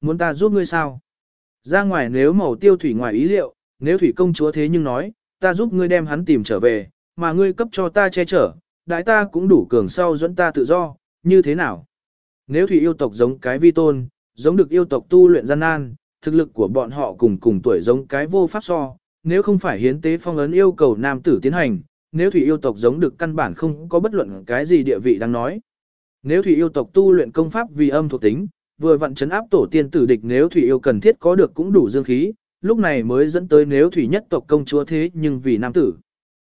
muốn ta giúp ngươi sao? Ra ngoài nếu màu tiêu thủy ngoài ý liệu, nếu thủy công chúa thế nhưng nói, ta giúp ngươi đem hắn tìm trở về, mà ngươi cấp cho ta che chở, đại ta cũng đủ cường sau dẫn ta tự do, như thế nào? Nếu thủy yêu tộc giống cái vi tôn, giống được yêu tộc tu luyện gian nan, thực lực của bọn họ cùng cùng tuổi giống cái vô pháp so, nếu không phải hiến tế phong ấn yêu cầu nam tử tiến hành, nếu thủy yêu tộc giống được căn bản không có bất luận cái gì địa vị đang nói. Nếu thủy yêu tộc tu luyện công pháp vì âm thuộc tính, vừa vặn chấn áp tổ tiên tử địch nếu thủy yêu cần thiết có được cũng đủ dương khí, lúc này mới dẫn tới nếu thủy nhất tộc công chúa thế nhưng vì nam tử.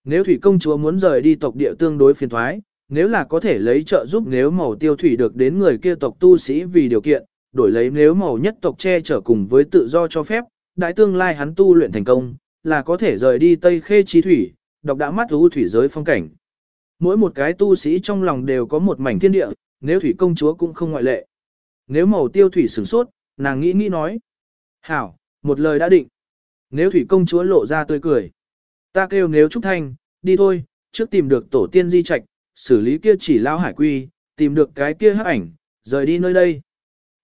Nếu thủy công chúa muốn rời đi tộc địa tương đối phiền thoái, nếu là có thể lấy trợ giúp nếu màu tiêu thủy được đến người kia tộc tu sĩ vì điều kiện, đổi lấy nếu màu nhất tộc che chở cùng với tự do cho phép, đại tương lai hắn tu luyện thành công, là có thể rời đi Tây Khê Chi Thủy, đọc đã mắt thú thủy giới phong cảnh. Mỗi một cái tu sĩ trong lòng đều có một mảnh thiên địa, nếu thủy công chúa cũng không ngoại lệ. Nếu màu tiêu thủy sửng sốt, nàng nghĩ nghĩ nói. Hảo, một lời đã định. Nếu thủy công chúa lộ ra tươi cười. Ta kêu nếu Trúc Thanh, đi thôi, trước tìm được tổ tiên di trạch, xử lý kia chỉ lao hải quy, tìm được cái kia hắc ảnh, rời đi nơi đây.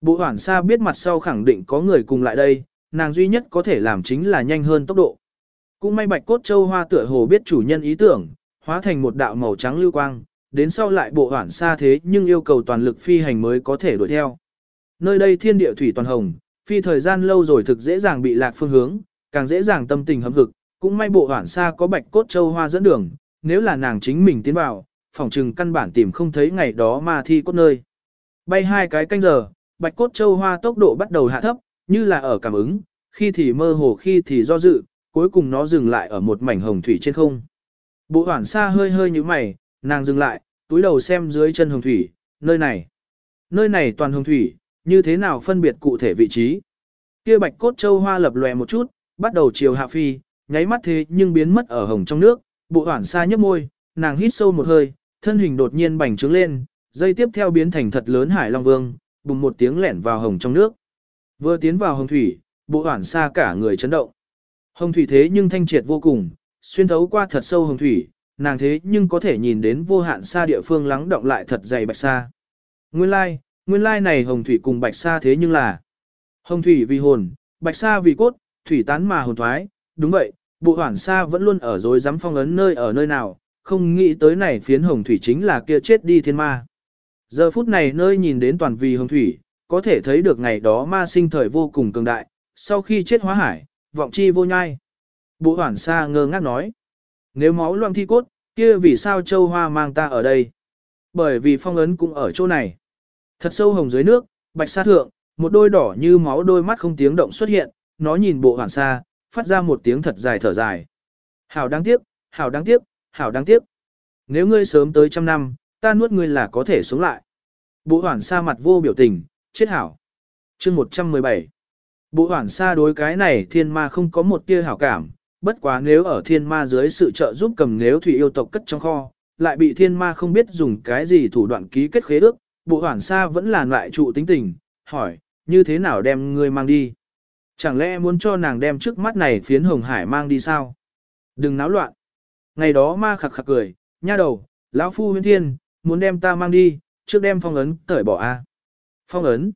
Bộ hoảng xa biết mặt sau khẳng định có người cùng lại đây, nàng duy nhất có thể làm chính là nhanh hơn tốc độ. Cũng may bạch cốt châu hoa tựa hồ biết chủ nhân ý tưởng, hóa thành một đạo màu trắng lưu quang, đến sau lại bộ hoảng xa thế nhưng yêu cầu toàn lực phi hành mới có thể đuổi theo. Nơi đây thiên địa thủy toàn hồng, phi thời gian lâu rồi thực dễ dàng bị lạc phương hướng, càng dễ dàng tâm tình hâm hực, cũng may bộ hoản xa có bạch cốt châu hoa dẫn đường, nếu là nàng chính mình tiến vào, phòng trừng căn bản tìm không thấy ngày đó mà thi cốt nơi. Bay hai cái canh giờ, bạch cốt châu hoa tốc độ bắt đầu hạ thấp, như là ở cảm ứng, khi thì mơ hồ khi thì do dự, cuối cùng nó dừng lại ở một mảnh hồng thủy trên không. Bộ hoản xa hơi hơi như mày, nàng dừng lại, túi đầu xem dưới chân hồng thủy, nơi này. Nơi này toàn hồng thủy, như thế nào phân biệt cụ thể vị trí. Kia bạch cốt châu hoa lập lòe một chút, bắt đầu chiều hạ phi, nháy mắt thế nhưng biến mất ở hồng trong nước, bộ hoảng xa nhấp môi, nàng hít sâu một hơi, thân hình đột nhiên bành trướng lên, dây tiếp theo biến thành thật lớn hải long vương, bùng một tiếng lẻn vào hồng trong nước. Vừa tiến vào hồng thủy, bộ hoảng xa cả người chấn động. Hồng thủy thế nhưng thanh triệt vô cùng, xuyên thấu qua thật sâu hồng thủy, nàng thế nhưng có thể nhìn đến vô hạn xa địa phương lắng động lại thật dày bạch sa. Nguyên lai, nguyên lai này hồng thủy cùng bạch sa thế nhưng là hồng thủy vì hồn, bạch sa vì cốt, thủy tán mà hồn thoái, đúng vậy, bộ hoản sa vẫn luôn ở dối dám phong ấn nơi ở nơi nào, không nghĩ tới này phiến hồng thủy chính là kia chết đi thiên ma. Giờ phút này nơi nhìn đến toàn vì hồng thủy, có thể thấy được ngày đó ma sinh thời vô cùng cường đại, sau khi chết hóa hải, vọng chi vô nhai. Bộ hoản sa ngơ ngác nói. Nếu máu loang thi cốt, kia vì sao châu hoa mang ta ở đây? Bởi vì phong ấn cũng ở chỗ này. Thật sâu hồng dưới nước, bạch sa thượng, một đôi đỏ như máu đôi mắt không tiếng động xuất hiện, nó nhìn bộ hoảng xa, phát ra một tiếng thật dài thở dài. Hảo đáng tiếc, hảo đáng tiếc, hảo đáng tiếc. Nếu ngươi sớm tới trăm năm, ta nuốt ngươi là có thể sống lại. Bộ hoảng xa mặt vô biểu tình, chết hảo. chương 117 Bộ hoảng xa đối cái này thiên ma không có một tia hảo cảm, bất quá nếu ở thiên ma dưới sự trợ giúp cầm nếu thủy yêu tộc cất trong kho, lại bị thiên ma không biết dùng cái gì thủ đoạn ký kết khế ước, bộ hoảng xa vẫn là loại trụ tính tình, hỏi, như thế nào đem ngươi mang đi? Chẳng lẽ muốn cho nàng đem trước mắt này phiến hồng hải mang đi sao? Đừng náo loạn. Ngày đó ma khặc khặc cười, nha đầu, lão phu huyên thiên, muốn đem ta mang đi, trước đem phong ấn cởi bỏ a. Phong ấn.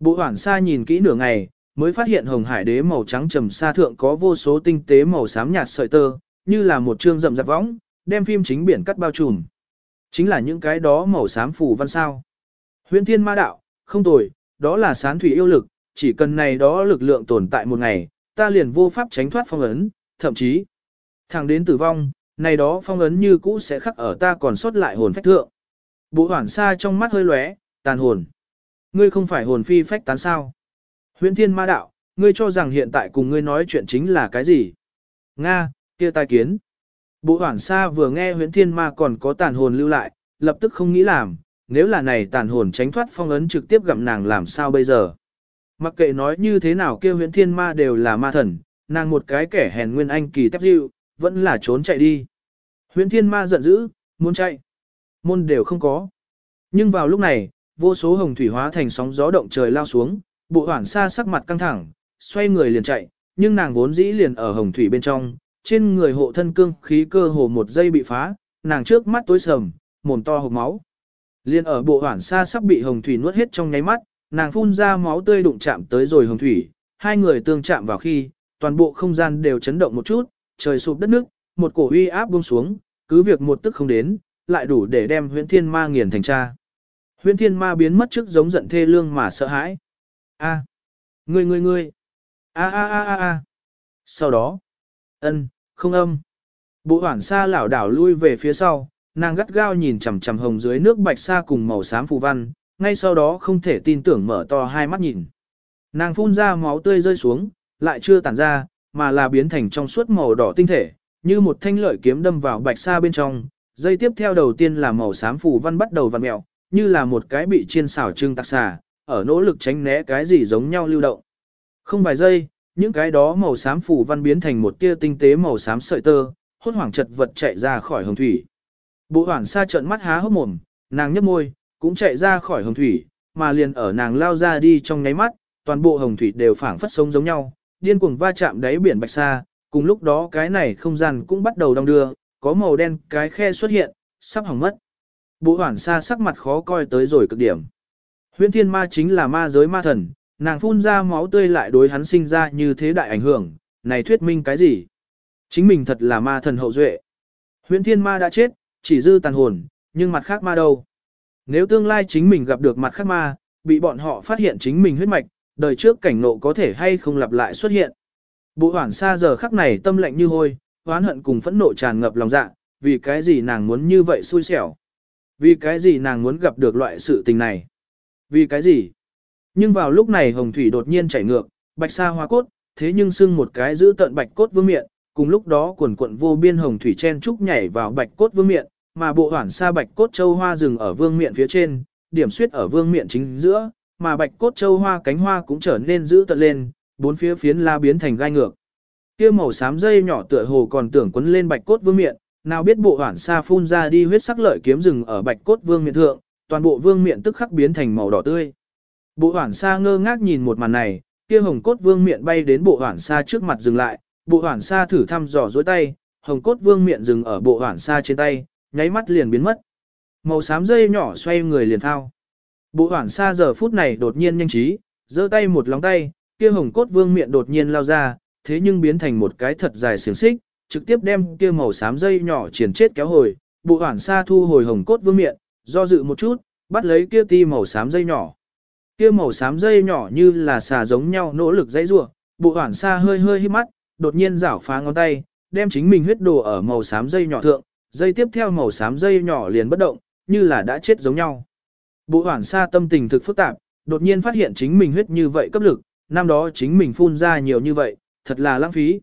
Bộ hoảng xa nhìn kỹ nửa ngày, mới phát hiện hồng hải đế màu trắng trầm sa thượng có vô số tinh tế màu xám nhạt sợi tơ, như là một trương rậm rạp võng, đem phim chính biển cắt bao trùm. Chính là những cái đó màu xám phù văn sao. Huyễn thiên ma đạo, không tồi, đó là sán thủy yêu lực, chỉ cần này đó lực lượng tồn tại một ngày, ta liền vô pháp tránh thoát phong ấn, thậm chí, thẳng đến tử vong, này đó phong ấn như cũ sẽ khắc ở ta còn sót lại hồn phách thượng. Bộ hoảng xa trong mắt hơi lóe, tàn hồn. Ngươi không phải hồn phi phách tán sao? Huyễn thiên ma đạo, ngươi cho rằng hiện tại cùng ngươi nói chuyện chính là cái gì? Nga, kia tai kiến. Bộ hoảng xa vừa nghe huyễn thiên ma còn có tàn hồn lưu lại, lập tức không nghĩ làm, nếu là này tàn hồn tránh thoát phong ấn trực tiếp gặm nàng làm sao bây giờ? Mặc kệ nói như thế nào kêu huyễn thiên ma đều là ma thần, nàng một cái kẻ hèn nguyên anh kỳ tép dịu, vẫn là trốn chạy đi. Huyễn thiên ma giận dữ, muốn chạy. Môn đều không có. Nhưng vào lúc này, vô số hồng thủy hóa thành sóng gió động trời lao xuống, bộ hoảng xa sắc mặt căng thẳng, xoay người liền chạy, nhưng nàng vốn dĩ liền ở hồng thủy bên trong, trên người hộ thân cương khí cơ hồ một giây bị phá, nàng trước mắt tối sầm, mồm to hộp máu. Liên ở bộ hoảng xa sắp bị hồng thủy nuốt hết trong nháy mắt, nàng phun ra máu tươi đụng chạm tới rồi hồng thủy, hai người tương chạm vào khi, toàn bộ không gian đều chấn động một chút, trời sụp đất nước, một cổ uy áp buông xuống, cứ việc một tức không đến, lại đủ để đem huyễn thiên ma nghiền thành cha. Huyễn thiên ma biến mất trước giống giận thê lương mà sợ hãi. A, ngươi ngươi ngươi, a a a a a. Sau đó, ân, không âm. Bộ hoảng xa lảo đảo lui về phía sau, nàng gắt gao nhìn chằm chằm hồng dưới nước bạch sa cùng màu xám phù văn, ngay sau đó không thể tin tưởng mở to hai mắt nhìn. Nàng phun ra máu tươi rơi xuống, lại chưa tản ra, mà là biến thành trong suốt màu đỏ tinh thể, như một thanh lợi kiếm đâm vào bạch sa bên trong. Dây tiếp theo đầu tiên là màu xám phù văn bắt đầu vặn mèo, như là một cái bị chiên xảo trưng tạc xà, ở nỗ lực tránh né cái gì giống nhau lưu động. Không vài giây, những cái đó màu xám phù văn biến thành một tia tinh tế màu xám sợi tơ, hốt hoảng chật vật chạy ra khỏi hồng thủy. Bộ hoảng xa trợn mắt há hốc mồm, nàng nhấp môi, cũng chạy ra khỏi hồng thủy, mà liền ở nàng lao ra đi trong nháy mắt, toàn bộ hồng thủy đều phảng phất sống giống nhau, điên cuồng va chạm đáy biển bạch xa. cùng lúc đó cái này không gian cũng bắt đầu đong đưa, có màu đen cái khe xuất hiện, sắp hỏng mất. Bộ hoảng xa sắc mặt khó coi tới rồi cực điểm. Huyễn thiên ma chính là ma giới ma thần, nàng phun ra máu tươi lại đối hắn sinh ra như thế đại ảnh hưởng, này thuyết minh cái gì? Chính mình thật là ma thần hậu duệ. Huyễn thiên ma đã chết, chỉ dư tàn hồn, nhưng mặt khác ma đâu? Nếu tương lai chính mình gặp được mặt khác ma, bị bọn họ phát hiện chính mình huyết mạch, đời trước cảnh nộ có thể hay không lặp lại xuất hiện. Bộ hoảng xa giờ khắc này tâm lạnh như hôi, oán hận cùng phẫn nộ tràn ngập lòng dạ, vì cái gì nàng muốn như vậy xui xẻo. Vì cái gì nàng muốn gặp được loại sự tình này. Vì cái gì? Nhưng vào lúc này hồng thủy đột nhiên chảy ngược, bạch sa hoa cốt, thế nhưng sưng một cái giữ tận bạch cốt vương miệng, cùng lúc đó quần quận vô biên hồng thủy chen trúc nhảy vào bạch cốt vương miệng, mà bộ hoản sa bạch cốt châu hoa rừng ở vương miện phía trên, điểm suyết ở vương miện chính giữa, mà bạch cốt châu hoa cánh hoa cũng trở nên giữ tận lên, bốn phía phiến la biến thành gai ngược. Kia màu xám dây nhỏ tựa hồ còn tưởng quấn lên bạch cốt vương miện, nào biết bộ hoản sa phun ra đi huyết sắc lợi kiếm rừng ở bạch cốt vương miện thượng, toàn bộ vương miện tức khắc biến thành màu đỏ tươi. Bộ hoản sa ngơ ngác nhìn một màn này, kia hồng cốt vương miện bay đến bộ hoản sa trước mặt dừng lại, bộ hoản sa thử thăm dò dối tay, hồng cốt vương miệng dừng ở bộ hoản sa trên tay, nháy mắt liền biến mất. Màu xám dây nhỏ xoay người liền thao. Bộ hoản sa giờ phút này đột nhiên nhanh trí, giơ tay một lóng tay, kia hồng cốt vương miệng đột nhiên lao ra, thế nhưng biến thành một cái thật dài xiềng xích, trực tiếp đem kia màu xám dây nhỏ triển chết kéo hồi. Bộ hoản sa thu hồi hồng cốt vương miệng, do dự một chút, bắt lấy kia ti màu xám dây nhỏ. Kia màu xám dây nhỏ như là xà giống nhau nỗ lực dãy rủa, bộ hoản sa hơi hơi hít mắt, đột nhiên rảo phá ngón tay, đem chính mình huyết đồ ở màu xám dây nhỏ thượng, dây tiếp theo màu xám dây nhỏ liền bất động, như là đã chết giống nhau. Bộ hoảng xa tâm tình thực phức tạp, đột nhiên phát hiện chính mình huyết như vậy cấp lực, năm đó chính mình phun ra nhiều như vậy, thật là lãng phí.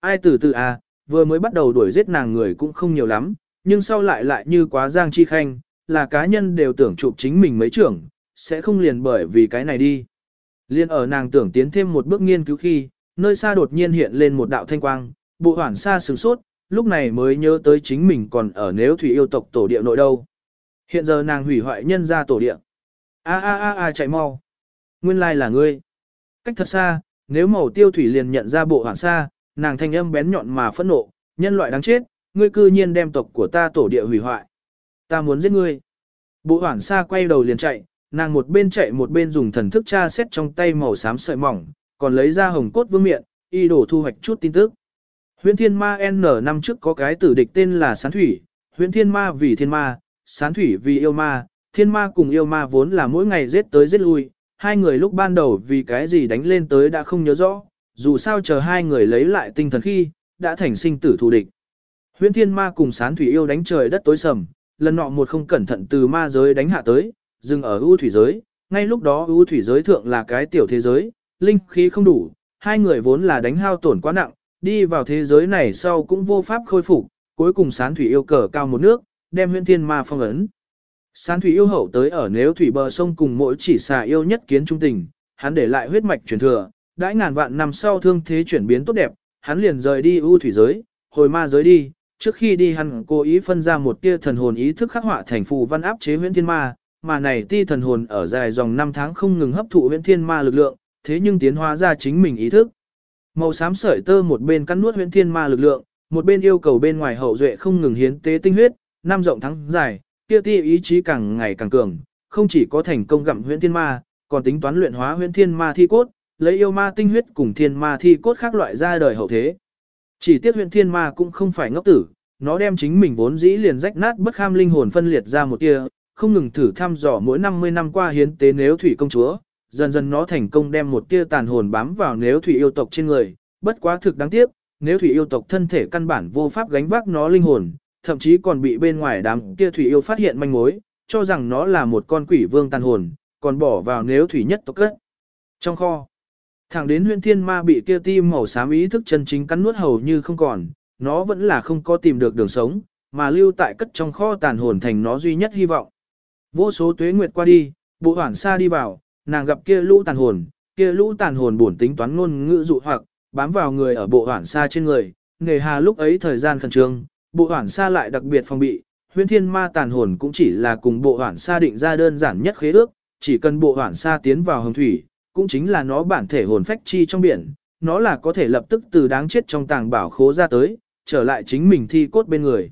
Ai từ từ à, vừa mới bắt đầu đuổi giết nàng người cũng không nhiều lắm, nhưng sau lại lại như quá giang chi khanh, là cá nhân đều tưởng chụp chính mình mấy trưởng, sẽ không liền bởi vì cái này đi. Liên ở nàng tưởng tiến thêm một bước nghiên cứu khi, nơi xa đột nhiên hiện lên một đạo thanh quang, bộ hoảng xa sửng sốt, lúc này mới nhớ tới chính mình còn ở nếu thủy yêu tộc tổ địa nội đâu. Hiện giờ nàng hủy hoại nhân ra tổ địa. A a a a chạy mau. Nguyên lai là ngươi. Cách thật xa, nếu màu tiêu thủy liền nhận ra bộ hoảng xa, nàng thanh âm bén nhọn mà phẫn nộ, nhân loại đáng chết, ngươi cư nhiên đem tộc của ta tổ địa hủy hoại. Ta muốn giết ngươi. Bộ hoảng xa quay đầu liền chạy, nàng một bên chạy một bên dùng thần thức tra xét trong tay màu xám sợi mỏng, còn lấy ra hồng cốt vương miệng, y đổ thu hoạch chút tin tức. Huyễn thiên ma N năm trước có cái tử địch tên là Sán Thủy, huyễn thiên ma vì thiên ma, Sán Thủy vì yêu ma, thiên ma cùng yêu ma vốn là mỗi ngày giết tới giết lui, hai người lúc ban đầu vì cái gì đánh lên tới đã không nhớ rõ, dù sao chờ hai người lấy lại tinh thần khi, đã thành sinh tử thù địch. Huyễn thiên ma cùng Sán Thủy yêu đánh trời đất tối sầm, lần nọ một không cẩn thận từ ma giới đánh hạ tới, dừng ở ưu thủy giới, ngay lúc đó ưu thủy giới thượng là cái tiểu thế giới, linh khí không đủ, hai người vốn là đánh hao tổn quá nặng, đi vào thế giới này sau cũng vô pháp khôi phục, cuối cùng sán thủy yêu cờ cao một nước, đem huyễn thiên ma phong ấn. Sán thủy yêu hậu tới ở nếu thủy bờ sông cùng mỗi chỉ xà yêu nhất kiến trung tình, hắn để lại huyết mạch truyền thừa, đãi ngàn vạn năm sau thương thế chuyển biến tốt đẹp, hắn liền rời đi ưu thủy giới, hồi ma giới đi, trước khi đi hắn cố ý phân ra một tia thần hồn ý thức khắc họa thành phù văn áp chế huyễn thiên ma, mà này ti thần hồn ở dài dòng năm tháng không ngừng hấp thụ huyễn thiên ma lực lượng, thế nhưng tiến hóa ra chính mình ý thức. Màu xám sợi tơ một bên cắn nuốt huyễn thiên ma lực lượng, một bên yêu cầu bên ngoài hậu duệ không ngừng hiến tế tinh huyết, năm rộng thắng dài, kia ti ý chí càng ngày càng cường, không chỉ có thành công gặm huyễn thiên ma, còn tính toán luyện hóa huyễn thiên ma thi cốt, lấy yêu ma tinh huyết cùng thiên ma thi cốt khác loại ra đời hậu thế. Chỉ tiếc huyễn thiên ma cũng không phải ngốc tử, nó đem chính mình vốn dĩ liền rách nát bất kham linh hồn phân liệt ra một tia, không ngừng thử thăm dò mỗi 50 năm qua hiến tế nếu thủy công chúa, dần dần nó thành công đem một tia tàn hồn bám vào nếu thủy yêu tộc trên người, bất quá thực đáng tiếc, nếu thủy yêu tộc thân thể căn bản vô pháp gánh vác nó linh hồn, thậm chí còn bị bên ngoài đám kia thủy yêu phát hiện manh mối, cho rằng nó là một con quỷ vương tàn hồn, còn bỏ vào nếu thủy nhất tộc cất. Trong kho, thẳng đến huyên thiên ma bị kia tim màu xám ý thức chân chính cắn nuốt hầu như không còn, nó vẫn là không có tìm được đường sống, mà lưu tại cất trong kho tàn hồn thành nó duy nhất hy vọng. Vô số tuế nguyệt qua đi, bộ hoảng xa đi vào, nàng gặp kia lũ tàn hồn, kia lũ tàn hồn buồn tính toán ngôn ngữ dụ hoặc, bám vào người ở bộ hoảng xa trên người, nghề hà lúc ấy thời gian khẩn trương, bộ hoảng xa lại đặc biệt phòng bị, huyên thiên ma tàn hồn cũng chỉ là cùng bộ hoảng xa định ra đơn giản nhất khế ước, chỉ cần bộ hoảng xa tiến vào hồng thủy, cũng chính là nó bản thể hồn phách chi trong biển, nó là có thể lập tức từ đáng chết trong tàng bảo khố ra tới, trở lại chính mình thi cốt bên người.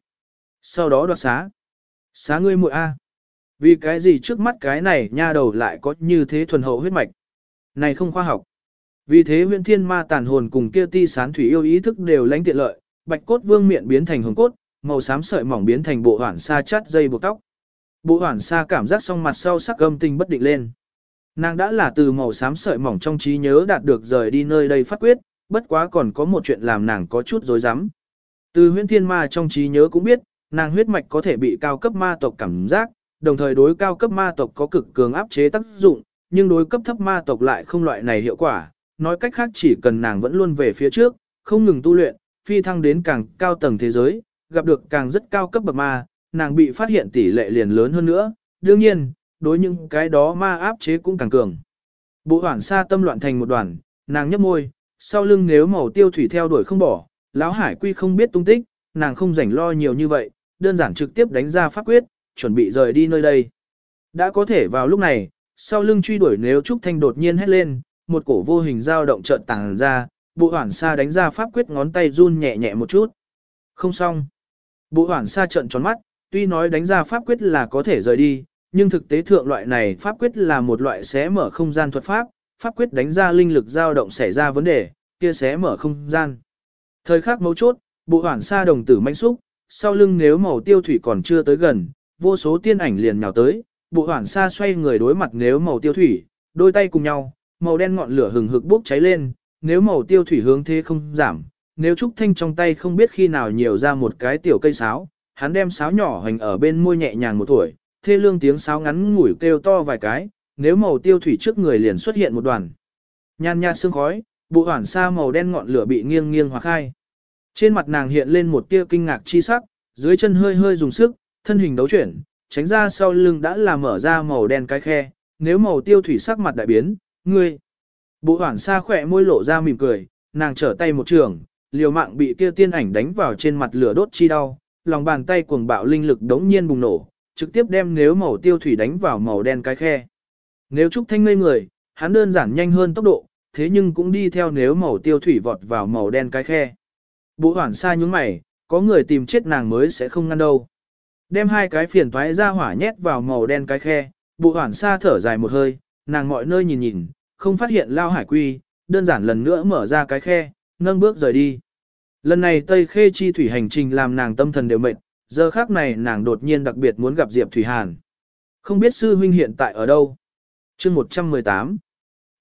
Sau đó đoạt xá. Xá ngươi muội A. Vì cái gì trước mắt cái này nha đầu lại có như thế thuần hậu huyết mạch. Này không khoa học. Vì thế huyện thiên ma tàn hồn cùng kia ti sán thủy yêu ý thức đều lãnh tiện lợi, bạch cốt vương miệng biến thành hồng cốt, màu xám sợi mỏng biến thành bộ hoản sa chát dây buộc tóc. Bộ hoản sa cảm giác song mặt sau sắc gâm tình bất định lên. Nàng đã là từ màu xám sợi mỏng trong trí nhớ đạt được rời đi nơi đây phát quyết, bất quá còn có một chuyện làm nàng có chút dối rắm Từ huyễn thiên ma trong trí nhớ cũng biết, nàng huyết mạch có thể bị cao cấp ma tộc cảm giác, đồng thời đối cao cấp ma tộc có cực cường áp chế tác dụng, nhưng đối cấp thấp ma tộc lại không loại này hiệu quả. Nói cách khác chỉ cần nàng vẫn luôn về phía trước, không ngừng tu luyện, phi thăng đến càng cao tầng thế giới, gặp được càng rất cao cấp bậc ma, nàng bị phát hiện tỷ lệ liền lớn hơn nữa. Đương nhiên, đối những cái đó ma áp chế cũng càng cường. Bộ hoảng xa tâm loạn thành một đoàn, nàng nhấp môi, sau lưng nếu màu tiêu thủy theo đuổi không bỏ, lão hải quy không biết tung tích, nàng không rảnh lo nhiều như vậy, đơn giản trực tiếp đánh ra pháp quyết, chuẩn bị rời đi nơi đây. Đã có thể vào lúc này, sau lưng truy đuổi nếu Trúc Thanh đột nhiên hét lên, một cổ vô hình dao động chợt tàng ra, bộ hoảng xa đánh ra pháp quyết ngón tay run nhẹ nhẹ một chút. Không xong. Bộ hoảng xa trận tròn mắt, tuy nói đánh ra pháp quyết là có thể rời đi, nhưng thực tế thượng loại này pháp quyết là một loại xé mở không gian thuật pháp, pháp quyết đánh ra linh lực dao động xảy ra vấn đề, kia xé mở không gian. Thời khắc mấu chốt, bộ hoảng xa đồng tử manh xúc, sau lưng nếu màu tiêu thủy còn chưa tới gần, vô số tiên ảnh liền nhào tới, bộ hoảng xa xoay người đối mặt nếu màu tiêu thủy, đôi tay cùng nhau, màu đen ngọn lửa hừng hực bốc cháy lên, nếu màu tiêu thủy hướng thế không giảm, nếu Trúc Thanh trong tay không biết khi nào nhiều ra một cái tiểu cây sáo, hắn đem sáo nhỏ hành ở bên môi nhẹ nhàng một tuổi, thê lương tiếng sáo ngắn ngủi kêu to vài cái, nếu màu tiêu thủy trước người liền xuất hiện một đoàn. Nhan nhạt sương khói, bộ hoảng xa màu đen ngọn lửa bị nghiêng nghiêng hoặc khai. Trên mặt nàng hiện lên một tia kinh ngạc chi sắc, dưới chân hơi hơi dùng sức, thân hình đấu chuyển, tránh ra sau lưng đã là mở ra màu đen cái khe, nếu màu tiêu thủy sắc mặt đại biến, ngươi. Bộ hoảng xa khỏe môi lộ ra mỉm cười, nàng trở tay một trường, liều mạng bị kia tiên ảnh đánh vào trên mặt lửa đốt chi đau, lòng bàn tay cuồng bạo linh lực đống nhiên bùng nổ, trực tiếp đem nếu màu tiêu thủy đánh vào màu đen cái khe. Nếu Trúc Thanh ngây người, hắn đơn giản nhanh hơn tốc độ, thế nhưng cũng đi theo nếu màu tiêu thủy vọt vào màu đen cái khe. Bộ hoảng xa nhúng mày, có người tìm chết nàng mới sẽ không ngăn đâu. Đem hai cái phiền toái ra hỏa nhét vào màu đen cái khe, bộ hoảng xa thở dài một hơi, nàng mọi nơi nhìn nhìn, không phát hiện lao hải quy, đơn giản lần nữa mở ra cái khe, nâng bước rời đi. Lần này Tây Khê chi thủy hành trình làm nàng tâm thần đều mệt, giờ khác này nàng đột nhiên đặc biệt muốn gặp Diệp Thủy Hàn. Không biết sư huynh hiện tại ở đâu? chương 118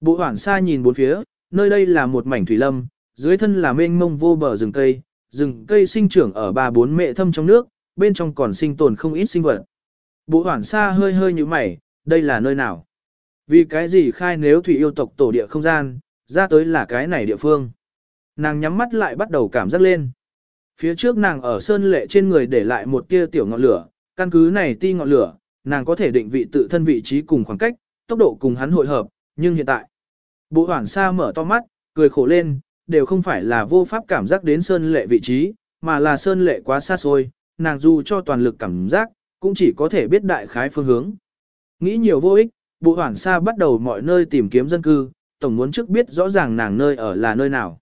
Bộ hoảng xa nhìn bốn phía, nơi đây là một mảnh thủy lâm, dưới thân là mênh mông vô bờ rừng cây, rừng cây sinh trưởng ở ba bốn mệ thâm trong nước, bên trong còn sinh tồn không ít sinh vật. Bộ hoảng xa hơi hơi như mày, đây là nơi nào? Vì cái gì khai nếu thủy yêu tộc tổ địa không gian, ra tới là cái này địa phương? Nàng nhắm mắt lại bắt đầu cảm giác lên. Phía trước nàng ở sơn lệ trên người để lại một tia tiểu ngọn lửa, căn cứ này ti ngọn lửa, nàng có thể định vị tự thân vị trí cùng khoảng cách, tốc độ cùng hắn hội hợp, nhưng hiện tại, bộ hoảng xa mở to mắt, cười khổ lên, đều không phải là vô pháp cảm giác đến sơn lệ vị trí, mà là sơn lệ quá xa xôi, nàng dù cho toàn lực cảm giác, cũng chỉ có thể biết đại khái phương hướng. Nghĩ nhiều vô ích, bộ hoảng xa bắt đầu mọi nơi tìm kiếm dân cư, tổng muốn trước biết rõ ràng nàng nơi ở là nơi nào.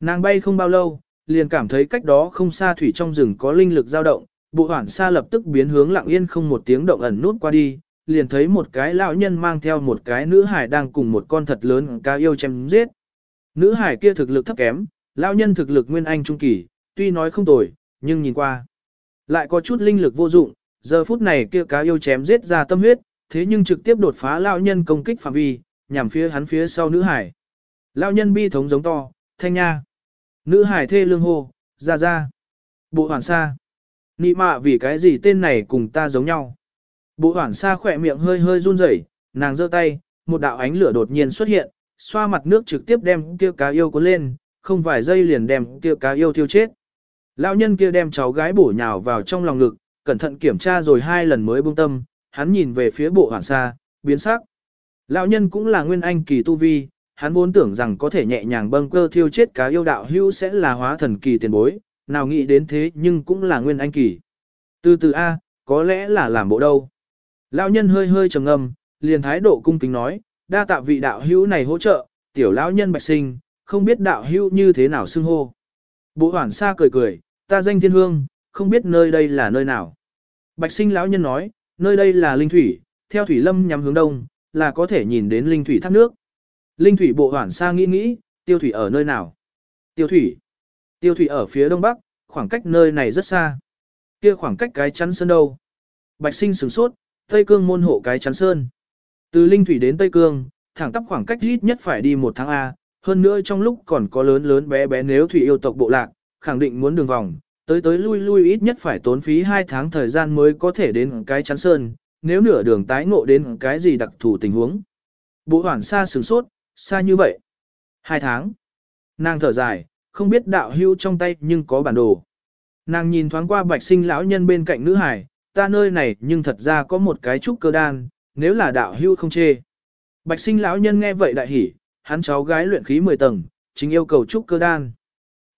Nàng bay không bao lâu, liền cảm thấy cách đó không xa thủy trong rừng có linh lực dao động, bộ hoảng xa lập tức biến hướng lặng yên không một tiếng động ẩn nút qua đi, liền thấy một cái lão nhân mang theo một cái nữ hải đang cùng một con thật lớn cá yêu chém giết. Nữ hải kia thực lực thấp kém, lão nhân thực lực nguyên anh trung kỳ, tuy nói không tồi, nhưng nhìn qua lại có chút linh lực vô dụng, giờ phút này kia cá yêu chém giết ra tâm huyết, thế nhưng trực tiếp đột phá lão nhân công kích phạm vi, nhằm phía hắn phía sau nữ hải. Lão nhân bi thống giống to, thanh nha. Nữ hải thê lương hô, ra ra. Bộ hoàn sa. Nị mạ vì cái gì tên này cùng ta giống nhau. Bộ hoàn sa khỏe miệng hơi hơi run rẩy, nàng giơ tay, một đạo ánh lửa đột nhiên xuất hiện, xoa mặt nước trực tiếp đem kia cá yêu cuốn lên, không vài giây liền đem kia cá yêu thiêu chết. Lão nhân kia đem cháu gái bổ nhào vào trong lòng ngực, cẩn thận kiểm tra rồi hai lần mới buông tâm, hắn nhìn về phía bộ hoàn sa, biến sắc. Lão nhân cũng là nguyên anh kỳ tu vi, hắn vốn tưởng rằng có thể nhẹ nhàng bâng cơ thiêu chết cá yêu đạo hưu sẽ là hóa thần kỳ tiền bối, nào nghĩ đến thế nhưng cũng là nguyên anh kỳ. Từ từ A, có lẽ là làm bộ đâu. Lão nhân hơi hơi trầm ngâm, liền thái độ cung kính nói, đa tạ vị đạo hữu này hỗ trợ, tiểu lão nhân bạch sinh, không biết đạo hữu như thế nào xưng hô. Bộ hoảng xa cười cười, ta danh thiên hương, không biết nơi đây là nơi nào. Bạch sinh lão nhân nói, nơi đây là linh thủy, theo thủy lâm nhắm hướng đông, là có thể nhìn đến linh thủy thác nước. Linh thủy bộ hoảng xa nghĩ nghĩ, tiêu thủy ở nơi nào? Tiêu thủy. Tiêu thủy ở phía đông bắc, khoảng cách nơi này rất xa. Kia khoảng cách cái chắn sơn đâu? Bạch sinh sửng sốt, Tây Cương môn hộ cái chắn sơn. Từ Linh Thủy đến Tây Cương, thẳng tắp khoảng cách ít nhất phải đi một tháng A, hơn nữa trong lúc còn có lớn lớn bé bé nếu Thủy yêu tộc bộ lạc, khẳng định muốn đường vòng, tới tới lui lui ít nhất phải tốn phí 2 tháng thời gian mới có thể đến cái chắn sơn, nếu nửa đường tái ngộ đến cái gì đặc thù tình huống. Bộ hoảng xa sửng sốt, xa như vậy. Hai tháng. Nàng thở dài, không biết đạo hưu trong tay nhưng có bản đồ. Nàng nhìn thoáng qua bạch sinh lão nhân bên cạnh nữ hải, ta nơi này nhưng thật ra có một cái trúc cơ đan, nếu là đạo hưu không chê. Bạch sinh lão nhân nghe vậy đại hỉ, hắn cháu gái luyện khí 10 tầng, chính yêu cầu trúc cơ đan.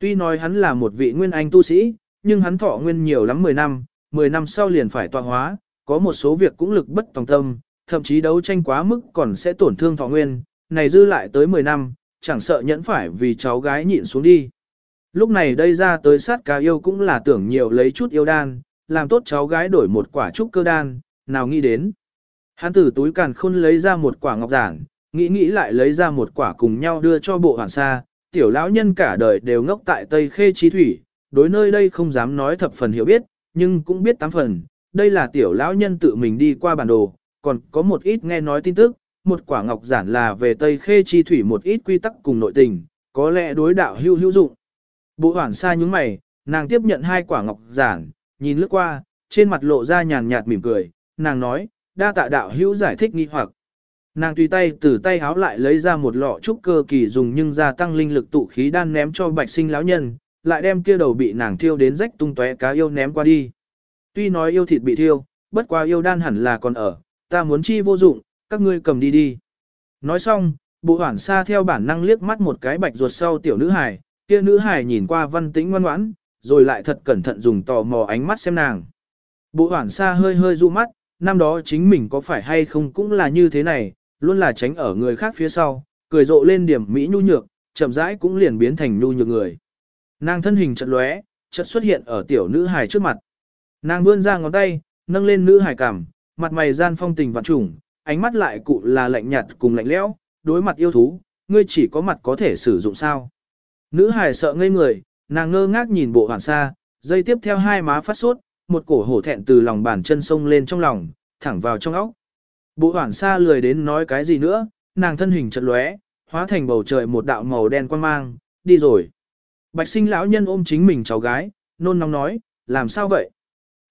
Tuy nói hắn là một vị nguyên anh tu sĩ, nhưng hắn thọ nguyên nhiều lắm 10 năm, 10 năm sau liền phải tọa hóa, có một số việc cũng lực bất tòng tâm, thậm chí đấu tranh quá mức còn sẽ tổn thương thọ nguyên, này dư lại tới 10 năm, chẳng sợ nhẫn phải vì cháu gái nhịn xuống đi. Lúc này đây ra tới sát cá yêu cũng là tưởng nhiều lấy chút yêu đan, làm tốt cháu gái đổi một quả trúc cơ đan, nào nghĩ đến. Hắn từ túi càn khôn lấy ra một quả ngọc giản, nghĩ nghĩ lại lấy ra một quả cùng nhau đưa cho bộ hoàn sa, tiểu lão nhân cả đời đều ngốc tại Tây Khê Chi Thủy, đối nơi đây không dám nói thập phần hiểu biết, nhưng cũng biết tám phần, đây là tiểu lão nhân tự mình đi qua bản đồ, còn có một ít nghe nói tin tức, một quả ngọc giản là về Tây Khê Chi Thủy một ít quy tắc cùng nội tình, có lẽ đối đạo hữu hữu dụng. Bộ hoảng xa nhúng mày, nàng tiếp nhận hai quả ngọc giản, nhìn lướt qua, trên mặt lộ ra nhàn nhạt mỉm cười, nàng nói, đa tạ đạo hữu giải thích nghi hoặc. Nàng tùy tay từ tay háo lại lấy ra một lọ trúc cơ kỳ dùng nhưng gia tăng linh lực tụ khí đan ném cho bạch sinh lão nhân, lại đem kia đầu bị nàng thiêu đến rách tung tóe cá yêu ném qua đi. Tuy nói yêu thịt bị thiêu, bất qua yêu đan hẳn là còn ở, ta muốn chi vô dụng, các ngươi cầm đi đi. Nói xong, bộ hoảng xa theo bản năng liếc mắt một cái bạch ruột sau tiểu nữ hài, kia nữ hài nhìn qua văn tĩnh ngoan ngoãn, rồi lại thật cẩn thận dùng tò mò ánh mắt xem nàng. Bộ hoảng xa hơi hơi du mắt, năm đó chính mình có phải hay không cũng là như thế này, luôn là tránh ở người khác phía sau, cười rộ lên điểm mỹ nhu nhược, chậm rãi cũng liền biến thành nhu nhược người. Nàng thân hình chợt lóe, chợt xuất hiện ở tiểu nữ hài trước mặt. Nàng vươn ra ngón tay, nâng lên nữ hài cằm, mặt mày gian phong tình vạn trùng, ánh mắt lại cụ là lạnh nhạt cùng lạnh lẽo, đối mặt yêu thú, ngươi chỉ có mặt có thể sử dụng sao. Nữ hài sợ ngây người, nàng ngơ ngác nhìn bộ hoàn sa, dây tiếp theo hai má phát sốt, một cổ hổ thẹn từ lòng bàn chân sông lên trong lòng, thẳng vào trong óc. Bộ hoảng xa lười đến nói cái gì nữa, nàng thân hình chật lóe, hóa thành bầu trời một đạo màu đen quan mang, đi rồi. Bạch sinh lão nhân ôm chính mình cháu gái, nôn nóng nói, làm sao vậy?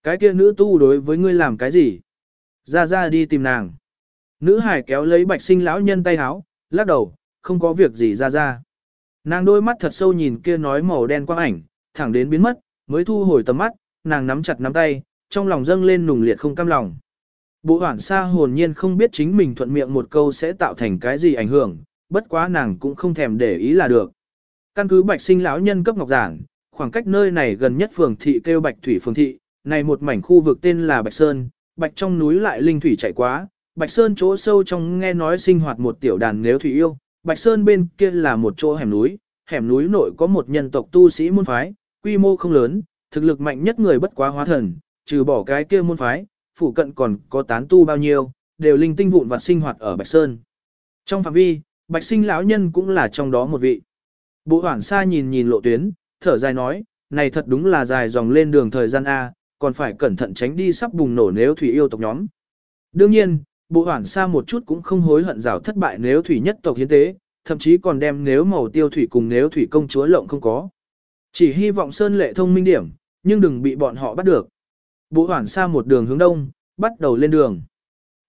Cái kia nữ tu đối với ngươi làm cái gì? Ra ra đi tìm nàng. Nữ hải kéo lấy bạch sinh lão nhân tay háo, lắc đầu, không có việc gì ra ra. Nàng đôi mắt thật sâu nhìn kia nói màu đen quang ảnh, thẳng đến biến mất, mới thu hồi tầm mắt, nàng nắm chặt nắm tay, trong lòng dâng lên nùng liệt không cam lòng. Bộ hoảng xa hồn nhiên không biết chính mình thuận miệng một câu sẽ tạo thành cái gì ảnh hưởng, bất quá nàng cũng không thèm để ý là được. Căn cứ bạch sinh lão nhân cấp ngọc giảng, khoảng cách nơi này gần nhất phường thị kêu bạch thủy phường thị, này một mảnh khu vực tên là Bạch Sơn, bạch trong núi lại linh thủy chảy quá, Bạch Sơn chỗ sâu trong nghe nói sinh hoạt một tiểu đàn nếu thủy yêu, Bạch Sơn bên kia là một chỗ hẻm núi, hẻm núi nội có một nhân tộc tu sĩ môn phái, quy mô không lớn, thực lực mạnh nhất người bất quá hóa thần, trừ bỏ cái kia môn phái, phủ cận còn có tán tu bao nhiêu, đều linh tinh vụn vặt sinh hoạt ở Bạch Sơn. Trong phạm vi, Bạch Sinh lão nhân cũng là trong đó một vị. Bộ Hoản xa nhìn nhìn lộ tuyến, thở dài nói, này thật đúng là dài dòng lên đường thời gian A, còn phải cẩn thận tránh đi sắp bùng nổ nếu thủy yêu tộc nhóm. Đương nhiên, bộ Hoản xa một chút cũng không hối hận rào thất bại nếu thủy nhất tộc hiến tế, thậm chí còn đem nếu màu tiêu thủy cùng nếu thủy công chúa lộng không có. Chỉ hy vọng Sơn lệ thông minh điểm, nhưng đừng bị bọn họ bắt được. Bộ hoản xa một đường hướng đông, bắt đầu lên đường.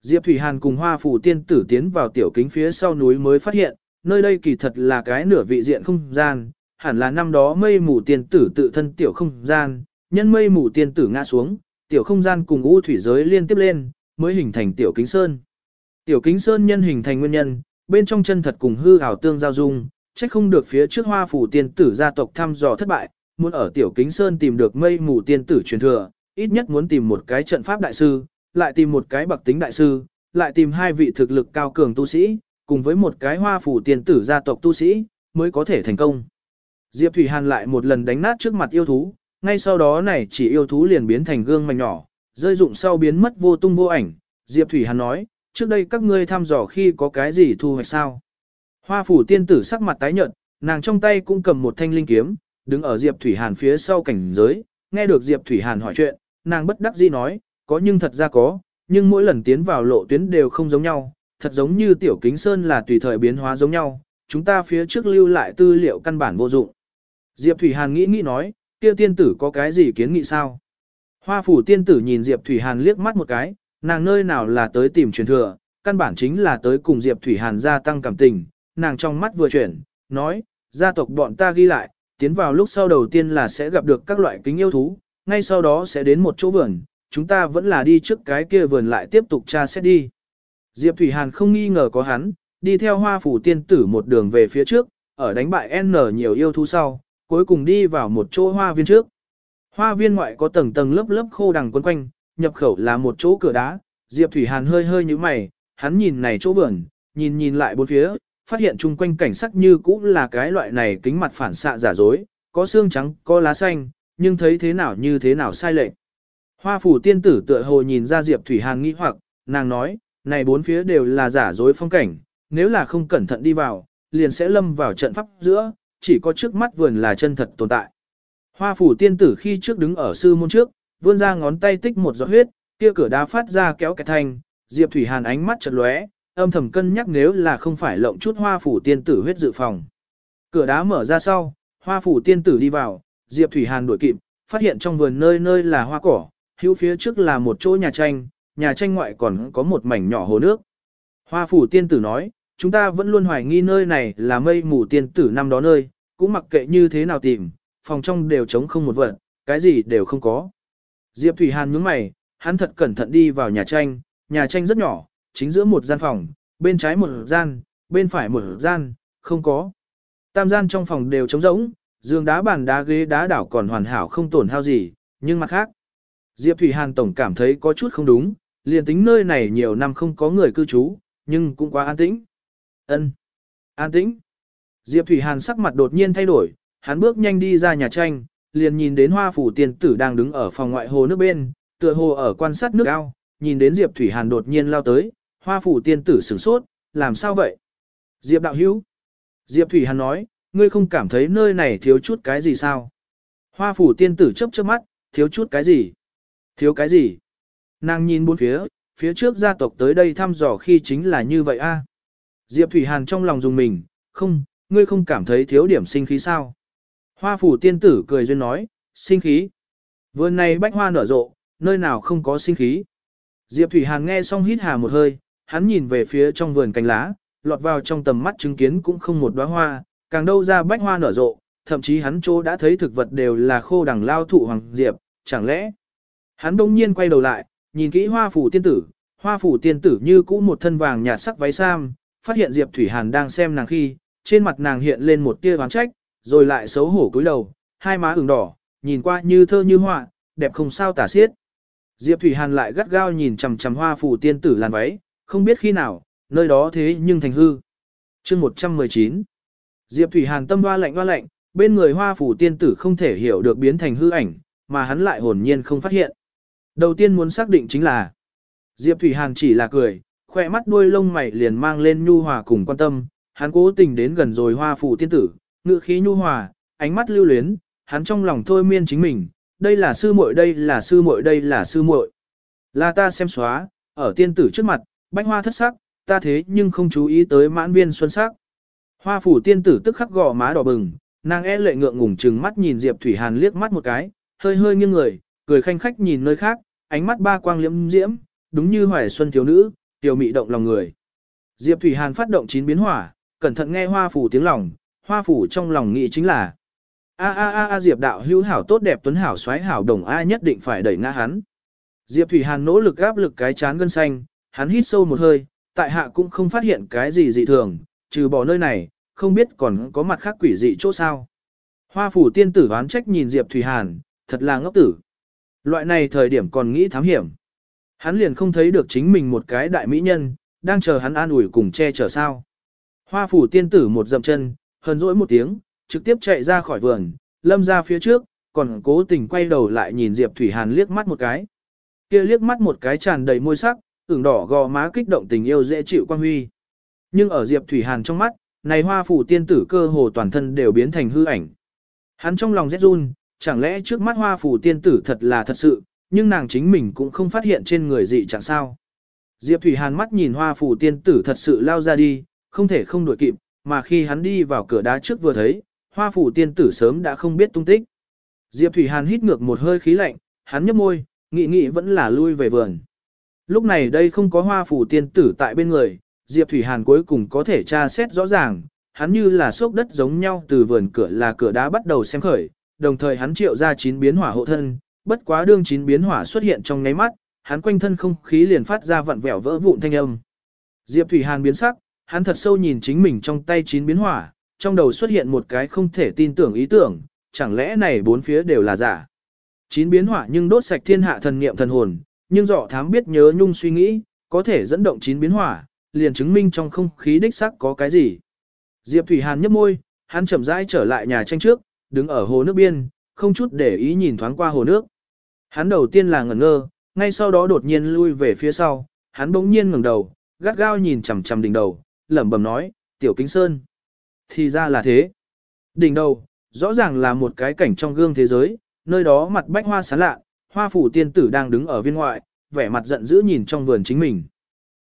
Diệp Thủy Hàn cùng Hoa Phủ Tiên tử tiến vào tiểu kính phía sau núi mới phát hiện, nơi đây kỳ thật là cái nửa vị diện không gian, hẳn là năm đó mây mù tiên tử tự thân tiểu không gian, nhân mây mù tiên tử ngã xuống, tiểu không gian cùng u thủy giới liên tiếp lên, mới hình thành tiểu kính sơn. Tiểu kính sơn nhân hình thành nguyên nhân, bên trong chân thật cùng hư ảo tương giao dung, trách không được phía trước hoa phủ tiên tử gia tộc thăm dò thất bại, muốn ở tiểu kính sơn tìm được mây mù tiên tử truyền thừa, ít nhất muốn tìm một cái trận pháp đại sư, lại tìm một cái bậc tính đại sư, lại tìm hai vị thực lực cao cường tu sĩ, cùng với một cái hoa phủ tiên tử gia tộc tu sĩ, mới có thể thành công. Diệp Thủy Hàn lại một lần đánh nát trước mặt yêu thú, ngay sau đó này chỉ yêu thú liền biến thành gương mảnh nhỏ, rơi dụng sau biến mất vô tung vô ảnh. Diệp Thủy Hàn nói, trước đây các ngươi thăm dò khi có cái gì thu hoạch sao? Hoa phủ tiên tử sắc mặt tái nhợt, nàng trong tay cũng cầm một thanh linh kiếm, đứng ở Diệp Thủy Hàn phía sau cảnh giới, nghe được Diệp Thủy Hàn hỏi chuyện, nàng bất đắc dĩ nói, có nhưng thật ra có, nhưng mỗi lần tiến vào lộ tuyến đều không giống nhau, thật giống như tiểu kính sơn là tùy thời biến hóa giống nhau, chúng ta phía trước lưu lại tư liệu căn bản vô dụng. Diệp Thủy Hàn nghĩ nghĩ nói, kia tiên tử có cái gì kiến nghị sao? Hoa phủ tiên tử nhìn Diệp Thủy Hàn liếc mắt một cái, nàng nơi nào là tới tìm truyền thừa, căn bản chính là tới cùng Diệp Thủy Hàn gia tăng cảm tình, nàng trong mắt vừa chuyển, nói, gia tộc bọn ta ghi lại, tiến vào lúc sau đầu tiên là sẽ gặp được các loại kính yêu thú, ngay sau đó sẽ đến một chỗ vườn, chúng ta vẫn là đi trước cái kia vườn lại tiếp tục tra xét đi. Diệp Thủy Hàn không nghi ngờ có hắn, đi theo hoa phủ tiên tử một đường về phía trước, ở đánh bại N nhiều yêu thú sau, cuối cùng đi vào một chỗ hoa viên trước. Hoa viên ngoại có tầng tầng lớp lớp khô đằng quấn quanh, nhập khẩu là một chỗ cửa đá, Diệp Thủy Hàn hơi hơi như mày, hắn nhìn này chỗ vườn, nhìn nhìn lại bốn phía, phát hiện chung quanh cảnh sắc như cũ là cái loại này kính mặt phản xạ giả dối, có xương trắng, có lá xanh, nhưng thấy thế nào như thế nào sai lệch. Hoa phủ tiên tử tựa hồ nhìn ra Diệp Thủy Hàn nghĩ hoặc, nàng nói, này bốn phía đều là giả dối phong cảnh, nếu là không cẩn thận đi vào, liền sẽ lâm vào trận pháp giữa, chỉ có trước mắt vườn là chân thật tồn tại. Hoa phủ tiên tử khi trước đứng ở sư môn trước, vươn ra ngón tay tích một giọt huyết, kia cửa đá phát ra kéo kẹt thanh, Diệp Thủy Hàn ánh mắt chợt lóe, âm thầm cân nhắc nếu là không phải lộng chút hoa phủ tiên tử huyết dự phòng. Cửa đá mở ra sau, hoa phủ tiên tử đi vào, Diệp Thủy Hàn đuổi kịp, phát hiện trong vườn nơi nơi là hoa cỏ, hữu phía trước là một chỗ nhà tranh, nhà tranh ngoại còn có một mảnh nhỏ hồ nước. Hoa phủ tiên tử nói, chúng ta vẫn luôn hoài nghi nơi này là mây mù tiên tử năm đó nơi, cũng mặc kệ như thế nào tìm, phòng trong đều trống không một vật, cái gì đều không có. Diệp Thủy Hàn nhướng mày, hắn thật cẩn thận đi vào nhà tranh, nhà tranh rất nhỏ, chính giữa một gian phòng, bên trái một gian, bên phải một gian, không có. Tam gian trong phòng đều trống rỗng, giường đá bàn đá ghế đá đảo còn hoàn hảo không tổn hao gì, nhưng mặt khác. Diệp Thủy Hàn tổng cảm thấy có chút không đúng, liền tính nơi này nhiều năm không có người cư trú, nhưng cũng quá an tĩnh. Ân, An tĩnh. Diệp Thủy Hàn sắc mặt đột nhiên thay đổi, hắn bước nhanh đi ra nhà tranh, liền nhìn đến hoa phủ tiền tử đang đứng ở phòng ngoại hồ nước bên, tựa hồ ở quan sát nước ao, nhìn đến Diệp Thủy Hàn đột nhiên lao tới, hoa phủ tiên tử sửng sốt, làm sao vậy? Diệp đạo hữu. Diệp Thủy Hàn nói, ngươi không cảm thấy nơi này thiếu chút cái gì sao? Hoa phủ tiên tử chớp chớp mắt, thiếu chút cái gì? Thiếu cái gì? Nàng nhìn bốn phía, phía trước gia tộc tới đây thăm dò khi chính là như vậy a. Diệp Thủy Hàn trong lòng dùng mình, không, ngươi không cảm thấy thiếu điểm sinh khí sao? Hoa phủ tiên tử cười duyên nói, sinh khí. Vườn này bách hoa nở rộ, nơi nào không có sinh khí. Diệp Thủy Hàn nghe xong hít hà một hơi, hắn nhìn về phía trong vườn cánh lá, lọt vào trong tầm mắt chứng kiến cũng không một đóa hoa, càng đâu ra bách hoa nở rộ, thậm chí hắn chỗ đã thấy thực vật đều là khô đằng lao thụ hoàng diệp, chẳng lẽ. Hắn đông nhiên quay đầu lại, nhìn kỹ hoa phủ tiên tử, hoa phủ tiên tử như cũ một thân vàng nhạt sắc váy sam, phát hiện Diệp Thủy Hàn đang xem nàng khi, trên mặt nàng hiện lên một tia oán trách, rồi lại xấu hổ cúi đầu, hai má ửng đỏ, nhìn qua như thơ như họa, đẹp không sao tả xiết. Diệp Thủy Hàn lại gắt gao nhìn chằm chằm hoa phủ tiên tử làn váy, không biết khi nào, nơi đó thế nhưng thành hư. Chương 119 Diệp Thủy Hàn tâm hoa lạnh hoa lạnh, bên người hoa phủ tiên tử không thể hiểu được biến thành hư ảnh, mà hắn lại hồn nhiên không phát hiện. Đầu tiên muốn xác định chính là Diệp Thủy Hàn chỉ là cười, khỏe mắt đuôi lông mày liền mang lên nhu hòa cùng quan tâm, hắn cố tình đến gần rồi hoa phủ tiên tử, ngự khí nhu hòa, ánh mắt lưu luyến, hắn trong lòng thôi miên chính mình, đây là sư muội đây là sư muội đây là sư muội. Là ta xem xóa, ở tiên tử trước mặt, bánh hoa thất sắc, ta thế nhưng không chú ý tới mãn viên xuân sắc. Hoa phủ tiên tử tức khắc gò má đỏ bừng, nàng e lệ ngượng ngùng chừng mắt nhìn Diệp Thủy Hàn liếc mắt một cái, hơi hơi nghiêng người, cười khanh khách nhìn nơi khác, ánh mắt ba quang liễm diễm, đúng như hoài xuân thiếu nữ, tiểu mị động lòng người. Diệp Thủy Hàn phát động chín biến hỏa, cẩn thận nghe hoa phủ tiếng lòng, hoa phủ trong lòng nghĩ chính là a a a a Diệp đạo hữu hảo tốt đẹp tuấn hảo xoáy hảo đồng a nhất định phải đẩy ngã hắn. Diệp Thủy Hàn nỗ lực gáp lực cái chán gân xanh, hắn hít sâu một hơi, tại hạ cũng không phát hiện cái gì dị thường, trừ bỏ nơi này, không biết còn có mặt khác quỷ dị chỗ sao. Hoa phủ tiên tử oán trách nhìn Diệp Thủy Hàn, thật là ngốc tử. Loại này thời điểm còn nghĩ thám hiểm. Hắn liền không thấy được chính mình một cái đại mỹ nhân, đang chờ hắn an ủi cùng che chở sao. Hoa phủ tiên tử một dậm chân, hờn dỗi một tiếng, trực tiếp chạy ra khỏi vườn, lâm ra phía trước, còn cố tình quay đầu lại nhìn Diệp Thủy Hàn liếc mắt một cái. Kia liếc mắt một cái tràn đầy môi sắc, ửng đỏ gò má kích động tình yêu dễ chịu quan huy. Nhưng ở Diệp Thủy Hàn trong mắt, này hoa phủ tiên tử cơ hồ toàn thân đều biến thành hư ảnh. Hắn trong lòng rét run, chẳng lẽ trước mắt hoa phủ tiên tử thật là thật sự, nhưng nàng chính mình cũng không phát hiện trên người dị chẳng sao. Diệp Thủy Hàn mắt nhìn hoa phủ tiên tử thật sự lao ra đi, không thể không đuổi kịp, mà khi hắn đi vào cửa đá trước vừa thấy, hoa phủ tiên tử sớm đã không biết tung tích. Diệp Thủy Hàn hít ngược một hơi khí lạnh, hắn nhấp môi, nghĩ nghĩ vẫn là lui về vườn. Lúc này đây không có hoa phủ tiên tử tại bên người, Diệp Thủy Hàn cuối cùng có thể tra xét rõ ràng, hắn như là xốc đất giống nhau từ vườn cửa là cửa đá bắt đầu xem khởi, đồng thời hắn triệu ra chín biến hỏa hộ thân, bất quá đương chín biến hỏa xuất hiện trong nháy mắt, hắn quanh thân không khí liền phát ra vặn vẹo vỡ vụn thanh âm. Diệp Thủy Hàn biến sắc, hắn thật sâu nhìn chính mình trong tay chín biến hỏa, trong đầu xuất hiện một cái không thể tin tưởng ý tưởng, chẳng lẽ này bốn phía đều là giả. Chín biến hỏa nhưng đốt sạch thiên hạ thần niệm thần hồn, nhưng dọ thám biết nhớ nhung suy nghĩ, có thể dẫn động chín biến hỏa, liền chứng minh trong không khí đích sắc có cái gì. Diệp Thủy Hàn nhấp môi, hắn chậm rãi trở lại nhà tranh trước, đứng ở hồ nước biên, không chút để ý nhìn thoáng qua hồ nước. Hắn đầu tiên là ngẩn ngơ, ngay sau đó đột nhiên lui về phía sau, hắn bỗng nhiên ngẩng đầu, gắt gao nhìn chằm chằm đỉnh đầu, lẩm bẩm nói, "Tiểu Kính Sơn." Thì ra là thế. Đỉnh đầu, rõ ràng là một cái cảnh trong gương thế giới, nơi đó mặt bách hoa sáng lạ, hoa phủ tiên tử đang đứng ở viên ngoại, vẻ mặt giận dữ nhìn trong vườn chính mình.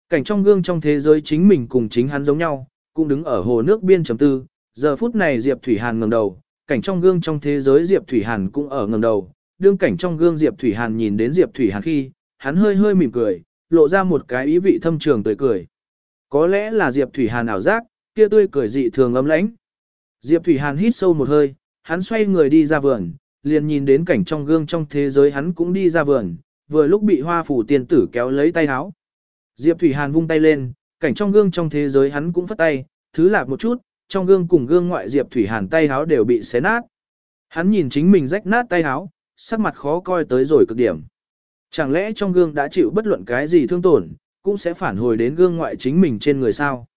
Cảnh trong gương trong thế giới chính mình cùng chính hắn giống nhau, cũng đứng ở hồ nước biên chấm tư, giờ phút này Diệp Thủy Hàn ngẩng đầu, cảnh trong gương trong thế giới Diệp Thủy Hàn cũng ở ngẩng đầu, đương cảnh trong gương Diệp Thủy Hàn nhìn đến Diệp Thủy Hàn khi, hắn hơi hơi mỉm cười, lộ ra một cái ý vị thâm trường tươi cười. Có lẽ là Diệp Thủy Hàn ảo giác, kia tươi cười dị thường ấm lãnh. Diệp Thủy Hàn hít sâu một hơi, hắn xoay người đi ra vườn, liền nhìn đến cảnh trong gương trong thế giới hắn cũng đi ra vườn, vừa lúc bị hoa phủ tiền tử kéo lấy tay áo. Diệp Thủy Hàn vung tay lên, cảnh trong gương trong thế giới hắn cũng phất tay, thứ lạc một chút, trong gương cùng gương ngoại Diệp Thủy Hàn tay háo đều bị xé nát. Hắn nhìn chính mình rách nát tay háo, sắc mặt khó coi tới rồi cực điểm. Chẳng lẽ trong gương đã chịu bất luận cái gì thương tổn, cũng sẽ phản hồi đến gương ngoại chính mình trên người sao?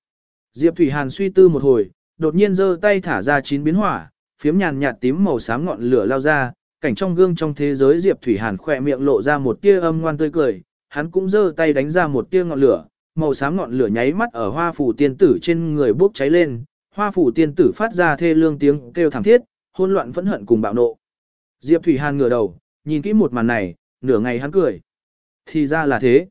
Diệp Thủy Hàn suy tư một hồi, đột nhiên giơ tay thả ra chín biến hỏa, phiếm nhàn nhạt tím màu xám ngọn lửa lao ra, cảnh trong gương trong thế giới Diệp Thủy Hàn khỏe miệng lộ ra một tia âm ngoan tươi cười, hắn cũng giơ tay đánh ra một tia ngọn lửa, màu xám ngọn lửa nháy mắt ở hoa phủ tiên tử trên người bốc cháy lên, hoa phủ tiên tử phát ra thê lương tiếng kêu thảm thiết, hỗn loạn phẫn hận cùng bạo nộ. Diệp Thủy Hàn ngửa đầu, nhìn kỹ một màn này, nửa ngày hắn cười. Thì ra là thế.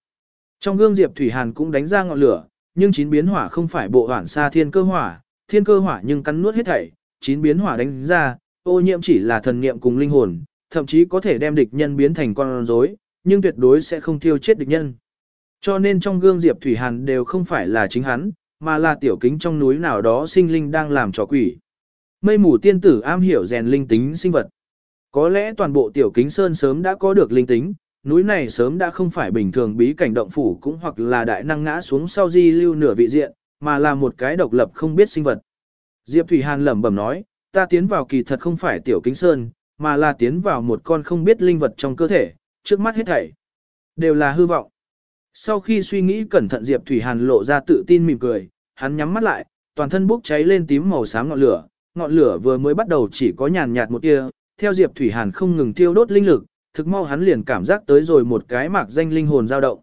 Trong gương Diệp Thủy Hàn cũng đánh ra ngọn lửa, nhưng chín biến hỏa không phải bộ hoản xa thiên cơ hỏa, thiên cơ hỏa nhưng cắn nuốt hết thảy, chín biến hỏa đánh ra, ô nhiễm chỉ là thần niệm cùng linh hồn, thậm chí có thể đem địch nhân biến thành con rối, nhưng tuyệt đối sẽ không tiêu chết địch nhân. Cho nên trong gương Diệp Thủy Hàn đều không phải là chính hắn, mà là tiểu kính trong núi nào đó sinh linh đang làm trò quỷ. Mây mù tiên tử am hiểu rèn linh tính sinh vật. Có lẽ toàn bộ tiểu kính sơn sớm đã có được linh tính, núi này sớm đã không phải bình thường bí cảnh động phủ cũng hoặc là đại năng ngã xuống sau di lưu nửa vị diện, mà là một cái độc lập không biết sinh vật. Diệp Thủy Hàn lẩm bẩm nói, ta tiến vào kỳ thật không phải tiểu kính sơn, mà là tiến vào một con không biết linh vật trong cơ thể, trước mắt hết thảy. Đều là hư vọng. Sau khi suy nghĩ cẩn thận Diệp Thủy Hàn lộ ra tự tin mỉm cười, hắn nhắm mắt lại, toàn thân bốc cháy lên tím màu xám ngọn lửa, ngọn lửa vừa mới bắt đầu chỉ có nhàn nhạt một tia, theo Diệp Thủy Hàn không ngừng tiêu đốt linh lực, thực mau hắn liền cảm giác tới rồi một cái mạc danh linh hồn dao động.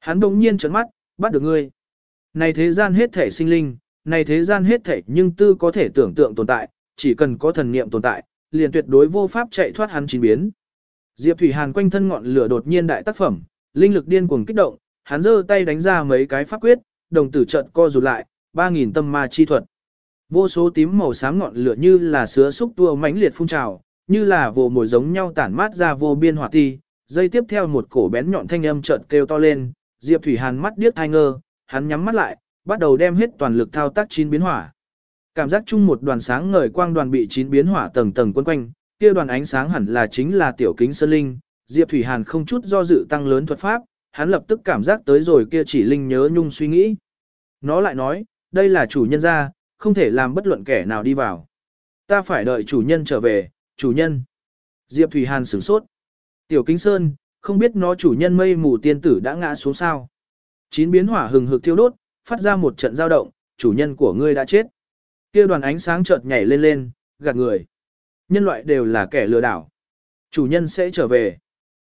Hắn đột nhiên trợn mắt, bắt được ngươi. Này thế gian hết thể sinh linh, này thế gian hết thể nhưng tư có thể tưởng tượng tồn tại, chỉ cần có thần niệm tồn tại, liền tuyệt đối vô pháp chạy thoát hắn chín biến. Diệp Thủy Hàn quanh thân ngọn lửa đột nhiên đại tác phẩm, linh lực điên cuồng kích động, hắn giơ tay đánh ra mấy cái pháp quyết, đồng tử trận co rụt lại, 3000 tâm ma chi thuật. Vô số tím màu xám ngọn lửa như là sứa xúc tua mãnh liệt phun trào, như là vồ mồi giống nhau tản mát ra vô biên hỏa ti. Dây tiếp theo một cổ bén nhọn thanh âm chợt kêu to lên, Diệp Thủy Hàn mắt điếc thai ngơ, hắn nhắm mắt lại, bắt đầu đem hết toàn lực thao tác chín biến hỏa. Cảm giác chung một đoàn sáng ngời quang đoàn bị chín biến hỏa tầng tầng quấn quanh, kia đoàn ánh sáng hẳn là chính là tiểu kính sơn linh, Diệp Thủy Hàn không chút do dự tăng lớn thuật pháp, hắn lập tức cảm giác tới rồi kia chỉ linh nhớ nhung suy nghĩ. Nó lại nói, đây là chủ nhân ra, không thể làm bất luận kẻ nào đi vào. Ta phải đợi chủ nhân trở về, chủ nhân. Diệp Thủy Hàn sửng sốt. Tiểu Kính Sơn, không biết nó chủ nhân mây mù tiên tử đã ngã xuống sao. Chín biến hỏa hừng hực thiêu đốt, phát ra một trận dao động, chủ nhân của ngươi đã chết. Kia đoàn ánh sáng chợt nhảy lên lên, gạt người. Nhân loại đều là kẻ lừa đảo. Chủ nhân sẽ trở về.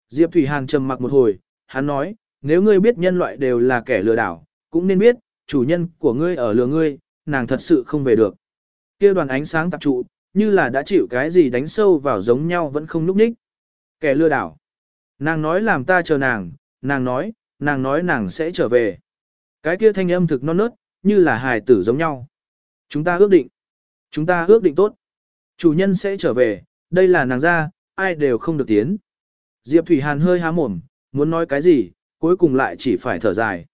Diệp Thủy Hàn trầm mặc một hồi, hắn nói, nếu ngươi biết nhân loại đều là kẻ lừa đảo, cũng nên biết, chủ nhân của ngươi ở lừa ngươi, nàng thật sự không về được. Kia đoàn ánh sáng tập trụ, như là đã chịu cái gì đánh sâu vào giống nhau vẫn không núp ních. Kẻ lừa đảo. Nàng nói làm ta chờ nàng, nàng nói, nàng nói nàng sẽ trở về. Cái kia thanh âm thực non nớt, như là hài tử giống nhau. Chúng ta ước định. Chúng ta ước định tốt. Chủ nhân sẽ trở về, đây là nàng ra, ai đều không được tiến. Diệp Thủy Hàn hơi há mồm, muốn nói cái gì, cuối cùng lại chỉ phải thở dài.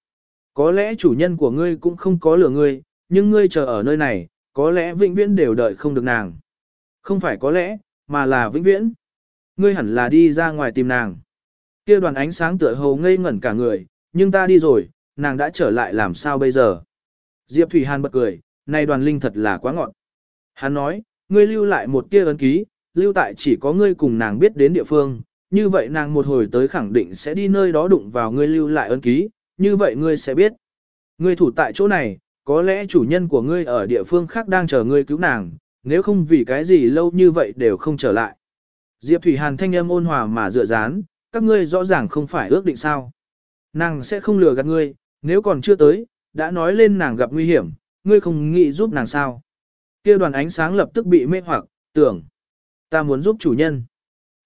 Có lẽ chủ nhân của ngươi cũng không có lừa ngươi, nhưng ngươi chờ ở nơi này, có lẽ vĩnh viễn đều đợi không được nàng. Không phải có lẽ, mà là vĩnh viễn. Ngươi hẳn là đi ra ngoài tìm nàng. Kia đoàn ánh sáng tựa hồ ngây ngẩn cả người, nhưng ta đi rồi, nàng đã trở lại làm sao bây giờ. Diệp Thủy Hàn bật cười, này đoàn linh thật là quá ngọn. Hắn nói, ngươi lưu lại một tia ấn ký, lưu tại chỉ có ngươi cùng nàng biết đến địa phương, như vậy nàng một hồi tới khẳng định sẽ đi nơi đó đụng vào ngươi lưu lại ấn ký, như vậy ngươi sẽ biết. Ngươi thủ tại chỗ này, có lẽ chủ nhân của ngươi ở địa phương khác đang chờ ngươi cứu nàng, nếu không vì cái gì lâu như vậy đều không trở lại. Diệp Thủy Hàn thanh âm ôn hòa mà dựa dán, các ngươi rõ ràng không phải ước định sao. Nàng sẽ không lừa gạt ngươi, nếu còn chưa tới, đã nói lên nàng gặp nguy hiểm, ngươi không nghĩ giúp nàng sao kia đoàn ánh sáng lập tức bị mê hoặc, tưởng. Ta muốn giúp chủ nhân.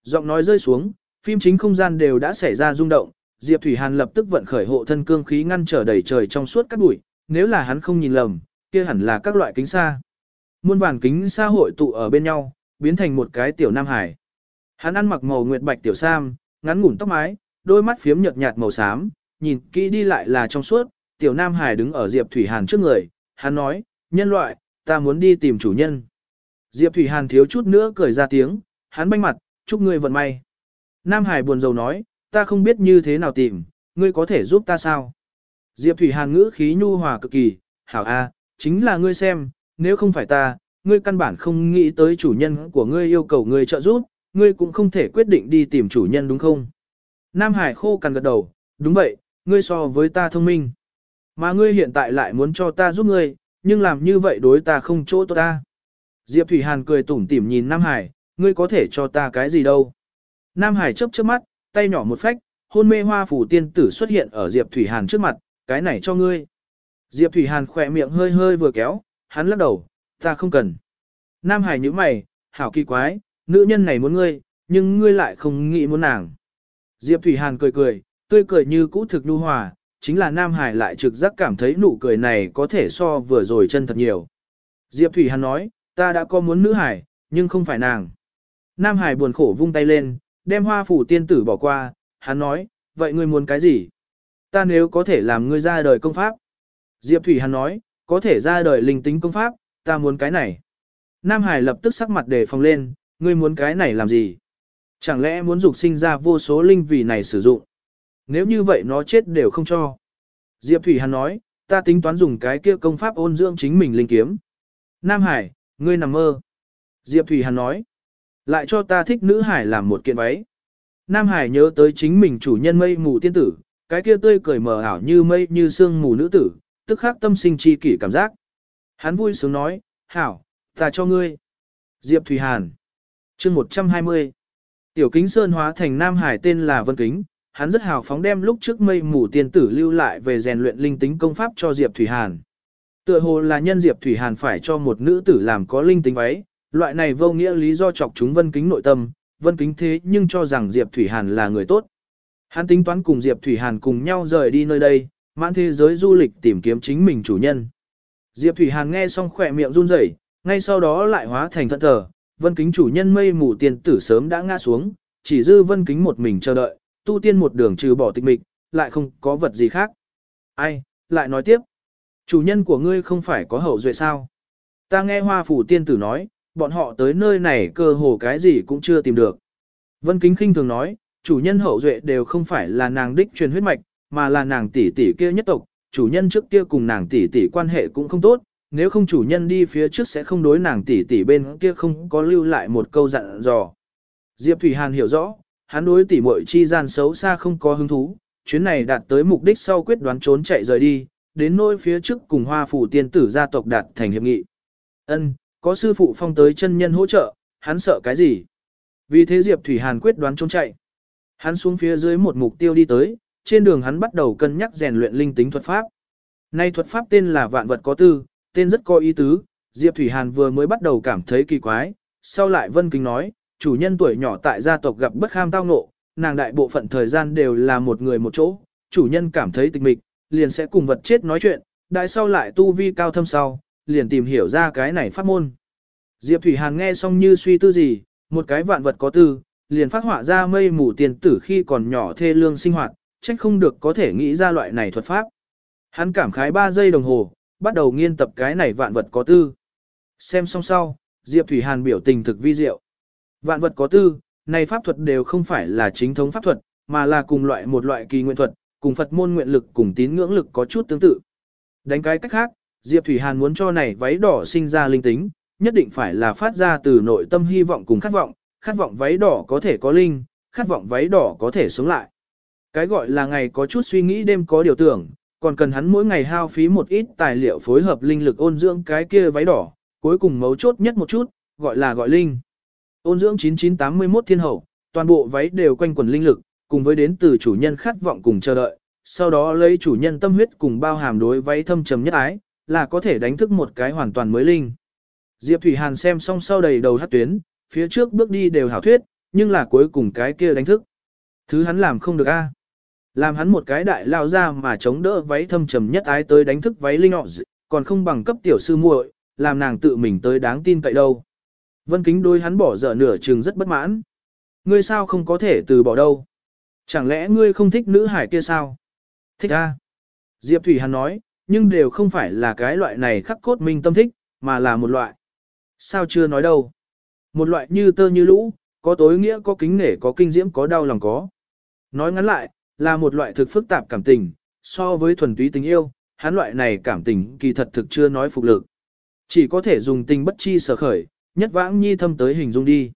Giọng nói rơi xuống, phim chính không gian đều đã xảy ra rung động, Diệp Thủy Hàn lập tức vận khởi hộ thân cương khí ngăn trở đầy trời trong suốt các bụi, nếu là hắn không nhìn lầm, kia hẳn là các loại kính xa. Muôn vàn kính xa hội tụ ở bên nhau, biến thành một cái tiểu nam hải. Hắn ăn mặc màu nguyệt bạch tiểu sam, ngắn ngủn tóc mái, đôi mắt phiếm nhợt nhạt màu xám, nhìn kỹ đi lại là trong suốt, tiểu nam hải đứng ở Diệp Thủy Hàn trước người, hắn nói, nhân loại, ta muốn đi tìm chủ nhân. Diệp Thủy Hàn thiếu chút nữa cười ra tiếng, hắn banh mặt, chúc ngươi vận may. Nam Hải buồn rầu nói, ta không biết như thế nào tìm, ngươi có thể giúp ta sao? Diệp Thủy Hàn ngữ khí nhu hòa cực kỳ, hảo a, chính là ngươi xem, nếu không phải ta, ngươi căn bản không nghĩ tới chủ nhân của ngươi yêu cầu ngươi trợ giúp, ngươi cũng không thể quyết định đi tìm chủ nhân đúng không? Nam Hải khô cằn gật đầu, đúng vậy, ngươi so với ta thông minh. Mà ngươi hiện tại lại muốn cho ta giúp ngươi, nhưng làm như vậy đối ta không chỗ tốt ta. Diệp Thủy Hàn cười tủm tỉm nhìn Nam Hải, ngươi có thể cho ta cái gì đâu. Nam Hải chớp chớp mắt, tay nhỏ một phách, hôn mê hoa phủ tiên tử xuất hiện ở Diệp Thủy Hàn trước mặt, cái này cho ngươi. Diệp Thủy Hàn khỏe miệng hơi hơi vừa kéo, hắn lắc đầu, ta không cần. Nam Hải nhíu mày, hảo kỳ quái, nữ nhân này muốn ngươi, nhưng ngươi lại không nghĩ muốn nàng. Diệp Thủy Hàn cười cười, tươi cười như cũ thực nhu hòa, chính là Nam Hải lại trực giác cảm thấy nụ cười này có thể so vừa rồi chân thật nhiều. Diệp Thủy Hàn nói, ta đã có muốn nữ hải, nhưng không phải nàng. Nam Hải buồn khổ vung tay lên, đem hoa phủ tiên tử bỏ qua, hắn nói, vậy ngươi muốn cái gì? Ta nếu có thể làm ngươi ra đời công pháp. Diệp Thủy Hàn nói, có thể ra đời linh tính công pháp, ta muốn cái này. Nam Hải lập tức sắc mặt đề phòng lên, ngươi muốn cái này làm gì? Chẳng lẽ muốn dục sinh ra vô số linh vì này sử dụng? Nếu như vậy nó chết đều không cho. Diệp Thủy Hàn nói, ta tính toán dùng cái kia công pháp ôn dưỡng chính mình linh kiếm. Nam Hải, ngươi nằm mơ. Diệp Thủy Hàn nói, lại cho ta thích nữ hải làm một kiện váy. Nam Hải nhớ tới chính mình chủ nhân mây mù tiên tử, cái kia tươi cười mờ ảo như mây như sương mù nữ tử, tức khắc tâm sinh chi kỷ cảm giác. Hắn vui sướng nói, hảo, ta cho ngươi. Diệp Thủy Hàn. chương 120. Tiểu kính sơn hóa thành Nam Hải tên là Vân Kính, hắn rất hào phóng đem lúc trước mây mù tiên tử lưu lại về rèn luyện linh tính công pháp cho Diệp Thủy Hàn. Tựa hồ là nhân Diệp Thủy Hàn phải cho một nữ tử làm có linh tính váy, loại này vô nghĩa lý do chọc chúng Vân Kính nội tâm, Vân Kính thế nhưng cho rằng Diệp Thủy Hàn là người tốt. Hắn tính toán cùng Diệp Thủy Hàn cùng nhau rời đi nơi đây, mãn thế giới du lịch tìm kiếm chính mình chủ nhân. Diệp Thủy Hàn nghe xong khỏe miệng run rẩy, ngay sau đó lại hóa thành thận thờ, Vân Kính chủ nhân mây mù tiền tử sớm đã ngã xuống, chỉ dư Vân Kính một mình chờ đợi, tu tiên một đường trừ bỏ tịch mịch, lại không có vật gì khác. Ai, lại nói tiếp. Chủ nhân của ngươi không phải có hậu duệ sao? Ta nghe hoa phủ tiên tử nói, bọn họ tới nơi này cơ hồ cái gì cũng chưa tìm được. Vân Kính khinh thường nói, chủ nhân hậu duệ đều không phải là nàng đích truyền huyết mạch, mà là nàng tỷ tỷ kia nhất tộc, chủ nhân trước kia cùng nàng tỷ tỷ quan hệ cũng không tốt, nếu không chủ nhân đi phía trước sẽ không đối nàng tỷ tỷ bên kia không có lưu lại một câu dặn dò. Diệp Thủy Hàn hiểu rõ, hắn đối tỷ muội chi gian xấu xa không có hứng thú, chuyến này đạt tới mục đích sau quyết đoán trốn chạy rời đi, đến nỗi phía trước cùng hoa phủ tiên tử gia tộc đạt thành hiệp nghị. Ân, có sư phụ phong tới chân nhân hỗ trợ, hắn sợ cái gì? Vì thế Diệp Thủy Hàn quyết đoán trốn chạy. Hắn xuống phía dưới một mục tiêu đi tới, trên đường hắn bắt đầu cân nhắc rèn luyện linh tính thuật pháp. Nay thuật pháp tên là vạn vật có tư, tên rất có ý tứ, Diệp Thủy Hàn vừa mới bắt đầu cảm thấy kỳ quái, sau lại Vân Kính nói, chủ nhân tuổi nhỏ tại gia tộc gặp bất kham tao ngộ, nàng đại bộ phận thời gian đều là một người một chỗ, chủ nhân cảm thấy tịch mịch, liền sẽ cùng vật chết nói chuyện, đại sau lại tu vi cao thâm sau, liền tìm hiểu ra cái này pháp môn. Diệp Thủy Hàn nghe xong như suy tư gì, một cái vạn vật có tư, liền phát họa ra mây mù tiền tử khi còn nhỏ thê lương sinh hoạt, trách không được có thể nghĩ ra loại này thuật pháp. Hắn cảm khái 3 giây đồng hồ, bắt đầu nghiên tập cái này vạn vật có tư. Xem xong sau, Diệp Thủy Hàn biểu tình thực vi diệu. Vạn vật có tư, này pháp thuật đều không phải là chính thống pháp thuật, mà là cùng loại một loại kỳ nguyện thuật, cùng Phật môn nguyện lực cùng tín ngưỡng lực có chút tương tự. Đánh cái cách khác, Diệp Thủy Hàn muốn cho này váy đỏ sinh ra linh tính, nhất định phải là phát ra từ nội tâm hy vọng cùng khát vọng, khát vọng váy đỏ có thể có linh, khát vọng váy đỏ có thể sống lại. Cái gọi là ngày có chút suy nghĩ đêm có điều tưởng, còn cần hắn mỗi ngày hao phí một ít tài liệu phối hợp linh lực ôn dưỡng cái kia váy đỏ, cuối cùng mấu chốt nhất một chút, gọi là gọi linh. Ôn dưỡng 9981 thiên hậu, toàn bộ váy đều quanh quần linh lực, cùng với đến từ chủ nhân khát vọng cùng chờ đợi, sau đó lấy chủ nhân tâm huyết cùng bao hàm đối váy thâm trầm nhất ái, là có thể đánh thức một cái hoàn toàn mới linh. Diệp Thủy Hàn xem xong sau đầy đầu hát tuyến, phía trước bước đi đều hảo thuyết, nhưng là cuối cùng cái kia đánh thức. Thứ hắn làm không được a. Làm hắn một cái đại lao ra mà chống đỡ váy thâm trầm nhất ái tới đánh thức váy linh họ còn không bằng cấp tiểu sư muội, làm nàng tự mình tới đáng tin cậy đâu. Vân kính đôi hắn bỏ dở nửa chừng rất bất mãn. Ngươi sao không có thể từ bỏ đâu? Chẳng lẽ ngươi không thích nữ hải kia sao? Thích a. Diệp Thủy Hàn nói, nhưng đều không phải là cái loại này khắc cốt minh tâm thích, mà là một loại. Sao chưa nói đâu? Một loại như tơ như lũ, có tối nghĩa có kính nể có kinh diễm có đau lòng có. Nói ngắn lại, là một loại thực phức tạp cảm tình, so với thuần túy tình yêu, hắn loại này cảm tình kỳ thật thực chưa nói phục lực. Chỉ có thể dùng tình bất chi sở khởi, nhất vãng nhi thâm tới hình dung đi.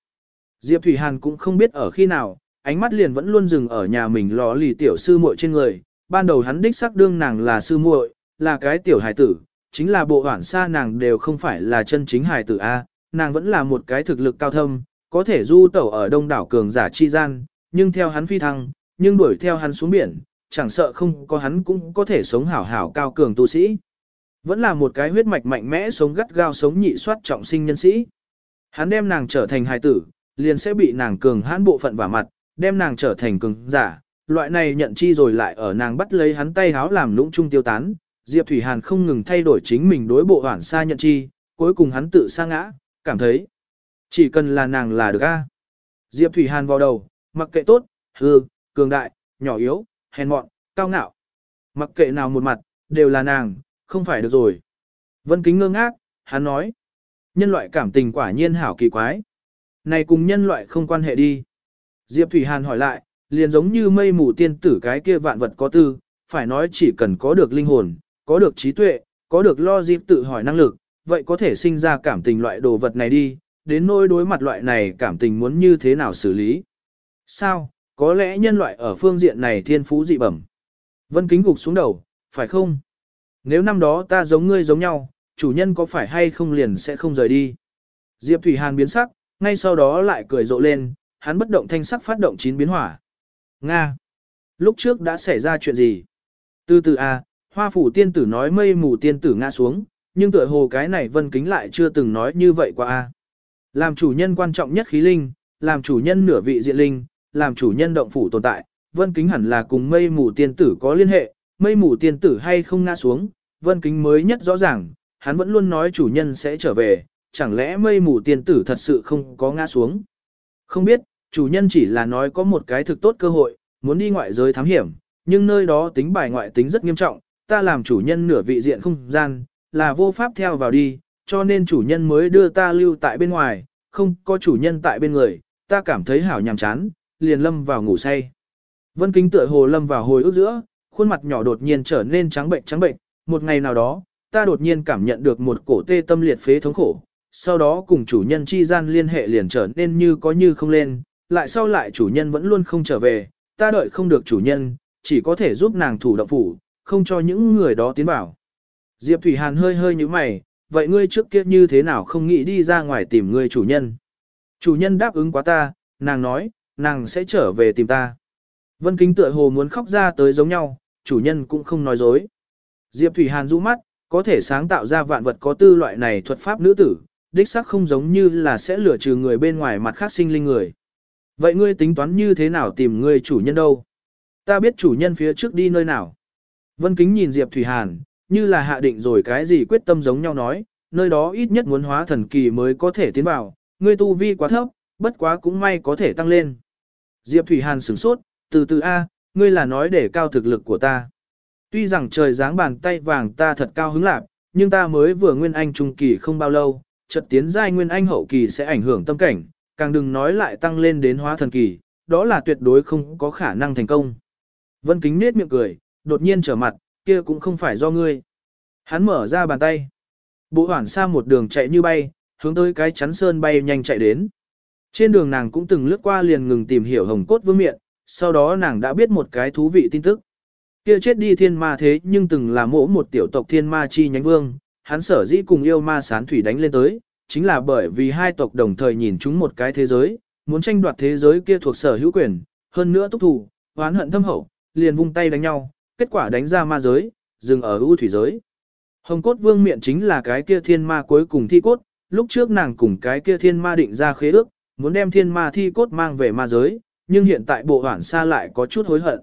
Diệp Thủy Hàn cũng không biết ở khi nào, ánh mắt liền vẫn luôn dừng ở nhà mình lò lì tiểu sư muội trên người. Ban đầu hắn đích xác đương nàng là sư muội, là cái tiểu hài tử, chính là bộ hoảng xa nàng đều không phải là chân chính hài tử A, nàng vẫn là một cái thực lực cao thâm, có thể du tẩu ở đông đảo cường giả chi gian, nhưng theo hắn phi thăng, nhưng đuổi theo hắn xuống biển, chẳng sợ không có hắn cũng có thể sống hảo hảo cao cường tu sĩ. Vẫn là một cái huyết mạch mạnh mẽ sống gắt gao sống nhị soát trọng sinh nhân sĩ. Hắn đem nàng trở thành hài tử, liền sẽ bị nàng cường hãn bộ phận vả mặt, đem nàng trở thành cường giả. Loại này nhận chi rồi lại ở nàng bắt lấy hắn tay háo làm lũng trung tiêu tán. Diệp Thủy Hàn không ngừng thay đổi chính mình đối bộ hoảng xa nhận chi, cuối cùng hắn tự sa ngã, cảm thấy chỉ cần là nàng là được a. Diệp Thủy Hàn vào đầu, mặc kệ tốt, hư, cường đại, nhỏ yếu, hèn mọn, cao ngạo. Mặc kệ nào một mặt, đều là nàng, không phải được rồi. Vân Kính ngơ ngác, hắn nói. Nhân loại cảm tình quả nhiên hảo kỳ quái. Này cùng nhân loại không quan hệ đi. Diệp Thủy Hàn hỏi lại, liền giống như mây mù tiên tử cái kia vạn vật có tư, phải nói chỉ cần có được linh hồn, có được trí tuệ, có được lo dịp tự hỏi năng lực, vậy có thể sinh ra cảm tình loại đồ vật này đi, đến nỗi đối mặt loại này cảm tình muốn như thế nào xử lý. Sao, có lẽ nhân loại ở phương diện này thiên phú dị bẩm. Vân kính gục xuống đầu, phải không? Nếu năm đó ta giống ngươi giống nhau, chủ nhân có phải hay không liền sẽ không rời đi. Diệp Thủy Hàn biến sắc, ngay sau đó lại cười rộ lên, hắn bất động thanh sắc phát động chín biến hỏa. Nga! Lúc trước đã xảy ra chuyện gì? Từ từ à, hoa phủ tiên tử nói mây mù tiên tử ngã xuống, nhưng tựa hồ cái này vân kính lại chưa từng nói như vậy qua a. Làm chủ nhân quan trọng nhất khí linh, làm chủ nhân nửa vị diện linh, làm chủ nhân động phủ tồn tại, vân kính hẳn là cùng mây mù tiên tử có liên hệ, mây mù tiên tử hay không ngã xuống, vân kính mới nhất rõ ràng, hắn vẫn luôn nói chủ nhân sẽ trở về, chẳng lẽ mây mù tiên tử thật sự không có ngã xuống. Không biết, chủ nhân chỉ là nói có một cái thực tốt cơ hội, muốn đi ngoại giới thám hiểm, nhưng nơi đó tính bài ngoại tính rất nghiêm trọng, ta làm chủ nhân nửa vị diện không gian, là vô pháp theo vào đi, cho nên chủ nhân mới đưa ta lưu tại bên ngoài, không có chủ nhân tại bên người, ta cảm thấy hảo nhàm chán, liền lâm vào ngủ say. Vân kính tựa hồ lâm vào hồi ức giữa, khuôn mặt nhỏ đột nhiên trở nên trắng bệnh trắng bệnh, một ngày nào đó, ta đột nhiên cảm nhận được một cổ tê tâm liệt phế thống khổ, sau đó cùng chủ nhân chi gian liên hệ liền trở nên như có như không lên, lại sau lại chủ nhân vẫn luôn không trở về, ta đợi không được chủ nhân, chỉ có thể giúp nàng thủ động phủ, không cho những người đó tiến vào. Diệp Thủy Hàn hơi hơi như mày, vậy ngươi trước kia như thế nào không nghĩ đi ra ngoài tìm ngươi chủ nhân? Chủ nhân đáp ứng quá ta, nàng nói, nàng sẽ trở về tìm ta. Vân Kính tựa hồ muốn khóc ra tới giống nhau, chủ nhân cũng không nói dối. Diệp Thủy Hàn rũ mắt, có thể sáng tạo ra vạn vật có tư loại này thuật pháp nữ tử, đích xác không giống như là sẽ lừa trừ người bên ngoài mặt khác sinh linh người. Vậy ngươi tính toán như thế nào tìm ngươi chủ nhân đâu? Ta biết chủ nhân phía trước đi nơi nào. Vân Kính nhìn Diệp Thủy Hàn, như là hạ định rồi cái gì quyết tâm giống nhau nói, nơi đó ít nhất muốn hóa thần kỳ mới có thể tiến vào, ngươi tu vi quá thấp, bất quá cũng may có thể tăng lên. Diệp Thủy Hàn sửng sốt, từ từ A, ngươi là nói để cao thực lực của ta. Tuy rằng trời dáng bàn tay vàng ta thật cao hứng lạc, nhưng ta mới vừa nguyên anh trung kỳ không bao lâu, chợt tiến giai nguyên anh hậu kỳ sẽ ảnh hưởng tâm cảnh, càng đừng nói lại tăng lên đến hóa thần kỳ, đó là tuyệt đối không có khả năng thành công. Vân Kính nết miệng cười, đột nhiên trở mặt, kia cũng không phải do ngươi. Hắn mở ra bàn tay. Bộ hoảng xa một đường chạy như bay, hướng tới cái chắn sơn bay nhanh chạy đến. Trên đường nàng cũng từng lướt qua liền ngừng tìm hiểu hồng cốt vương miện, sau đó nàng đã biết một cái thú vị tin tức. Kia chết đi thiên ma thế nhưng từng là mỗ một tiểu tộc thiên ma chi nhánh vương, hắn sở dĩ cùng yêu ma sán thủy đánh lên tới, chính là bởi vì hai tộc đồng thời nhìn chúng một cái thế giới, muốn tranh đoạt thế giới kia thuộc sở hữu quyền, hơn nữa túc thủ, oán hận thâm hậu, liền vung tay đánh nhau, kết quả đánh ra ma giới, dừng ở ưu thủy giới. Hồng cốt vương miệng chính là cái kia thiên ma cuối cùng thi cốt, lúc trước nàng cùng cái kia thiên ma định ra khế ước, muốn đem thiên ma thi cốt mang về ma giới, nhưng hiện tại bộ hoảng xa lại có chút hối hận.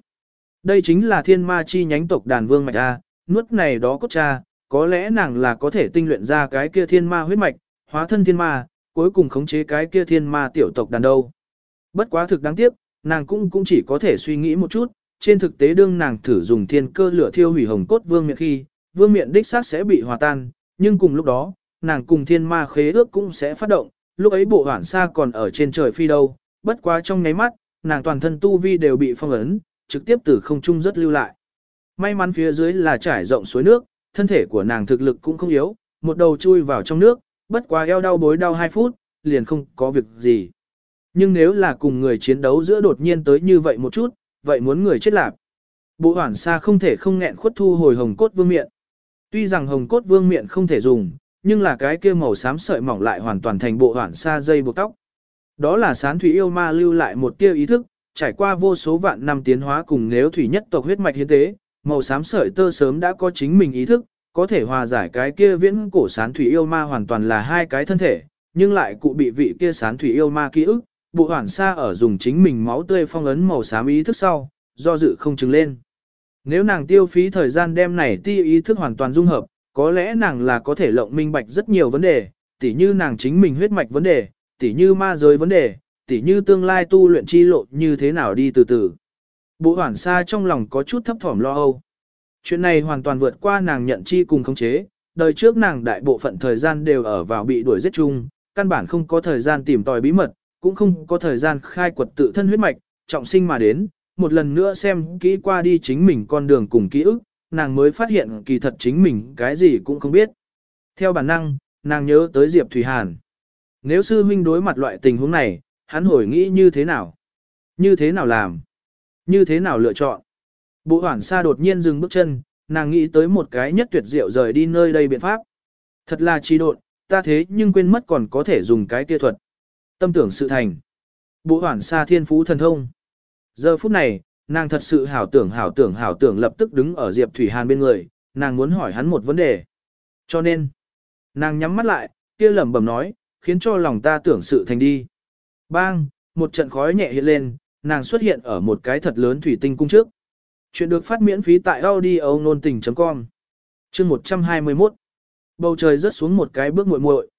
Đây chính là thiên ma chi nhánh tộc đàn vương mạch A, nuốt này đó cốt cha, có lẽ nàng là có thể tinh luyện ra cái kia thiên ma huyết mạch, hóa thân thiên ma, cuối cùng khống chế cái kia thiên ma tiểu tộc đàn đâu. Bất quá thực đáng tiếc, nàng cũng cũng chỉ có thể suy nghĩ một chút, trên thực tế đương nàng thử dùng thiên cơ lửa thiêu hủy hồng cốt vương miệng khi, vương miệng đích xác sẽ bị hòa tan, nhưng cùng lúc đó, nàng cùng thiên ma khế ước cũng sẽ phát động, lúc ấy bộ hoảng xa còn ở trên trời phi đâu, bất quá trong nháy mắt, nàng toàn thân tu vi đều bị phong ấn, trực tiếp từ không trung rất lưu lại. May mắn phía dưới là trải rộng suối nước, thân thể của nàng thực lực cũng không yếu, một đầu chui vào trong nước, bất quá eo đau bối đau 2 phút, liền không có việc gì. Nhưng nếu là cùng người chiến đấu giữa đột nhiên tới như vậy một chút, vậy muốn người chết lạp. Bộ hoảng xa không thể không nghẹn khuất thu hồi hồng cốt vương miệng. Tuy rằng hồng cốt vương miệng không thể dùng, nhưng là cái kia màu xám sợi mỏng lại hoàn toàn thành bộ hoảng xa dây buộc tóc. Đó là sán thủy yêu ma lưu lại một tia ý thức, trải qua vô số vạn năm tiến hóa cùng nếu thủy nhất tộc huyết mạch hiến tế, màu xám sợi tơ sớm đã có chính mình ý thức, có thể hòa giải cái kia viễn cổ sán thủy yêu ma hoàn toàn là hai cái thân thể, nhưng lại cụ bị vị kia sán thủy yêu ma ký ức, bộ hoàn xa ở dùng chính mình máu tươi phong ấn màu xám ý thức sau, do dự không chứng lên. Nếu nàng tiêu phí thời gian đem này ti ý thức hoàn toàn dung hợp, có lẽ nàng là có thể lộng minh bạch rất nhiều vấn đề, tỉ như nàng chính mình huyết mạch vấn đề, tỉ như ma giới vấn đề, tỉ như tương lai tu luyện chi lộ như thế nào đi từ từ. Bộ hoảng xa trong lòng có chút thấp thỏm lo âu. Chuyện này hoàn toàn vượt qua nàng nhận chi cùng khống chế, đời trước nàng đại bộ phận thời gian đều ở vào bị đuổi giết chung, căn bản không có thời gian tìm tòi bí mật, cũng không có thời gian khai quật tự thân huyết mạch, trọng sinh mà đến, một lần nữa xem kỹ qua đi chính mình con đường cùng ký ức, nàng mới phát hiện kỳ thật chính mình cái gì cũng không biết. Theo bản năng, nàng nhớ tới Diệp Thủy Hàn. Nếu sư huynh đối mặt loại tình huống này, hắn hồi nghĩ như thế nào? Như thế nào làm? Như thế nào lựa chọn? Bộ hoảng xa đột nhiên dừng bước chân, nàng nghĩ tới một cái nhất tuyệt diệu rời đi nơi đây biện pháp. Thật là chi độn, ta thế nhưng quên mất còn có thể dùng cái kia thuật. Tâm tưởng sự thành. Bộ hoảng xa thiên phú thần thông. Giờ phút này, nàng thật sự hảo tưởng hảo tưởng hảo tưởng lập tức đứng ở Diệp Thủy Hàn bên người, nàng muốn hỏi hắn một vấn đề. Cho nên, nàng nhắm mắt lại, kia lẩm bẩm nói, khiến cho lòng ta tưởng sự thành đi. Bang, một trận khói nhẹ hiện lên, nàng xuất hiện ở một cái thật lớn thủy tinh cung trước. Chuyện được phát miễn phí tại audio nôn tình.com Chương 121 Bầu trời rớt xuống một cái bước muội muội.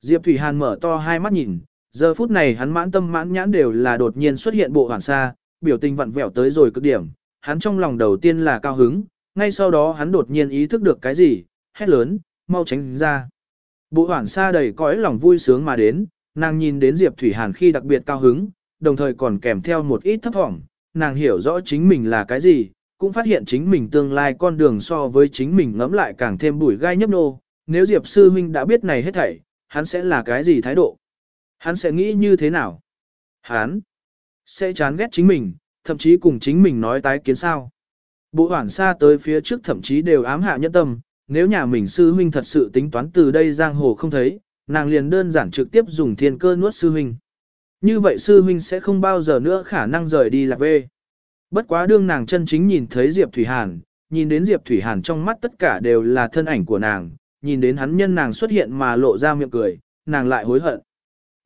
Diệp Thủy Hàn mở to hai mắt nhìn, giờ phút này hắn mãn tâm mãn nhãn đều là đột nhiên xuất hiện bộ hoàn sa, biểu tình vặn vẹo tới rồi cực điểm, hắn trong lòng đầu tiên là cao hứng, ngay sau đó hắn đột nhiên ý thức được cái gì, hét lớn, mau tránh ra. Bộ hoảng xa đầy cõi lòng vui sướng mà đến, nàng nhìn đến Diệp Thủy Hàn khi đặc biệt cao hứng, đồng thời còn kèm theo một ít thấp thỏm, nàng hiểu rõ chính mình là cái gì, cũng phát hiện chính mình tương lai con đường so với chính mình ngẫm lại càng thêm bụi gai nhấp nô, nếu Diệp Sư Minh đã biết này hết thảy, hắn sẽ là cái gì thái độ? Hắn sẽ nghĩ như thế nào? Hắn sẽ chán ghét chính mình, thậm chí cùng chính mình nói tái kiến sao. Bộ hoảng xa tới phía trước thậm chí đều ám hạ nhân tâm, nếu nhà mình sư huynh thật sự tính toán từ đây giang hồ không thấy, nàng liền đơn giản trực tiếp dùng thiên cơ nuốt sư huynh. Như vậy sư huynh sẽ không bao giờ nữa khả năng rời đi lạc về. Bất quá đương nàng chân chính nhìn thấy Diệp Thủy Hàn, nhìn đến Diệp Thủy Hàn trong mắt tất cả đều là thân ảnh của nàng, nhìn đến hắn nhân nàng xuất hiện mà lộ ra miệng cười, nàng lại hối hận.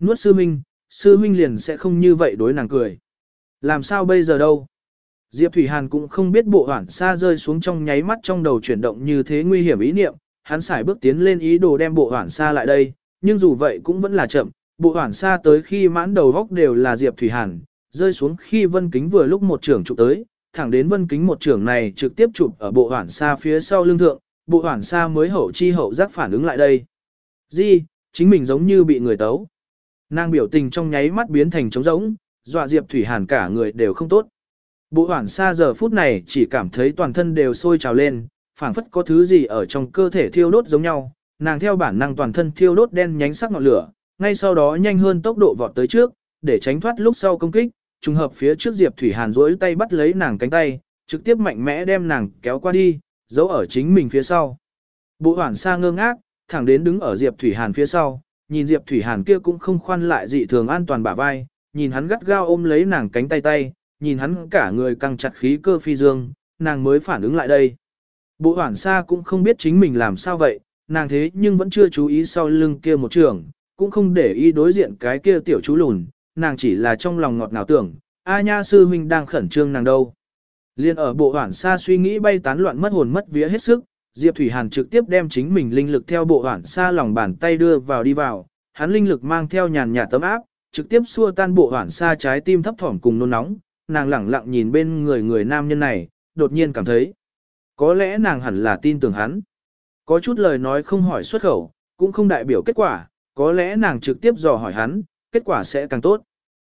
Nuốt sư huynh, sư huynh liền sẽ không như vậy đối nàng cười. Làm sao bây giờ đâu? Diệp Thủy Hàn cũng không biết bộ hoảng xa rơi xuống trong nháy mắt trong đầu chuyển động như thế nguy hiểm ý niệm, hắn xài bước tiến lên ý đồ đem bộ hoảng xa lại đây, nhưng dù vậy cũng vẫn là chậm, bộ hoảng xa tới khi mãn đầu góc đều là Diệp Thủy Hàn, rơi xuống khi vân kính vừa lúc một trưởng chụp tới, thẳng đến vân kính một trưởng này trực tiếp chụp ở bộ hoảng xa phía sau lưng thượng, bộ hoảng xa mới hậu chi hậu giác phản ứng lại đây. Di, chính mình giống như bị người tấu. Nàng biểu tình trong nháy mắt biến thành trống rỗng, dọa Diệp Thủy Hàn cả người đều không tốt. Bộ hoảng xa giờ phút này chỉ cảm thấy toàn thân đều sôi trào lên, phảng phất có thứ gì ở trong cơ thể thiêu đốt giống nhau, nàng theo bản năng toàn thân thiêu đốt đen nhánh sắc ngọn lửa, ngay sau đó nhanh hơn tốc độ vọt tới trước, để tránh thoát lúc sau công kích, trùng hợp phía trước Diệp Thủy Hàn duỗi tay bắt lấy nàng cánh tay, trực tiếp mạnh mẽ đem nàng kéo qua đi, giấu ở chính mình phía sau. Bộ Hoản Sa ngơ ngác, thẳng đến đứng ở Diệp Thủy Hàn phía sau, nhìn Diệp Thủy Hàn kia cũng không khoan lại dị thường an toàn bả vai, nhìn hắn gắt gao ôm lấy nàng cánh tay tay, nhìn hắn cả người căng chặt khí cơ phi dương, nàng mới phản ứng lại đây. Bộ Hoản Sa cũng không biết chính mình làm sao vậy, nàng thế nhưng vẫn chưa chú ý sau lưng kia một trường, cũng không để ý đối diện cái kia tiểu chú lùn, nàng chỉ là trong lòng ngọt ngào tưởng, A nha sư huynh đang khẩn trương nàng đâu. Liên ở bộ hoảng xa suy nghĩ bay tán loạn mất hồn mất vía hết sức, Diệp Thủy Hàn trực tiếp đem chính mình linh lực theo bộ hoảng xa lòng bàn tay đưa vào đi vào, hắn linh lực mang theo nhàn nhạt tấm áp, trực tiếp xua tan bộ hoảng xa trái tim thấp thỏm cùng nôn nóng, nàng lẳng lặng nhìn bên người người nam nhân này, đột nhiên cảm thấy, có lẽ nàng hẳn là tin tưởng hắn. Có chút lời nói không hỏi xuất khẩu, cũng không đại biểu kết quả, có lẽ nàng trực tiếp dò hỏi hắn, kết quả sẽ càng tốt.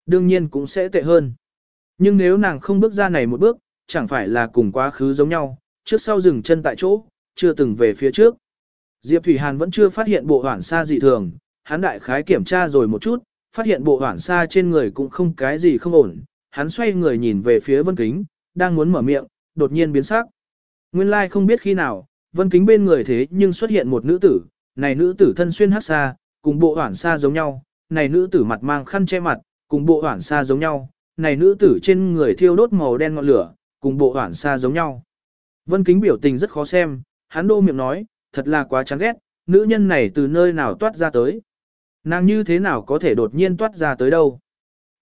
Đương nhiên cũng sẽ tệ hơn. Nhưng nếu nàng không bước ra này một bước, chẳng phải là cùng quá khứ giống nhau, trước sau dừng chân tại chỗ, chưa từng về phía trước. Diệp Thủy Hàn vẫn chưa phát hiện bộ hoảng xa dị thường, hắn đại khái kiểm tra rồi một chút, phát hiện bộ hoảng xa trên người cũng không cái gì không ổn, hắn xoay người nhìn về phía Vân Kính, đang muốn mở miệng, đột nhiên biến sắc. Nguyên lai like không biết khi nào, Vân Kính bên người thế nhưng xuất hiện một nữ tử, này nữ tử thân xuyên hắc xa, cùng bộ hoảng xa giống nhau, này nữ tử mặt mang khăn che mặt, cùng bộ hoảng xa giống nhau, này nữ tử trên người thiêu đốt màu đen ngọn lửa, cùng bộ hoảng xa giống nhau. Vân Kính biểu tình rất khó xem, hắn đô miệng nói, thật là quá chán ghét, nữ nhân này từ nơi nào toát ra tới. Nàng như thế nào có thể đột nhiên toát ra tới đâu.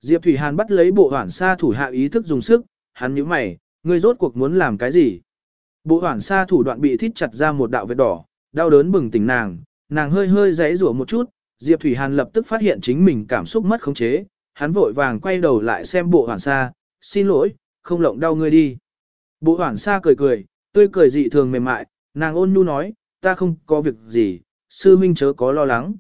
Diệp Thủy Hàn bắt lấy bộ hoảng xa thủ hạ ý thức dùng sức, hắn nhíu mày, ngươi rốt cuộc muốn làm cái gì? Bộ hoảng xa thủ đoạn bị thít chặt ra một đạo vết đỏ, đau đớn bừng tỉnh nàng, nàng hơi hơi giãy rủa một chút, Diệp Thủy Hàn lập tức phát hiện chính mình cảm xúc mất khống chế, hắn vội vàng quay đầu lại xem bộ hoảng xa, xin lỗi, không lộng đau ngươi đi. Bộ hoảng xa cười cười, tươi cười dị thường mềm mại, nàng ôn nhu nói, ta không có việc gì, sư minh chớ có lo lắng.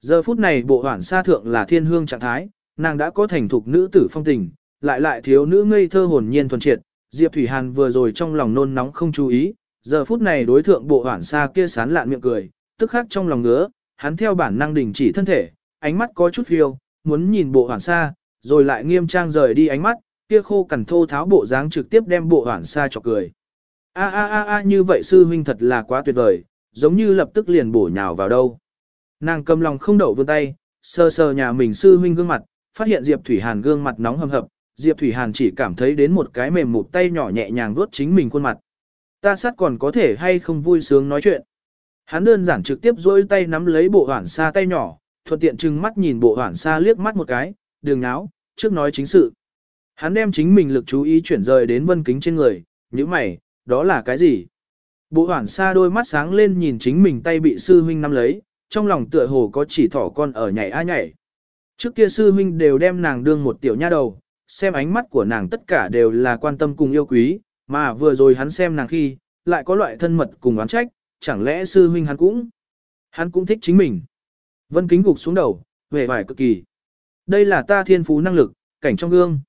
Giờ phút này bộ hoảng xa thượng là thiên hương trạng thái, nàng đã có thành thục nữ tử phong tình, lại lại thiếu nữ ngây thơ hồn nhiên thuần triệt, Diệp Thủy Hàn vừa rồi trong lòng nôn nóng không chú ý, giờ phút này đối thượng bộ hoảng xa kia sán lạn miệng cười, tức khắc trong lòng ngứa, hắn theo bản năng đình chỉ thân thể, ánh mắt có chút phiêu, muốn nhìn bộ hoảng xa, rồi lại nghiêm trang rời đi ánh mắt, kia khô cằn thô tháo bộ dáng trực tiếp đem bộ hoảng xa cho cười. A a a a như vậy sư huynh thật là quá tuyệt vời, giống như lập tức liền bổ nhào vào đâu. Nàng cầm lòng không đậu vươn tay, sờ sờ nhà mình sư huynh gương mặt, phát hiện Diệp Thủy Hàn gương mặt nóng hầm hập, Diệp Thủy Hàn chỉ cảm thấy đến một cái mềm mụt tay nhỏ nhẹ nhàng vuốt chính mình khuôn mặt. Ta sát còn có thể hay không vui sướng nói chuyện. Hắn đơn giản trực tiếp duỗi tay nắm lấy bộ hoảng xa tay nhỏ, thuận tiện trừng mắt nhìn bộ hoảng xa liếc mắt một cái, đường náo, trước nói chính sự. Hắn đem chính mình lực chú ý chuyển rời đến vân kính trên người, như mày, đó là cái gì? Bộ hoảng xa đôi mắt sáng lên nhìn chính mình tay bị sư huynh nắm lấy, trong lòng tựa hồ có chỉ thỏ con ở nhảy a nhảy. Trước kia sư huynh đều đem nàng đương một tiểu nha đầu, xem ánh mắt của nàng tất cả đều là quan tâm cùng yêu quý, mà vừa rồi hắn xem nàng khi, lại có loại thân mật cùng oán trách, chẳng lẽ sư huynh hắn cũng, hắn cũng thích chính mình. Vân kính gục xuống đầu, vẻ vải cực kỳ. Đây là ta thiên phú năng lực, cảnh trong gương.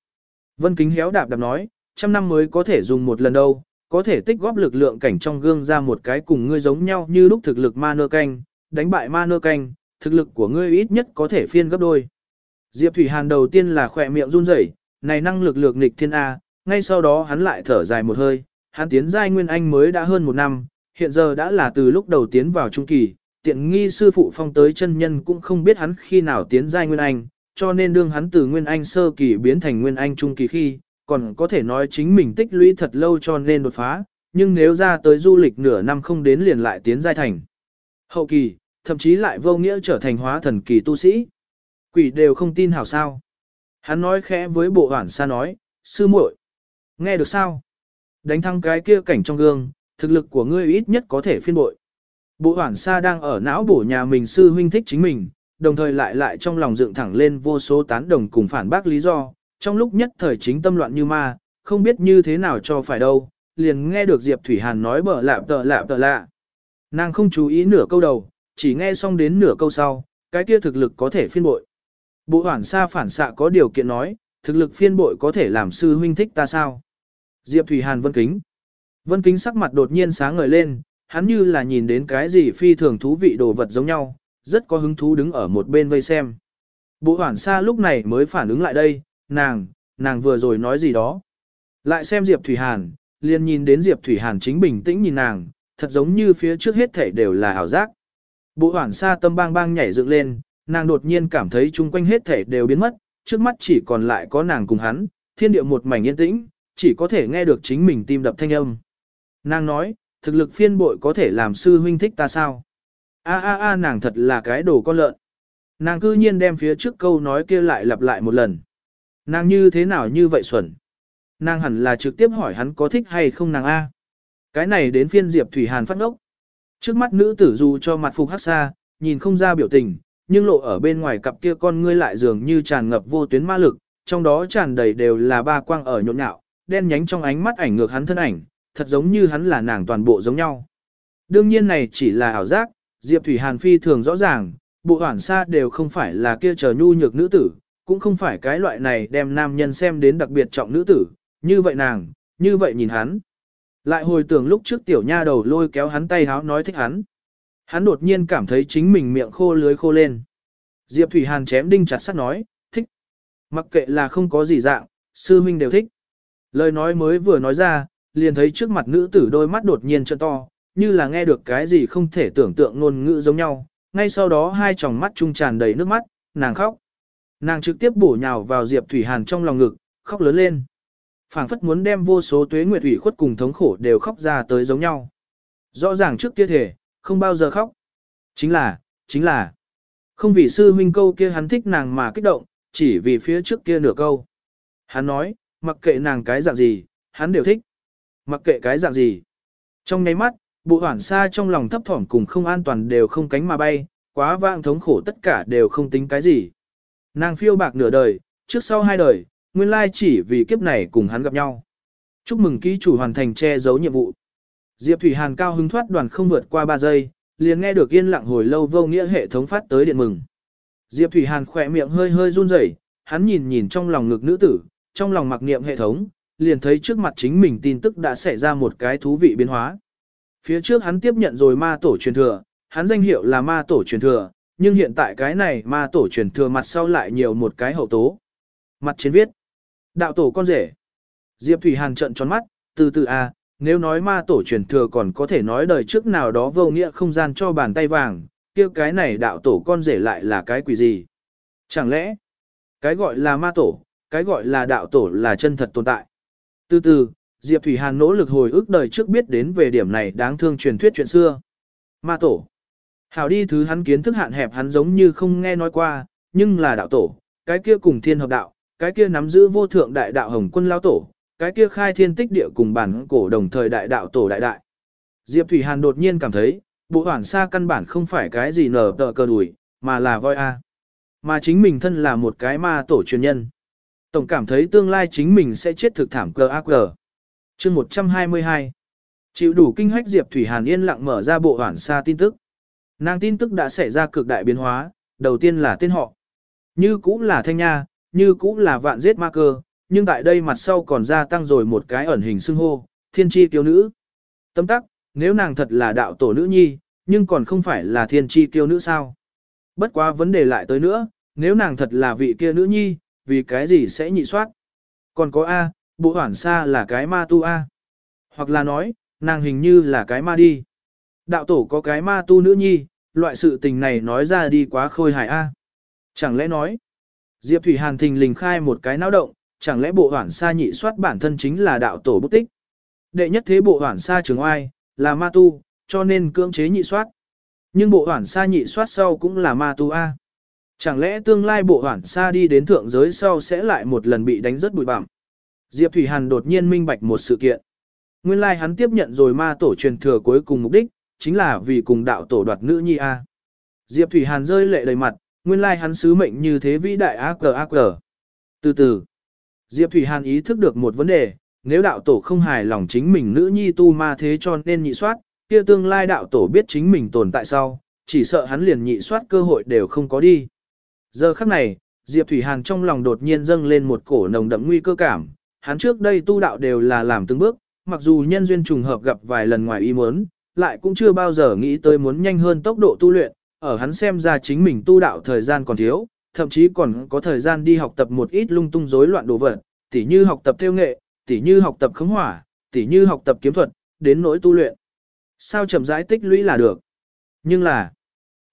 Vân kính héo đạp đạp nói, trăm năm mới có thể dùng một lần đâu, có thể tích góp lực lượng cảnh trong gương ra một cái cùng ngươi giống nhau như lúc thực lực ma nơ canh, đánh bại ma nơ canh, thực lực của ngươi ít nhất có thể phiên gấp đôi. Diệp Thủy Hàn đầu tiên là khỏe miệng run rẩy, này năng lực lược nghịch thiên A, ngay sau đó hắn lại thở dài một hơi, hắn tiến giai nguyên anh mới đã hơn một năm, hiện giờ đã là từ lúc đầu tiến vào trung kỳ, tiện nghi sư phụ phong tới chân nhân cũng không biết hắn khi nào tiến giai nguyên anh, cho nên đương hắn từ nguyên anh sơ kỳ biến thành nguyên anh trung kỳ khi, còn có thể nói chính mình tích lũy thật lâu cho nên đột phá, nhưng nếu ra tới du lịch nửa năm không đến liền lại tiến giai thành. Hậu kỳ, thậm chí lại vô nghĩa trở thành hóa thần kỳ tu sĩ. Quỷ đều không tin hảo sao. Hắn nói khẽ với bộ hoảng xa nói, sư muội, nghe được sao? Đánh thăng cái kia cảnh trong gương, thực lực của ngươi ít nhất có thể phiên bội. Bộ hoảng xa đang ở não bổ nhà mình sư huynh thích chính mình, đồng thời lại lại trong lòng dựng thẳng lên vô số tán đồng cùng phản bác lý do, trong lúc nhất thời chính tâm loạn như ma, không biết như thế nào cho phải đâu, liền nghe được Diệp Thủy Hàn nói bở lạp tờ lạp tờ lạ. Nàng không chú ý nửa câu đầu, chỉ nghe xong đến nửa câu sau, cái kia thực lực có thể phiên bội. Bộ hoảng xa phản xạ có điều kiện nói, thực lực phiên bội có thể làm sư huynh thích ta sao? Diệp Thủy Hàn vân kính. Vân kính sắc mặt đột nhiên sáng ngời lên, hắn như là nhìn đến cái gì phi thường thú vị đồ vật giống nhau, rất có hứng thú đứng ở một bên vây xem. Bộ hoảng xa lúc này mới phản ứng lại đây, nàng, nàng vừa rồi nói gì đó. Lại xem Diệp Thủy Hàn, liền nhìn đến Diệp Thủy Hàn chính bình tĩnh nhìn nàng, thật giống như phía trước hết thảy đều là ảo giác. Bộ hoảng xa tâm bang bang nhảy dựng lên, nàng đột nhiên cảm thấy chung quanh hết thể đều biến mất, trước mắt chỉ còn lại có nàng cùng hắn, thiên địa một mảnh yên tĩnh, chỉ có thể nghe được chính mình tim đập thanh âm. Nàng nói, thực lực phiên bội có thể làm sư huynh thích ta sao? A a a nàng thật là cái đồ con lợn. Nàng cư nhiên đem phía trước câu nói kia lại lặp lại một lần. Nàng như thế nào như vậy xuẩn? Nàng hẳn là trực tiếp hỏi hắn có thích hay không nàng A. Cái này đến phiên Diệp Thủy Hàn phát ngốc. Trước mắt nữ tử dù cho mặt phục hắc xa, nhìn không ra biểu tình, nhưng lộ ở bên ngoài cặp kia con ngươi lại dường như tràn ngập vô tuyến ma lực, trong đó tràn đầy đều là ba quang ở nhộn nhạo, đen nhánh trong ánh mắt ảnh ngược hắn thân ảnh, thật giống như hắn là nàng toàn bộ giống nhau. Đương nhiên này chỉ là ảo giác, Diệp Thủy Hàn phi thường rõ ràng, bộ hoảng xa đều không phải là kia chờ nhu nhược nữ tử, cũng không phải cái loại này đem nam nhân xem đến đặc biệt trọng nữ tử, như vậy nàng, như vậy nhìn hắn. Lại hồi tưởng lúc trước tiểu nha đầu lôi kéo hắn tay háo nói thích hắn. Hắn đột nhiên cảm thấy chính mình miệng khô lưới khô lên. Diệp Thủy Hàn chém đinh chặt sắt nói, thích. Mặc kệ là không có gì dạng, sư huynh đều thích. Lời nói mới vừa nói ra, liền thấy trước mặt nữ tử đôi mắt đột nhiên trợn to, như là nghe được cái gì không thể tưởng tượng ngôn ngữ giống nhau. Ngay sau đó hai tròng mắt trung tràn đầy nước mắt, nàng khóc. Nàng trực tiếp bổ nhào vào Diệp Thủy Hàn trong lòng ngực, khóc lớn lên. phảng phất muốn đem vô số tuế nguyệt ủy khuất cùng thống khổ đều khóc ra tới giống nhau. Rõ ràng trước kia thể, không bao giờ khóc. Chính là, chính là, không vì sư huynh câu kia hắn thích nàng mà kích động, chỉ vì phía trước kia nửa câu. Hắn nói, mặc kệ nàng cái dạng gì, hắn đều thích. Mặc kệ cái dạng gì. Trong nháy mắt, bộ hoảng xa trong lòng thấp thỏm cùng không an toàn đều không cánh mà bay, quá vãng thống khổ tất cả đều không tính cái gì. Nàng phiêu bạc nửa đời, trước sau hai đời, nguyên lai chỉ vì kiếp này cùng hắn gặp nhau. Chúc mừng ký chủ hoàn thành che giấu nhiệm vụ. Diệp Thủy Hàn cao hứng thoát đoàn không vượt qua 3 giây, liền nghe được yên lặng hồi lâu vô nghĩa hệ thống phát tới điện mừng. Diệp Thủy Hàn khỏe miệng hơi hơi run rẩy, hắn nhìn nhìn trong lòng ngực nữ tử, trong lòng mặc niệm hệ thống, liền thấy trước mặt chính mình tin tức đã xảy ra một cái thú vị biến hóa. Phía trước hắn tiếp nhận rồi ma tổ truyền thừa, hắn danh hiệu là ma tổ truyền thừa, nhưng hiện tại cái này ma tổ truyền thừa mặt sau lại nhiều một cái hậu tố. Mặt trên viết, đạo tổ con rể. Diệp Thủy Hàn trận tròn mắt, từ từ à, nếu nói ma tổ truyền thừa còn có thể nói đời trước nào đó vô nghĩa không gian cho bàn tay vàng, kia cái này đạo tổ con rể lại là cái quỷ gì? Chẳng lẽ, cái gọi là ma tổ, cái gọi là đạo tổ là chân thật tồn tại. Từ từ, Diệp Thủy Hàn nỗ lực hồi ức đời trước biết đến về điểm này đáng thương truyền thuyết chuyện xưa. Ma tổ. Hảo đi thứ hắn kiến thức hạn hẹp hắn giống như không nghe nói qua, nhưng là đạo tổ, cái kia cùng thiên hợp đạo, cái kia nắm giữ vô thượng đại đạo hồng quân lao tổ, cái kia khai thiên tích địa cùng bản cổ đồng thời đại đạo tổ đại đại. Diệp Thủy Hàn đột nhiên cảm thấy, bộ hoảng xa căn bản không phải cái gì nở tờ cờ đùi, mà là voi a. Mà chính mình thân là một cái ma tổ truyền nhân. Tổng cảm thấy tương lai chính mình sẽ chết thực thảm cờ ác cờ. Chương 122 Chịu đủ kinh hách Diệp Thủy Hàn yên lặng mở ra bộ hoảng xa tin tức. Nàng tin tức đã xảy ra cực đại biến hóa, đầu tiên là tên họ. Như cũng là thanh nha, như cũng là vạn giết ma cơ, nhưng tại đây mặt sau còn gia tăng rồi một cái ẩn hình xưng hô, thiên tri kiêu nữ. Tâm tắc, nếu nàng thật là đạo tổ nữ nhi, nhưng còn không phải là thiên tri kiêu nữ sao? Bất quá vấn đề lại tới nữa, nếu nàng thật là vị kia nữ nhi, vì cái gì sẽ nhị soát? Còn có A, bộ hoảng xa là cái ma tu A. Hoặc là nói, nàng hình như là cái ma đi. Đạo tổ có cái ma tu nữ nhi, loại sự tình này nói ra đi quá khôi hài A. Chẳng lẽ nói, Diệp Thủy Hàn thình lình khai một cái náo động, chẳng lẽ bộ hoản sa nhị soát bản thân chính là đạo tổ bút tích. Đệ nhất thế bộ hoản sa trường oai, là ma tu, cho nên cưỡng chế nhị soát. Nhưng bộ hoản sa nhị soát sau cũng là ma tu A. Chẳng lẽ tương lai bộ hoản sa đi đến thượng giới sau sẽ lại một lần bị đánh rất bụi bặm. Diệp Thủy Hàn đột nhiên minh bạch một sự kiện. Nguyên lai hắn tiếp nhận rồi ma tổ truyền thừa cuối cùng mục đích, chính là vì cùng đạo tổ đoạt nữ nhi A. Diệp Thủy Hàn rơi lệ đầy mặt, nguyên lai hắn sứ mệnh như thế vĩ đại ác cờ ác cờ. Từ từ, Diệp Thủy Hàn ý thức được một vấn đề, nếu đạo tổ không hài lòng chính mình nữ nhi tu ma thế cho nên nhị soát, kia tương lai đạo tổ biết chính mình tồn tại sau, chỉ sợ hắn liền nhị soát cơ hội đều không có đi. Giờ khắc này, Diệp Thủy Hàn trong lòng đột nhiên dâng lên một cổ nồng đậm nguy cơ cảm, hắn trước đây tu đạo đều là làm từng bước, mặc dù nhân duyên trùng hợp gặp vài lần ngoài ý muốn, lại cũng chưa bao giờ nghĩ tới muốn nhanh hơn tốc độ tu luyện, ở hắn xem ra chính mình tu đạo thời gian còn thiếu, thậm chí còn có thời gian đi học tập một ít lung tung rối loạn đồ vật, tỉ như học tập theo nghệ, tỉ như học tập khống hỏa, tỉ như học tập kiếm thuật, đến nỗi tu luyện. Sao chậm rãi tích lũy là được. Nhưng là,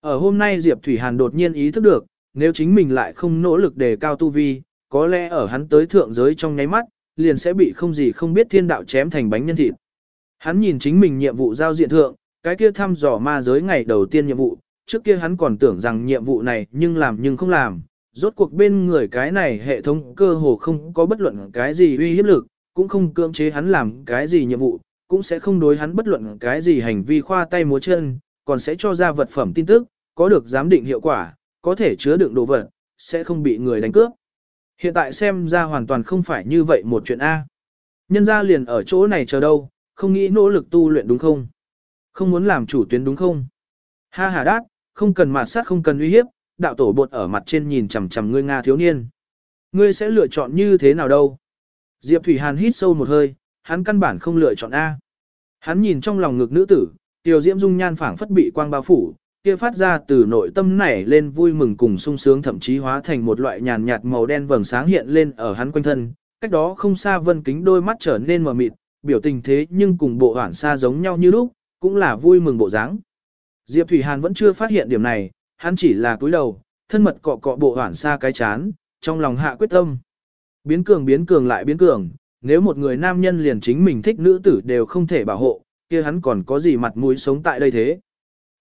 ở hôm nay Diệp Thủy Hàn đột nhiên ý thức được, nếu chính mình lại không nỗ lực đề cao tu vi, có lẽ ở hắn tới thượng giới trong nháy mắt, liền sẽ bị không gì không biết thiên đạo chém thành bánh nhân thịt. Hắn nhìn chính mình nhiệm vụ giao diện thượng, cái kia thăm dò ma giới ngày đầu tiên nhiệm vụ, trước kia hắn còn tưởng rằng nhiệm vụ này nhưng làm nhưng không làm, rốt cuộc bên người cái này hệ thống cơ hồ không có bất luận cái gì uy hiếp lực, cũng không cưỡng chế hắn làm cái gì nhiệm vụ, cũng sẽ không đối hắn bất luận cái gì hành vi khoa tay múa chân, còn sẽ cho ra vật phẩm tin tức, có được giám định hiệu quả, có thể chứa đựng đồ vật, sẽ không bị người đánh cướp. Hiện tại xem ra hoàn toàn không phải như vậy một chuyện A. Nhân ra liền ở chỗ này chờ đâu, không nghĩ nỗ lực tu luyện đúng không? Không muốn làm chủ tuyến đúng không? Ha ha đát, không cần mạt sát không cần uy hiếp, đạo tổ bột ở mặt trên nhìn chằm chằm ngươi Nga thiếu niên. Ngươi sẽ lựa chọn như thế nào đâu? Diệp Thủy Hàn hít sâu một hơi, hắn căn bản không lựa chọn A. Hắn nhìn trong lòng ngực nữ tử, tiểu diễm dung nhan phảng phất bị quang bao phủ, kia phát ra từ nội tâm nảy lên vui mừng cùng sung sướng thậm chí hóa thành một loại nhàn nhạt màu đen vầng sáng hiện lên ở hắn quanh thân. Cách đó không xa vân kính đôi mắt trở nên mờ mịt, biểu tình thế nhưng cùng bộ hoảng xa giống nhau như lúc, cũng là vui mừng bộ dáng. Diệp Thủy Hàn vẫn chưa phát hiện điểm này, hắn chỉ là cúi đầu, thân mật cọ cọ bộ hoảng xa cái chán, trong lòng hạ quyết tâm. Biến cường biến cường lại biến cường, nếu một người nam nhân liền chính mình thích nữ tử đều không thể bảo hộ, kia hắn còn có gì mặt mũi sống tại đây thế.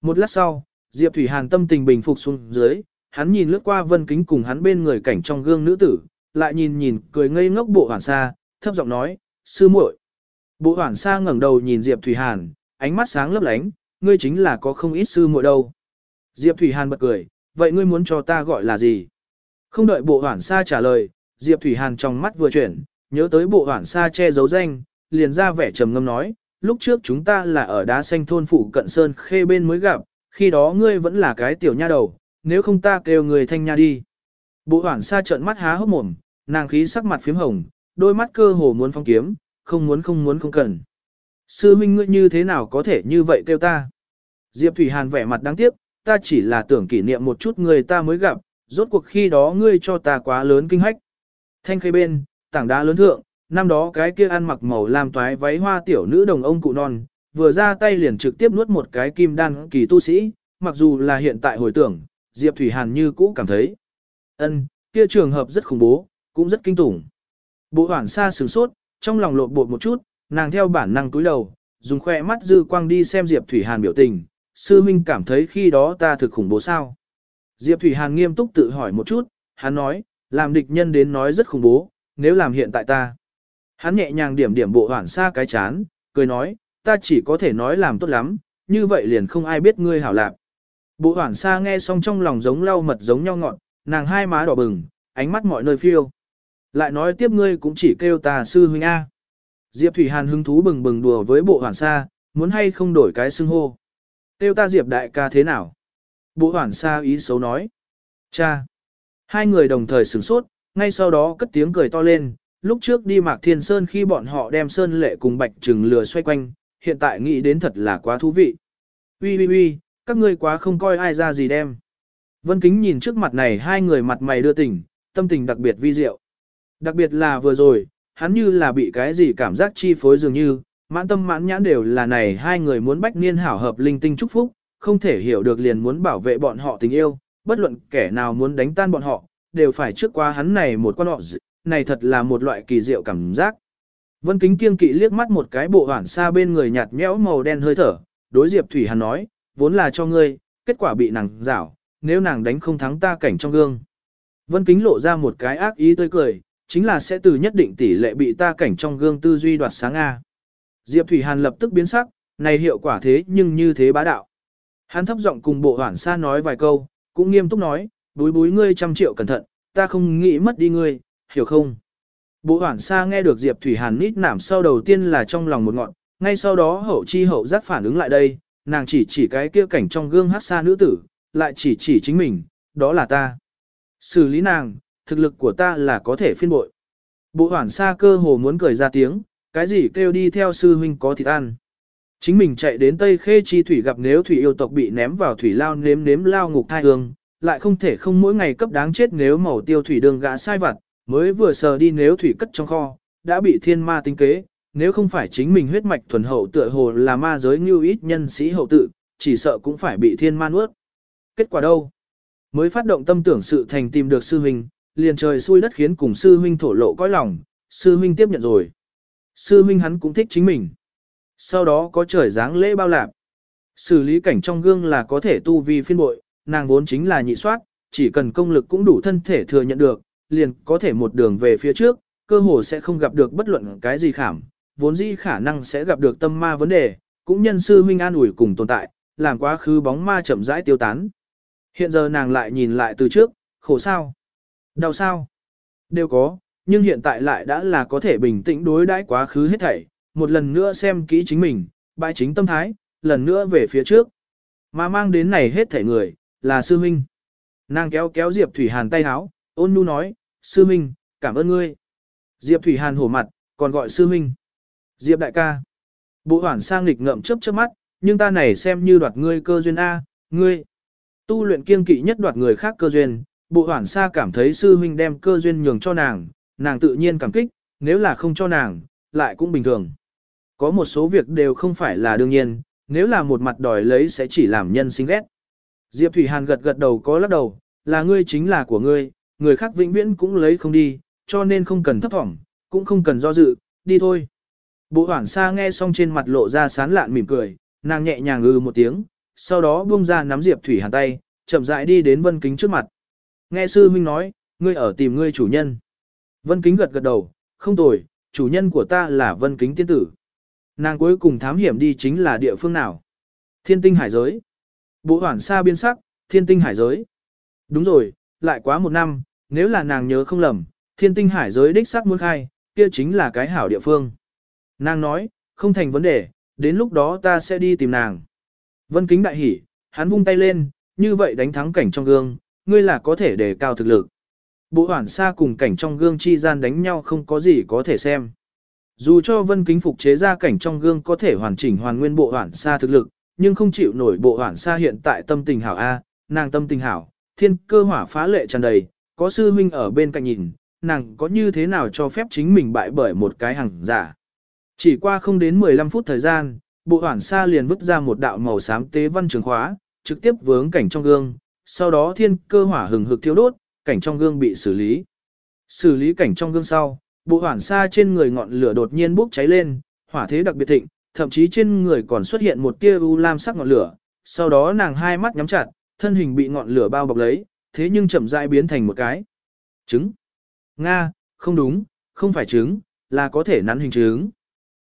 Một lát sau, Diệp Thủy Hàn tâm tình bình phục xuống dưới, hắn nhìn lướt qua vân kính cùng hắn bên người cảnh trong gương nữ tử, lại nhìn nhìn cười ngây ngốc bộ hoảng xa, thấp giọng nói, sư muội. Bộ hoảng xa ngẩng đầu nhìn Diệp Thủy Hàn, ánh mắt sáng lấp lánh, ngươi chính là có không ít sư muội đâu. Diệp Thủy Hàn bật cười, vậy ngươi muốn cho ta gọi là gì? Không đợi bộ hoảng xa trả lời, Diệp Thủy Hàn trong mắt vừa chuyển, nhớ tới bộ hoảng xa che giấu danh, liền ra vẻ trầm ngâm nói, lúc trước chúng ta là ở đá xanh thôn phủ cận sơn khê bên mới gặp, khi đó ngươi vẫn là cái tiểu nha đầu, nếu không ta kêu người thanh nha đi. Bộ hoảng xa trợn mắt há hốc mồm, nàng khí sắc mặt phím hồng, đôi mắt cơ hồ muốn phong kiếm, không muốn không muốn không cần. Sư huynh ngươi như thế nào có thể như vậy kêu ta? Diệp Thủy Hàn vẻ mặt đáng tiếc, ta chỉ là tưởng kỷ niệm một chút người ta mới gặp, rốt cuộc khi đó ngươi cho ta quá lớn kinh hách. Thanh khê bên, tảng đá lớn thượng, năm đó cái kia ăn mặc màu làm toái váy hoa tiểu nữ đồng ông cụ non, vừa ra tay liền trực tiếp nuốt một cái kim đan kỳ tu sĩ, mặc dù là hiện tại hồi tưởng, Diệp Thủy Hàn như cũ cảm thấy. ân kia trường hợp rất khủng bố, cũng rất kinh tủng. Bộ hoảng xa sửng sốt, trong lòng lộn bột một chút, nàng theo bản năng túi đầu, dùng khoe mắt dư quang đi xem Diệp Thủy Hàn biểu tình, sư minh cảm thấy khi đó ta thực khủng bố sao. Diệp Thủy Hàn nghiêm túc tự hỏi một chút, hắn nói, làm địch nhân đến nói rất khủng bố, nếu làm hiện tại ta. Hắn nhẹ nhàng điểm điểm bộ hoảng xa cái chán, cười nói, ta chỉ có thể nói làm tốt lắm, như vậy liền không ai biết ngươi hảo lạc. Bộ hoảng xa nghe xong trong lòng giống lau mật giống nhau ngọn, nàng hai má đỏ bừng, ánh mắt mọi nơi phiêu. Lại nói tiếp ngươi cũng chỉ kêu ta sư huynh A. Diệp Thủy Hàn hứng thú bừng bừng đùa với bộ hoảng xa, muốn hay không đổi cái xưng hô. Tiêu ta Diệp đại ca thế nào? Bộ hoảng xa ý xấu nói. Cha! Hai người đồng thời sửng sốt, ngay sau đó cất tiếng cười to lên. Lúc trước đi Mạc Thiên Sơn khi bọn họ đem Sơn Lệ cùng Bạch Trừng lừa xoay quanh, hiện tại nghĩ đến thật là quá thú vị. Ui ui ui, các ngươi quá không coi ai ra gì đem. Vân Kính nhìn trước mặt này hai người mặt mày đưa tình, tâm tình đặc biệt vi diệu. Đặc biệt là vừa rồi, hắn như là bị cái gì cảm giác chi phối dường như, mãn tâm mãn nhãn đều là này hai người muốn bách niên hảo hợp linh tinh chúc phúc, không thể hiểu được liền muốn bảo vệ bọn họ tình yêu, bất luận kẻ nào muốn đánh tan bọn họ, đều phải trước qua hắn này một quan họ này thật là một loại kỳ diệu cảm giác. Vân Kính kiêng kỵ liếc mắt một cái bộ hoảng xa bên người nhạt nhẽo màu đen hơi thở, đối Diệp Thủy Hàn nói, vốn là cho ngươi, kết quả bị nàng rảo, nếu nàng đánh không thắng ta cảnh trong gương. Vân Kính lộ ra một cái ác ý tươi cười, chính là sẽ từ nhất định tỷ lệ bị ta cảnh trong gương tư duy đoạt sáng A. Diệp Thủy Hàn lập tức biến sắc, này hiệu quả thế nhưng như thế bá đạo. Hắn thấp giọng cùng bộ hoảng xa nói vài câu, cũng nghiêm túc nói, búi búi ngươi trăm triệu cẩn thận, ta không nghĩ mất đi ngươi, hiểu không? Bộ hoảng xa nghe được Diệp Thủy Hàn nít nảm sau đầu tiên là trong lòng một ngọn, ngay sau đó hậu chi hậu giác phản ứng lại đây, nàng chỉ chỉ cái kia cảnh trong gương hát xa nữ tử, lại chỉ chỉ chính mình, đó là ta. Xử lý nàng, thực lực của ta là có thể phiên bội. Bộ hoảng xa cơ hồ muốn cười ra tiếng, cái gì kêu đi theo sư huynh có thịt ăn. Chính mình chạy đến Tây Khê Chi Thủy gặp nếu thủy yêu tộc bị ném vào thủy lao nếm nếm lao ngục thai hương, lại không thể không mỗi ngày cấp đáng chết nếu màu tiêu thủy đường gã sai vặt, mới vừa sờ đi nếu thủy cất trong kho, đã bị thiên ma tính kế, nếu không phải chính mình huyết mạch thuần hậu tựa hồ là ma giới như ít nhân sĩ hậu tự, chỉ sợ cũng phải bị thiên ma nuốt. Kết quả đâu? Mới phát động tâm tưởng sự thành tìm được sư huynh, liền trời xui đất khiến cùng sư huynh thổ lộ cõi lòng, sư huynh tiếp nhận rồi. Sư huynh hắn cũng thích chính mình. Sau đó có trời dáng lễ bao lạp. Xử lý cảnh trong gương là có thể tu vi phiên bội, nàng vốn chính là nhị soát, chỉ cần công lực cũng đủ thân thể thừa nhận được, liền có thể một đường về phía trước, cơ hồ sẽ không gặp được bất luận cái gì khảm, vốn dĩ khả năng sẽ gặp được tâm ma vấn đề, cũng nhân sư huynh an ủi cùng tồn tại, làm quá khứ bóng ma chậm rãi tiêu tán. Hiện giờ nàng lại nhìn lại từ trước, khổ sao? Đau sao? Đều có, nhưng hiện tại lại đã là có thể bình tĩnh đối đãi quá khứ hết thảy, một lần nữa xem kỹ chính mình, bại chính tâm thái, lần nữa về phía trước. Mà mang đến này hết thảy người, là sư huynh. Nàng kéo kéo Diệp Thủy Hàn tay háo, ôn nhu nói, sư huynh, cảm ơn ngươi. Diệp Thủy Hàn hổ mặt, còn gọi sư huynh. Diệp đại ca. Bộ hoảng sang nghịch ngậm chớp chớp mắt, nhưng ta này xem như đoạt ngươi cơ duyên A, ngươi. Tu luyện kiên kỵ nhất đoạt người khác cơ duyên, bộ Hoản sa cảm thấy sư huynh đem cơ duyên nhường cho nàng, nàng tự nhiên cảm kích, nếu là không cho nàng, lại cũng bình thường. Có một số việc đều không phải là đương nhiên, nếu là một mặt đòi lấy sẽ chỉ làm nhân sinh ghét. Diệp Thủy Hàn gật gật đầu có lắc đầu, là ngươi chính là của ngươi, người khác vĩnh viễn cũng lấy không đi, cho nên không cần thấp thỏm, cũng không cần do dự, đi thôi. Bộ hoảng sa nghe xong trên mặt lộ ra sán lạn mỉm cười, nàng nhẹ nhàng ư một tiếng, sau đó buông ra nắm Diệp Thủy Hàn tay, chậm rãi đi đến Vân Kính trước mặt. Nghe sư huynh nói, ngươi ở tìm ngươi chủ nhân. Vân Kính gật gật đầu, không tồi, chủ nhân của ta là Vân Kính tiên tử. Nàng cuối cùng thám hiểm đi chính là địa phương nào? Thiên tinh hải giới. Bộ hoảng xa biên sắc, thiên tinh hải giới. Đúng rồi, lại quá một năm, nếu là nàng nhớ không lầm, thiên tinh hải giới đích sắc muốn khai, kia chính là cái hảo địa phương. Nàng nói, không thành vấn đề, đến lúc đó ta sẽ đi tìm nàng. Vân kính đại hỉ, hắn vung tay lên, như vậy đánh thắng cảnh trong gương, ngươi là có thể đề cao thực lực. Bộ hoản xa cùng cảnh trong gương chi gian đánh nhau không có gì có thể xem. Dù cho vân kính phục chế ra cảnh trong gương có thể hoàn chỉnh hoàn nguyên bộ hoản xa thực lực, nhưng không chịu nổi bộ hoản xa hiện tại tâm tình hảo A, nàng tâm tình hảo, thiên cơ hỏa phá lệ tràn đầy, có sư huynh ở bên cạnh nhìn, nàng có như thế nào cho phép chính mình bại bởi một cái hàng giả. Chỉ qua không đến 15 phút thời gian, bộ hoản xa liền vứt ra một đạo màu xám tế văn trường khóa, trực tiếp vướng cảnh trong gương, sau đó thiên cơ hỏa hừng hực thiêu đốt, cảnh trong gương bị xử lý. Xử lý cảnh trong gương sau, bộ hoản xa trên người ngọn lửa đột nhiên bốc cháy lên, hỏa thế đặc biệt thịnh, thậm chí trên người còn xuất hiện một tia u lam sắc ngọn lửa, sau đó nàng hai mắt nhắm chặt, thân hình bị ngọn lửa bao bọc lấy, thế nhưng chậm rãi biến thành một cái trứng. Nga, không đúng, không phải trứng, là có thể nắn hình trứng.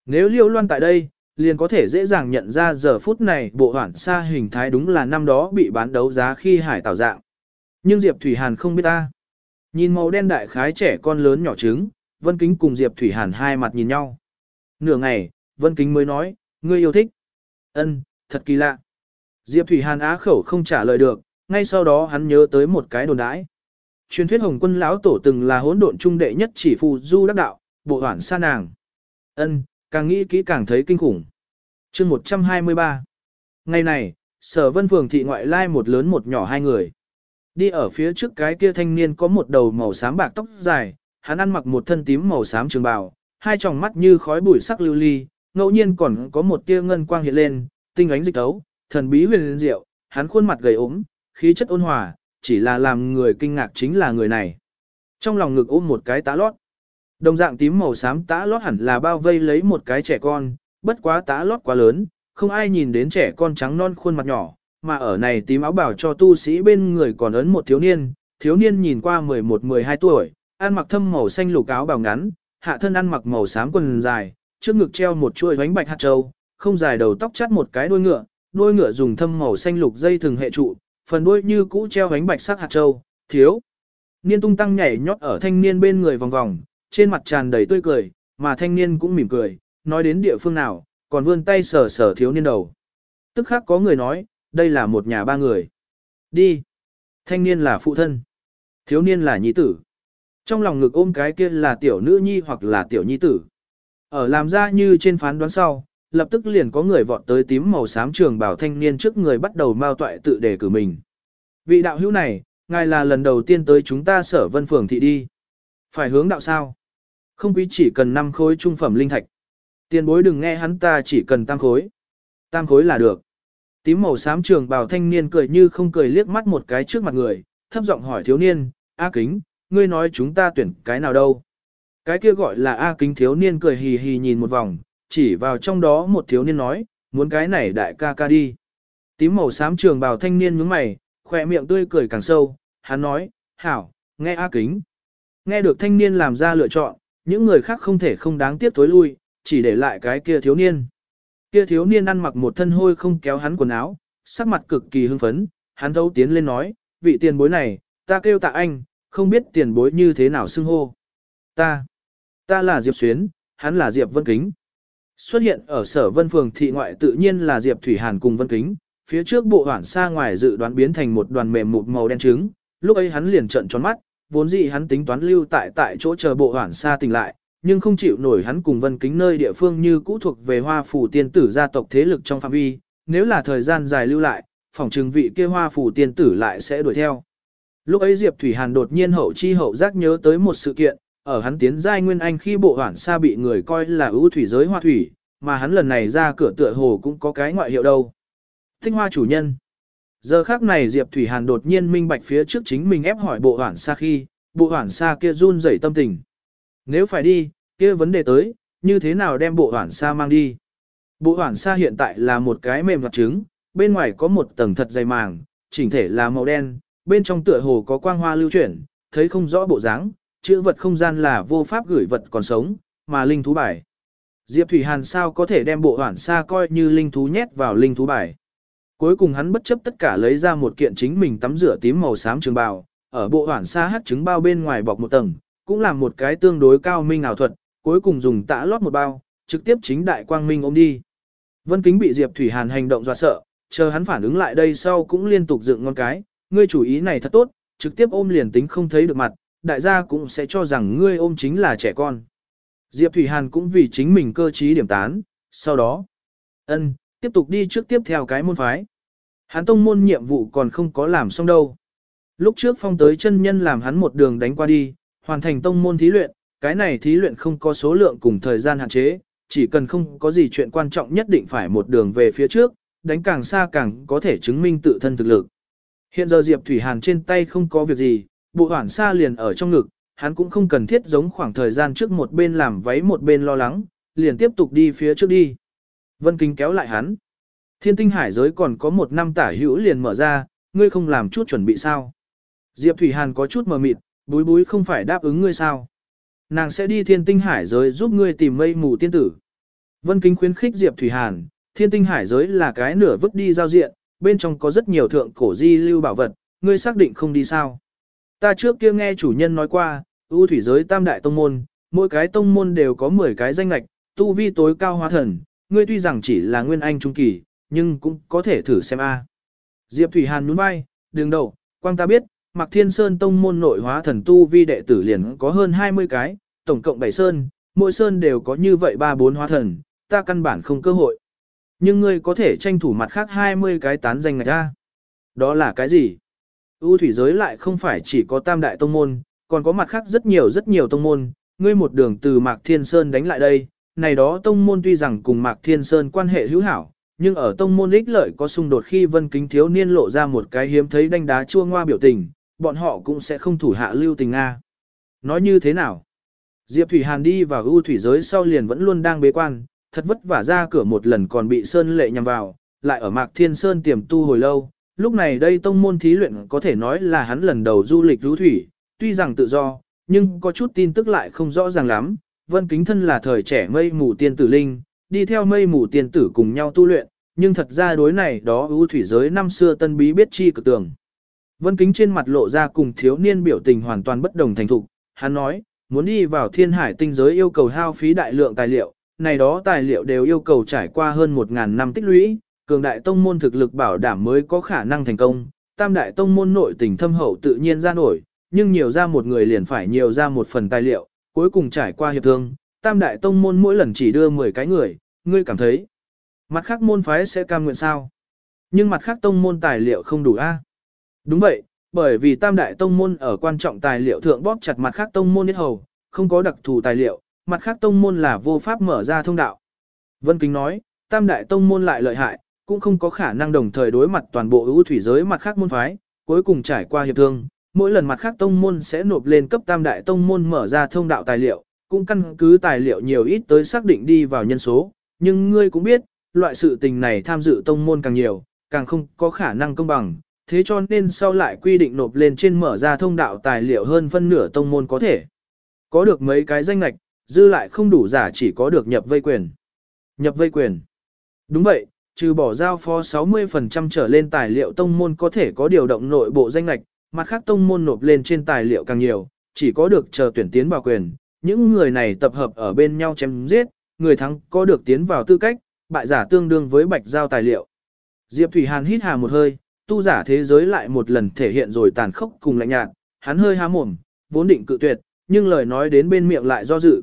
Nếu liêu loan tại đây, liền có thể dễ dàng nhận ra giờ phút này bộ hoảng xa hình thái đúng là năm đó bị bán đấu giá khi hải tạo dạng. Nhưng Diệp Thủy Hàn không biết ta. Nhìn màu đen đại khái trẻ con lớn nhỏ trứng, Vân Kính cùng Diệp Thủy Hàn hai mặt nhìn nhau. Nửa ngày, Vân Kính mới nói, ngươi yêu thích. Ân, thật kỳ lạ. Diệp Thủy Hàn á khẩu không trả lời được, ngay sau đó hắn nhớ tới một cái đồn đãi. Truyền thuyết Hồng Quân lão tổ từng là hỗn độn trung đệ nhất chỉ phù du đắc đạo, bộ hoản sa nàng. Ân, càng nghĩ kỹ càng thấy kinh khủng. Chương 123. Ngày này, Sở Vân Phường thị ngoại lai một lớn một nhỏ hai người. Đi ở phía trước cái kia thanh niên có một đầu màu xám bạc tóc dài, hắn ăn mặc một thân tím màu xám trường bào, hai tròng mắt như khói bụi sắc lưu ly, ngẫu nhiên còn có một tia ngân quang hiện lên, tinh ánh dịch tấu, thần bí huyền diệu, hắn khuôn mặt gầy ốm, khí chất ôn hòa, chỉ là làm người kinh ngạc chính là người này. Trong lòng ngực ôm một cái tá lót. Đồng dạng tím màu xám tã lót hẳn là bao vây lấy một cái trẻ con, bất quá tã lót quá lớn, không ai nhìn đến trẻ con trắng non khuôn mặt nhỏ, mà ở này tím áo bảo cho tu sĩ bên người còn ấn một thiếu niên, thiếu niên nhìn qua 11-12 tuổi, ăn mặc thâm màu xanh lục áo bào ngắn, hạ thân ăn mặc màu xám quần dài, trước ngực treo một chuôi bánh bạch hạt châu, không dài đầu tóc chắt một cái đuôi ngựa, đuôi ngựa dùng thâm màu xanh lục dây thường hệ trụ, phần đuôi như cũ treo bánh bạch sắc hạt châu, thiếu. Niên tung tăng nhảy nhót ở thanh niên bên người vòng vòng, trên mặt tràn đầy tươi cười, mà thanh niên cũng mỉm cười, nói đến địa phương nào, còn vươn tay sờ sờ thiếu niên đầu. Tức khắc có người nói, đây là một nhà ba người. Đi. Thanh niên là phụ thân. Thiếu niên là nhi tử. Trong lòng ngực ôm cái kia là tiểu nữ nhi hoặc là tiểu nhi tử. Ở làm ra như trên phán đoán sau, lập tức liền có người vọt tới tím màu xám trường bảo thanh niên trước người bắt đầu mao toại tự đề cử mình. Vị đạo hữu này, ngài là lần đầu tiên tới chúng ta sở vân phường thị đi. Phải hướng đạo sao? Không quý chỉ cần 5 khối trung phẩm linh thạch. Tiền bối đừng nghe hắn ta chỉ cần tam khối. Tam khối là được. Tím màu xám trường bào thanh niên cười như không cười liếc mắt một cái trước mặt người, thấp giọng hỏi thiếu niên, A kính, ngươi nói chúng ta tuyển cái nào đâu? Cái kia gọi là A kính thiếu niên cười hì hì nhìn một vòng, chỉ vào trong đó một thiếu niên nói, muốn cái này đại ca ca đi. Tím màu xám trường bào thanh niên nhướng mày, khỏe miệng tươi cười càng sâu, hắn nói, hảo, nghe A kính. Nghe được thanh niên làm ra lựa chọn, những người khác không thể không đáng tiếc tối lui, chỉ để lại cái kia thiếu niên. Kia thiếu niên ăn mặc một thân hôi không kéo hắn quần áo, sắc mặt cực kỳ hưng phấn, hắn thấu tiến lên nói, vị tiền bối này, ta kêu tạ anh, không biết tiền bối như thế nào xưng hô. Ta, ta là Diệp Xuyến, hắn là Diệp Vân Kính. Xuất hiện ở sở vân phường thị ngoại tự nhiên là Diệp Thủy Hàn cùng Vân Kính, phía trước bộ hoảng xa ngoài dự đoán biến thành một đoàn mềm một màu đen trứng, lúc ấy hắn liền trợn tròn mắt, vốn dĩ hắn tính toán lưu tại tại chỗ chờ bộ hoản xa tỉnh lại, nhưng không chịu nổi hắn cùng Vân Kính nơi địa phương như cũ thuộc về hoa phủ tiên tử gia tộc thế lực trong phạm vi, nếu là thời gian dài lưu lại, phòng trừng vị kia hoa phủ tiên tử lại sẽ đuổi theo. Lúc ấy Diệp Thủy Hàn đột nhiên hậu chi hậu giác nhớ tới một sự kiện, ở hắn tiến giai nguyên anh khi bộ hoản xa bị người coi là ưu thủy giới hoa thủy, mà hắn lần này ra cửa tựa hồ cũng có cái ngoại hiệu đâu. Tinh hoa chủ nhân. Giờ khác này Diệp Thủy Hàn đột nhiên minh bạch phía trước chính mình ép hỏi bộ hoảng xa khi, bộ hoảng xa kia run rẩy tâm tình. Nếu phải đi, kia vấn đề tới, như thế nào đem bộ hoảng xa mang đi? Bộ hoảng xa hiện tại là một cái mềm mặt trứng, bên ngoài có một tầng thật dày màng, chỉnh thể là màu đen, bên trong tựa hồ có quang hoa lưu chuyển, thấy không rõ bộ dáng, chữ vật không gian là vô pháp gửi vật còn sống, mà linh thú bài. Diệp Thủy Hàn sao có thể đem bộ hoảng xa coi như linh thú nhét vào linh thú bài. Cuối cùng hắn bất chấp tất cả lấy ra một kiện chính mình tắm rửa tím màu xám trường bào, ở bộ hoảng xa hát trứng bao bên ngoài bọc một tầng, cũng làm một cái tương đối cao minh ảo thuật, cuối cùng dùng tã lót một bao, trực tiếp chính đại quang minh ôm đi. Vân Kính bị Diệp Thủy Hàn hành động dọa sợ, chờ hắn phản ứng lại đây sau cũng liên tục dựng ngon cái, ngươi chủ ý này thật tốt, trực tiếp ôm liền tính không thấy được mặt, đại gia cũng sẽ cho rằng ngươi ôm chính là trẻ con. Diệp Thủy Hàn cũng vì chính mình cơ trí điểm tán, sau đó, ân, tiếp tục đi trước tiếp theo cái môn phái. Hắn tông môn nhiệm vụ còn không có làm xong đâu. Lúc trước phong tới chân nhân làm hắn một đường đánh qua đi, hoàn thành tông môn thí luyện, cái này thí luyện không có số lượng cùng thời gian hạn chế, chỉ cần không có gì chuyện quan trọng nhất định phải một đường về phía trước, đánh càng xa càng có thể chứng minh tự thân thực lực. Hiện giờ Diệp Thủy Hàn trên tay không có việc gì, bộ hoảng xa liền ở trong ngực, hắn cũng không cần thiết giống khoảng thời gian trước một bên làm váy một bên lo lắng, liền tiếp tục đi phía trước đi. Vân kinh kéo lại hắn. Thiên tinh hải giới còn có một năm tả hữu liền mở ra, ngươi không làm chút chuẩn bị sao. Diệp Thủy Hàn có chút mờ mịt, búi búi không phải đáp ứng ngươi sao. Nàng sẽ đi thiên tinh hải giới giúp ngươi tìm mây mù tiên tử. Vân kinh khuyến khích Diệp Thủy Hàn, thiên tinh hải giới là cái nửa vứt đi giao diện, bên trong có rất nhiều thượng cổ di lưu bảo vật, ngươi xác định không đi sao. Ta trước kia nghe chủ nhân nói qua, ưu thủy giới tam đại tông môn, mỗi cái tông môn đều có 10 cái danh lạch, tu vi tối cao hóa thần, ngươi tuy rằng chỉ là nguyên anh trung kỳ, nhưng cũng có thể thử xem a. Diệp Thủy Hàn nhún vai, đường đầu, quang ta biết, Mạc Thiên Sơn tông môn nội hóa thần tu vi đệ tử liền có hơn 20 cái, tổng cộng 7 sơn, mỗi sơn đều có như vậy 3-4 hóa thần, ta căn bản không cơ hội. Nhưng ngươi có thể tranh thủ mặt khác 20 cái tán danh ngạch ra. Đó là cái gì? U thủy giới lại không phải chỉ có tam đại tông môn, còn có mặt khác rất nhiều rất nhiều tông môn, ngươi một đường từ Mạc Thiên Sơn đánh lại đây, này đó tông môn tuy rằng cùng Mạc Thiên Sơn quan hệ hữu hảo, nhưng ở tông môn ích lợi có xung đột khi Vân Kính thiếu niên lộ ra một cái hiếm thấy đánh đá chua ngoa biểu tình, bọn họ cũng sẽ không thủ hạ lưu tình Nga. Nói như thế nào? Diệp Thủy Hàn đi vào ưu thủy giới sau liền vẫn luôn đang bế quan, thật vất vả ra cửa một lần còn bị Sơn lệ nhằm vào, lại ở Mạc Thiên Sơn tiềm tu hồi lâu. Lúc này đây tông môn thí luyện có thể nói là hắn lần đầu du lịch rú thủy, tuy rằng tự do, nhưng có chút tin tức lại không rõ ràng lắm. Vân Kính Thân là thời trẻ mây mù tiên tử linh, đi theo mây mù tiên tử cùng nhau tu luyện, nhưng thật ra đối này đó ưu thủy giới năm xưa tân bí biết chi cực tường. Vân Kính trên mặt lộ ra cùng thiếu niên biểu tình hoàn toàn bất đồng thành thục, hắn nói, muốn đi vào thiên hải tinh giới yêu cầu hao phí đại lượng tài liệu, này đó tài liệu đều yêu cầu trải qua hơn 1.000 năm tích lũy, cường đại tông môn thực lực bảo đảm mới có khả năng thành công, tam đại tông môn nội tình thâm hậu tự nhiên ra nổi, nhưng nhiều ra một người liền phải nhiều ra một phần tài liệu, cuối cùng trải qua hiệp thương, tam đại tông môn mỗi lần chỉ đưa 10 cái người, ngươi cảm thấy, mặt khác môn phái sẽ cam nguyện sao? Nhưng mặt khác tông môn tài liệu không đủ a. À? Đúng vậy, bởi vì tam đại tông môn ở quan trọng tài liệu thượng bóp chặt mặt khác tông môn nhất hầu, không có đặc thù tài liệu, mặt khác tông môn là vô pháp mở ra thông đạo. Vân Kính nói, tam đại tông môn lại lợi hại, cũng không có khả năng đồng thời đối mặt toàn bộ ưu thủy giới mặt khác môn phái, cuối cùng trải qua hiệp thương, mỗi lần mặt khác tông môn sẽ nộp lên cấp tam đại tông môn mở ra thông đạo tài liệu, cũng căn cứ tài liệu nhiều ít tới xác định đi vào nhân số, nhưng ngươi cũng biết, loại sự tình này tham dự tông môn càng nhiều, càng không có khả năng công bằng, thế cho nên sau lại quy định nộp lên trên mở ra thông đạo tài liệu hơn phân nửa tông môn có thể. Có được mấy cái danh lạch, dư lại không đủ giả chỉ có được nhập vây quyền. Nhập vây quyền. Đúng vậy, trừ bỏ giao phó 60% trở lên tài liệu tông môn có thể có điều động nội bộ danh lạch, mặt khác tông môn nộp lên trên tài liệu càng nhiều, chỉ có được chờ tuyển tiến vào quyền. Những người này tập hợp ở bên nhau chém giết, người thắng có được tiến vào tư cách, bại giả tương đương với bạch giao tài liệu. Diệp Thủy Hàn hít hà một hơi, tu giả thế giới lại một lần thể hiện rồi tàn khốc cùng lạnh nhạt, hắn hơi há mồm, vốn định cự tuyệt, nhưng lời nói đến bên miệng lại do dự.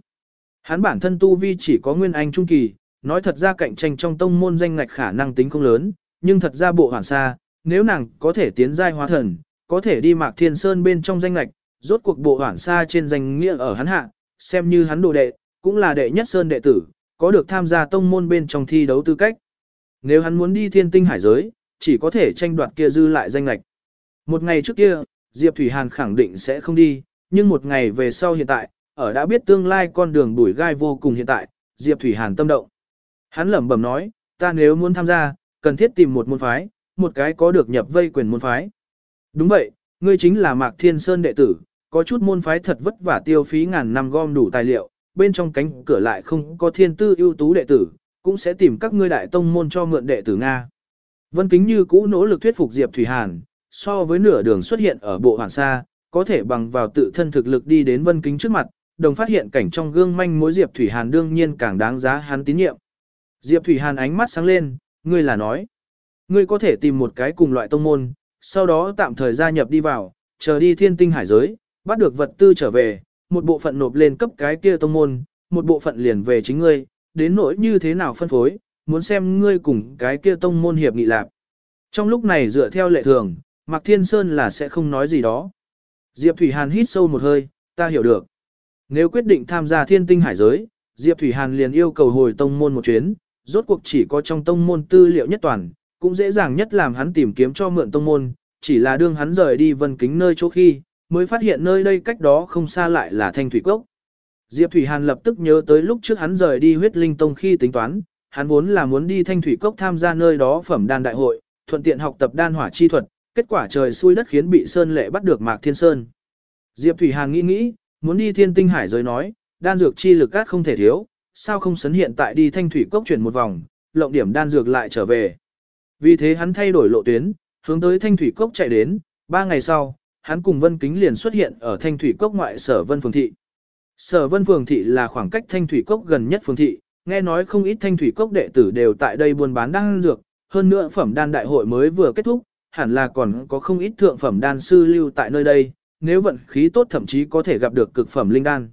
Hắn bản thân tu vi chỉ có nguyên anh trung kỳ, nói thật ra cạnh tranh trong tông môn danh ngạch khả năng tính không lớn, nhưng thật ra bộ hoàn xa, nếu nàng có thể tiến giai hóa thần, có thể đi mạc thiên sơn bên trong danh lạch, rốt cuộc bộ hoảng xa trên danh nghĩa ở hắn hạ, xem như hắn đồ đệ, cũng là đệ nhất sơn đệ tử, có được tham gia tông môn bên trong thi đấu tư cách. Nếu hắn muốn đi thiên tinh hải giới, chỉ có thể tranh đoạt kia dư lại danh lạch. Một ngày trước kia, Diệp Thủy Hàn khẳng định sẽ không đi, nhưng một ngày về sau hiện tại, ở đã biết tương lai con đường đuổi gai vô cùng hiện tại, Diệp Thủy Hàn tâm động. Hắn lẩm bẩm nói, ta nếu muốn tham gia, cần thiết tìm một môn phái, một cái có được nhập vây quyền môn phái. Đúng vậy, ngươi chính là Mạc Thiên Sơn đệ tử, có chút môn phái thật vất vả tiêu phí ngàn năm gom đủ tài liệu, bên trong cánh cửa lại không có thiên tư ưu tú đệ tử, cũng sẽ tìm các ngươi đại tông môn cho mượn đệ tử Nga. Vân Kính như cũ nỗ lực thuyết phục Diệp Thủy Hàn, so với nửa đường xuất hiện ở bộ hoàn sa, có thể bằng vào tự thân thực lực đi đến Vân Kính trước mặt, đồng phát hiện cảnh trong gương manh mối Diệp Thủy Hàn đương nhiên càng đáng giá hắn tín nhiệm. Diệp Thủy Hàn ánh mắt sáng lên, ngươi là nói, ngươi có thể tìm một cái cùng loại tông môn, sau đó tạm thời gia nhập đi vào, chờ đi thiên tinh hải giới, bắt được vật tư trở về, một bộ phận nộp lên cấp cái kia tông môn, một bộ phận liền về chính ngươi, đến nỗi như thế nào phân phối, muốn xem ngươi cùng cái kia tông môn hiệp nghị lạc. Trong lúc này dựa theo lệ thường, Mạc Thiên Sơn là sẽ không nói gì đó. Diệp Thủy Hàn hít sâu một hơi, ta hiểu được. Nếu quyết định tham gia thiên tinh hải giới, Diệp Thủy Hàn liền yêu cầu hồi tông môn một chuyến, rốt cuộc chỉ có trong tông môn tư liệu nhất toàn, cũng dễ dàng nhất làm hắn tìm kiếm cho mượn tông môn, chỉ là đương hắn rời đi vân kính nơi chỗ khi, mới phát hiện nơi đây cách đó không xa lại là thanh thủy cốc. Diệp Thủy Hàn lập tức nhớ tới lúc trước hắn rời đi huyết linh tông khi tính toán, hắn vốn là muốn đi thanh thủy cốc tham gia nơi đó phẩm đan đại hội, thuận tiện học tập đan hỏa chi thuật, kết quả trời xui đất khiến bị Sơn Lệ bắt được Mạc Thiên Sơn. Diệp Thủy Hàn nghĩ nghĩ, muốn đi thiên tinh hải giới nói, đan dược chi lực cát không thể thiếu, sao không sấn hiện tại đi thanh thủy cốc chuyển một vòng, lộng điểm đan dược lại trở về. Vì thế hắn thay đổi lộ tuyến, hướng tới thanh thủy cốc chạy đến, ba ngày sau, hắn cùng Vân Kính liền xuất hiện ở thanh thủy cốc ngoại sở Vân Phường Thị. Sở Vân Phường Thị là khoảng cách thanh thủy cốc gần nhất phường thị, nghe nói không ít thanh thủy cốc đệ tử đều tại đây buôn bán đan dược, hơn nữa phẩm đan đại hội mới vừa kết thúc, hẳn là còn có không ít thượng phẩm đan sư lưu tại nơi đây, nếu vận khí tốt thậm chí có thể gặp được cực phẩm linh đan.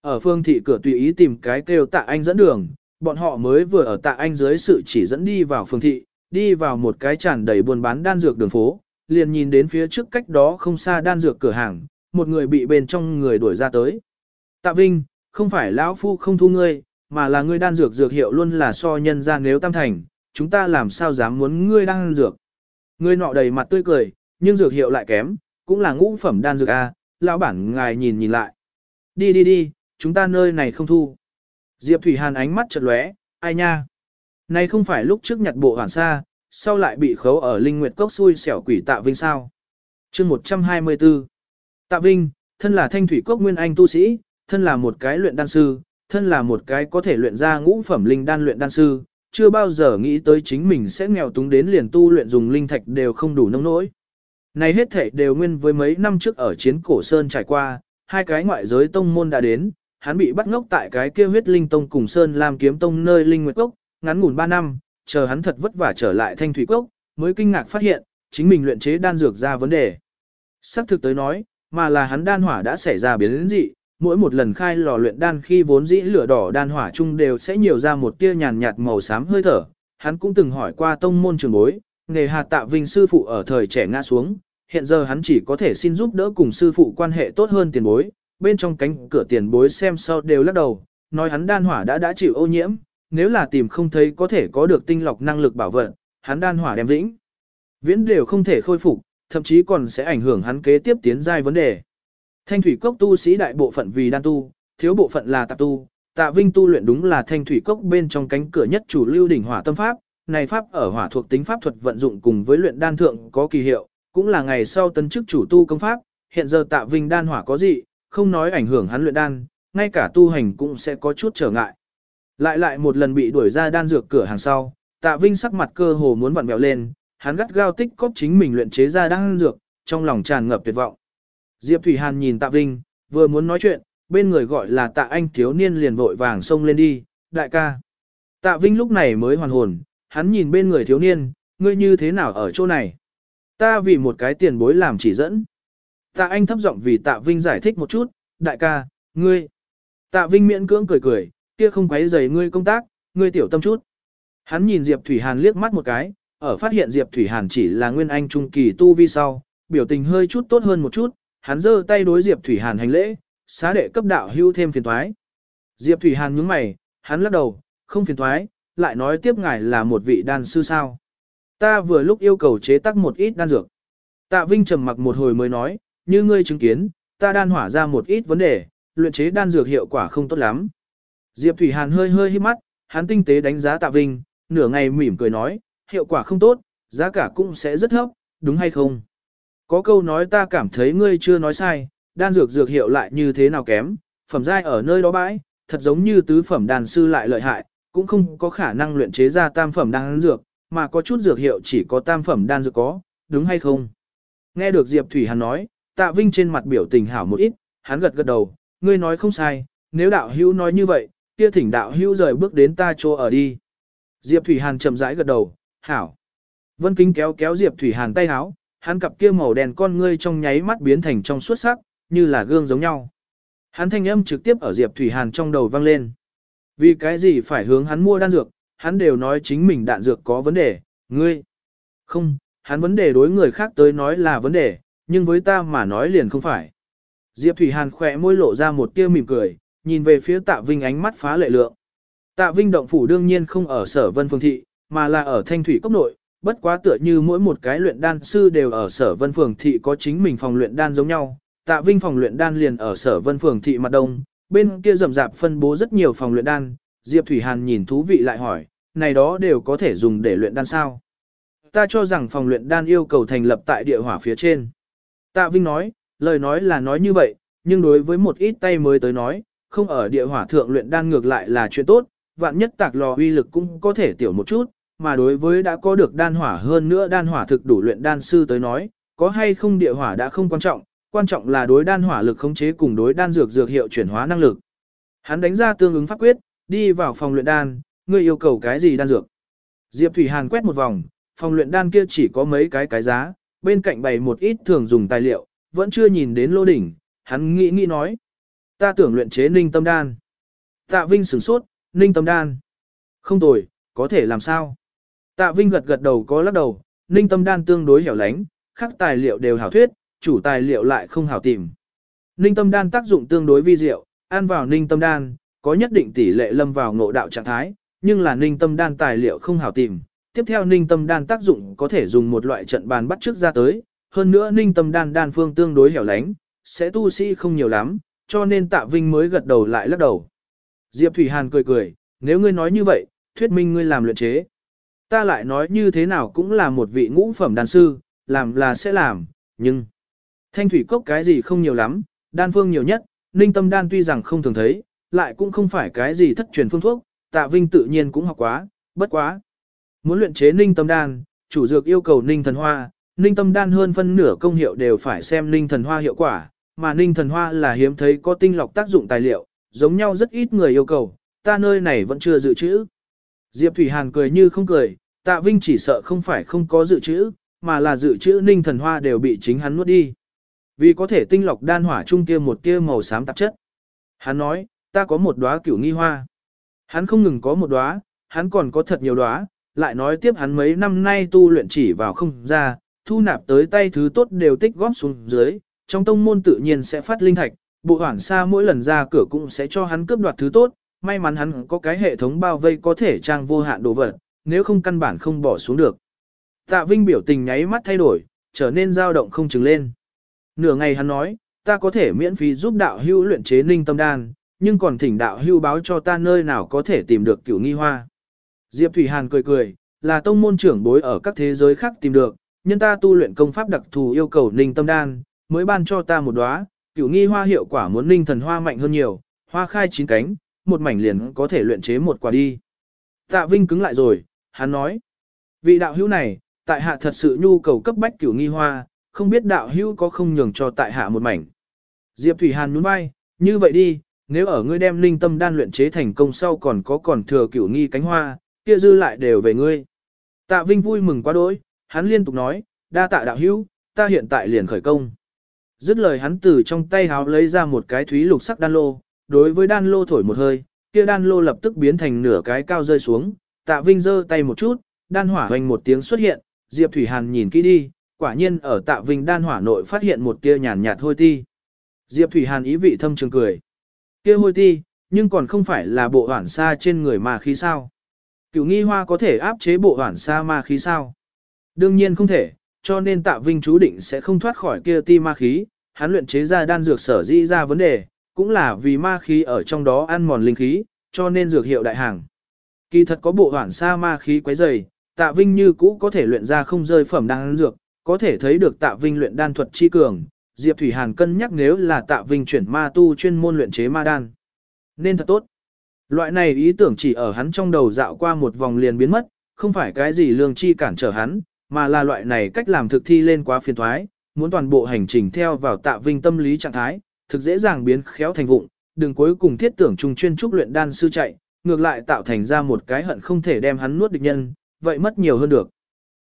Ở phương thị cửa tùy ý tìm cái kêu tạ anh dẫn đường, bọn họ mới vừa ở tạ anh dưới sự chỉ dẫn đi vào phương thị, đi vào một cái tràn đầy buôn bán đan dược đường phố, liền nhìn đến phía trước cách đó không xa đan dược cửa hàng, một người bị bên trong người đuổi ra tới. Tạ Vinh, không phải lão phu không thu ngươi, mà là ngươi đan dược dược hiệu luôn là so nhân ra nếu tam thành, chúng ta làm sao dám muốn ngươi đan dược. Ngươi nọ đầy mặt tươi cười, nhưng dược hiệu lại kém, cũng là ngũ phẩm đan dược A, lão bản ngài nhìn nhìn lại. Đi đi đi, chúng ta nơi này không thu. Diệp Thủy Hàn ánh mắt chợt lóe, ai nha. Này không phải lúc trước nhặt bộ hoàn sa, sau lại bị khấu ở Linh Nguyệt Cốc xui xẻo quỷ Tạ Vinh sao. chương 124 Tạ Vinh, thân là thanh thủy cốc nguyên anh tu sĩ, thân là một cái luyện đan sư, thân là một cái có thể luyện ra ngũ phẩm linh đan luyện đan sư, chưa bao giờ nghĩ tới chính mình sẽ nghèo túng đến liền tu luyện dùng linh thạch đều không đủ nông nỗi. Này hết thể đều nguyên với mấy năm trước ở chiến cổ sơn trải qua, hai cái ngoại giới tông môn đã đến, hắn bị bắt ngốc tại cái kia huyết linh tông cùng sơn làm kiếm tông nơi linh nguyệt cốc, ngắn ngủn 3 năm, chờ hắn thật vất vả trở lại thanh thủy cốc, mới kinh ngạc phát hiện, chính mình luyện chế đan dược ra vấn đề. Sắc thực tới nói, mà là hắn đan hỏa đã xảy ra biến dị, mỗi một lần khai lò luyện đan khi vốn dĩ lửa đỏ đan hỏa chung đều sẽ nhiều ra một tia nhàn nhạt màu xám hơi thở. Hắn cũng từng hỏi qua tông môn trường bối, nghề hạt tạ vinh sư phụ ở thời trẻ ngã xuống, hiện giờ hắn chỉ có thể xin giúp đỡ cùng sư phụ quan hệ tốt hơn tiền bối, bên trong cánh cửa tiền bối xem sau đều lắc đầu, nói hắn đan hỏa đã đã chịu ô nhiễm, nếu là tìm không thấy có thể có được tinh lọc năng lực bảo vận hắn đan hỏa đem vĩnh. Viễn đều không thể khôi phục, thậm chí còn sẽ ảnh hưởng hắn kế tiếp tiến giai vấn đề. Thanh thủy cốc tu sĩ đại bộ phận vì đan tu, thiếu bộ phận là tạp tu. Tạ Vinh tu luyện đúng là thanh thủy cốc bên trong cánh cửa nhất chủ lưu đỉnh hỏa tâm pháp, này pháp ở hỏa thuộc tính pháp thuật vận dụng cùng với luyện đan thượng có kỳ hiệu, cũng là ngày sau tân chức chủ tu công pháp, hiện giờ Tạ Vinh đan hỏa có gì, không nói ảnh hưởng hắn luyện đan, ngay cả tu hành cũng sẽ có chút trở ngại. Lại lại một lần bị đuổi ra đan dược cửa hàng sau, Tạ Vinh sắc mặt cơ hồ muốn vặn vẹo lên, hắn gắt gao tích cóp chính mình luyện chế ra đan dược, trong lòng tràn ngập tuyệt vọng. Diệp Thủy Hàn nhìn Tạ Vinh, vừa muốn nói chuyện, bên người gọi là Tạ Anh thiếu niên liền vội vàng xông lên đi, đại ca. Tạ Vinh lúc này mới hoàn hồn, hắn nhìn bên người thiếu niên, ngươi như thế nào ở chỗ này? Ta vì một cái tiền bối làm chỉ dẫn. Tạ Anh thấp giọng vì Tạ Vinh giải thích một chút, đại ca, ngươi. Tạ Vinh miễn cưỡng cười cười, kia không quấy rầy ngươi công tác, ngươi tiểu tâm chút. Hắn nhìn Diệp Thủy Hàn liếc mắt một cái, ở phát hiện Diệp Thủy Hàn chỉ là nguyên anh trung kỳ tu vi sau, biểu tình hơi chút tốt hơn một chút, hắn giơ tay đối Diệp Thủy Hàn hành lễ, xá đệ cấp đạo hưu thêm phiền toái. Diệp Thủy Hàn nhướng mày, hắn lắc đầu, không phiền toái, lại nói tiếp ngài là một vị đan sư sao. Ta vừa lúc yêu cầu chế tác một ít đan dược. Tạ Vinh trầm mặc một hồi mới nói, như ngươi chứng kiến, ta đan hỏa ra một ít vấn đề, luyện chế đan dược hiệu quả không tốt lắm. Diệp Thủy Hàn hơi hơi hít mắt, hắn tinh tế đánh giá Tạ Vinh, nửa ngày mỉm cười nói, hiệu quả không tốt, giá cả cũng sẽ rất thấp, đúng hay không? Có câu nói ta cảm thấy ngươi chưa nói sai, đan dược dược hiệu lại như thế nào kém, phẩm giai ở nơi đó bãi, thật giống như tứ phẩm đàn sư lại lợi hại, cũng không có khả năng luyện chế ra tam phẩm đan dược, mà có chút dược hiệu chỉ có tam phẩm đan dược có, đúng hay không? Nghe được Diệp Thủy Hàn nói, Tạ Vinh trên mặt biểu tình hảo một ít, hắn gật gật đầu, ngươi nói không sai, nếu đạo hữu nói như vậy, kia thỉnh đạo hữu rời bước đến ta chỗ ở đi. Diệp Thủy Hàn chậm rãi gật đầu, hảo. Vân Kính kéo kéo Diệp Thủy Hàn tay háo, hắn cặp kia màu đen con ngươi trong nháy mắt biến thành trong suốt sắc, như là gương giống nhau. Hắn thanh âm trực tiếp ở Diệp Thủy Hàn trong đầu vang lên. Vì cái gì phải hướng hắn mua đan dược, hắn đều nói chính mình đạn dược có vấn đề, ngươi. Không, hắn vấn đề đối người khác tới nói là vấn đề, nhưng với ta mà nói liền không phải. Diệp Thủy Hàn khỏe môi lộ ra một tia mỉm cười, nhìn về phía Tạ Vinh ánh mắt phá lệ lượng. Tạ Vinh động phủ đương nhiên không ở sở vân phường thị, mà là ở thanh thủy cốc nội, bất quá tựa như mỗi một cái luyện đan sư đều ở sở vân phường thị có chính mình phòng luyện đan giống nhau, Tạ Vinh phòng luyện đan liền ở Sở Vân phường thị mặt đông, bên kia rậm rạp phân bố rất nhiều phòng luyện đan, Diệp Thủy Hàn nhìn thú vị lại hỏi, này đó đều có thể dùng để luyện đan sao? Ta cho rằng phòng luyện đan yêu cầu thành lập tại địa hỏa phía trên. Tạ Vinh nói, lời nói là nói như vậy, nhưng đối với một ít tay mới tới nói, không ở địa hỏa thượng luyện đan ngược lại là chuyện tốt, vạn nhất tạc lò uy lực cũng có thể tiểu một chút, mà đối với đã có được đan hỏa hơn nữa đan hỏa thực đủ luyện đan sư tới nói, có hay không địa hỏa đã không quan trọng, quan trọng là đối đan hỏa lực khống chế cùng đối đan dược dược hiệu chuyển hóa năng lực. Hắn đánh ra tương ứng pháp quyết, đi vào phòng luyện đan, ngươi yêu cầu cái gì đan dược? Diệp Thủy Hàn quét một vòng, phòng luyện đan kia chỉ có mấy cái cái giá, bên cạnh bày một ít thường dùng tài liệu, vẫn chưa nhìn đến lô đỉnh, hắn nghĩ nghĩ nói. Ta tưởng luyện chế ninh tâm đan. Tạ Vinh sửng sốt, ninh tâm đan. Không tồi, có thể làm sao? Tạ Vinh gật gật đầu có lắc đầu, ninh tâm đan tương đối hẻo lánh, khác tài liệu đều hảo thuyết, chủ tài liệu lại không hảo tìm. Ninh tâm đan tác dụng tương đối vi diệu, ăn vào ninh tâm đan, có nhất định tỷ lệ lâm vào ngộ đạo trạng thái, nhưng là ninh tâm đan tài liệu không hảo tìm. Tiếp theo ninh tâm đan tác dụng có thể dùng một loại trận bàn bắt trước ra tới, hơn nữa ninh tâm đan đan phương tương đối hẻo lánh, sẽ tu sĩ không nhiều lắm, cho nên tạ vinh mới gật đầu lại lắc đầu. Diệp Thủy Hàn cười cười, nếu ngươi nói như vậy, thuyết minh ngươi làm luyện chế. Ta lại nói như thế nào cũng là một vị ngũ phẩm đan sư, làm là sẽ làm, nhưng... Thanh thủy cốc cái gì không nhiều lắm, đan phương nhiều nhất, ninh tâm đan tuy rằng không thường thấy, lại cũng không phải cái gì thất truyền phương thuốc, tạ vinh tự nhiên cũng học quá, bất quá. Muốn luyện chế ninh tâm đan, chủ dược yêu cầu ninh thần hoa, ninh tâm đan hơn phân nửa công hiệu đều phải xem ninh thần hoa hiệu quả, mà ninh thần hoa là hiếm thấy có tinh lọc tác dụng tài liệu, giống nhau rất ít người yêu cầu, ta nơi này vẫn chưa dự trữ. Diệp Thủy Hàn cười như không cười, tạ vinh chỉ sợ không phải không có dự trữ, mà là dự trữ ninh thần hoa đều bị chính hắn nuốt đi. Vì có thể tinh lọc đan hỏa chung kia một tia màu xám tạp chất. Hắn nói, ta có một đóa cửu nghi hoa. Hắn không ngừng có một đóa, hắn còn có thật nhiều đóa, lại nói tiếp hắn mấy năm nay tu luyện chỉ vào không ra, thu nạp tới tay thứ tốt đều tích góp xuống dưới, trong tông môn tự nhiên sẽ phát linh thạch, bộ hoảng xa mỗi lần ra cửa cũng sẽ cho hắn cướp đoạt thứ tốt, may mắn hắn có cái hệ thống bao vây có thể trang vô hạn đồ vật, nếu không căn bản không bỏ xuống được. Tạ Vinh biểu tình nháy mắt thay đổi, trở nên dao động không chừng lên. Nửa ngày hắn nói, ta có thể miễn phí giúp đạo hưu luyện chế ninh tâm đan, nhưng còn thỉnh đạo hưu báo cho ta nơi nào có thể tìm được cửu nghi hoa. Diệp Thủy Hàn cười cười, là tông môn trưởng bối ở các thế giới khác tìm được, nhân ta tu luyện công pháp đặc thù yêu cầu ninh tâm đan, mới ban cho ta một đóa, cửu nghi hoa hiệu quả muốn ninh thần hoa mạnh hơn nhiều, hoa khai chín cánh, một mảnh liền có thể luyện chế một quả đi. Tạ Vinh cứng lại rồi, hắn nói, vị đạo hữu này, tại hạ thật sự nhu cầu cấp bách cửu nghi hoa, không biết đạo hữu có không nhường cho tại hạ một mảnh. Diệp Thủy Hàn nhún vai, như vậy đi, nếu ở ngươi đem linh tâm đan luyện chế thành công sau còn có còn thừa cửu nghi cánh hoa, kia dư lại đều về ngươi. Tạ Vinh vui mừng quá đỗi, hắn liên tục nói, đa tạ đạo hữu, ta hiện tại liền khởi công. Dứt lời hắn từ trong tay háo lấy ra một cái thúy lục sắc đan lô, đối với đan lô thổi một hơi, kia đan lô lập tức biến thành nửa cái cao rơi xuống, tạ Vinh giơ tay một chút, đan hỏa hoành một tiếng xuất hiện, Diệp Thủy Hàn nhìn kỹ đi, quả nhiên ở tạ vinh đan hỏa nội phát hiện một tia nhàn nhạt hôi ti. Diệp Thủy Hàn ý vị thâm trường cười. Kia hôi ti, nhưng còn không phải là bộ hoản sa trên người mà khí sao. Cửu nghi hoa có thể áp chế bộ hoản sa ma khí sao? Đương nhiên không thể, cho nên tạ vinh chú định sẽ không thoát khỏi kia ti ma khí, hắn luyện chế ra đan dược sở di ra vấn đề, cũng là vì ma khí ở trong đó ăn mòn linh khí, cho nên dược hiệu đại hàng. Kỳ thật có bộ hoản sa ma khí quấy dày, tạ vinh như cũ có thể luyện ra không rơi phẩm đan dược, có thể thấy được tạ vinh luyện đan thuật chi cường, Diệp Thủy Hàn cân nhắc nếu là tạ vinh chuyển ma tu chuyên môn luyện chế ma đan. Nên thật tốt. Loại này ý tưởng chỉ ở hắn trong đầu dạo qua một vòng liền biến mất, không phải cái gì lương chi cản trở hắn, mà là loại này cách làm thực thi lên quá phiền thoái, muốn toàn bộ hành trình theo vào tạ vinh tâm lý trạng thái, thực dễ dàng biến khéo thành vụng, đừng cuối cùng thiết tưởng trùng chuyên trúc luyện đan sư chạy, ngược lại tạo thành ra một cái hận không thể đem hắn nuốt địch nhân, vậy mất nhiều hơn được.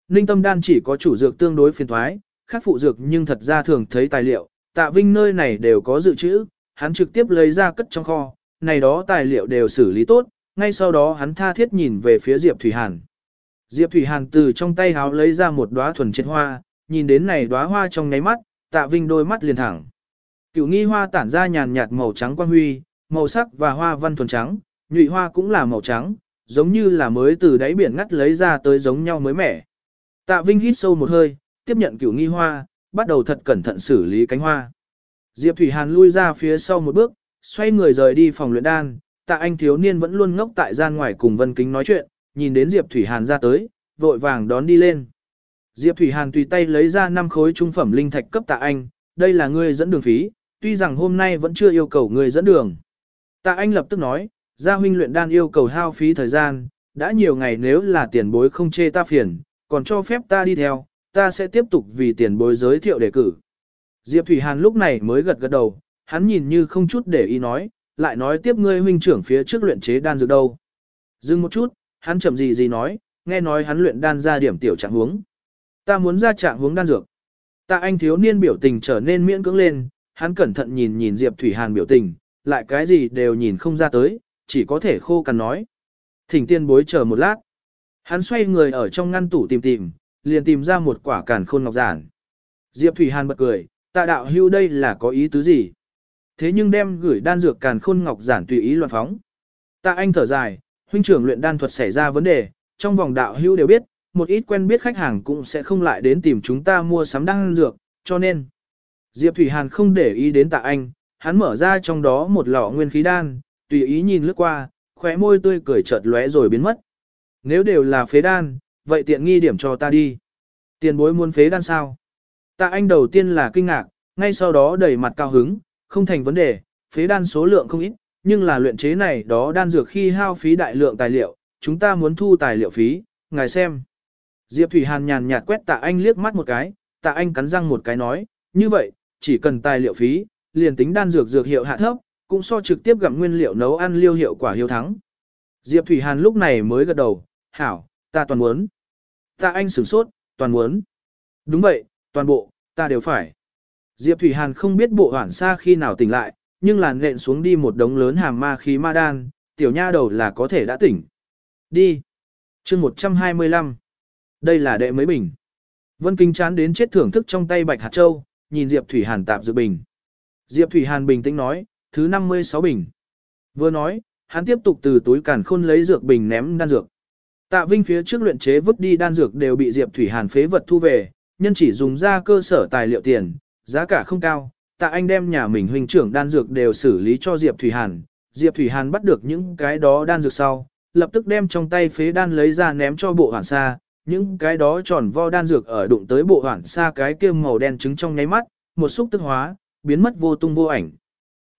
Ninh tâm đan chỉ có chủ dược tương đối phiền thoái, khác phụ dược nhưng thật ra thường thấy tài liệu, tạ vinh nơi này đều có dự trữ, hắn trực tiếp lấy ra cất trong kho, này đó tài liệu đều xử lý tốt, ngay sau đó hắn tha thiết nhìn về phía Diệp Thủy Hàn. Diệp Thủy Hàn từ trong tay háo lấy ra một đóa thuần triệt hoa, nhìn đến này đóa hoa trong nháy mắt, tạ vinh đôi mắt liền thẳng. Cửu nghi hoa tản ra nhàn nhạt màu trắng quang huy, màu sắc và hoa văn thuần trắng, nhụy hoa cũng là màu trắng, giống như là mới từ đáy biển ngắt lấy ra tới giống nhau mới mẻ. Tạ Vinh hít sâu một hơi, tiếp nhận cửu nghi hoa, bắt đầu thật cẩn thận xử lý cánh hoa. Diệp Thủy Hàn lui ra phía sau một bước, xoay người rời đi phòng luyện đan, tạ anh thiếu niên vẫn luôn ngốc tại gian ngoài cùng Vân Kính nói chuyện, nhìn đến Diệp Thủy Hàn ra tới, vội vàng đón đi lên. Diệp Thủy Hàn tùy tay lấy ra 5 khối trung phẩm linh thạch cấp tạ anh, đây là ngươi dẫn đường phí, tuy rằng hôm nay vẫn chưa yêu cầu ngươi dẫn đường. Tạ anh lập tức nói, gia huynh luyện đan yêu cầu hao phí thời gian, đã nhiều ngày nếu là tiền bối không chê ta phiền, còn cho phép ta đi theo, ta sẽ tiếp tục vì tiền bối giới thiệu đề cử. Diệp Thủy Hàn lúc này mới gật gật đầu, hắn nhìn như không chút để ý nói, lại nói tiếp ngươi huynh trưởng phía trước luyện chế đan dược đâu. Dừng một chút, hắn chậm gì gì nói, nghe nói hắn luyện đan ra điểm tiểu trạng huống. Ta muốn ra trạng huống đan dược. Tạ anh thiếu niên biểu tình trở nên miễn cưỡng lên, hắn cẩn thận nhìn nhìn Diệp Thủy Hàn biểu tình, lại cái gì đều nhìn không ra tới, chỉ có thể khô cằn nói. Thỉnh tiên bối chờ một lát. Hắn xoay người ở trong ngăn tủ tìm tìm, liền tìm ra một quả càn khôn ngọc giản. Diệp Thủy Hàn bật cười, tạ đạo hưu đây là có ý tứ gì? Thế nhưng đem gửi đan dược càn khôn ngọc giản tùy ý loạn phóng. Tạ anh thở dài, huynh trưởng luyện đan thuật xảy ra vấn đề, trong vòng đạo hưu đều biết, một ít quen biết khách hàng cũng sẽ không lại đến tìm chúng ta mua sắm đan dược, cho nên. Diệp Thủy Hàn không để ý đến tạ anh, hắn mở ra trong đó một lọ nguyên khí đan, tùy ý nhìn lướt qua, khóe môi tươi cười chợt lóe rồi biến mất. Nếu đều là phế đan, vậy tiện nghi điểm cho ta đi. Tiền bối muốn phế đan sao? Tạ anh đầu tiên là kinh ngạc, ngay sau đó đầy mặt cao hứng, không thành vấn đề, phế đan số lượng không ít, nhưng là luyện chế này đó đan dược khi hao phí đại lượng tài liệu, chúng ta muốn thu tài liệu phí, ngài xem. Diệp Thủy Hàn nhàn nhạt quét tạ anh liếc mắt một cái, tạ anh cắn răng một cái nói, như vậy, chỉ cần tài liệu phí, liền tính đan dược dược hiệu hạ thấp, cũng so trực tiếp gặm nguyên liệu nấu ăn liêu hiệu quả hiếu thắng. Diệp Thủy Hàn lúc này mới gật đầu, hảo, ta toàn muốn. Tạ anh sửng sốt, toàn muốn. Đúng vậy, toàn bộ, ta đều phải. Diệp Thủy Hàn không biết bộ hoảng xa khi nào tỉnh lại, nhưng làn nện xuống đi một đống lớn hàm ma khí ma đan, tiểu nha đầu là có thể đã tỉnh. Đi. chương 125. Đây là đệ mấy bình. Vân Kinh chán đến chết thưởng thức trong tay bạch hạt châu, nhìn Diệp Thủy Hàn tạp dự bình. Diệp Thủy Hàn bình tĩnh nói, thứ 56 bình. Vừa nói, hắn tiếp tục từ túi càn khôn lấy dược bình ném đan dược. Tạ Vinh phía trước luyện chế vứt đi đan dược đều bị Diệp Thủy Hàn phế vật thu về, nhân chỉ dùng ra cơ sở tài liệu tiền, giá cả không cao. Tạ Anh đem nhà mình huynh trưởng đan dược đều xử lý cho Diệp Thủy Hàn. Diệp Thủy Hàn bắt được những cái đó đan dược sau, lập tức đem trong tay phế đan lấy ra ném cho bộ hoảng xa. những cái đó tròn vo đan dược ở đụng tới bộ hoảng xa cái kia màu đen trứng trong nháy mắt, một xúc tức hóa, biến mất vô tung vô ảnh.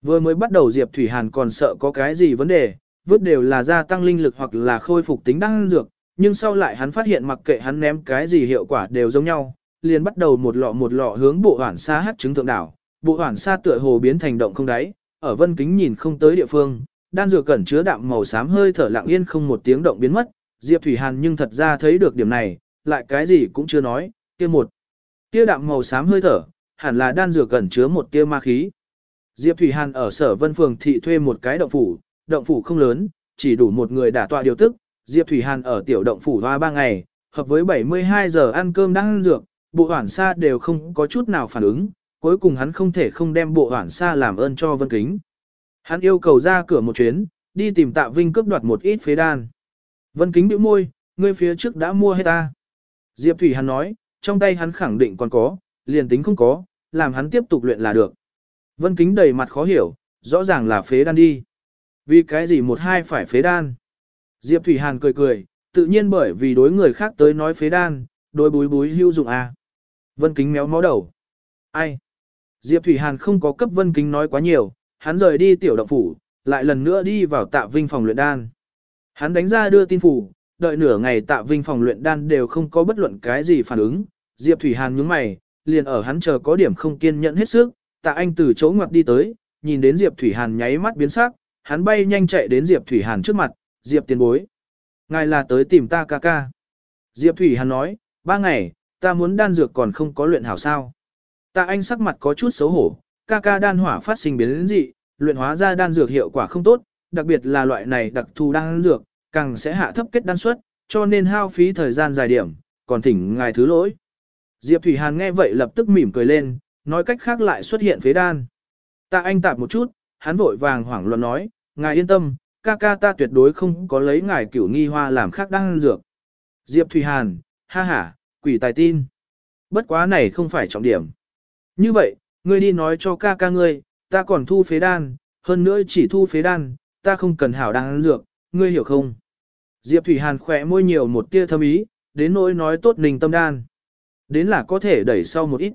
Vừa mới bắt đầu Diệp Thủy Hàn còn sợ có cái gì vấn đề, vứt đều là gia tăng linh lực hoặc là khôi phục tính đan dược, nhưng sau lại hắn phát hiện mặc kệ hắn ném cái gì hiệu quả đều giống nhau, liền bắt đầu một lọ một lọ hướng bộ hoảng xa hát trứng thượng đảo, bộ hoản xa tựa hồ biến thành động không đáy, ở vân kính nhìn không tới địa phương, đan dược cẩn chứa đạm màu xám hơi thở lặng yên không một tiếng động biến mất, Diệp Thủy Hàn nhưng thật ra thấy được điểm này, lại cái gì cũng chưa nói, kia một. Kia đạm màu xám hơi thở, hẳn là đan dược cẩn chứa một tia ma khí. Diệp Thủy Hàn ở sở vân phường thị thuê một cái động phủ, động phủ không lớn, chỉ đủ một người đả tọa điều tức. Diệp Thủy Hàn ở tiểu động phủ hoa ba ngày, hợp với 72 giờ ăn cơm đang ăn dược, bộ hoản xa đều không có chút nào phản ứng, cuối cùng hắn không thể không đem bộ hoảng xa làm ơn cho Vân Kính. Hắn yêu cầu ra cửa một chuyến, đi tìm Tạ Vinh cướp đoạt một ít phế đan. Vân Kính bĩu môi, ngươi phía trước đã mua hết ta. Diệp Thủy hắn nói, trong tay hắn khẳng định còn có, liền tính không có, làm hắn tiếp tục luyện là được. Vân Kính đầy mặt khó hiểu, rõ ràng là phế đan đi. Vì cái gì một hai phải phế đan? Diệp Thủy Hàn cười cười, tự nhiên bởi vì đối người khác tới nói phế đan, đối búi búi hưu dụng à. Vân Kính méo mó đầu. Ai? Diệp Thủy Hàn không có cấp Vân Kính nói quá nhiều, hắn rời đi tiểu động phủ, lại lần nữa đi vào tạ vinh phòng luyện đan. Hắn đánh ra đưa tin phủ, đợi nửa ngày tạ vinh phòng luyện đan đều không có bất luận cái gì phản ứng. Diệp Thủy Hàn nhướng mày, liền ở hắn chờ có điểm không kiên nhẫn hết sức, tạ anh từ chỗ ngoặt đi tới, nhìn đến Diệp Thủy Hàn nháy mắt biến sắc, hắn bay nhanh chạy đến Diệp Thủy Hàn trước mặt, Diệp tiền bối. Ngài là tới tìm ta ca ca. Diệp Thủy Hàn nói, ba ngày, ta muốn đan dược còn không có luyện hảo sao. Tạ anh sắc mặt có chút xấu hổ, ca ca đan hỏa phát sinh biến dị, luyện hóa ra đan dược hiệu quả không tốt, đặc biệt là loại này đặc thù đan dược, càng sẽ hạ thấp kết đan suất, cho nên hao phí thời gian dài điểm, còn thỉnh ngài thứ lỗi. Diệp Thủy Hàn nghe vậy lập tức mỉm cười lên, nói cách khác lại xuất hiện phế đan. Tạ anh tạp một chút, hắn vội vàng hoảng loạn nói, ngài yên tâm, ca ca ta tuyệt đối không có lấy ngài cửu nghi hoa làm khác đan dược. Diệp Thủy Hàn, ha ha, quỷ tài tin. Bất quá này không phải trọng điểm. Như vậy, ngươi đi nói cho ca ca ngươi, ta còn thu phế đan, hơn nữa chỉ thu phế đan, ta không cần hảo đan dược, ngươi hiểu không? Diệp Thủy Hàn khỏe môi nhiều một tia thâm ý, đến nỗi nói tốt ninh tâm đan. Đến là có thể đẩy sau một ít.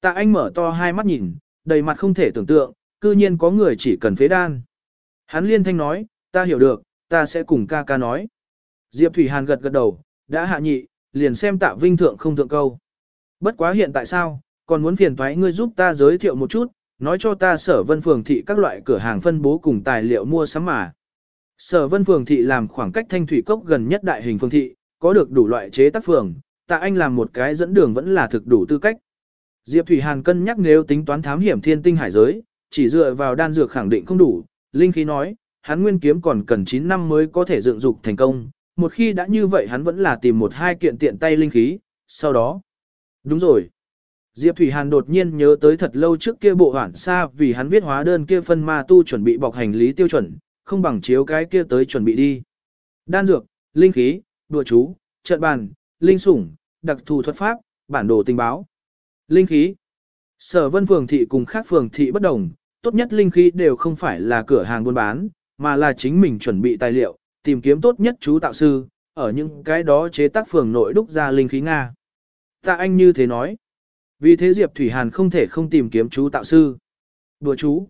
Tạ anh mở to hai mắt nhìn, đầy mặt không thể tưởng tượng, cư nhiên có người chỉ cần phế đan. Hắn liên thanh nói, ta hiểu được, ta sẽ cùng ca ca nói. Diệp Thủy Hàn gật gật đầu, đã hạ nhị, liền xem tạ vinh thượng không thượng câu. Bất quá hiện tại sao, còn muốn phiền thoái ngươi giúp ta giới thiệu một chút, nói cho ta sở vân phường thị các loại cửa hàng phân bố cùng tài liệu mua sắm mà. Sở vân phường thị làm khoảng cách thanh thủy cốc gần nhất đại hình phường thị, có được đủ loại chế tác phường, tạ anh làm một cái dẫn đường vẫn là thực đủ tư cách. Diệp Thủy Hàn cân nhắc nếu tính toán thám hiểm thiên tinh hải giới, chỉ dựa vào đan dược khẳng định không đủ, Linh khí nói, hắn nguyên kiếm còn cần 9 năm mới có thể dựng dục thành công, một khi đã như vậy hắn vẫn là tìm một hai kiện tiện tay linh khí, sau đó. Đúng rồi. Diệp Thủy Hàn đột nhiên nhớ tới thật lâu trước kia bộ hoản xa vì hắn viết hóa đơn kia phân ma tu chuẩn bị bọc hành lý tiêu chuẩn, không bằng chiếu cái kia tới chuẩn bị đi. Đan dược, linh khí, đùa chú, trận bàn, linh sủng, đặc thù thuật pháp, bản đồ tình báo. Linh khí. Sở vân phường thị cùng khác phường thị bất đồng, tốt nhất linh khí đều không phải là cửa hàng buôn bán, mà là chính mình chuẩn bị tài liệu, tìm kiếm tốt nhất chú tạo sư, ở những cái đó chế tác phường nội đúc ra linh khí Nga. Ta anh như thế nói. Vì thế Diệp Thủy Hàn không thể không tìm kiếm chú tạo sư. Bùa chú.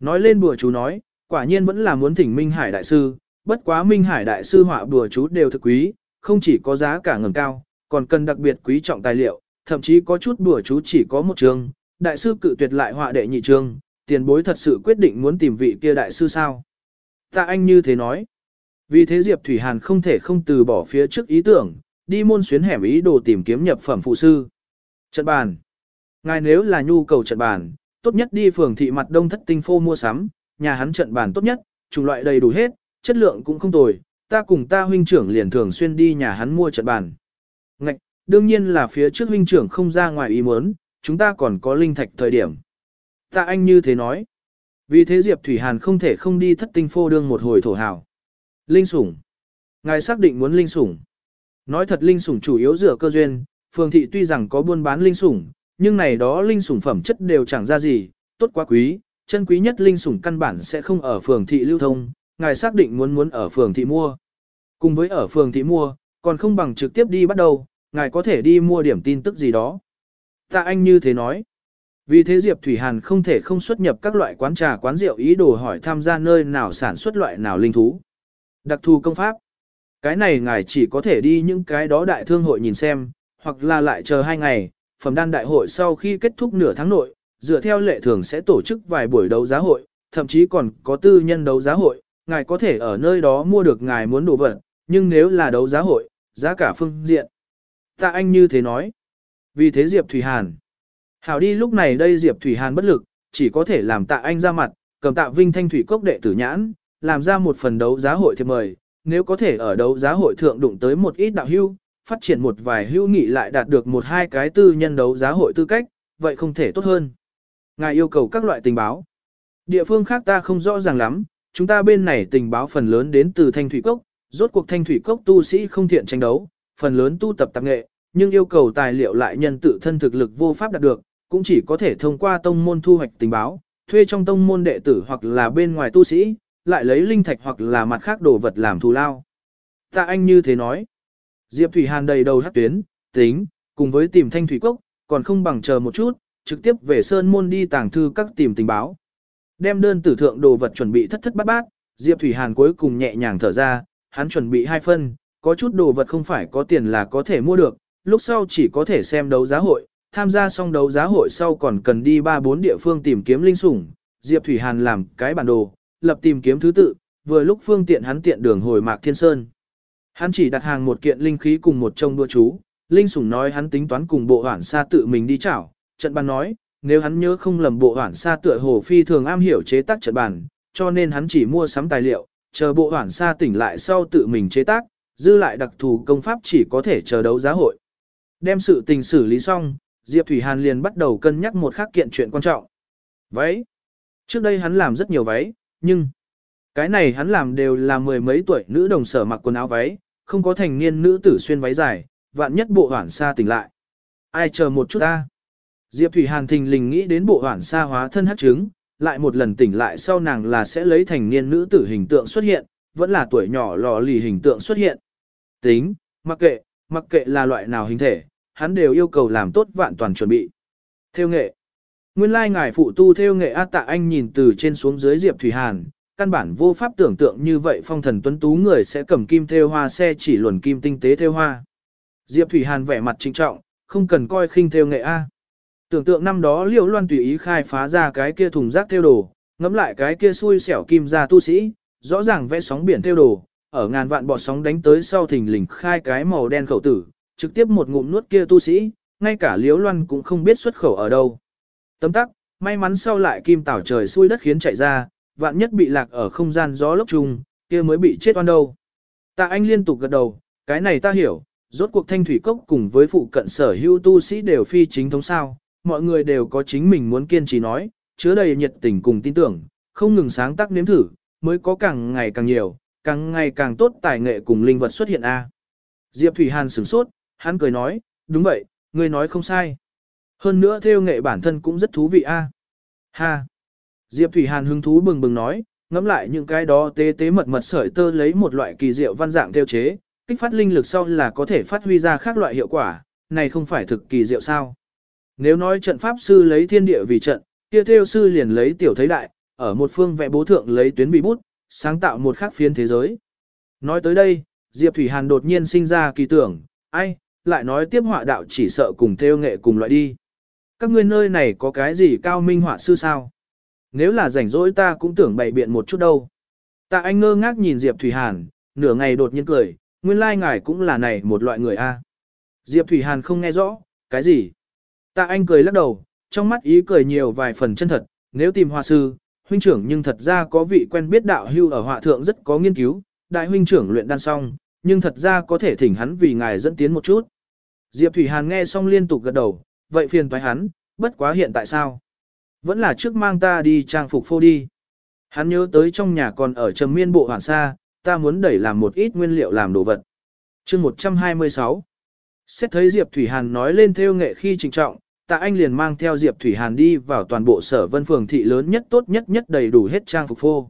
Nói lên bùa chú nói, quả nhiên vẫn là muốn thỉnh Minh Hải Đại Sư, bất quá Minh Hải Đại Sư họa bùa chú đều thực quý, không chỉ có giá cả ngầm cao, còn cần đặc biệt quý trọng tài liệu, thậm chí có chút bùa chú chỉ có một trường Đại Sư cự tuyệt lại họa đệ nhị trường tiền bối thật sự quyết định muốn tìm vị kia Đại Sư sao. ta anh như thế nói. Vì thế Diệp Thủy Hàn không thể không từ bỏ phía trước ý tưởng, đi môn xuyến hẻm ý đồ tìm kiếm nhập phẩm phụ sư. Trận bàn. Ngài nếu là nhu cầu trận bàn, tốt nhất đi phường thị mặt đông thất tinh phô mua sắm, nhà hắn trận bàn tốt nhất, chủng loại đầy đủ hết, chất lượng cũng không tồi, ta cùng ta huynh trưởng liền thường xuyên đi nhà hắn mua trận bàn. Ngạch, đương nhiên là phía trước huynh trưởng không ra ngoài ý muốn, chúng ta còn có linh thạch thời điểm. Ta anh như thế nói. Vì thế Diệp Thủy Hàn không thể không đi thất tinh phô đương một hồi thổ hào. Linh sủng. Ngài xác định muốn linh sủng. Nói thật linh sủng chủ yếu dựa cơ duyên, phường thị tuy rằng có buôn bán linh sủng, nhưng này đó linh sủng phẩm chất đều chẳng ra gì, tốt quá quý, chân quý nhất linh sủng căn bản sẽ không ở phường thị lưu thông, ngài xác định muốn muốn ở phường thị mua. Cùng với ở phường thị mua, còn không bằng trực tiếp đi bắt đầu, ngài có thể đi mua điểm tin tức gì đó. Tạ anh như thế nói. Vì thế Diệp Thủy Hàn không thể không xuất nhập các loại quán trà quán rượu ý đồ hỏi tham gia nơi nào sản xuất loại nào linh thú. Đặc thù công pháp. Cái này ngài chỉ có thể đi những cái đó đại thương hội nhìn xem, hoặc là lại chờ hai ngày, phẩm đan đại hội sau khi kết thúc nửa tháng nội, dựa theo lệ thường sẽ tổ chức vài buổi đấu giá hội, thậm chí còn có tư nhân đấu giá hội, ngài có thể ở nơi đó mua được ngài muốn đồ vật, nhưng nếu là đấu giá hội, giá cả phương diện. Tạ anh như thế nói. Vì thế Diệp Thủy Hàn. Hảo đi lúc này đây Diệp Thủy Hàn bất lực, chỉ có thể làm tạ anh ra mặt, cầm tạ vinh thanh thủy cốc đệ tử nhãn, làm ra một phần đấu giá hội thiệp mời, nếu có thể ở đấu giá hội thượng đụng tới một ít đạo hưu, phát triển một vài hưu nghị lại đạt được một hai cái tư nhân đấu giá hội tư cách, vậy không thể tốt hơn. Ngài yêu cầu các loại tình báo. Địa phương khác ta không rõ ràng lắm, chúng ta bên này tình báo phần lớn đến từ Thanh Thủy Cốc, rốt cuộc Thanh Thủy Cốc tu sĩ không thiện tranh đấu, phần lớn tu tập tạp nghệ, nhưng yêu cầu tài liệu lại nhân tự thân thực lực vô pháp đạt được, cũng chỉ có thể thông qua tông môn thu hoạch tình báo, thuê trong tông môn đệ tử hoặc là bên ngoài tu sĩ, lại lấy linh thạch hoặc là mặt khác đồ vật làm thù lao. ta anh như thế nói. Diệp Thủy Hàn đầy đầu hắc tuyến, tính, cùng với tìm thanh thủy cốc, còn không bằng chờ một chút, trực tiếp về sơn môn đi tàng thư các tìm tình báo. Đem đơn tử thượng đồ vật chuẩn bị thất thất bát bát, Diệp Thủy Hàn cuối cùng nhẹ nhàng thở ra, hắn chuẩn bị hai phân, có chút đồ vật không phải có tiền là có thể mua được, lúc sau chỉ có thể xem đấu giá hội, tham gia xong đấu giá hội sau còn cần đi ba bốn địa phương tìm kiếm linh sủng. Diệp Thủy Hàn làm cái bản đồ, lập tìm kiếm thứ tự, vừa lúc phương tiện hắn tiện đường hồi Mạc Thiên Sơn. Hắn chỉ đặt hàng một kiện linh khí cùng một trông đua chú, linh sủng nói hắn tính toán cùng bộ hoảng sa tự mình đi chảo, trận bàn nói, nếu hắn nhớ không lầm bộ hoảng sa tựa hồ phi thường am hiểu chế tác trận bàn, cho nên hắn chỉ mua sắm tài liệu, chờ bộ hoảng sa tỉnh lại sau tự mình chế tác, dư lại đặc thù công pháp chỉ có thể chờ đấu giá hội. Đem sự tình xử lý xong, Diệp Thủy Hàn liền bắt đầu cân nhắc một khác kiện chuyện quan trọng. Váy. Trước đây hắn làm rất nhiều váy, nhưng cái này hắn làm đều là mười mấy tuổi nữ đồng sở mặc quần áo váy, không có thành niên nữ tử xuyên váy dài, vạn nhất bộ hoảng xa tỉnh lại. Ai chờ một chút ta. Diệp Thủy Hàn thình lình nghĩ đến bộ hoản sa hóa thân hắc trứng, lại một lần tỉnh lại sau nàng là sẽ lấy thành niên nữ tử hình tượng xuất hiện, vẫn là tuổi nhỏ lò lì hình tượng xuất hiện. Tính, mặc kệ, mặc kệ là loại nào hình thể, hắn đều yêu cầu làm tốt vạn toàn chuẩn bị. Theo nghệ. Nguyên lai ngài phụ tu theo nghệ A tạ anh nhìn từ trên xuống dưới Diệp Thủy Hàn, căn bản vô pháp tưởng tượng như vậy phong thần tuấn tú người sẽ cầm kim theo hoa xe chỉ luồn kim tinh tế theo hoa. Diệp Thủy Hàn vẻ mặt trinh trọng, không cần coi khinh theo nghệ A. Tưởng tượng năm đó liễu loan tùy ý khai phá ra cái kia thùng rác theo đồ, ngắm lại cái kia xui xẻo kim ra tu sĩ, rõ ràng vẽ sóng biển theo đồ, ở ngàn vạn bọt sóng đánh tới sau thình lình khai cái màu đen khẩu tử, trực tiếp một ngụm nuốt kia tu sĩ, ngay cả liễu loan cũng không biết xuất khẩu ở đâu. Tấm tắc, may mắn sau lại kim tảo trời xui đất khiến chạy ra, vạn nhất bị lạc ở không gian gió lốc trùng, kia mới bị chết oan đâu. Tạ anh liên tục gật đầu, cái này ta hiểu, rốt cuộc thanh thủy cốc cùng với phụ cận sở hữu tu sĩ đều phi chính thống sao, mọi người đều có chính mình muốn kiên trì nói, chứa đầy nhiệt tình cùng tin tưởng, không ngừng sáng tác nếm thử, mới có càng ngày càng nhiều, càng ngày càng tốt tài nghệ cùng linh vật xuất hiện a. Diệp Thủy Hàn sửng sốt, hắn cười nói, đúng vậy, ngươi nói không sai. Hơn nữa theo nghệ bản thân cũng rất thú vị a. Ha. Diệp Thủy Hàn hứng thú bừng bừng nói, ngẫm lại những cái đó tế tế mật mật sợi tơ lấy một loại kỳ diệu văn dạng theo chế, kích phát linh lực sau là có thể phát huy ra khác loại hiệu quả, này không phải thực kỳ diệu sao. Nếu nói trận pháp sư lấy thiên địa vì trận, kia theo sư liền lấy tiểu thấy đại, ở một phương vẽ bố thượng lấy tuyến bị bút, sáng tạo một khác phiên thế giới. Nói tới đây, Diệp Thủy Hàn đột nhiên sinh ra kỳ tưởng, ai, lại nói tiếp họa đạo chỉ sợ cùng theo nghệ cùng loại đi. Các ngươi nơi này có cái gì cao minh họa sư sao? Nếu là rảnh rỗi ta cũng tưởng bày biện một chút đâu. Tạ anh ngơ ngác nhìn Diệp Thủy Hàn, nửa ngày đột nhiên cười, nguyên lai ngài cũng là này một loại người a. Diệp Thủy Hàn không nghe rõ, cái gì? Tạ anh cười lắc đầu, trong mắt ý cười nhiều vài phần chân thật, nếu tìm hòa sư, huynh trưởng nhưng thật ra có vị quen biết đạo hưu ở họa thượng rất có nghiên cứu, đại huynh trưởng luyện đan xong, nhưng thật ra có thể thỉnh hắn vì ngài dẫn tiến một chút. Diệp Thủy Hàn nghe xong liên tục gật đầu, vậy phiền toái hắn, bất quá hiện tại sao? Vẫn là trước mang ta đi trang phục phô đi. Hắn nhớ tới trong nhà còn ở trầm miên bộ hoàn sa, ta muốn đẩy làm một ít nguyên liệu làm đồ vật. chương 126 Xét thấy Diệp Thủy Hàn nói lên theo nghệ khi trình trọng, tạ anh liền mang theo Diệp Thủy Hàn đi vào toàn bộ sở vân phường thị lớn nhất tốt nhất nhất đầy đủ hết trang phục phô.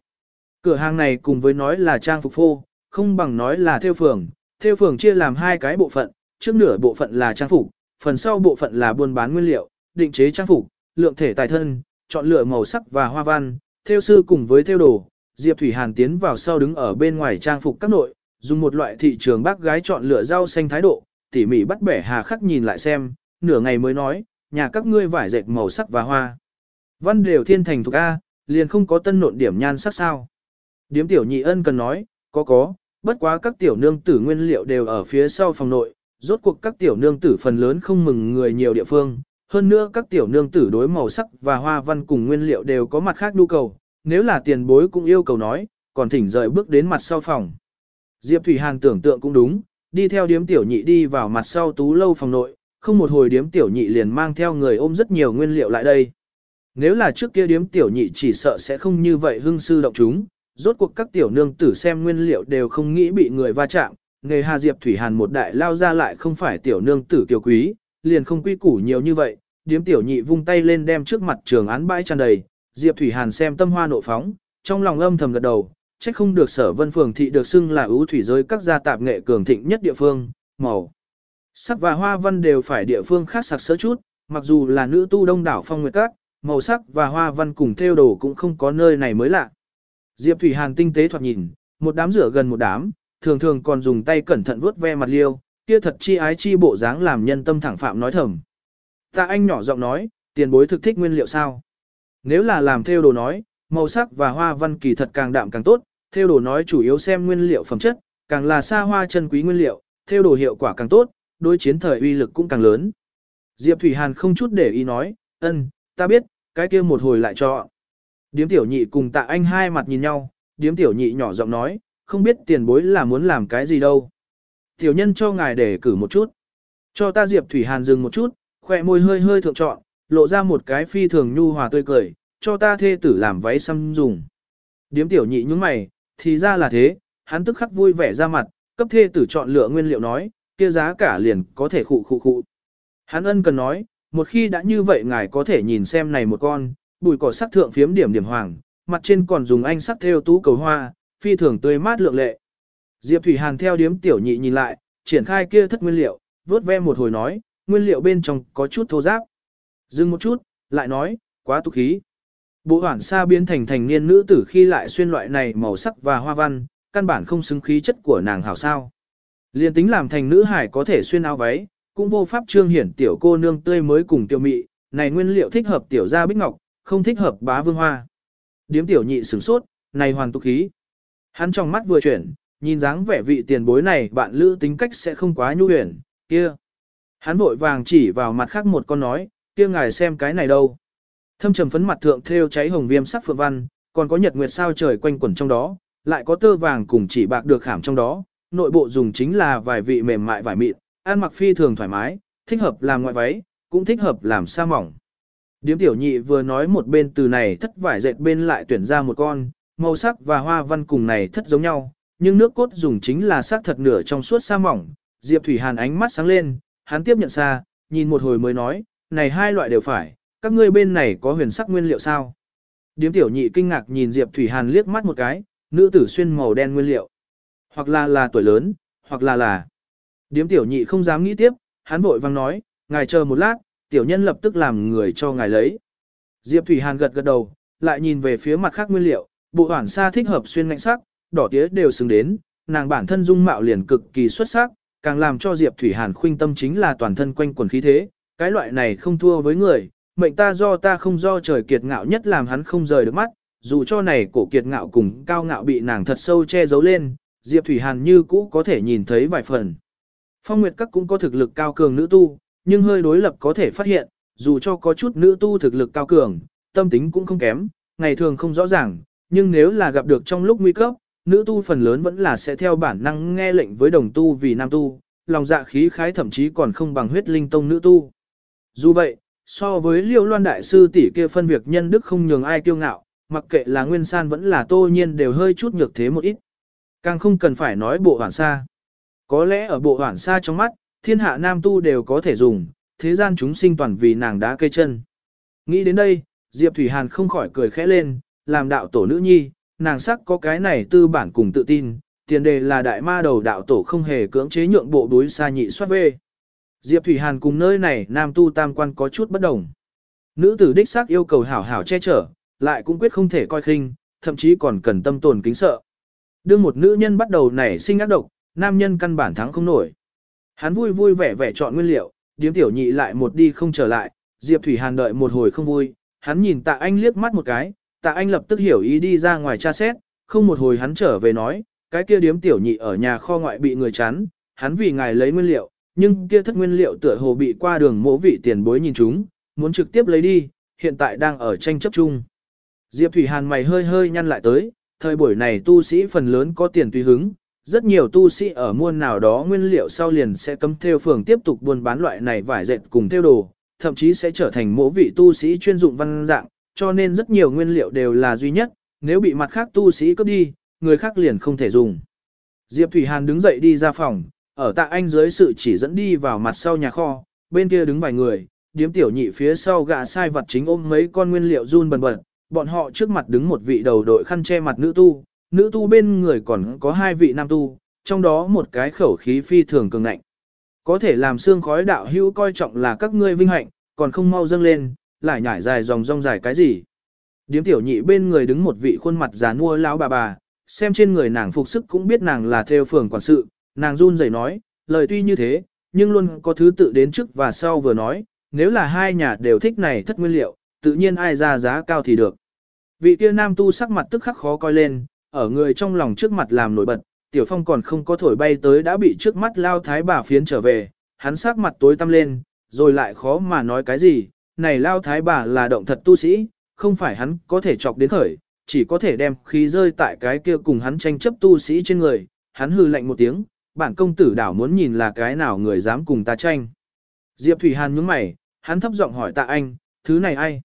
Cửa hàng này cùng với nói là trang phục phô, không bằng nói là theo phường. Theo phường chia làm hai cái bộ phận, trước nửa bộ phận là trang phục, phần sau bộ phận là buôn bán nguyên liệu, định chế trang phục, lượng thể tài thân, chọn lựa màu sắc và hoa văn, theo sư cùng với theo đồ. Diệp Thủy Hàn tiến vào sau đứng ở bên ngoài trang phục các nội, dùng một loại thị trường bác gái chọn lựa rau xanh thái độ, tỉ mỉ bắt bẻ hà khắc nhìn lại xem, nửa ngày mới nói, nhà các ngươi vải dệt màu sắc và hoa. Văn đều thiên thành thuộc A, liền không có tân nộn điểm nhan sắc sao. Điếm tiểu nhị ân cần nói, có có, bất quá các tiểu nương tử nguyên liệu đều ở phía sau phòng nội, rốt cuộc các tiểu nương tử phần lớn không mừng người nhiều địa phương. Hơn nữa các tiểu nương tử đối màu sắc và hoa văn cùng nguyên liệu đều có mặt khác nhu cầu, nếu là tiền bối cũng yêu cầu nói, còn thỉnh rời bước đến mặt sau phòng. Diệp Thủy Hàn tưởng tượng cũng đúng, đi theo điếm tiểu nhị đi vào mặt sau tú lâu phòng nội, không một hồi điếm tiểu nhị liền mang theo người ôm rất nhiều nguyên liệu lại đây. Nếu là trước kia điếm tiểu nhị chỉ sợ sẽ không như vậy hưng sư động chúng, rốt cuộc các tiểu nương tử xem nguyên liệu đều không nghĩ bị người va chạm, nghề Hà Diệp Thủy Hàn một đại lao ra lại không phải tiểu nương tử kiều quý, liền không quy củ nhiều như vậy, điếm tiểu nhị vung tay lên đem trước mặt trường án bãi tràn đầy, Diệp Thủy Hàn xem tâm hoa nộ phóng, trong lòng âm thầm gật đầu, trách không được sở vân phường thị được xưng là ưu thủy giới các gia tạp nghệ cường thịnh nhất địa phương, màu. Sắc và hoa văn đều phải địa phương khác sặc sỡ chút, mặc dù là nữ tu đông đảo phong nguyệt các, màu sắc và hoa văn cùng theo đồ cũng không có nơi này mới lạ. Diệp Thủy Hàn tinh tế thoạt nhìn, một đám rửa gần một đám, thường thường còn dùng tay cẩn thận vuốt ve mặt liêu, kia thật chi ái chi bộ dáng làm nhân tâm thẳng phạm nói thầm. tạ anh nhỏ giọng nói, tiền bối thực thích nguyên liệu sao? Nếu là làm theo đồ nói, màu sắc và hoa văn kỳ thật càng đạm càng tốt, theo đồ nói chủ yếu xem nguyên liệu phẩm chất, càng là xa hoa chân quý nguyên liệu, theo đồ hiệu quả càng tốt, đối chiến thời uy lực cũng càng lớn. Diệp Thủy Hàn không chút để ý nói, ân, ta biết, cái kia một hồi lại cho. Điếm tiểu nhị cùng tạ anh hai mặt nhìn nhau, điếm tiểu nhị nhỏ giọng nói, không biết tiền bối là muốn làm cái gì đâu. Tiểu nhân cho ngài để cử một chút. Cho ta Diệp Thủy Hàn dừng một chút, khỏe môi hơi hơi thượng trọn, lộ ra một cái phi thường nhu hòa tươi cười, cho ta thê tử làm váy xăm dùng. Điếm tiểu nhị nhúng mày, thì ra là thế, hắn tức khắc vui vẻ ra mặt, cấp thê tử chọn lựa nguyên liệu nói, kia giá cả liền có thể khụ khụ khụ. Hắn ân cần nói, một khi đã như vậy ngài có thể nhìn xem này một con, bùi cỏ sắc thượng phiếm điểm điểm hoàng, mặt trên còn dùng anh sắc theo tú cầu hoa, phi thường tươi mát lượng lệ. Diệp Thủy Hàn theo điếm tiểu nhị nhìn lại, triển khai kia thất nguyên liệu, vớt ve một hồi nói, nguyên liệu bên trong có chút thô giáp. Dừng một chút, lại nói, quá tục khí. Bộ hoảng sa biến thành thành niên nữ tử khi lại xuyên loại này màu sắc và hoa văn, căn bản không xứng khí chất của nàng hảo sao. Liên tính làm thành nữ hải có thể xuyên áo váy, cũng vô pháp trương hiển tiểu cô nương tươi mới cùng tiểu mị, này nguyên liệu thích hợp tiểu gia bích ngọc, không thích hợp bá vương hoa. Điếm tiểu nhị sửng sốt, này hoàn tục khí. Hắn trong mắt vừa chuyển, nhìn dáng vẻ vị tiền bối này bạn lữ tính cách sẽ không quá nhu huyền, kia. Hắn vội vàng chỉ vào mặt khác một con nói, kia ngài xem cái này đâu. Thâm trầm phấn mặt thượng thêu cháy hồng viêm sắc phượng văn, còn có nhật nguyệt sao trời quanh quẩn trong đó, lại có tơ vàng cùng chỉ bạc được khảm trong đó, nội bộ dùng chính là vài vị mềm mại vải mịn, ăn mặc phi thường thoải mái, thích hợp làm ngoại váy, cũng thích hợp làm sa mỏng. Điếm tiểu nhị vừa nói một bên từ này thất vải dệt bên lại tuyển ra một con, màu sắc và hoa văn cùng này thất giống nhau, nhưng nước cốt dùng chính là xác thật nửa trong suốt sa mỏng. Diệp Thủy Hàn ánh mắt sáng lên, hắn tiếp nhận xa, nhìn một hồi mới nói, này hai loại đều phải, các ngươi bên này có huyền sắc nguyên liệu sao? Điếm tiểu nhị kinh ngạc nhìn Diệp Thủy Hàn liếc mắt một cái, nữ tử xuyên màu đen nguyên liệu. Hoặc là là tuổi lớn, hoặc là là. Điếm tiểu nhị không dám nghĩ tiếp, hắn vội vang nói, ngài chờ một lát, tiểu nhân lập tức làm người cho ngài lấy. Diệp Thủy Hàn gật gật đầu, lại nhìn về phía mặt khác nguyên liệu, bộ hoảng sa thích hợp xuyên ngạnh sắc, đỏ tía đều xứng đến, nàng bản thân dung mạo liền cực kỳ xuất sắc, càng làm cho Diệp Thủy Hàn khuynh tâm chính là toàn thân quanh quần khí thế, cái loại này không thua với người, mệnh ta do ta không do trời kiệt ngạo nhất làm hắn không rời được mắt, dù cho này cổ kiệt ngạo cùng cao ngạo bị nàng thật sâu che giấu lên, Diệp Thủy Hàn như cũ có thể nhìn thấy vài phần. Phong Nguyệt Các cũng có thực lực cao cường nữ tu, nhưng hơi đối lập có thể phát hiện, dù cho có chút nữ tu thực lực cao cường, tâm tính cũng không kém, ngày thường không rõ ràng, nhưng nếu là gặp được trong lúc nguy cấp, nữ tu phần lớn vẫn là sẽ theo bản năng nghe lệnh với đồng tu vì nam tu, lòng dạ khí khái thậm chí còn không bằng huyết linh tông nữ tu. Dù vậy, so với liêu loan đại sư tỷ kia phân việc nhân đức không nhường ai kiêu ngạo, mặc kệ là nguyên san vẫn là tô nhiên đều hơi chút nhược thế một ít. Càng không cần phải nói bộ hoảng xa. Có lẽ ở bộ hoảng xa trong mắt, thiên hạ nam tu đều có thể dùng, thế gian chúng sinh toàn vì nàng đá cây chân. Nghĩ đến đây, Diệp Thủy Hàn không khỏi cười khẽ lên, làm đạo tổ nữ nhi, nàng sắc có cái này tư bản cùng tự tin, tiền đề là đại ma đầu đạo tổ không hề cưỡng chế nhượng bộ đối xa nhị soát về. Diệp Thủy Hàn cùng nơi này nam tu tam quan có chút bất đồng. Nữ tử đích xác yêu cầu hảo hảo che chở, lại cũng quyết không thể coi khinh, thậm chí còn cần tâm tồn kính sợ. Đương một nữ nhân bắt đầu nảy sinh ác độc, nam nhân căn bản thắng không nổi. Hắn vui vui vẻ vẻ chọn nguyên liệu, điếm tiểu nhị lại một đi không trở lại, Diệp Thủy Hàn đợi một hồi không vui, hắn nhìn tạ anh liếc mắt một cái, tạ anh lập tức hiểu ý đi ra ngoài tra xét, không một hồi hắn trở về nói, cái kia điếm tiểu nhị ở nhà kho ngoại bị người chắn, hắn vì ngài lấy nguyên liệu, nhưng kia thất nguyên liệu tựa hồ bị qua đường mỗ vị tiền bối nhìn chúng, muốn trực tiếp lấy đi, hiện tại đang ở tranh chấp chung. Diệp Thủy Hàn mày hơi hơi nhăn lại tới, thời buổi này tu sĩ phần lớn có tiền tùy hứng, rất nhiều tu sĩ ở muôn nào đó nguyên liệu sau liền sẽ cấm theo phường tiếp tục buôn bán loại này vải dệt cùng theo đồ, thậm chí sẽ trở thành mỗ vị tu sĩ chuyên dụng văn dạng, cho nên rất nhiều nguyên liệu đều là duy nhất, nếu bị mặt khác tu sĩ cướp đi, người khác liền không thể dùng. Diệp Thủy Hàn đứng dậy đi ra phòng, ở tạ anh dưới sự chỉ dẫn đi vào mặt sau nhà kho, bên kia đứng vài người, điếm tiểu nhị phía sau gã sai vật chính ôm mấy con nguyên liệu run bần bật, bọn họ trước mặt đứng một vị đầu đội khăn che mặt nữ tu, nữ tu bên người còn có hai vị nam tu, trong đó một cái khẩu khí phi thường cường ngạnh. Có thể làm xương khói đạo hữu coi trọng là các ngươi vinh hạnh, còn không mau dâng lên, lại nhảy dài dòng rong dài cái gì. Điếm tiểu nhị bên người đứng một vị khuôn mặt già nua lão bà bà, xem trên người nàng phục sức cũng biết nàng là theo phường quản sự, nàng run rẩy nói, lời tuy như thế, nhưng luôn có thứ tự đến trước và sau vừa nói, nếu là hai nhà đều thích này thất nguyên liệu, tự nhiên ai ra giá cao thì được. Vị kia nam tu sắc mặt tức khắc khó coi lên, ở người trong lòng trước mặt làm nổi bật, tiểu phong còn không có thổi bay tới đã bị trước mắt lao thái bà phiến trở về, hắn sắc mặt tối tăm lên, rồi lại khó mà nói cái gì, này lao thái bà là động thật tu sĩ, không phải hắn có thể chọc đến khởi, chỉ có thể đem khí rơi tại cái kia cùng hắn tranh chấp tu sĩ trên người, hắn hư lạnh một tiếng, bản công tử đảo muốn nhìn là cái nào người dám cùng ta tranh. Diệp Thủy Hàn nhướng mày, hắn thấp giọng hỏi tạ anh, thứ này ai?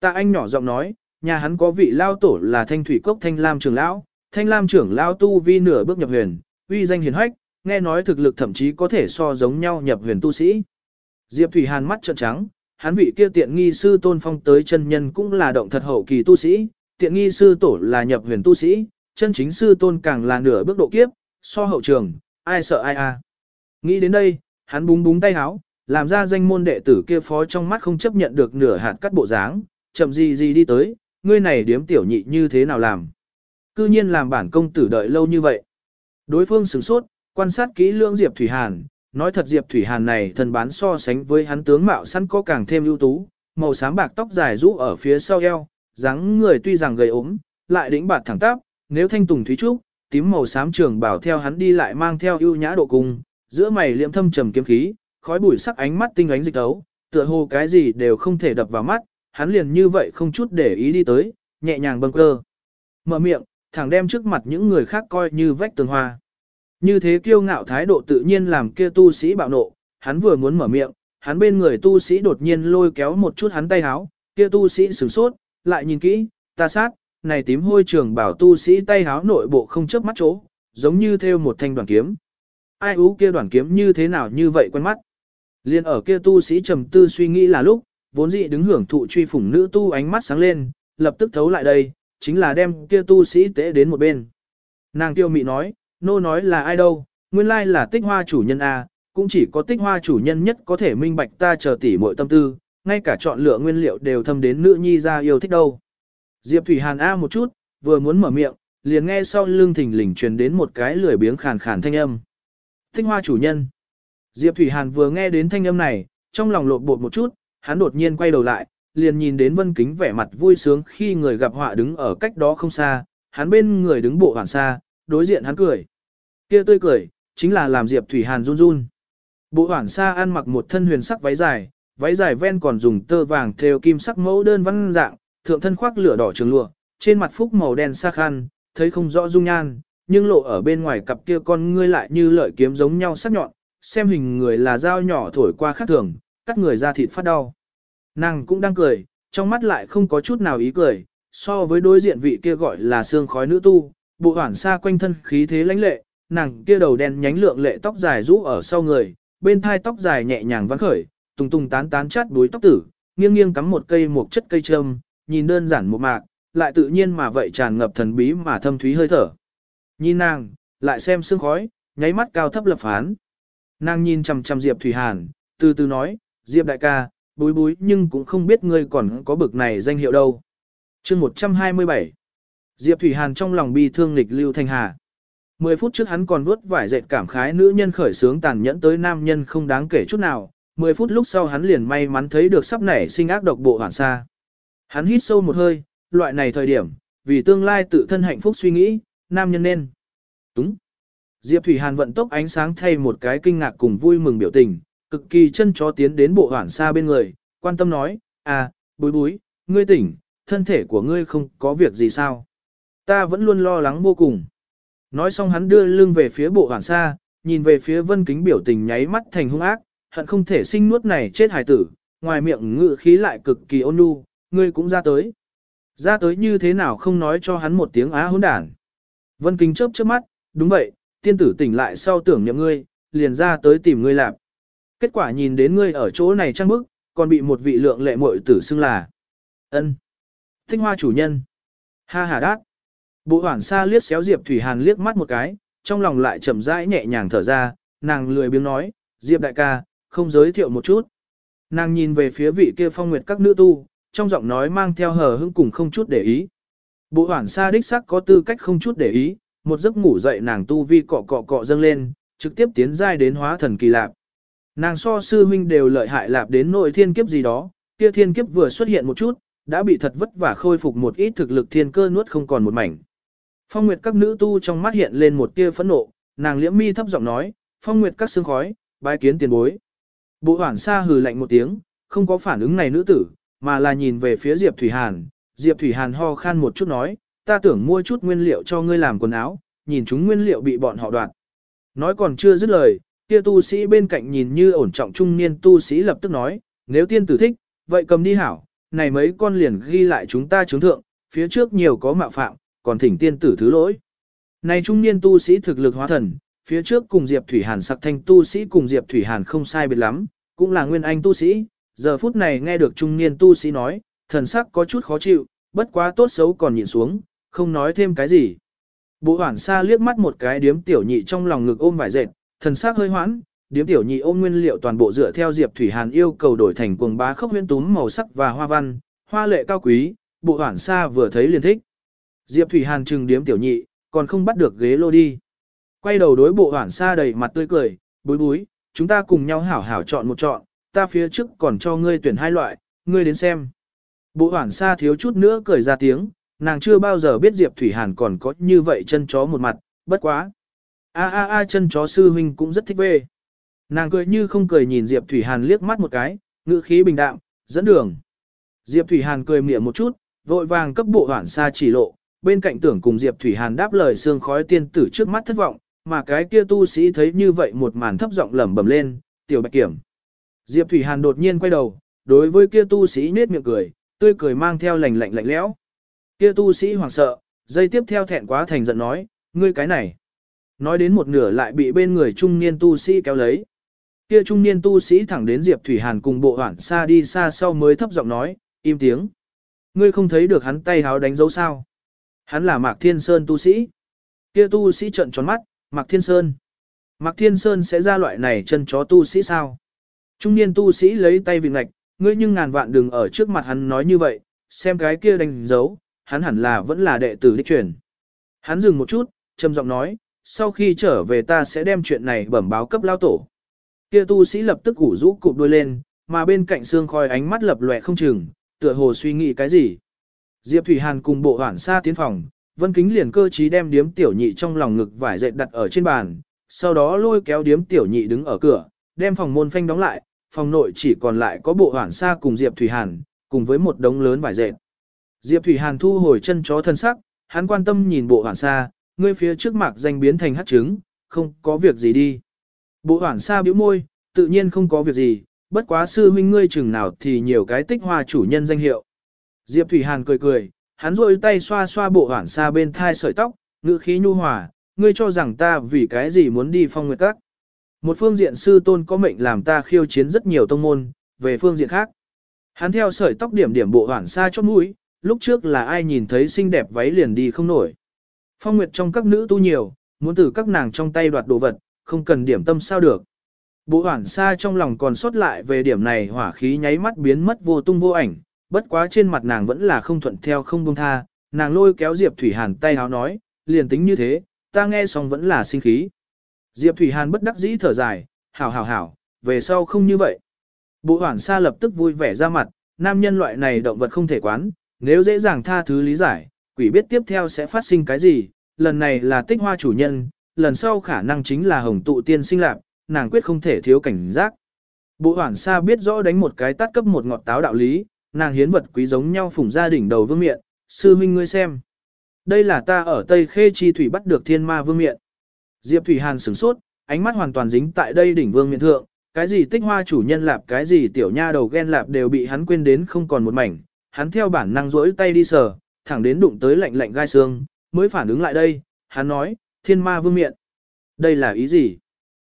Tạ anh nhỏ giọng nói, nhà hắn có vị lao tổ là thanh thủy cốc thanh lam trưởng lão, thanh lam trưởng lão tu vi nửa bước nhập huyền, uy danh hiền hách, nghe nói thực lực thậm chí có thể so giống nhau nhập huyền tu sĩ. Diệp Thủy Hàn mắt trợn trắng, hắn vị kia tiện nghi sư tôn phong tới chân nhân cũng là động thật hậu kỳ tu sĩ, tiện nghi sư tổ là nhập huyền tu sĩ, chân chính sư tôn càng là nửa bước độ kiếp, so hậu trường, ai sợ ai a. À. Nghĩ đến đây, hắn búng búng tay háo, làm ra danh môn đệ tử kia phó trong mắt không chấp nhận được nửa hạt cắt bộ dáng, chậm gì gì đi tới, ngươi này điếm tiểu nhị như thế nào làm. Cư nhiên làm bản công tử đợi lâu như vậy. Đối phương sửng sốt, quan sát kỹ lưỡng Diệp Thủy Hàn, nói thật Diệp Thủy Hàn này thần bán so sánh với hắn tướng mạo sẵn có càng thêm ưu tú, màu xám bạc tóc dài rũ ở phía sau eo, dáng người tuy rằng gầy ốm, lại đỉnh bạt thẳng tắp, nếu thanh tùng thúy trúc, tím màu xám trường bảo theo hắn đi lại mang theo ưu nhã độ cùng, giữa mày liệm thâm trầm kiếm khí, khói bụi sắc ánh mắt tinh ánh dịch tấu, tựa hồ cái gì đều không thể đập vào mắt, hắn liền như vậy không chút để ý đi tới, nhẹ nhàng bâng cơ. Mở miệng, thẳng đem trước mặt những người khác coi như vách tường hoa. Như thế kiêu ngạo thái độ tự nhiên làm kia tu sĩ bạo nộ, hắn vừa muốn mở miệng, hắn bên người tu sĩ đột nhiên lôi kéo một chút hắn tay háo, kia tu sĩ sửng sốt, lại nhìn kỹ, ta sát, này tím hôi trường bảo tu sĩ tay háo nội bộ không chớp mắt chỗ, giống như theo một thanh đoàn kiếm. Ai ú kia đoàn kiếm như thế nào như vậy quen mắt. Liên ở kia tu sĩ trầm tư suy nghĩ là lúc, vốn dị đứng hưởng thụ truy phủng nữ tu ánh mắt sáng lên, lập tức thấu lại đây, chính là đem kia tu sĩ tế đến một bên. Nàng tiêu mị nói, nô nói là ai đâu, nguyên lai là tích hoa chủ nhân A, cũng chỉ có tích hoa chủ nhân nhất có thể minh bạch ta chờ tỉ mọi tâm tư, ngay cả chọn lựa nguyên liệu đều thâm đến nữ nhi ra yêu thích đâu. Diệp Thủy Hàn A một chút, vừa muốn mở miệng, liền nghe sau lưng thình lình truyền đến một cái lười biếng khàn khàn thanh âm. Tích hoa chủ nhân. Diệp Thủy Hàn vừa nghe đến thanh âm này, trong lòng lộn bột một chút, hắn đột nhiên quay đầu lại, liền nhìn đến Vân Kính vẻ mặt vui sướng khi người gặp họa đứng ở cách đó không xa, hắn bên người đứng bộ hoàn xa, đối diện hắn cười. Kia tươi cười, chính là làm Diệp Thủy Hàn run run. Bộ hoảng xa ăn mặc một thân huyền sắc váy dài, váy dài ven còn dùng tơ vàng thêu kim sắc mẫu đơn văn dạng, thượng thân khoác lửa đỏ trường lụa, trên mặt phúc màu đen sa khăn, thấy không rõ dung nhan, nhưng lộ ở bên ngoài cặp kia con ngươi lại như lợi kiếm giống nhau sắc nhọn, xem hình người là dao nhỏ thổi qua khác thường, cắt người ra thịt phát đau. Nàng cũng đang cười, trong mắt lại không có chút nào ý cười, so với đối diện vị kia gọi là xương khói nữ tu, bộ hoản xa quanh thân khí thế lãnh lệ, nàng kia đầu đen nhánh lượng lệ tóc dài rũ ở sau người, bên thai tóc dài nhẹ nhàng vắng khởi, tùng tùng tán tán chát đuối tóc tử, nghiêng nghiêng cắm một cây một chất cây trâm, nhìn đơn giản một mạc, lại tự nhiên mà vậy tràn ngập thần bí mà thâm thúy hơi thở. Nhìn nàng, lại xem sương khói, nháy mắt cao thấp lập phán. Nàng nhìn chằm chằm Diệp Thủy Hàn, từ từ nói, Diệp đại ca, bối bối nhưng cũng không biết ngươi còn có bực này danh hiệu đâu. chương 127 Diệp Thủy Hàn trong lòng bi thương lịch lưu thanh hà. Mười phút trước hắn còn vuốt vải dệt cảm khái nữ nhân khởi sướng tàn nhẫn tới nam nhân không đáng kể chút nào. Mười phút lúc sau hắn liền may mắn thấy được sắp nảy sinh ác độc bộ hoàn xa. Hắn hít sâu một hơi, loại này thời điểm, vì tương lai tự thân hạnh phúc suy nghĩ, nam nhân nên. Đúng. Diệp Thủy Hàn vận tốc ánh sáng thay một cái kinh ngạc cùng vui mừng biểu tình, cực kỳ chân chó tiến đến bộ hoàn xa bên người, quan tâm nói, à, bối bối, ngươi tỉnh, thân thể của ngươi không có việc gì sao. Ta vẫn luôn lo lắng vô cùng. Nói xong hắn đưa lưng về phía bộ hoảng xa, nhìn về phía vân kính biểu tình nháy mắt thành hung ác, hận không thể sinh nuốt này chết hài tử, ngoài miệng ngự khí lại cực kỳ ôn nhu, ngươi cũng ra tới. Ra tới như thế nào không nói cho hắn một tiếng á hỗn đản. Vân kính chớp chớp mắt, đúng vậy, tiên tử tỉnh lại sau tưởng nhậm ngươi, liền ra tới tìm ngươi làm. Kết quả nhìn đến ngươi ở chỗ này trăng bức, còn bị một vị lượng lệ muội tử xưng là ân Tinh hoa chủ nhân. Ha ha đát. Bộ hoảng xa liếc xéo Diệp Thủy Hàn liếc mắt một cái, trong lòng lại chậm rãi nhẹ nhàng thở ra, nàng lười biếng nói, Diệp đại ca, không giới thiệu một chút. Nàng nhìn về phía vị kia phong nguyệt các nữ tu, trong giọng nói mang theo hờ hững cùng không chút để ý. Bộ hoảng xa đích sắc có tư cách không chút để ý, một giấc ngủ dậy nàng tu vi cọ cọ cọ dâng lên, trực tiếp tiến giai đến hóa thần kỳ lạp. Nàng so sư huynh đều lợi hại lạp đến nội thiên kiếp gì đó, kia thiên kiếp vừa xuất hiện một chút, đã bị thật vất vả khôi phục một ít thực lực thiên cơ nuốt không còn một mảnh. Phong Nguyệt các nữ tu trong mắt hiện lên một tia phẫn nộ, nàng liễm mi thấp giọng nói, Phong Nguyệt các xương khói, bái kiến tiền bối. Bộ hoảng xa hừ lạnh một tiếng, không có phản ứng này nữ tử, mà là nhìn về phía Diệp Thủy Hàn. Diệp Thủy Hàn ho khan một chút nói, ta tưởng mua chút nguyên liệu cho ngươi làm quần áo, nhìn chúng nguyên liệu bị bọn họ đoạt. Nói còn chưa dứt lời, kia tu sĩ bên cạnh nhìn như ổn trọng trung niên tu sĩ lập tức nói, nếu tiên tử thích, vậy cầm đi hảo, này mấy con liền ghi lại chúng ta chứng thượng, phía trước nhiều có mạo phạm, còn thỉnh tiên tử thứ lỗi. Này trung niên tu sĩ thực lực hóa thần, phía trước cùng Diệp Thủy Hàn sặc thanh tu sĩ cùng Diệp Thủy Hàn không sai biệt lắm, cũng là nguyên anh tu sĩ, giờ phút này nghe được trung niên tu sĩ nói, thần sắc có chút khó chịu, bất quá tốt xấu còn nhìn xuống, không nói thêm cái gì. Bộ hoảng xa liếc mắt một cái điếm tiểu nhị trong lòng ngực ôm vải dệt, thần sắc hơi hoãn, điếm tiểu nhị ôm nguyên liệu toàn bộ dựa theo Diệp Thủy Hàn yêu cầu đổi thành cuồng bá khốc huyễn túm màu sắc và hoa văn, hoa lệ cao quý, bộ hoảng xa vừa thấy liền thích. Diệp Thủy Hàn trừng điếm tiểu nhị, còn không bắt được ghế lô đi. Quay đầu đối bộ hoảng xa đầy mặt tươi cười, bối bối, chúng ta cùng nhau hảo hảo chọn một chọn, ta phía trước còn cho ngươi tuyển hai loại, ngươi đến xem. Bộ hoảng xa thiếu chút nữa cười ra tiếng, nàng chưa bao giờ biết Diệp Thủy Hàn còn có như vậy chân chó một mặt, bất quá. A a a chân chó sư huynh cũng rất thích về. Nàng cười như không cười nhìn Diệp Thủy Hàn liếc mắt một cái, ngữ khí bình đạm, dẫn đường. Diệp Thủy Hàn cười miệng một chút, vội vàng cấp bộ hoảng xa chỉ lộ, bên cạnh tưởng cùng Diệp Thủy Hàn đáp lời xương khói tiên tử trước mắt thất vọng, mà cái kia tu sĩ thấy như vậy một màn thấp giọng lẩm bẩm lên, tiểu bạch kiểm. Diệp Thủy Hàn đột nhiên quay đầu, đối với kia tu sĩ nết miệng cười, tươi cười mang theo lạnh lạnh lạnh lẽo. Kia tu sĩ hoảng sợ, dây tiếp theo thẹn quá thành giận nói, ngươi cái này. Nói đến một nửa lại bị bên người trung niên tu sĩ kéo lấy. Kia trung niên tu sĩ thẳng đến Diệp Thủy Hàn cùng bộ hoảng xa đi xa sau mới thấp giọng nói, im tiếng. Ngươi không thấy được hắn tay háo đánh dấu sao? Hắn là Mạc Thiên Sơn tu sĩ. Kia tu sĩ trợn tròn mắt, Mạc Thiên Sơn. Mạc Thiên Sơn sẽ ra loại này chân chó tu sĩ sao? Trung niên tu sĩ lấy tay vịn ngạch, ngươi nhưng ngàn vạn đừng ở trước mặt hắn nói như vậy, xem cái kia đánh dấu, hắn hẳn là vẫn là đệ tử đích truyền. Hắn dừng một chút, trầm giọng nói, sau khi trở về ta sẽ đem chuyện này bẩm báo cấp lao tổ. Kia tu sĩ lập tức củ rũ cụp đuôi lên, mà bên cạnh xương khói ánh mắt lập lòe không chừng, tựa hồ suy nghĩ cái gì. Diệp Thủy Hàn cùng bộ hoản xa tiến phòng, Vân Kính liền cơ trí đem điếm tiểu nhị trong lòng ngực vải dệt đặt ở trên bàn, sau đó lôi kéo điếm tiểu nhị đứng ở cửa, đem phòng môn phanh đóng lại, phòng nội chỉ còn lại có bộ hoản xa cùng Diệp Thủy Hàn, cùng với một đống lớn vải dệt. Diệp Thủy Hàn thu hồi chân chó thân sắc, hắn quan tâm nhìn bộ hoản xa, ngươi phía trước mặt danh biến thành hát trứng, không có việc gì đi. Bộ hoản xa bĩu môi, tự nhiên không có việc gì, bất quá sư huynh ngươi chừng nào thì nhiều cái tích hoa chủ nhân danh hiệu. Diệp Thủy Hàn cười cười, hắn rôi tay xoa xoa bộ hoảng xa bên thai sợi tóc, ngữ khí nhu hòa, ngươi cho rằng ta vì cái gì muốn đi phong nguyệt các. Một phương diện sư tôn có mệnh làm ta khiêu chiến rất nhiều tông môn, về phương diện khác. Hắn theo sợi tóc điểm điểm bộ hoảng xa chót mũi, lúc trước là ai nhìn thấy xinh đẹp váy liền đi không nổi. Phong nguyệt trong các nữ tu nhiều, muốn từ các nàng trong tay đoạt đồ vật, không cần điểm tâm sao được. Bộ hoảng xa trong lòng còn sót lại về điểm này hỏa khí nháy mắt biến mất vô tung vô ảnh, bất quá trên mặt nàng vẫn là không thuận theo không buông tha, nàng lôi kéo Diệp Thủy Hàn tay háo nói, liền tính như thế, ta nghe xong vẫn là sinh khí. Diệp Thủy Hàn bất đắc dĩ thở dài, hảo hảo hảo, về sau không như vậy. Bộ hoảng xa lập tức vui vẻ ra mặt, nam nhân loại này động vật không thể quán, nếu dễ dàng tha thứ lý giải, quỷ biết tiếp theo sẽ phát sinh cái gì, lần này là tích hoa chủ nhân, lần sau khả năng chính là hồng tụ tiên sinh lạc, nàng quyết không thể thiếu cảnh giác. Bộ hoảng xa biết rõ đánh một cái tắt cấp một ngọt táo đạo lý, nàng hiến vật quý giống nhau phủng gia đỉnh đầu vương miện, sư huynh ngươi xem. Đây là ta ở Tây Khê Chi Thủy bắt được thiên ma vương miện. Diệp Thủy Hàn sửng sốt, ánh mắt hoàn toàn dính tại đây đỉnh vương miện thượng, cái gì tích hoa chủ nhân lạp cái gì tiểu nha đầu ghen lạp đều bị hắn quên đến không còn một mảnh, hắn theo bản năng rỗi tay đi sờ, thẳng đến đụng tới lạnh lạnh gai xương, mới phản ứng lại đây, hắn nói, thiên ma vương miện. Đây là ý gì?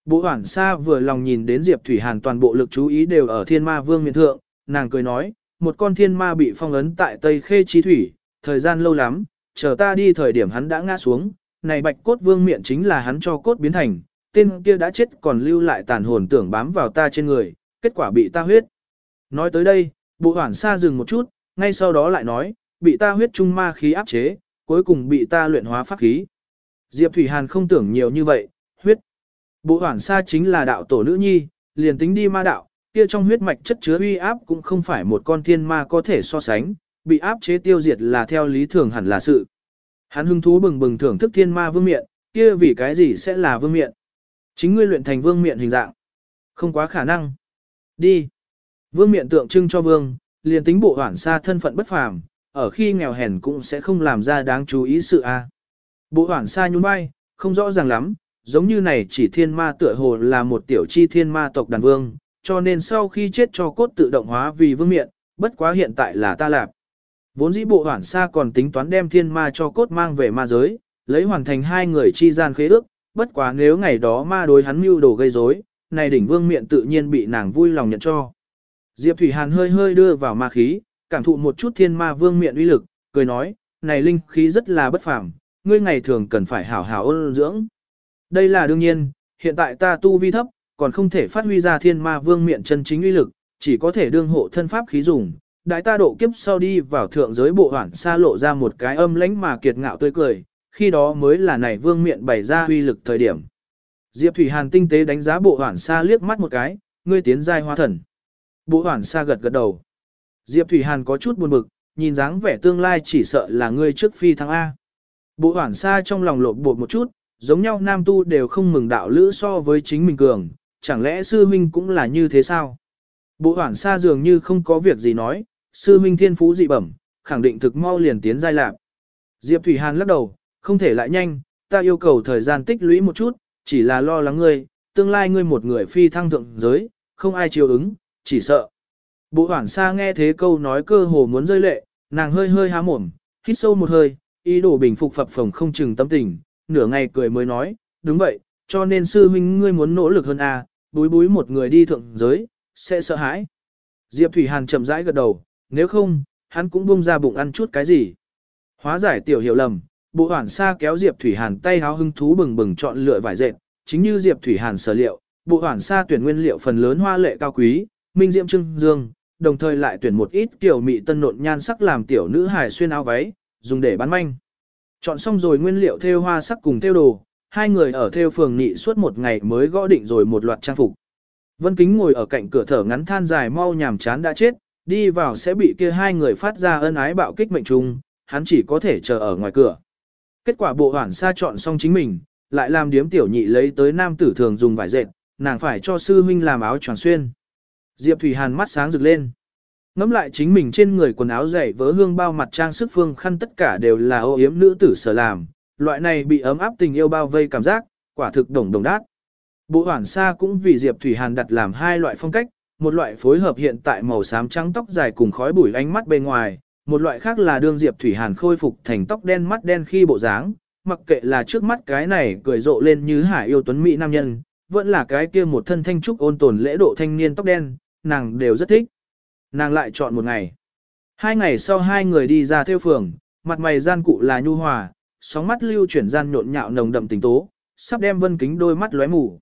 Bộ hoảng xa vừa lòng nhìn đến Diệp Thủy Hàn toàn bộ lực chú ý đều ở thiên ma vương miện thượng, nàng cười nói, một con thiên ma bị phong ấn tại Tây Khê Chi Thủy, thời gian lâu lắm, chờ ta đi thời điểm hắn đã ngã xuống, này bạch cốt vương miệng chính là hắn cho cốt biến thành, tên kia đã chết còn lưu lại tàn hồn tưởng bám vào ta trên người, kết quả bị ta huyết. Nói tới đây, bộ hoảng xa dừng một chút, ngay sau đó lại nói, bị ta huyết trung ma khí áp chế, cuối cùng bị ta luyện hóa pháp khí. Diệp Thủy Hàn không tưởng nhiều như vậy, huyết. Bộ hoảng xa chính là đạo tổ nữ nhi, liền tính đi ma đạo, kia trong huyết mạch chất chứa uy áp cũng không phải một con thiên ma có thể so sánh, bị áp chế tiêu diệt là theo lý thường hẳn là sự. Hắn hứng thú bừng bừng thưởng thức thiên ma vương miện, kia vì cái gì sẽ là vương miện. Chính ngươi luyện thành vương miện hình dạng. Không quá khả năng. Đi. Vương miện tượng trưng cho vương, liền tính bộ hoảng xa thân phận bất phàm, ở khi nghèo hèn cũng sẽ không làm ra đáng chú ý sự a. Bộ hoảng xa nhún vai, không rõ ràng lắm, giống như này chỉ thiên ma tựa hồ là một tiểu chi thiên ma tộc đàn vương, cho nên sau khi chết cho cốt tự động hóa vì vương miện, bất quá hiện tại là ta lạp. Vốn dĩ bộ hoảng xa còn tính toán đem thiên ma cho cốt mang về ma giới, lấy hoàn thành hai người chi gian khế ước, bất quá nếu ngày đó ma đối hắn mưu đồ gây rối, này đỉnh vương miện tự nhiên bị nàng vui lòng nhận cho. Diệp Thủy Hàn hơi hơi đưa vào ma khí, cảm thụ một chút thiên ma vương miệng uy lực, cười nói, này linh khí rất là bất phàm, ngươi ngày thường cần phải hảo hảo ôn dưỡng. Đây là đương nhiên, hiện tại ta tu vi thấp, còn không thể phát huy ra thiên ma vương miệng chân chính uy lực, chỉ có thể đương hộ thân pháp khí dùng. Đại ta độ kiếp sau đi vào thượng giới bộ hoảng xa lộ ra một cái âm lãnh mà kiệt ngạo tươi cười, khi đó mới là này vương miệng bày ra uy lực thời điểm. Diệp Thủy Hàn tinh tế đánh giá bộ hoảng xa liếc mắt một cái, ngươi tiến giai hoa thần. Bộ hoảng xa gật gật đầu. Diệp Thủy Hàn có chút buồn bực, nhìn dáng vẻ tương lai chỉ sợ là ngươi trước phi thăng A. Bộ hoảng xa trong lòng lộn bột một chút, giống nhau nam tu đều không mừng đạo lữ so với chính mình cường, chẳng lẽ sư huynh cũng là như thế sao? Bộ hoảng xa dường như không có việc gì nói, sư huynh thiên phú dị bẩm, khẳng định thực mau liền tiến giai lạc. Diệp Thủy Hàn lắc đầu, không thể lại nhanh, ta yêu cầu thời gian tích lũy một chút, chỉ là lo lắng ngươi, tương lai ngươi một người phi thăng thượng giới, không ai chiều ứng, chỉ sợ. Bộ hoảng xa nghe thế câu nói cơ hồ muốn rơi lệ, nàng hơi hơi há mồm, hít sâu một hơi, ý đồ bình phục phập phồng không chừng tâm tình, nửa ngày cười mới nói, đúng vậy, cho nên sư huynh ngươi muốn nỗ lực hơn à, búi búi một người đi thượng giới, sẽ sợ hãi. Diệp Thủy Hàn chậm rãi gật đầu, nếu không, hắn cũng buông ra bụng ăn chút cái gì. Hóa giải tiểu hiểu lầm, bộ hoảng xa kéo Diệp Thủy Hàn tay háo hưng thú bừng bừng chọn lựa vải dệt, chính như Diệp Thủy Hàn sở liệu, bộ hoảng xa tuyển nguyên liệu phần lớn hoa lệ cao quý, minh diệm trưng dương, đồng thời lại tuyển một ít kiểu mị tân nộn nhan sắc làm tiểu nữ hài xuyên áo váy, dùng để bán manh. Chọn xong rồi nguyên liệu thêu hoa sắc cùng thêu đồ, hai người ở theo phường nị suốt một ngày mới gõ định rồi một loạt trang phục. Vân Kính ngồi ở cạnh cửa thở ngắn than dài mau nhàm chán đã chết, đi vào sẽ bị kia hai người phát ra ân ái bạo kích mệnh trùng, hắn chỉ có thể chờ ở ngoài cửa. Kết quả bộ hoản xa chọn xong chính mình, lại làm điếm tiểu nhị lấy tới nam tử thường dùng vải dệt, nàng phải cho sư huynh làm áo tròn xuyên. Diệp Thủy Hàn mắt sáng rực lên. Ngắm lại chính mình trên người quần áo dày vớ hương bao mặt trang sức phương khăn tất cả đều là ô yếm nữ tử sở làm, loại này bị ấm áp tình yêu bao vây cảm giác, quả thực đồng đồng đát. Bộ hoảng xa cũng vì Diệp Thủy Hàn đặt làm hai loại phong cách, một loại phối hợp hiện tại màu xám trắng tóc dài cùng khói bụi ánh mắt bên ngoài, một loại khác là đương Diệp Thủy Hàn khôi phục thành tóc đen mắt đen khi bộ dáng, mặc kệ là trước mắt cái này cười rộ lên như hải yêu tuấn mỹ nam nhân, vẫn là cái kia một thân thanh trúc ôn tồn lễ độ thanh niên tóc đen, nàng đều rất thích. Nàng lại chọn một ngày. Hai ngày sau hai người đi ra theo phường, mặt mày gian cụ là nhu hòa, sóng mắt lưu chuyển gian nhộn nhạo nồng đậm tình tố, sắp đem vân kính đôi mắt lóe mù.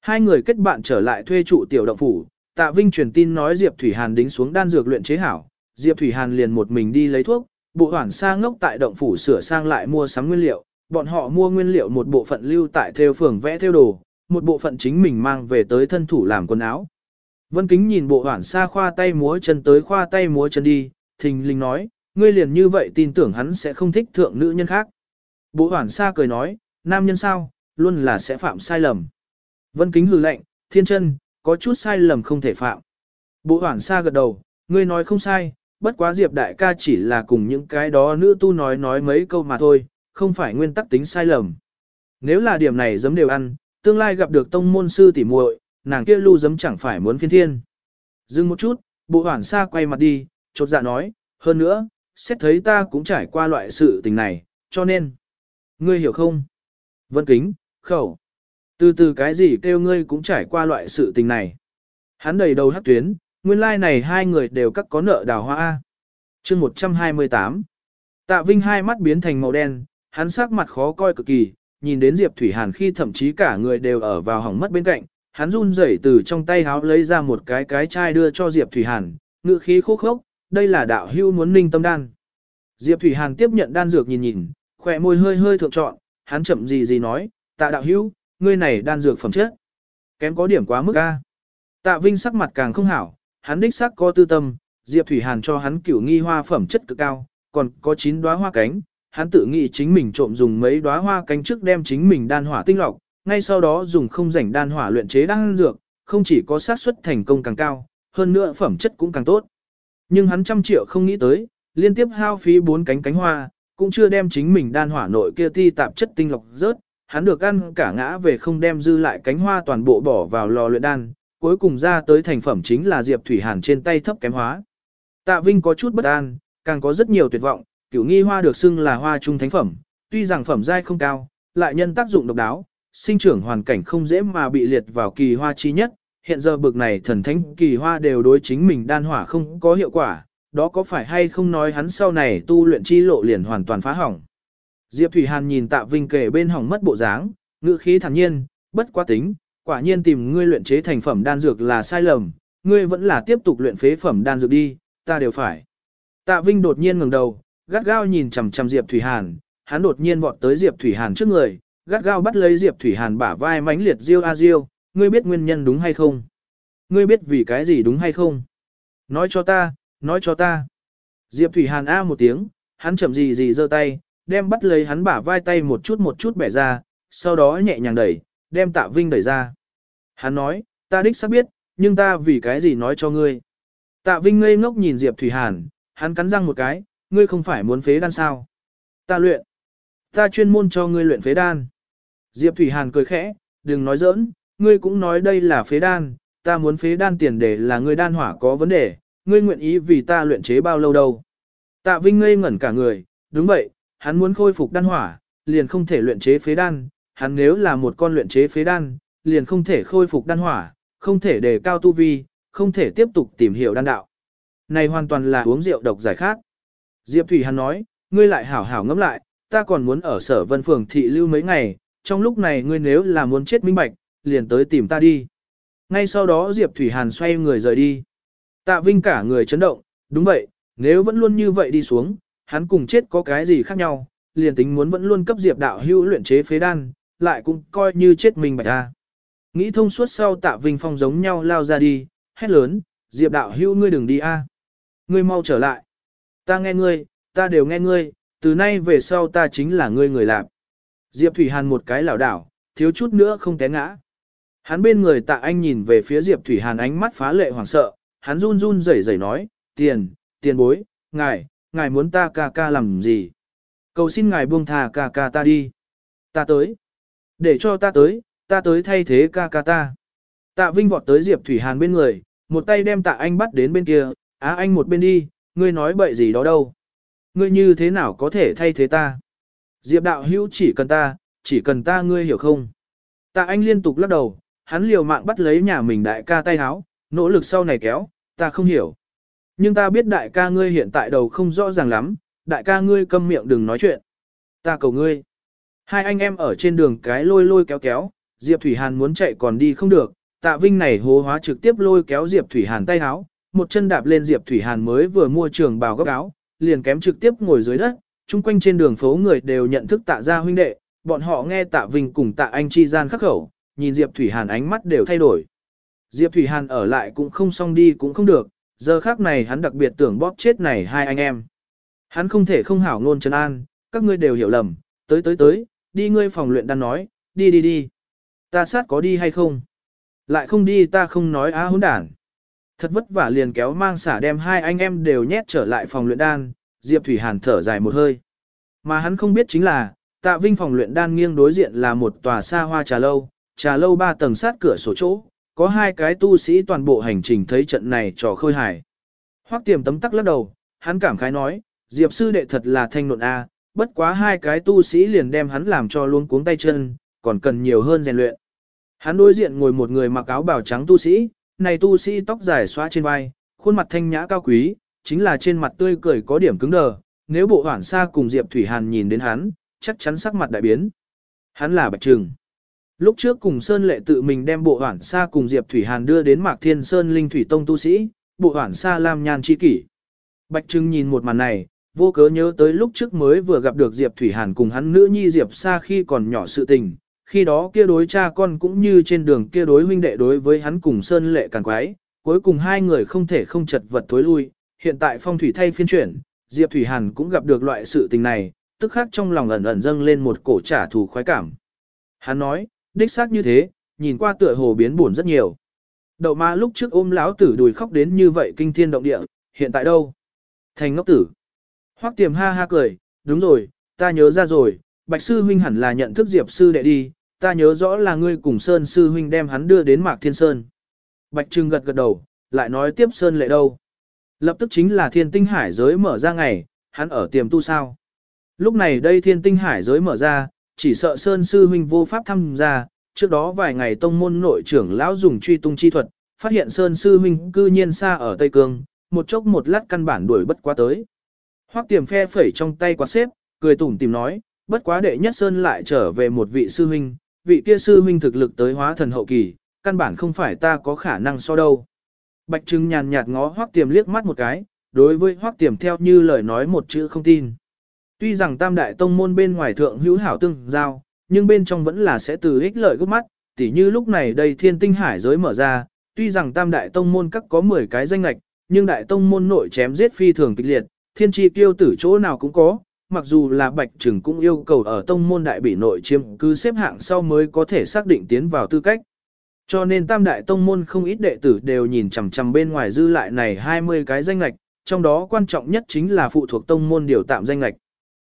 Hai người kết bạn trở lại thuê trụ tiểu động phủ, tạ vinh truyền tin nói Diệp Thủy Hàn đính xuống đan dược luyện chế hảo, Diệp Thủy Hàn liền một mình đi lấy thuốc, bộ hoản sa ngốc tại động phủ sửa sang lại mua sắm nguyên liệu, bọn họ mua nguyên liệu một bộ phận lưu tại theo phường vẽ theo đồ, một bộ phận chính mình mang về tới thân thủ làm quần áo. Vân Kính nhìn bộ hoản sa khoa tay múa chân tới khoa tay múa chân đi, thình linh nói, ngươi liền như vậy tin tưởng hắn sẽ không thích thượng nữ nhân khác. Bộ Hoản xa cười nói, nam nhân sao, luôn là sẽ phạm sai lầm. Vân Kính hừ lạnh, thiên chân, có chút sai lầm không thể phạm. Bộ Hoản xa gật đầu, ngươi nói không sai, bất quá Diệp đại ca chỉ là cùng những cái đó nữ tu nói nói mấy câu mà thôi, không phải nguyên tắc tính sai lầm. Nếu là điểm này giấm đều ăn, tương lai gặp được tông môn sư tỉ muội, nàng kia lưu giấm chẳng phải muốn phiên thiên. Dừng một chút, bộ Hoản xa quay mặt đi, chột dạ nói, hơn nữa, xét thấy ta cũng trải qua loại sự tình này, cho nên. Ngươi hiểu không? Vân kính, khẩu. Từ từ cái gì kêu ngươi cũng trải qua loại sự tình này. Hắn đầy đầu hắc tuyến, nguyên lai like này hai người đều cắt có nợ đào hoa A. chương 128. Tạ Vinh hai mắt biến thành màu đen, hắn sắc mặt khó coi cực kỳ, nhìn đến Diệp Thủy Hàn khi thậm chí cả người đều ở vào hỏng mất bên cạnh, hắn run rẩy từ trong tay háo lấy ra một cái cái chai đưa cho Diệp Thủy Hàn, ngựa khí khô khốc, đây là đạo hưu muốn ninh tâm đan. Diệp Thủy Hàn tiếp nhận đan dược nhìn nhìn, khỏe môi hơi hơi thượng trọn, hắn chậm gì gì nói, tạ đạo hữu, ngươi này đan dược phẩm chất. Kém có điểm quá mức a. Tạ Vinh sắc mặt càng không hảo, hắn đích sắc có tư tâm, Diệp Thủy Hàn cho hắn cửu nghi hoa phẩm chất cực cao, còn có chín đóa hoa cánh, hắn tự nghĩ chính mình trộm dùng mấy đóa hoa cánh trước đem chính mình đan hỏa tinh lọc, ngay sau đó dùng không rảnh đan hỏa luyện chế đan dược, không chỉ có xác suất thành công càng cao, hơn nữa phẩm chất cũng càng tốt. Nhưng hắn trăm triệu không nghĩ tới, liên tiếp hao phí bốn cánh cánh hoa, cũng chưa đem chính mình đan hỏa nội kia ti tạp chất tinh lọc rớt, hắn được ăn cả ngã về không đem dư lại cánh hoa toàn bộ bỏ vào lò luyện đan, cuối cùng ra tới thành phẩm chính là Diệp Thủy Hàn trên tay thấp kém hóa. Tạ Vinh có chút bất an, càng có rất nhiều tuyệt vọng, cửu nghi hoa được xưng là hoa trung thánh phẩm, tuy rằng phẩm giai không cao, lại nhân tác dụng độc đáo, sinh trưởng hoàn cảnh không dễ mà bị liệt vào kỳ hoa chi nhất, hiện giờ bực này thần thánh kỳ hoa đều đối chính mình đan hỏa không có hiệu quả, đó có phải hay không nói hắn sau này tu luyện chi lộ liền hoàn toàn phá hỏng. Diệp Thủy Hàn nhìn Tạ Vinh kể bên hỏng mất bộ dáng, ngữ khí thản nhiên, bất quá tính, quả nhiên tìm ngươi luyện chế thành phẩm đan dược là sai lầm, ngươi vẫn là tiếp tục luyện phế phẩm đan dược đi, ta đều phải. Tạ Vinh đột nhiên ngẩng đầu, gắt gao nhìn chằm chằm Diệp Thủy Hàn, hắn đột nhiên vọt tới Diệp Thủy Hàn trước người, gắt gao bắt lấy Diệp Thủy Hàn bả vai mãnh liệt Diêu a Diêu, ngươi biết nguyên nhân đúng hay không? Ngươi biết vì cái gì đúng hay không? Nói cho ta, nói cho ta. Diệp Thủy Hàn a một tiếng, hắn chậm gì gì giơ tay, đem bắt lấy hắn bả vai tay một chút một chút bẻ ra, sau đó nhẹ nhàng đẩy, đem Tạ Vinh đẩy ra. Hắn nói, ta đích xác biết, nhưng ta vì cái gì nói cho ngươi. Tạ Vinh ngây ngốc nhìn Diệp Thủy Hàn, hắn cắn răng một cái, ngươi không phải muốn phế đan sao. Ta luyện. Ta chuyên môn cho ngươi luyện phế đan. Diệp Thủy Hàn cười khẽ, đừng nói giỡn, ngươi cũng nói đây là phế đan, ta muốn phế đan tiền để là ngươi đan hỏa có vấn đề, ngươi nguyện ý vì ta luyện chế bao lâu đâu. Tạ Vinh ngây ngẩn cả người, đúng vậy, hắn muốn khôi phục đan hỏa, liền không thể luyện chế phế đan, hắn nếu là một con luyện chế phế đan, liền không thể khôi phục đan hỏa, không thể đề cao tu vi, không thể tiếp tục tìm hiểu đan đạo. Này hoàn toàn là uống rượu độc giải khát. Diệp Thủy Hàn nói, ngươi lại hảo hảo ngẫm lại, ta còn muốn ở sở vân phường thị lưu mấy ngày, trong lúc này ngươi nếu là muốn chết minh bạch, liền tới tìm ta đi. Ngay sau đó Diệp Thủy Hàn xoay người rời đi. Tạ Vinh cả người chấn động, đúng vậy, nếu vẫn luôn như vậy đi xuống, hắn cùng chết có cái gì khác nhau, liền tính muốn vẫn luôn cấp Diệp đạo hữu luyện chế phế đan, lại cũng coi như chết mình bạch ta. Nghĩ thông suốt sau Tạ Vinh Phong giống nhau lao ra đi, hét lớn, Diệp đạo hữu ngươi đừng đi a, Ngươi mau trở lại. Ta nghe ngươi, ta đều nghe ngươi, từ nay về sau ta chính là ngươi người làm. Diệp Thủy Hàn một cái lảo đảo, thiếu chút nữa không té ngã. Hắn bên người tạ anh nhìn về phía Diệp Thủy Hàn ánh mắt phá lệ hoảng sợ, hắn run run rẩy rẩy nói, tiền, tiền bối, ngài, ngài muốn ta ca ca làm gì? Cầu xin ngài buông thà ca ca ta đi. Ta tới. Để cho ta tới, ta tới thay thế ca ca ta. Tạ Vinh vọt tới Diệp Thủy Hàn bên người, một tay đem tạ anh bắt đến bên kia, á anh một bên đi, ngươi nói bậy gì đó đâu. Ngươi như thế nào có thể thay thế ta? Diệp đạo hữu chỉ cần ta, chỉ cần ta ngươi hiểu không? Tạ anh liên tục lắc đầu, hắn liều mạng bắt lấy nhà mình đại ca tay háo, nỗ lực sau này kéo, ta không hiểu. Nhưng ta biết đại ca ngươi hiện tại đầu không rõ ràng lắm, đại ca ngươi câm miệng đừng nói chuyện. Ta cầu ngươi. Hai anh em ở trên đường cái lôi lôi kéo kéo, Diệp Thủy Hàn muốn chạy còn đi không được, tạ vinh này hố hóa trực tiếp lôi kéo Diệp Thủy Hàn tay áo, một chân đạp lên Diệp Thủy Hàn mới vừa mua trường bào góc áo, liền kém trực tiếp ngồi dưới đất, chung quanh trên đường phố người đều nhận thức tạ gia huynh đệ, bọn họ nghe tạ vinh cùng tạ anh chi gian khắc khẩu, nhìn Diệp Thủy Hàn ánh mắt đều thay đổi. Diệp Thủy Hàn ở lại cũng không xong đi cũng không được, giờ khác này hắn đặc biệt tưởng bóp chết này hai anh em. Hắn không thể không hảo ngôn trấn an, các ngươi đều hiểu lầm, tới tới tới, đi ngươi phòng luyện đan nói, đi đi đi. Ta sát có đi hay không? Lại không đi ta không nói á hỗn đản. Thật vất vả liền kéo mang xả đem hai anh em đều nhét trở lại phòng luyện đan, Diệp Thủy Hàn thở dài một hơi. Mà hắn không biết chính là, tạ vinh phòng luyện đan nghiêng đối diện là một tòa xa hoa trà lâu, trà lâu ba tầng sát cửa sổ chỗ, có hai cái tu sĩ toàn bộ hành trình thấy trận này trò khơi hài. Hoắc tiềm tấm tắc lắc đầu, hắn cảm khái nói, Diệp sư đệ thật là thanh nộn a, bất quá hai cái tu sĩ liền đem hắn làm cho luôn cuống tay chân, còn cần nhiều hơn rèn luyện. Hắn đối diện ngồi một người mặc áo bào trắng tu sĩ, này tu sĩ tóc dài xóa trên vai, khuôn mặt thanh nhã cao quý, chính là trên mặt tươi cười có điểm cứng đờ, nếu bộ hoảng xa cùng Diệp Thủy Hàn nhìn đến hắn, chắc chắn sắc mặt đại biến. Hắn là Bạch Trừng. Lúc trước cùng Sơn Lệ tự mình đem bộ hoảng xa cùng Diệp Thủy Hàn đưa đến Mạc Thiên Sơn Linh Thủy Tông tu sĩ, bộ hoảng xa làm nhan chi kỷ. Bạch Trưng nhìn một màn này, vô cớ nhớ tới lúc trước mới vừa gặp được Diệp Thủy Hàn cùng hắn nữ nhi Diệp Sa khi còn nhỏ sự tình, khi đó kia đối cha con cũng như trên đường kia đối huynh đệ đối với hắn cùng Sơn Lệ càng quái, cuối cùng hai người không thể không chật vật thối lui, hiện tại phong thủy thay phiên chuyển, Diệp Thủy Hàn cũng gặp được loại sự tình này, tức khắc trong lòng ẩn ẩn dâng lên một cổ trả thù khoái cảm. Hắn nói, đích xác như thế, nhìn qua tựa hồ biến buồn rất nhiều. Đậu ma lúc trước ôm lão tử đùi khóc đến như vậy kinh thiên động địa, hiện tại đâu? Thành ngốc tử. Hoắc tiềm ha ha cười, đúng rồi, ta nhớ ra rồi, bạch sư huynh hẳn là nhận thức diệp sư đệ đi, ta nhớ rõ là ngươi cùng Sơn sư huynh đem hắn đưa đến Mạc Thiên Sơn. Bạch Trừng gật gật đầu, lại nói tiếp Sơn lệ đâu. Lập tức chính là thiên tinh hải giới mở ra ngày, hắn ở tiềm tu sao. Lúc này đây thiên tinh hải giới mở ra, chỉ sợ Sơn sư huynh vô pháp tham gia, trước đó vài ngày tông môn nội trưởng lão dùng truy tung chi thuật, phát hiện Sơn Sư Huynh cư nhiên xa ở Tây Cương, một chốc một lát căn bản đuổi bất quá tới. Hoắc tiềm phe phẩy trong tay quạt xếp, cười tủm tìm nói, bất quá đệ nhất Sơn lại trở về một vị sư huynh, vị kia sư huynh thực lực tới hóa thần hậu kỳ, căn bản không phải ta có khả năng so đâu. Bạch Trưng nhàn nhạt ngó Hoắc tiềm liếc mắt một cái, đối với Hoắc tiềm theo như lời nói một chữ không tin. Tuy rằng tam đại tông môn bên ngoài thượng hữu hảo tương giao, nhưng bên trong vẫn là sẽ từ ích lợi gấp mắt, tỉ như lúc này đây thiên tinh hải giới mở ra, tuy rằng tam đại tông môn các có 10 cái danh lạch, nhưng đại tông môn nội chém giết phi thường kịch liệt, thiên tri tiêu tử chỗ nào cũng có, mặc dù là bạch trừng cũng yêu cầu ở tông môn đại bị nội chiếm cứ xếp hạng sau mới có thể xác định tiến vào tư cách. Cho nên tam đại tông môn không ít đệ tử đều nhìn chằm chằm bên ngoài dư lại này 20 cái danh lạch, trong đó quan trọng nhất chính là phụ thuộc tông môn điều tạm danh lạch.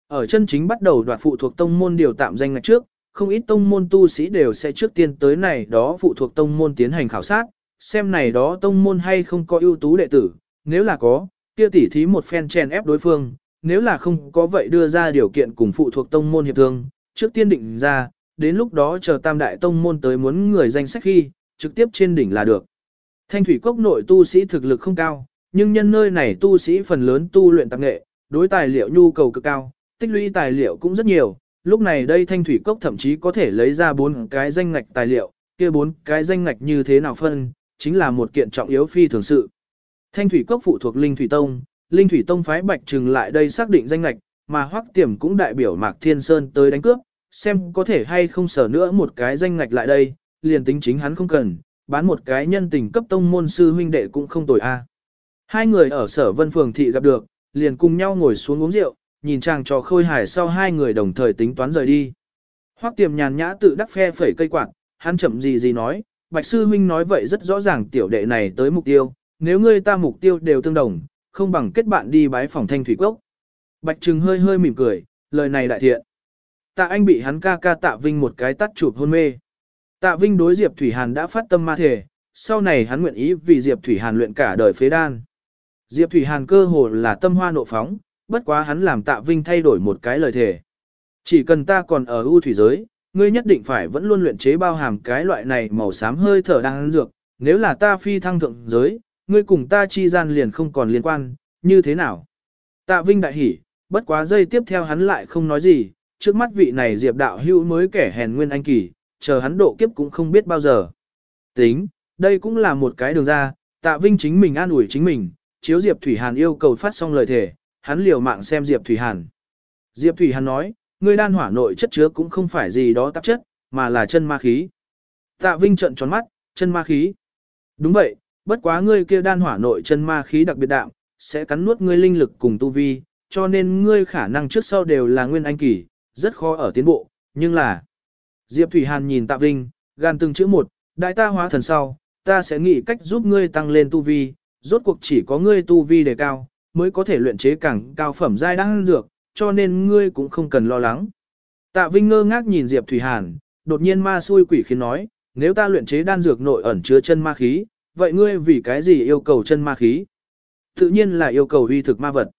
Ở chân chính bắt đầu đoạt phụ thuộc tông môn điều tạm danh ngạch trước, không ít tông môn tu sĩ đều sẽ trước tiên tới này đó phụ thuộc tông môn tiến hành khảo sát, xem này đó tông môn hay không có ưu tú đệ tử, nếu là có, kia tỉ thí một phen chèn ép đối phương, nếu là không có vậy đưa ra điều kiện cùng phụ thuộc tông môn hiệp thương, trước tiên định ra, đến lúc đó chờ tam đại tông môn tới muốn người danh sách khi, trực tiếp trên đỉnh là được. Thanh thủy cốc nội tu sĩ thực lực không cao, nhưng nhân nơi này tu sĩ phần lớn tu luyện tạp nghệ, đối tài liệu nhu cầu cực cao, tích lũy tài liệu cũng rất nhiều, lúc này đây thanh thủy cốc thậm chí có thể lấy ra bốn cái danh ngạch tài liệu, kia bốn cái danh ngạch như thế nào phân, chính là một kiện trọng yếu phi thường sự. Thanh thủy cốc phụ thuộc Linh Thủy Tông, Linh Thủy Tông phái Bạch Trừng lại đây xác định danh ngạch, mà Hoắc Tiềm cũng đại biểu Mạc Thiên Sơn tới đánh cướp, xem có thể hay không sở nữa một cái danh ngạch lại đây, liền tính chính hắn không cần, bán một cái nhân tình cấp tông môn sư huynh đệ cũng không tồi a. Hai người ở sở vân phường thị gặp được, liền cùng nhau ngồi xuống uống rượu, nhìn chàng trò khôi hài sau hai người đồng thời tính toán rời đi. Hoắc tiềm nhàn nhã tự đắc phe phẩy cây quạt, hắn chậm gì gì nói, Bạch Sư Huynh nói vậy rất rõ ràng tiểu đệ này tới mục tiêu, nếu ngươi ta mục tiêu đều tương đồng, không bằng kết bạn đi bái phòng thanh thủy cốc. Bạch Trừng hơi hơi mỉm cười, lời này đại thiện. Tạ Anh bị hắn ca ca Tạ Vinh một cái tắt chụp hôn mê. Tạ Vinh đối Diệp Thủy Hàn đã phát tâm ma thể, sau này hắn nguyện ý vì Diệp Thủy Hàn luyện cả đời phế đan. Diệp Thủy Hàn cơ hồ là tâm hoa nộ phóng, bất quá hắn làm tạ vinh thay đổi một cái lời thề. Chỉ cần ta còn ở ưu thủy giới, ngươi nhất định phải vẫn luôn luyện chế bao hàm cái loại này màu xám hơi thở đang ăn dược, nếu là ta phi thăng thượng giới, ngươi cùng ta chi gian liền không còn liên quan, như thế nào? Tạ Vinh đại hỉ, bất quá giây tiếp theo hắn lại không nói gì, trước mắt vị này Diệp đạo hữu mới kẻ hèn nguyên anh kỳ, chờ hắn độ kiếp cũng không biết bao giờ. Tính, đây cũng là một cái đường ra, Tạ Vinh chính mình an ủi chính mình, chiếu Diệp Thủy Hàn yêu cầu phát xong lời thề, hắn liều mạng xem Diệp Thủy Hàn. Diệp Thủy Hàn nói, ngươi đan hỏa nội chất chứa cũng không phải gì đó tạp chất, mà là chân ma khí. Tạ Vinh trợn tròn mắt, chân ma khí. Đúng vậy, bất quá ngươi kia đan hỏa nội chân ma khí đặc biệt đạm, sẽ cắn nuốt ngươi linh lực cùng tu vi, cho nên ngươi khả năng trước sau đều là nguyên anh kỳ, rất khó ở tiến bộ, nhưng là... Diệp Thủy Hàn nhìn Tạ Vinh, gan từng chữ một, đại ta hóa thần sau, ta sẽ nghĩ cách giúp ngươi tăng lên tu vi, rốt cuộc chỉ có ngươi tu vi đề cao, mới có thể luyện chế càng cao phẩm giai đan dược, cho nên ngươi cũng không cần lo lắng. Tạ Vinh ngơ ngác nhìn Diệp Thủy Hàn, đột nhiên ma xui quỷ khiến nói, nếu ta luyện chế đan dược nội ẩn chứa chân ma khí, vậy ngươi vì cái gì yêu cầu chân ma khí? Tự nhiên là yêu cầu uy thực ma vật.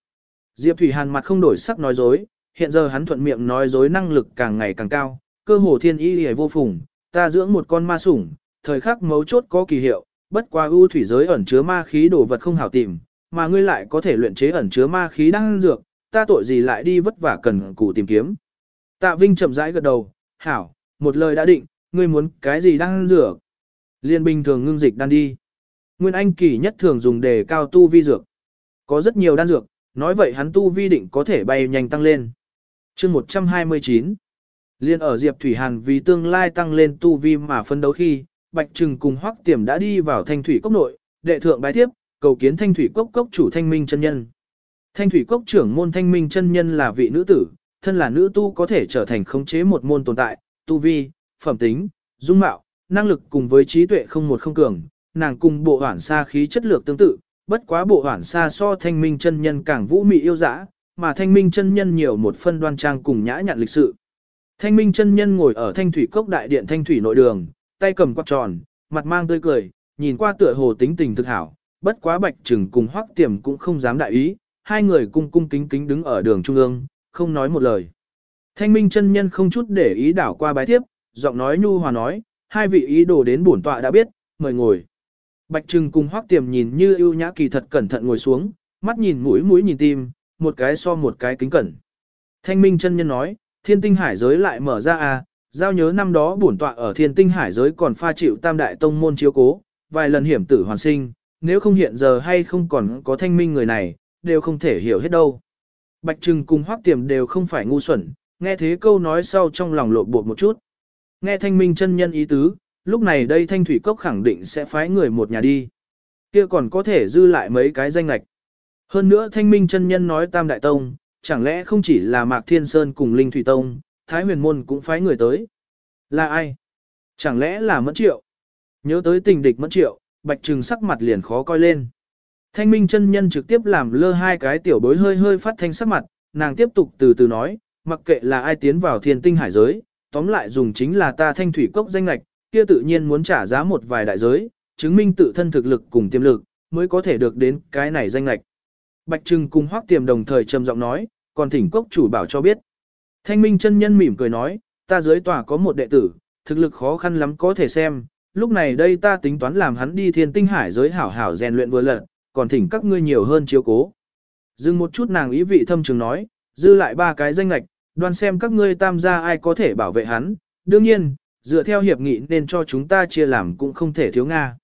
Diệp Thủy Hàn mặt không đổi sắc nói dối, hiện giờ hắn thuận miệng nói dối năng lực càng ngày càng cao, cơ hồ thiên y hề vô phùng, ta dưỡng một con ma sủng, thời khắc mấu chốt có kỳ hiệu, bất qua ưu thủy giới ẩn chứa ma khí đồ vật không hảo tìm, mà ngươi lại có thể luyện chế ẩn chứa ma khí đang dược, ta tội gì lại đi vất vả cần cù tìm kiếm. Tạ Vinh chậm rãi gật đầu, hảo, một lời đã định, ngươi muốn cái gì đang dược. Liên bình thường ngưng dịch đan đi. Nguyên Anh kỳ nhất thường dùng để cao tu vi dược. Có rất nhiều đan dược, nói vậy hắn tu vi định có thể bay nhanh tăng lên. chương 129 Liên ở Diệp Thủy Hàn vì tương lai tăng lên tu vi mà phân đấu khi, Bạch Trừng cùng Hoắc Tiềm đã đi vào thanh thủy cốc nội, đệ thượng bái tiếp, cầu kiến thanh thủy cốc cốc chủ thanh minh chân nhân. Thanh thủy cốc trưởng môn thanh minh chân nhân là vị nữ tử, thân là nữ tu có thể trở thành khống chế một môn tồn tại, tu vi, phẩm tính, dung mạo, năng lực cùng với trí tuệ không một không cường, nàng cùng bộ hoản sa khí chất lược tương tự, bất quá bộ hoản sa so thanh minh chân nhân càng vũ mị yêu dã, mà thanh minh chân nhân nhiều một phân đoan trang cùng nhã nhặn lịch sự. Thanh minh chân nhân ngồi ở thanh thủy cốc đại điện thanh thủy nội đường, tay cầm quạt tròn, mặt mang tươi cười, nhìn qua tựa hồ tính tình thực hảo, bất quá bạch trừng cùng hoắc tiềm cũng không dám đại ý, hai người cung cung kính kính đứng ở đường trung ương, không nói một lời. Thanh minh chân nhân không chút để ý đảo qua bái tiếp, giọng nói nhu hòa nói, hai vị ý đồ đến bổn tọa đã biết, mời ngồi. Bạch Trừng cùng Hoắc Tiềm nhìn như ưu nhã kỳ thật cẩn thận ngồi xuống, mắt nhìn mũi mũi nhìn tim, một cái so một cái kính cẩn. Thanh Minh chân nhân nói, thiên tinh hải giới lại mở ra à, giao nhớ năm đó bổn tọa ở thiên tinh hải giới còn pha chịu tam đại tông môn chiếu cố, vài lần hiểm tử hoàn sinh, nếu không hiện giờ hay không còn có thanh minh người này, đều không thể hiểu hết đâu. Bạch Trừng cùng Hoắc Tiềm đều không phải ngu xuẩn, nghe thế câu nói sau trong lòng lộn bột một chút. Nghe thanh minh chân nhân ý tứ, lúc này đây thanh thủy cốc khẳng định sẽ phái người một nhà đi. Kia còn có thể dư lại mấy cái danh lạch. Hơn nữa thanh minh chân nhân nói tam đại tông, chẳng lẽ không chỉ là Mạc Thiên Sơn cùng Linh Thủy Tông, Thái huyền môn cũng phái người tới. Là ai? Chẳng lẽ là Mẫn Triệu? Nhớ tới tình địch Mẫn Triệu, Bạch Trừng sắc mặt liền khó coi lên. Thanh minh chân nhân trực tiếp làm lơ hai cái tiểu bối hơi hơi phát thanh sắc mặt, nàng tiếp tục từ từ nói, mặc kệ là ai tiến vào thiên tinh hải giới, tóm lại dùng chính là ta thanh thủy cốc danh lạch, kia tự nhiên muốn trả giá một vài đại giới, chứng minh tự thân thực lực cùng tiềm lực, mới có thể được đến cái này danh lạch. Bạch Trừng cùng Hoắc Tiềm đồng thời trầm giọng nói, còn thỉnh cốc chủ bảo cho biết. Thanh Minh chân nhân mỉm cười nói, ta dưới tòa có một đệ tử, thực lực khó khăn lắm có thể xem, lúc này đây ta tính toán làm hắn đi thiên tinh hải giới hảo hảo rèn luyện vừa lận, còn thỉnh các ngươi nhiều hơn chiếu cố. Dừng một chút nàng ý vị thâm trường nói, dư lại ba cái danh lạch, đoan xem các ngươi tam gia ai có thể bảo vệ hắn, đương nhiên, dựa theo hiệp nghị nên cho chúng ta chia làm cũng không thể thiếu Nga.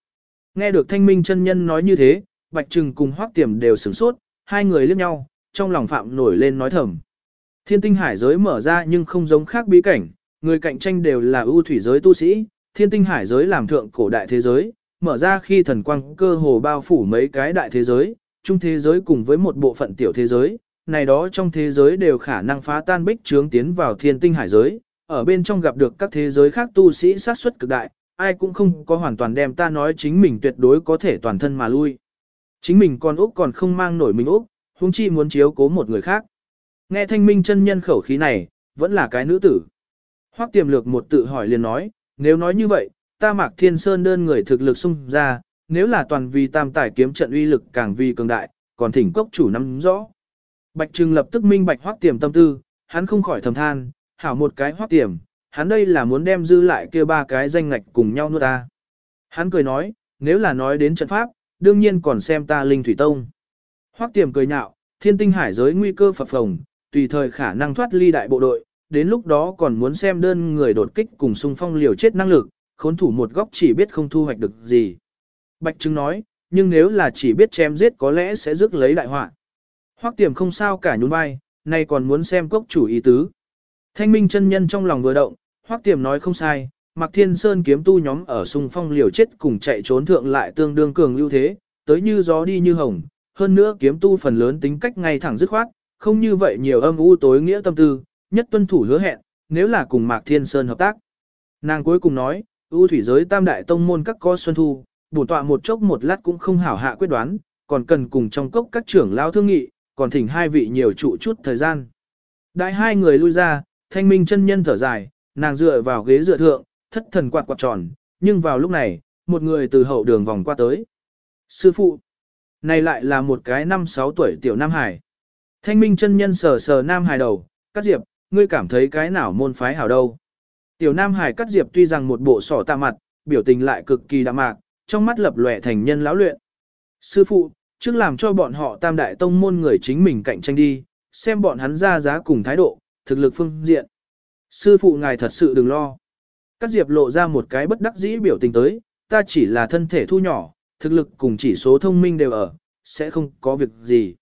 Nghe được thanh minh chân nhân nói như thế, Bạch Trừng cùng Hoắc Tiềm đều sửng sốt, hai người liếc nhau, trong lòng phạm nổi lên nói thầm. Thiên tinh hải giới mở ra nhưng không giống khác bí cảnh, người cạnh tranh đều là ưu thủy giới tu sĩ, thiên tinh hải giới làm thượng cổ đại thế giới, mở ra khi thần quang cơ hồ bao phủ mấy cái đại thế giới, trung thế giới cùng với một bộ phận tiểu thế giới, này đó trong thế giới đều khả năng phá tan bích trướng tiến vào thiên tinh hải giới, ở bên trong gặp được các thế giới khác tu sĩ sát xuất cực đại, ai cũng không có hoàn toàn đem ta nói chính mình tuyệt đối có thể toàn thân mà lui. Chính mình con Úc còn không mang nổi mình Úc, huống chi muốn chiếu cố một người khác. Nghe thanh minh chân nhân khẩu khí này, vẫn là cái nữ tử. Hoắc tiềm lược một tự hỏi liền nói, nếu nói như vậy, ta mặc thiên sơn đơn người thực lực xung ra, nếu là toàn vì tam tải kiếm trận uy lực càng vì cường đại, còn thỉnh cốc chủ nắm rõ. Bạch Trừng lập tức minh bạch Hoắc tiềm tâm tư, hắn không khỏi thầm than, hảo một cái Hoắc tiềm, hắn đây là muốn đem dư lại kia ba cái danh ngạch cùng nhau nuốt ta. Hắn cười nói, nếu là nói đến trận pháp, đương nhiên còn xem ta linh thủy tông. Hoắc tiềm cười nhạo, thiên tinh hải giới nguy cơ phập phồng, tùy thời khả năng thoát ly đại bộ đội, đến lúc đó còn muốn xem đơn người đột kích cùng xung phong liều chết năng lực, khốn thủ một góc chỉ biết không thu hoạch được gì. Bạch Trưng nói, nhưng nếu là chỉ biết chém giết có lẽ sẽ rước lấy đại họa. Hoắc tiềm không sao cả nhún vai, nay còn muốn xem cốc chủ ý tứ. Thanh minh chân nhân trong lòng vừa động, Hoắc tiềm nói không sai, Mạc Thiên Sơn kiếm tu nhóm ở xung phong liều chết cùng chạy trốn thượng lại tương đương cường ưu thế, tới như gió đi như hồng, hơn nữa kiếm tu phần lớn tính cách ngay thẳng dứt khoát, không như vậy nhiều âm u tối nghĩa tâm tư, nhất tuân thủ hứa hẹn, nếu là cùng Mạc Thiên Sơn hợp tác. Nàng cuối cùng nói, ưu thủy giới tam đại tông môn các co xuân thu, bổn tọa một chốc một lát cũng không hảo hạ quyết đoán, còn cần cùng trong cốc các trưởng lao thương nghị, còn thỉnh hai vị nhiều trụ chút thời gian. Đại hai người lui ra, thanh minh chân nhân thở dài, nàng dựa vào ghế dựa thượng, thất thần quạt quạt tròn, nhưng vào lúc này, một người từ hậu đường vòng qua tới. Sư phụ, này lại là một cái năm sáu tuổi tiểu Nam Hải. Thanh minh chân nhân sờ sờ Nam Hải đầu, cắt diệp, ngươi cảm thấy cái nào môn phái hảo đâu. Tiểu Nam Hải cắt diệp tuy rằng một bộ sỏ tạ mặt, biểu tình lại cực kỳ đạm mạc, trong mắt lập lòe thành nhân lão luyện. Sư phụ, trước làm cho bọn họ tam đại tông môn người chính mình cạnh tranh đi, xem bọn hắn ra giá cùng thái độ, thực lực phương diện. Sư phụ ngài thật sự đừng lo. Cắt diệp lộ ra một cái bất đắc dĩ biểu tình tới, ta chỉ là thân thể thu nhỏ, thực lực cùng chỉ số thông minh đều ở, sẽ không có việc gì.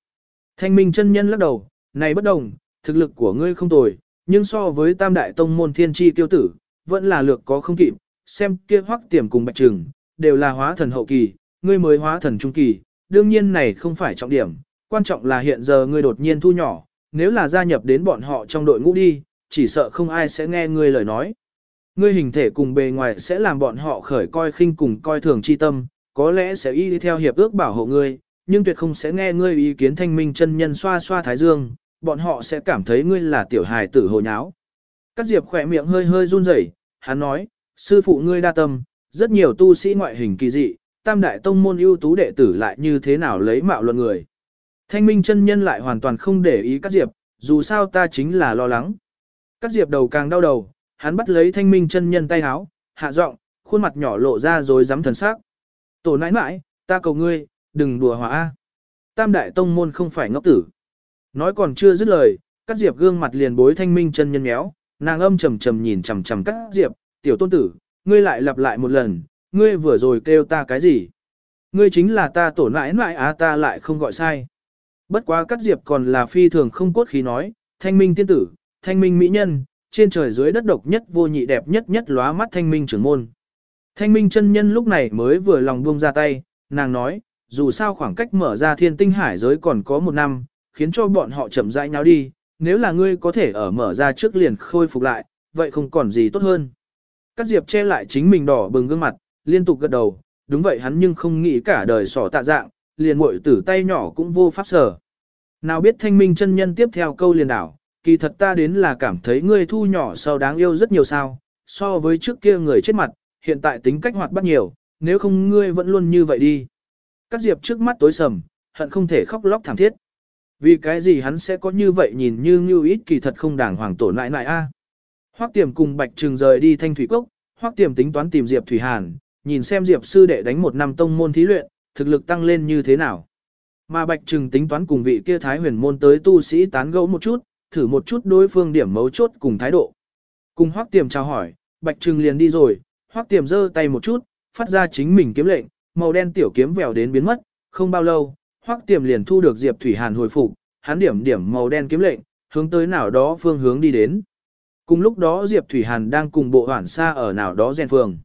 Thanh minh chân nhân lắc đầu, này bất đồng, thực lực của ngươi không tồi, nhưng so với tam đại tông môn thiên tri tiêu tử, vẫn là lược có không kịp, xem kia hoắc tiềm cùng bạch trừng, đều là hóa thần hậu kỳ, ngươi mới hóa thần trung kỳ, đương nhiên này không phải trọng điểm, quan trọng là hiện giờ ngươi đột nhiên thu nhỏ, nếu là gia nhập đến bọn họ trong đội ngũ đi, chỉ sợ không ai sẽ nghe ngươi lời nói. Ngươi hình thể cùng bề ngoài sẽ làm bọn họ khởi coi khinh cùng coi thường chi tâm, có lẽ sẽ y theo hiệp ước bảo hộ ngươi, nhưng tuyệt không sẽ nghe ngươi ý kiến thanh minh chân nhân xoa xoa thái dương, bọn họ sẽ cảm thấy ngươi là tiểu hài tử hồ nháo. Cát diệp khỏe miệng hơi hơi run rẩy, hắn nói, sư phụ ngươi đa tâm, rất nhiều tu sĩ ngoại hình kỳ dị, tam đại tông môn ưu tú đệ tử lại như thế nào lấy mạo luận người. Thanh minh chân nhân lại hoàn toàn không để ý Cát diệp, dù sao ta chính là lo lắng. Cát diệp đầu càng đau đầu, hắn bắt lấy thanh minh chân nhân tay háo, hạ giọng, khuôn mặt nhỏ lộ ra rồi dám thần sắc. Tổ nãi nãi, ta cầu ngươi, đừng đùa hòa A. Tam đại tông môn không phải ngốc tử. Nói còn chưa dứt lời, Cát Diệp gương mặt liền bối thanh minh chân nhân méo, nàng âm trầm trầm nhìn chằm chằm Cát Diệp, tiểu tôn tử, ngươi lại lặp lại một lần, ngươi vừa rồi kêu ta cái gì? Ngươi chính là ta tổ nãi nãi á ta lại không gọi sai. Bất quá Cát Diệp còn là phi thường không cốt khí nói, thanh minh tiên tử, thanh minh mỹ nhân, trên trời dưới đất độc nhất vô nhị đẹp nhất nhất lóa mắt thanh minh trưởng môn. Thanh minh chân nhân lúc này mới vừa lòng buông ra tay, nàng nói, dù sao khoảng cách mở ra thiên tinh hải giới còn có một năm, khiến cho bọn họ chậm rãi nháo đi, nếu là ngươi có thể ở mở ra trước liền khôi phục lại, vậy không còn gì tốt hơn. Cát diệp che lại chính mình đỏ bừng gương mặt, liên tục gật đầu, đúng vậy hắn nhưng không nghĩ cả đời sỏ tạ dạng, liền muội tử tay nhỏ cũng vô pháp sở. Nào biết thanh minh chân nhân tiếp theo câu liền đảo, kỳ thật ta đến là cảm thấy ngươi thu nhỏ sau đáng yêu rất nhiều sao, so với trước kia người chết mặt, hiện tại tính cách hoạt bắt nhiều, nếu không ngươi vẫn luôn như vậy đi. Cát diệp trước mắt tối sầm, hận không thể khóc lóc thảm thiết. Vì cái gì hắn sẽ có như vậy nhìn như như ít kỳ thật không đàng hoàng tổ nại nại a. Hoắc Tiềm cùng Bạch Trừng rời đi Thanh Thủy Cốc, Hoắc Tiềm tính toán tìm Diệp Thủy Hàn, nhìn xem Diệp sư đệ đánh một năm tông môn thí luyện, thực lực tăng lên như thế nào. Mà Bạch Trừng tính toán cùng vị kia Thái Huyền môn tới tu sĩ tán gẫu một chút, thử một chút đối phương điểm mấu chốt cùng thái độ. Cùng Hoắc Tiềm chào hỏi, Bạch Trừng liền đi rồi, Hoắc Tiềm giơ tay một chút, phát ra chính mình kiếm lệnh, màu đen tiểu kiếm vèo đến biến mất, không bao lâu, Hoắc Tiềm liền thu được Diệp Thủy Hàn hồi phục, hắn điểm điểm màu đen kiếm lệnh, hướng tới nào đó phương hướng đi đến. Cùng lúc đó Diệp Thủy Hàn đang cùng bộ hoản xa ở nào đó rèn phường.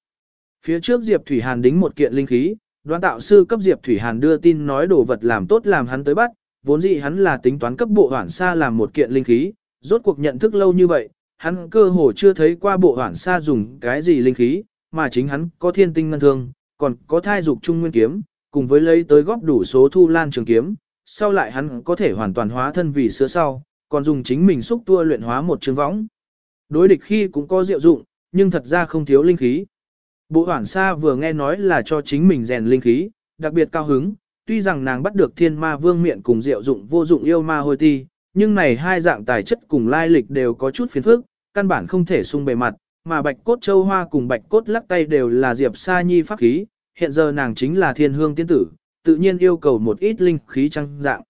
Phía trước Diệp Thủy Hàn đính một kiện linh khí, đoán tạo sư cấp Diệp Thủy Hàn đưa tin nói đồ vật làm tốt làm hắn tới bắt, vốn dĩ hắn là tính toán cấp bộ hoản xa làm một kiện linh khí, rốt cuộc nhận thức lâu như vậy, hắn cơ hồ chưa thấy qua bộ hoản xa dùng cái gì linh khí, mà chính hắn có thiên tinh ngân thương, còn có thai dục trung nguyên kiếm, cùng với lấy tới góp đủ số thu lan trường kiếm, sau lại hắn có thể hoàn toàn hóa thân vì xưa sau, còn dùng chính mình xúc tua luyện hóa một trường võng. Đối địch khi cũng có diệu dụng, nhưng thật ra không thiếu linh khí. Bộ hoảng sa vừa nghe nói là cho chính mình rèn linh khí, đặc biệt cao hứng, tuy rằng nàng bắt được thiên ma vương miệng cùng diệu dụng vô dụng yêu ma hồi ti, nhưng này hai dạng tài chất cùng lai lịch đều có chút phiền phức, căn bản không thể sung bề mặt, mà bạch cốt châu hoa cùng bạch cốt lắc tay đều là diệp sa nhi pháp khí, hiện giờ nàng chính là thiên hương tiên tử, tự nhiên yêu cầu một ít linh khí trăng dạng.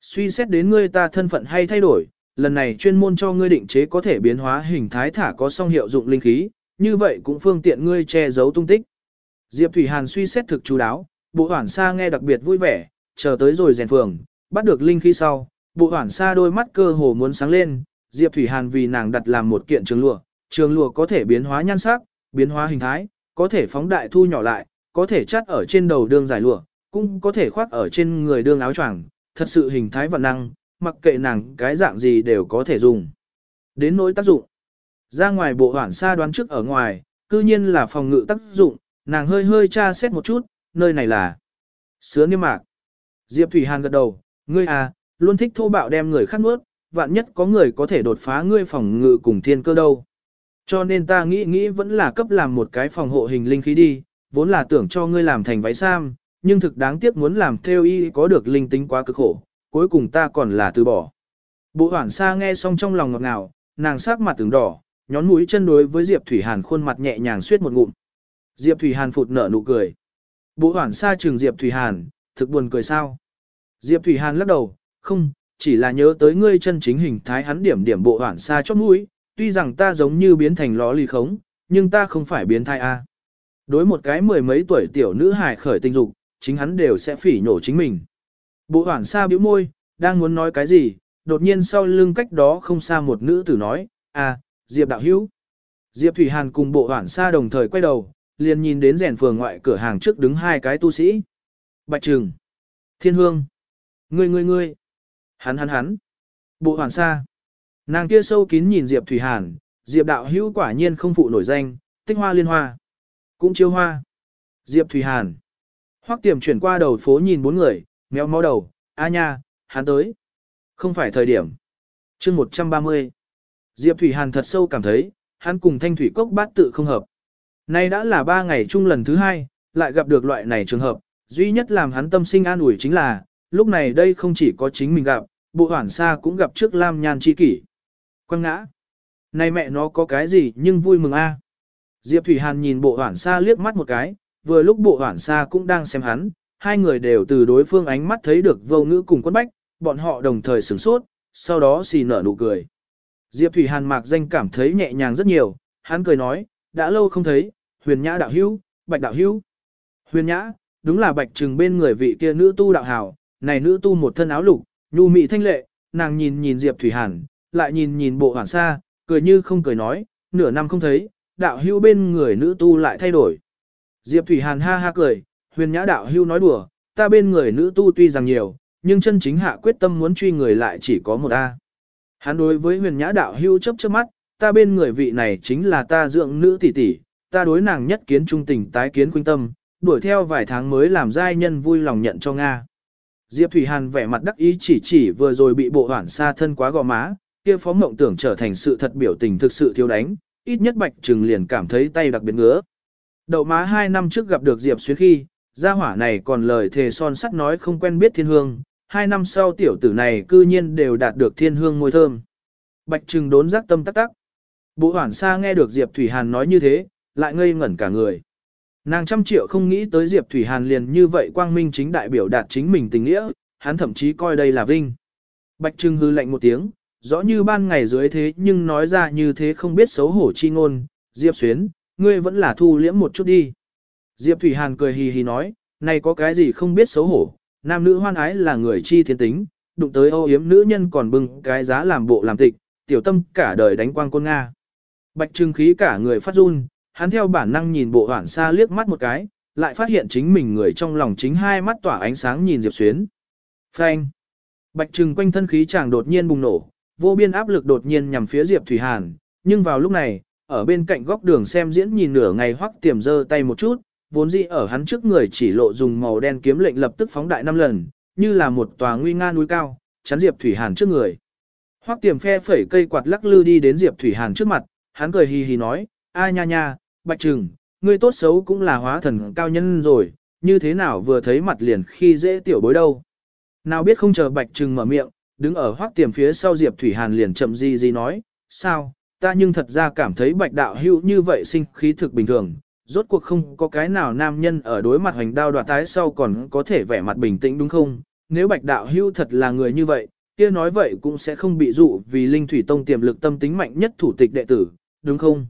Suy xét đến ngươi ta thân phận hay thay đổi, lần này chuyên môn cho ngươi định chế có thể biến hóa hình thái thả có song hiệu dụng linh khí, như vậy cũng phương tiện ngươi che giấu tung tích. Diệp Thủy Hàn suy xét thực chú đáo, bộ hoảng xa nghe đặc biệt vui vẻ, chờ tới rồi rèn phường, bắt được linh khí sau, bộ hoảng xa đôi mắt cơ hồ muốn sáng lên, Diệp Thủy Hàn vì nàng đặt làm một kiện trường lụa, trường lụa có thể biến hóa nhan sắc, biến hóa hình thái, có thể phóng đại thu nhỏ lại, có thể chắt ở trên đầu đương giải lụa, cũng có thể khoác ở trên người đương áo choàng, thật sự hình thái vận năng, mặc kệ nàng cái dạng gì đều có thể dùng. Đến nỗi tác dụng. Ra ngoài bộ hoảng xa đoán trước ở ngoài, cư nhiên là phòng ngự tác dụng, nàng hơi hơi tra xét một chút, nơi này là sứa niêm mạc. Diệp Thủy Hàn gật đầu, ngươi à, luôn thích thô bạo đem người khác nuốt, vạn nhất có người có thể đột phá ngươi phòng ngự cùng thiên cơ đâu. Cho nên ta nghĩ nghĩ vẫn là cấp làm một cái phòng hộ hình linh khí đi, vốn là tưởng cho ngươi làm thành váy sam, nhưng thực đáng tiếc muốn làm theo y có được linh tính quá cực khổ, cuối cùng ta còn là từ bỏ. Bộ hoảng xa nghe xong trong lòng ngọt ngào, nàng sắc mặt từng đỏ, nhón mũi chân đối với Diệp Thủy Hàn khuôn mặt nhẹ nhàng suyết một ngụm. Diệp Thủy Hàn phụt nở nụ cười. Bộ hoảng xa trừng Diệp Thủy Hàn, thực buồn cười sao. Diệp Thủy Hàn lắc đầu, không, chỉ là nhớ tới ngươi chân chính hình thái hắn điểm điểm bộ hoảng xa chót mũi, tuy rằng ta giống như biến thành ló ly khống, nhưng ta không phải biến thai A. Đối một cái mười mấy tuổi tiểu nữ hài khởi tình dục, chính hắn đều sẽ phỉ nhổ chính mình. Bộ hoảng xa bĩu môi, đang muốn nói cái gì, đột nhiên sau lưng cách đó không xa một nữ tử nói, à, Diệp đạo hữu. Diệp Thủy Hàn cùng bộ hoảng xa đồng thời quay đầu, liền nhìn đến rèn phường ngoại cửa hàng trước đứng hai cái tu sĩ. Bạch Trừng, Thiên Hương, ngươi ngươi ngươi, hắn hắn hắn, bộ hoảng xa. Nàng kia sâu kín nhìn Diệp Thủy Hàn, Diệp đạo hữu quả nhiên không phụ nổi danh, tích hoa liên hoa, cũng chiêu hoa. Diệp Thủy Hàn, Hoắc tiềm chuyển qua đầu phố nhìn bốn người, méo mó đầu, a nha, hắn tới. Không phải thời điểm. chương 130. Diệp Thủy Hàn thật sâu cảm thấy, hắn cùng thanh thủy cốc bát tự không hợp. Nay đã là ba ngày chung lần thứ hai, lại gặp được loại này trường hợp, duy nhất làm hắn tâm sinh an ủi chính là, lúc này đây không chỉ có chính mình gặp, bộ hoảng xa cũng gặp trước Lam Nhan chi kỷ. Quang ngã. Này mẹ nó có cái gì nhưng vui mừng a Diệp Thủy Hàn nhìn bộ hoảng xa liếc mắt một cái, vừa lúc bộ hoảng xa cũng đang xem hắn, hai người đều từ đối phương ánh mắt thấy được vô ngữ cùng quân bách, bọn họ đồng thời sửng sốt, sau đó xì nở nụ cười. Diệp Thủy Hàn mạc danh cảm thấy nhẹ nhàng rất nhiều, hắn cười nói, đã lâu không thấy, huyền nhã đạo hữu, bạch đạo hữu. Huyền nhã, đúng là bạch trừng bên người vị kia nữ tu đạo hảo, này nữ tu một thân áo lục, nhu mị thanh lệ, nàng nhìn nhìn Diệp Thủy Hàn, lại nhìn nhìn bộ hoảng sa, cười như không cười nói, nửa năm không thấy, đạo Hưu bên người nữ tu lại thay đổi. Diệp Thủy Hàn ha ha cười, huyền nhã đạo Hưu nói đùa, ta bên người nữ tu tuy rằng nhiều, nhưng chân chính hạ quyết tâm muốn truy người lại chỉ có một A. Hắn đối với huyền nhã đạo Hưu chấp chớp mắt, ta bên người vị này chính là ta dưỡng nữ tỷ tỷ, ta đối nàng nhất kiến trung tình tái kiến khuynh tâm, đuổi theo vài tháng mới làm giai nhân vui lòng nhận cho Nga. Diệp Thủy Hàn vẻ mặt đắc ý chỉ chỉ vừa rồi bị bộ hoảng xa thân quá gò má, kia phó mộng tưởng trở thành sự thật biểu tình thực sự thiếu đánh, ít nhất bạch trừng liền cảm thấy tay đặc biệt ngứa. Đậu má hai năm trước gặp được Diệp Xuyến khi, gia hỏa này còn lời thề son sắt nói không quen biết thiên hương, hai năm sau tiểu tử này cư nhiên đều đạt được thiên hương môi thơm. Bạch trừng đốn giác tâm tắc tắc. Bộ hoảng xa nghe được Diệp Thủy Hàn nói như thế, lại ngây ngẩn cả người. Nàng trăm triệu không nghĩ tới Diệp Thủy Hàn liền như vậy quang minh chính đại biểu đạt chính mình tình nghĩa, hắn thậm chí coi đây là vinh. Bạch Trưng hư lạnh một tiếng, rõ như ban ngày dưới thế nhưng nói ra như thế không biết xấu hổ chi ngôn, Diệp Xuyến, ngươi vẫn là thu liễm một chút đi. Diệp Thủy Hàn cười hì hì nói, này có cái gì không biết xấu hổ, nam nữ hoan ái là người chi thiên tính, đụng tới ô yếm nữ nhân còn bưng cái giá làm bộ làm tịch, tiểu tâm cả đời đánh quang côn Nga. Bạch Trưng khí cả người phát run, hắn theo bản năng nhìn bộ hoảng xa liếc mắt một cái, lại phát hiện chính mình người trong lòng chính hai mắt tỏa ánh sáng nhìn Diệp Xuyến. Phanh! Bạch trừng quanh thân khí chàng đột nhiên bùng nổ, vô biên áp lực đột nhiên nhằm phía Diệp Thủy Hàn, nhưng vào lúc này, ở bên cạnh góc đường xem diễn nhìn nửa ngày hoắc tiềm giơ tay một chút, vốn dĩ ở hắn trước người chỉ lộ dùng màu đen kiếm lệnh lập tức phóng đại năm lần, như là một tòa nguy nga núi cao, chắn Diệp Thủy Hàn trước người. Hoắc tiềm phe phẩy cây quạt lắc lư đi đến Diệp Thủy Hàn trước mặt, hắn cười hì hì nói, a nha nha, Bạch Trừng, ngươi tốt xấu cũng là hóa thần cao nhân rồi, như thế nào vừa thấy mặt liền khi dễ tiểu bối đâu. Nào biết không chờ Bạch Trừng mở miệng, đứng ở hoác tiềm phía sau Diệp Thủy Hàn liền chậm gì gì nói, sao, ta nhưng thật ra cảm thấy Bạch Đạo hữu như vậy sinh khí thực bình thường, rốt cuộc không có cái nào nam nhân ở đối mặt hoành đao đoạt tái sau còn có thể vẻ mặt bình tĩnh đúng không? Nếu Bạch Đạo hữu thật là người như vậy, kia nói vậy cũng sẽ không bị dụ vì Linh Thủy Tông tiềm lực tâm tính mạnh nhất thủ tịch đệ tử, đúng không?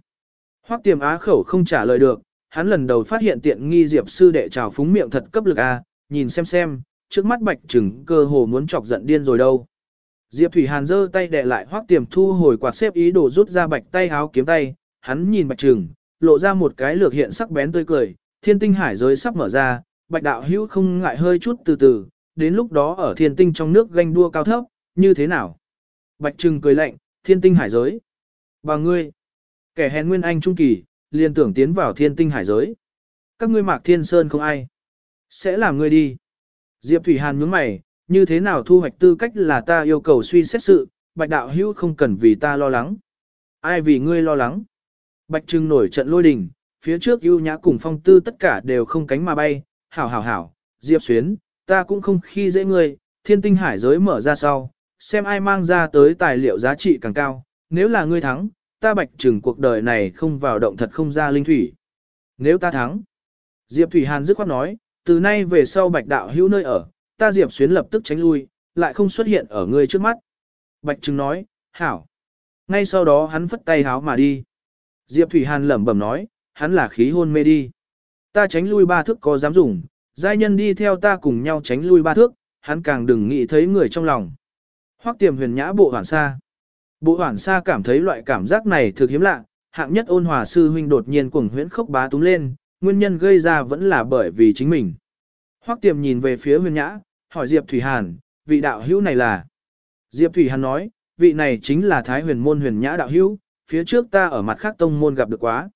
Hoắc tiềm á khẩu không trả lời được, hắn lần đầu phát hiện tiện nghi diệp sư đệ trào phúng miệng thật cấp lực a, nhìn xem xem, trước mắt bạch trừng cơ hồ muốn chọc giận điên rồi đâu. Diệp Thủy Hàn giơ tay đè lại Hoắc Tiềm thu hồi quạt xếp ý đồ rút ra bạch tay háo kiếm tay, hắn nhìn Bạch Trừng, lộ ra một cái lược hiện sắc bén tươi cười, thiên tinh hải giới sắp mở ra, Bạch đạo hữu không ngại hơi chút từ từ, đến lúc đó ở thiên tinh trong nước ganh đua cao thấp, như thế nào? Bạch Trừng cười lạnh, thiên tinh hải giới. Bà ngươi, Kẻ hèn nguyên anh trung kỳ, liền tưởng tiến vào thiên tinh hải giới. Các ngươi mạc thiên sơn không ai. Sẽ làm ngươi đi. Diệp Thủy Hàn nhướng mày, như thế nào thu hoạch tư cách là ta yêu cầu suy xét sự, bạch đạo hữu không cần vì ta lo lắng. Ai vì ngươi lo lắng? Bạch trưng nổi trận lôi đình, phía trước ưu nhã cùng phong tư tất cả đều không cánh mà bay, hảo hảo hảo, Diệp Xuyến, ta cũng không khi dễ ngươi, thiên tinh hải giới mở ra sau, xem ai mang ra tới tài liệu giá trị càng cao, nếu là ngươi thắng, ta bạch trừng cuộc đời này không vào động thật không ra linh thủy. Nếu ta thắng, Diệp Thủy Hàn dứt khoát nói, từ nay về sau bạch đạo hữu nơi ở, ta Diệp Xuyến lập tức tránh lui, lại không xuất hiện ở ngươi trước mắt. Bạch trừng nói, hảo. Ngay sau đó hắn phất tay háo mà đi. Diệp Thủy Hàn lẩm bẩm nói, hắn là khí hôn mê đi. Ta tránh lui ba thước có dám dùng, giai nhân đi theo ta cùng nhau tránh lui ba thước, hắn càng đừng nghĩ thấy người trong lòng. Hoắc tiềm huyền nhã bộ hoàn xa. Bộ hoảng xa cảm thấy loại cảm giác này thực hiếm lạ, hạng nhất ôn hòa sư huynh đột nhiên cuồng huyễn khốc bá túng lên, nguyên nhân gây ra vẫn là bởi vì chính mình. Hoắc tiềm nhìn về phía huyền nhã, hỏi Diệp Thủy Hàn, vị đạo hữu này là. Diệp Thủy Hàn nói, vị này chính là Thái huyền môn huyền nhã đạo hữu, phía trước ta ở mặt khác tông môn gặp được quá.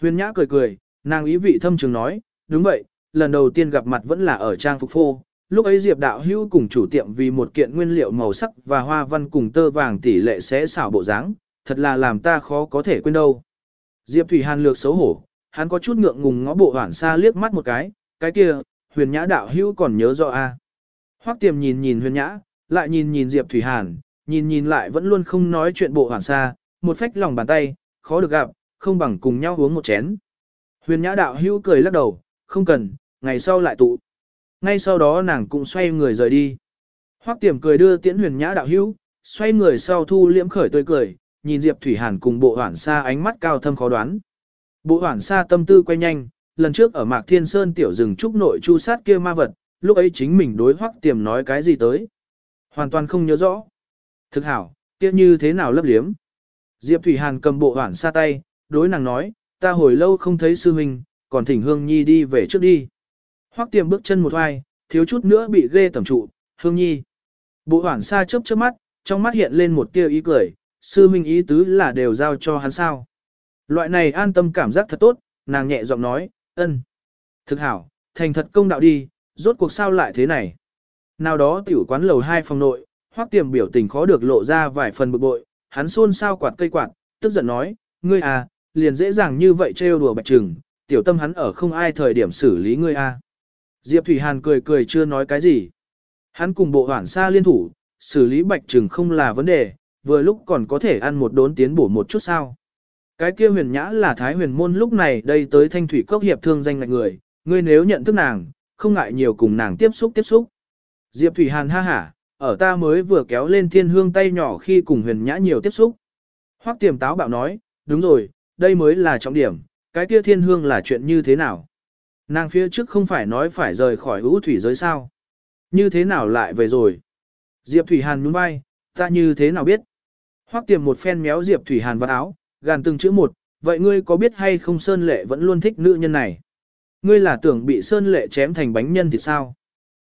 Huyền nhã cười cười, nàng ý vị thâm trường nói, đúng vậy, lần đầu tiên gặp mặt vẫn là ở trang phục phô, Lúc ấy Diệp đạo hữu cùng chủ tiệm vì một kiện nguyên liệu màu sắc và hoa văn cùng tơ vàng tỷ lệ sẽ xảo bộ dáng, thật là làm ta khó có thể quên đâu. Diệp Thủy Hàn lược xấu hổ, hắn có chút ngượng ngùng ngó bộ hoảng xa liếc mắt một cái, cái kia, huyền nhã đạo hữu còn nhớ rõ a à. Hoắc tiềm nhìn nhìn huyền nhã, lại nhìn nhìn Diệp Thủy Hàn, nhìn nhìn lại vẫn luôn không nói chuyện bộ hoảng xa, một phách lòng bàn tay, khó được gặp, không bằng cùng nhau uống một chén. Huyền nhã đạo hữu cười lắc đầu, không cần, ngày sau lại tụ. Ngay sau đó nàng cũng xoay người rời đi. Hoắc tiềm cười đưa tiễn huyền nhã đạo hữu, xoay người sau thu liễm khởi tươi cười, nhìn Diệp Thủy Hàn cùng bộ Hoản xa ánh mắt cao thâm khó đoán. Bộ Hoản xa tâm tư quay nhanh, lần trước ở Mạc Thiên Sơn tiểu rừng trúc nội chu sát kia ma vật, lúc ấy chính mình đối Hoắc tiềm nói cái gì tới. Hoàn toàn không nhớ rõ. Thực hảo, kia như thế nào lấp liếm. Diệp Thủy Hàn cầm bộ hoảng xa tay, đối nàng nói, ta hồi lâu không thấy sư huynh, còn thỉnh Hương Nhi đi về trước đi. Hoắc tiềm bước chân một hoài, thiếu chút nữa bị ghê tẩm trụ, Hương Nhi. Bộ hoảng xa chớp chớp mắt, trong mắt hiện lên một tia ý cười, sư huynh ý tứ là đều giao cho hắn sao. Loại này an tâm cảm giác thật tốt, nàng nhẹ giọng nói, ân. Thực hảo, thành thật công đạo đi, rốt cuộc sao lại thế này. Nào đó tiểu quán lầu hai phòng nội, hoắc tiềm biểu tình khó được lộ ra vài phần bực bội, hắn xôn xao quạt cây quạt, tức giận nói, ngươi à, liền dễ dàng như vậy trêu đùa bạch trừng, tiểu tâm hắn ở không ai thời điểm xử lý ngươi a. À. Diệp Thủy Hàn cười cười chưa nói cái gì. Hắn cùng bộ hoảng xa liên thủ, xử lý bạch trừng không là vấn đề, vừa lúc còn có thể ăn một đốn tiến bổ một chút sao. Cái kia huyền nhã là thái huyền môn lúc này đây tới thanh thủy cốc hiệp thương danh ngạch người, ngươi nếu nhận thức nàng, không ngại nhiều cùng nàng tiếp xúc tiếp xúc. Diệp Thủy Hàn ha hả, ở ta mới vừa kéo lên thiên hương tay nhỏ khi cùng huyền nhã nhiều tiếp xúc. Hoắc tiềm táo bạo nói, đúng rồi, đây mới là trọng điểm, cái kia thiên hương là chuyện như thế nào? Nàng phía trước không phải nói phải rời khỏi ưu thủy giới sao? Như thế nào lại về rồi? Diệp Thủy Hàn nhún vai, ta như thế nào biết? Hoắc tiềm một phen méo Diệp Thủy Hàn vào áo, gàn từng chữ một, vậy ngươi có biết hay không Sơn Lệ vẫn luôn thích nữ nhân này? Ngươi là tưởng bị Sơn Lệ chém thành bánh nhân thì sao?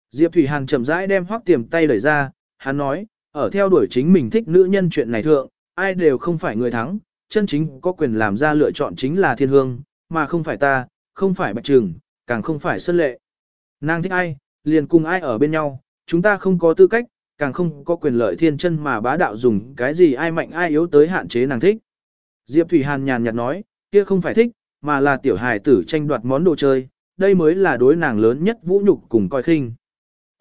Diệp Thủy Hàn chậm rãi đem Hoắc tiềm tay đẩy ra, hắn nói, ở theo đuổi chính mình thích nữ nhân chuyện này thượng, ai đều không phải người thắng, chân chính có quyền làm ra lựa chọn chính là thiên hương, mà không phải ta, không phải bạch trừng, càng không phải Sơn Lệ. Nàng thích ai, liền cùng ai ở bên nhau, chúng ta không có tư cách, càng không có quyền lợi thiên chân mà bá đạo dùng cái gì ai mạnh ai yếu tới hạn chế nàng thích. Diệp Thủy Hàn nhàn nhạt nói, kia không phải thích, mà là tiểu hài tử tranh đoạt món đồ chơi, đây mới là đối nàng lớn nhất vũ nhục cùng coi khinh.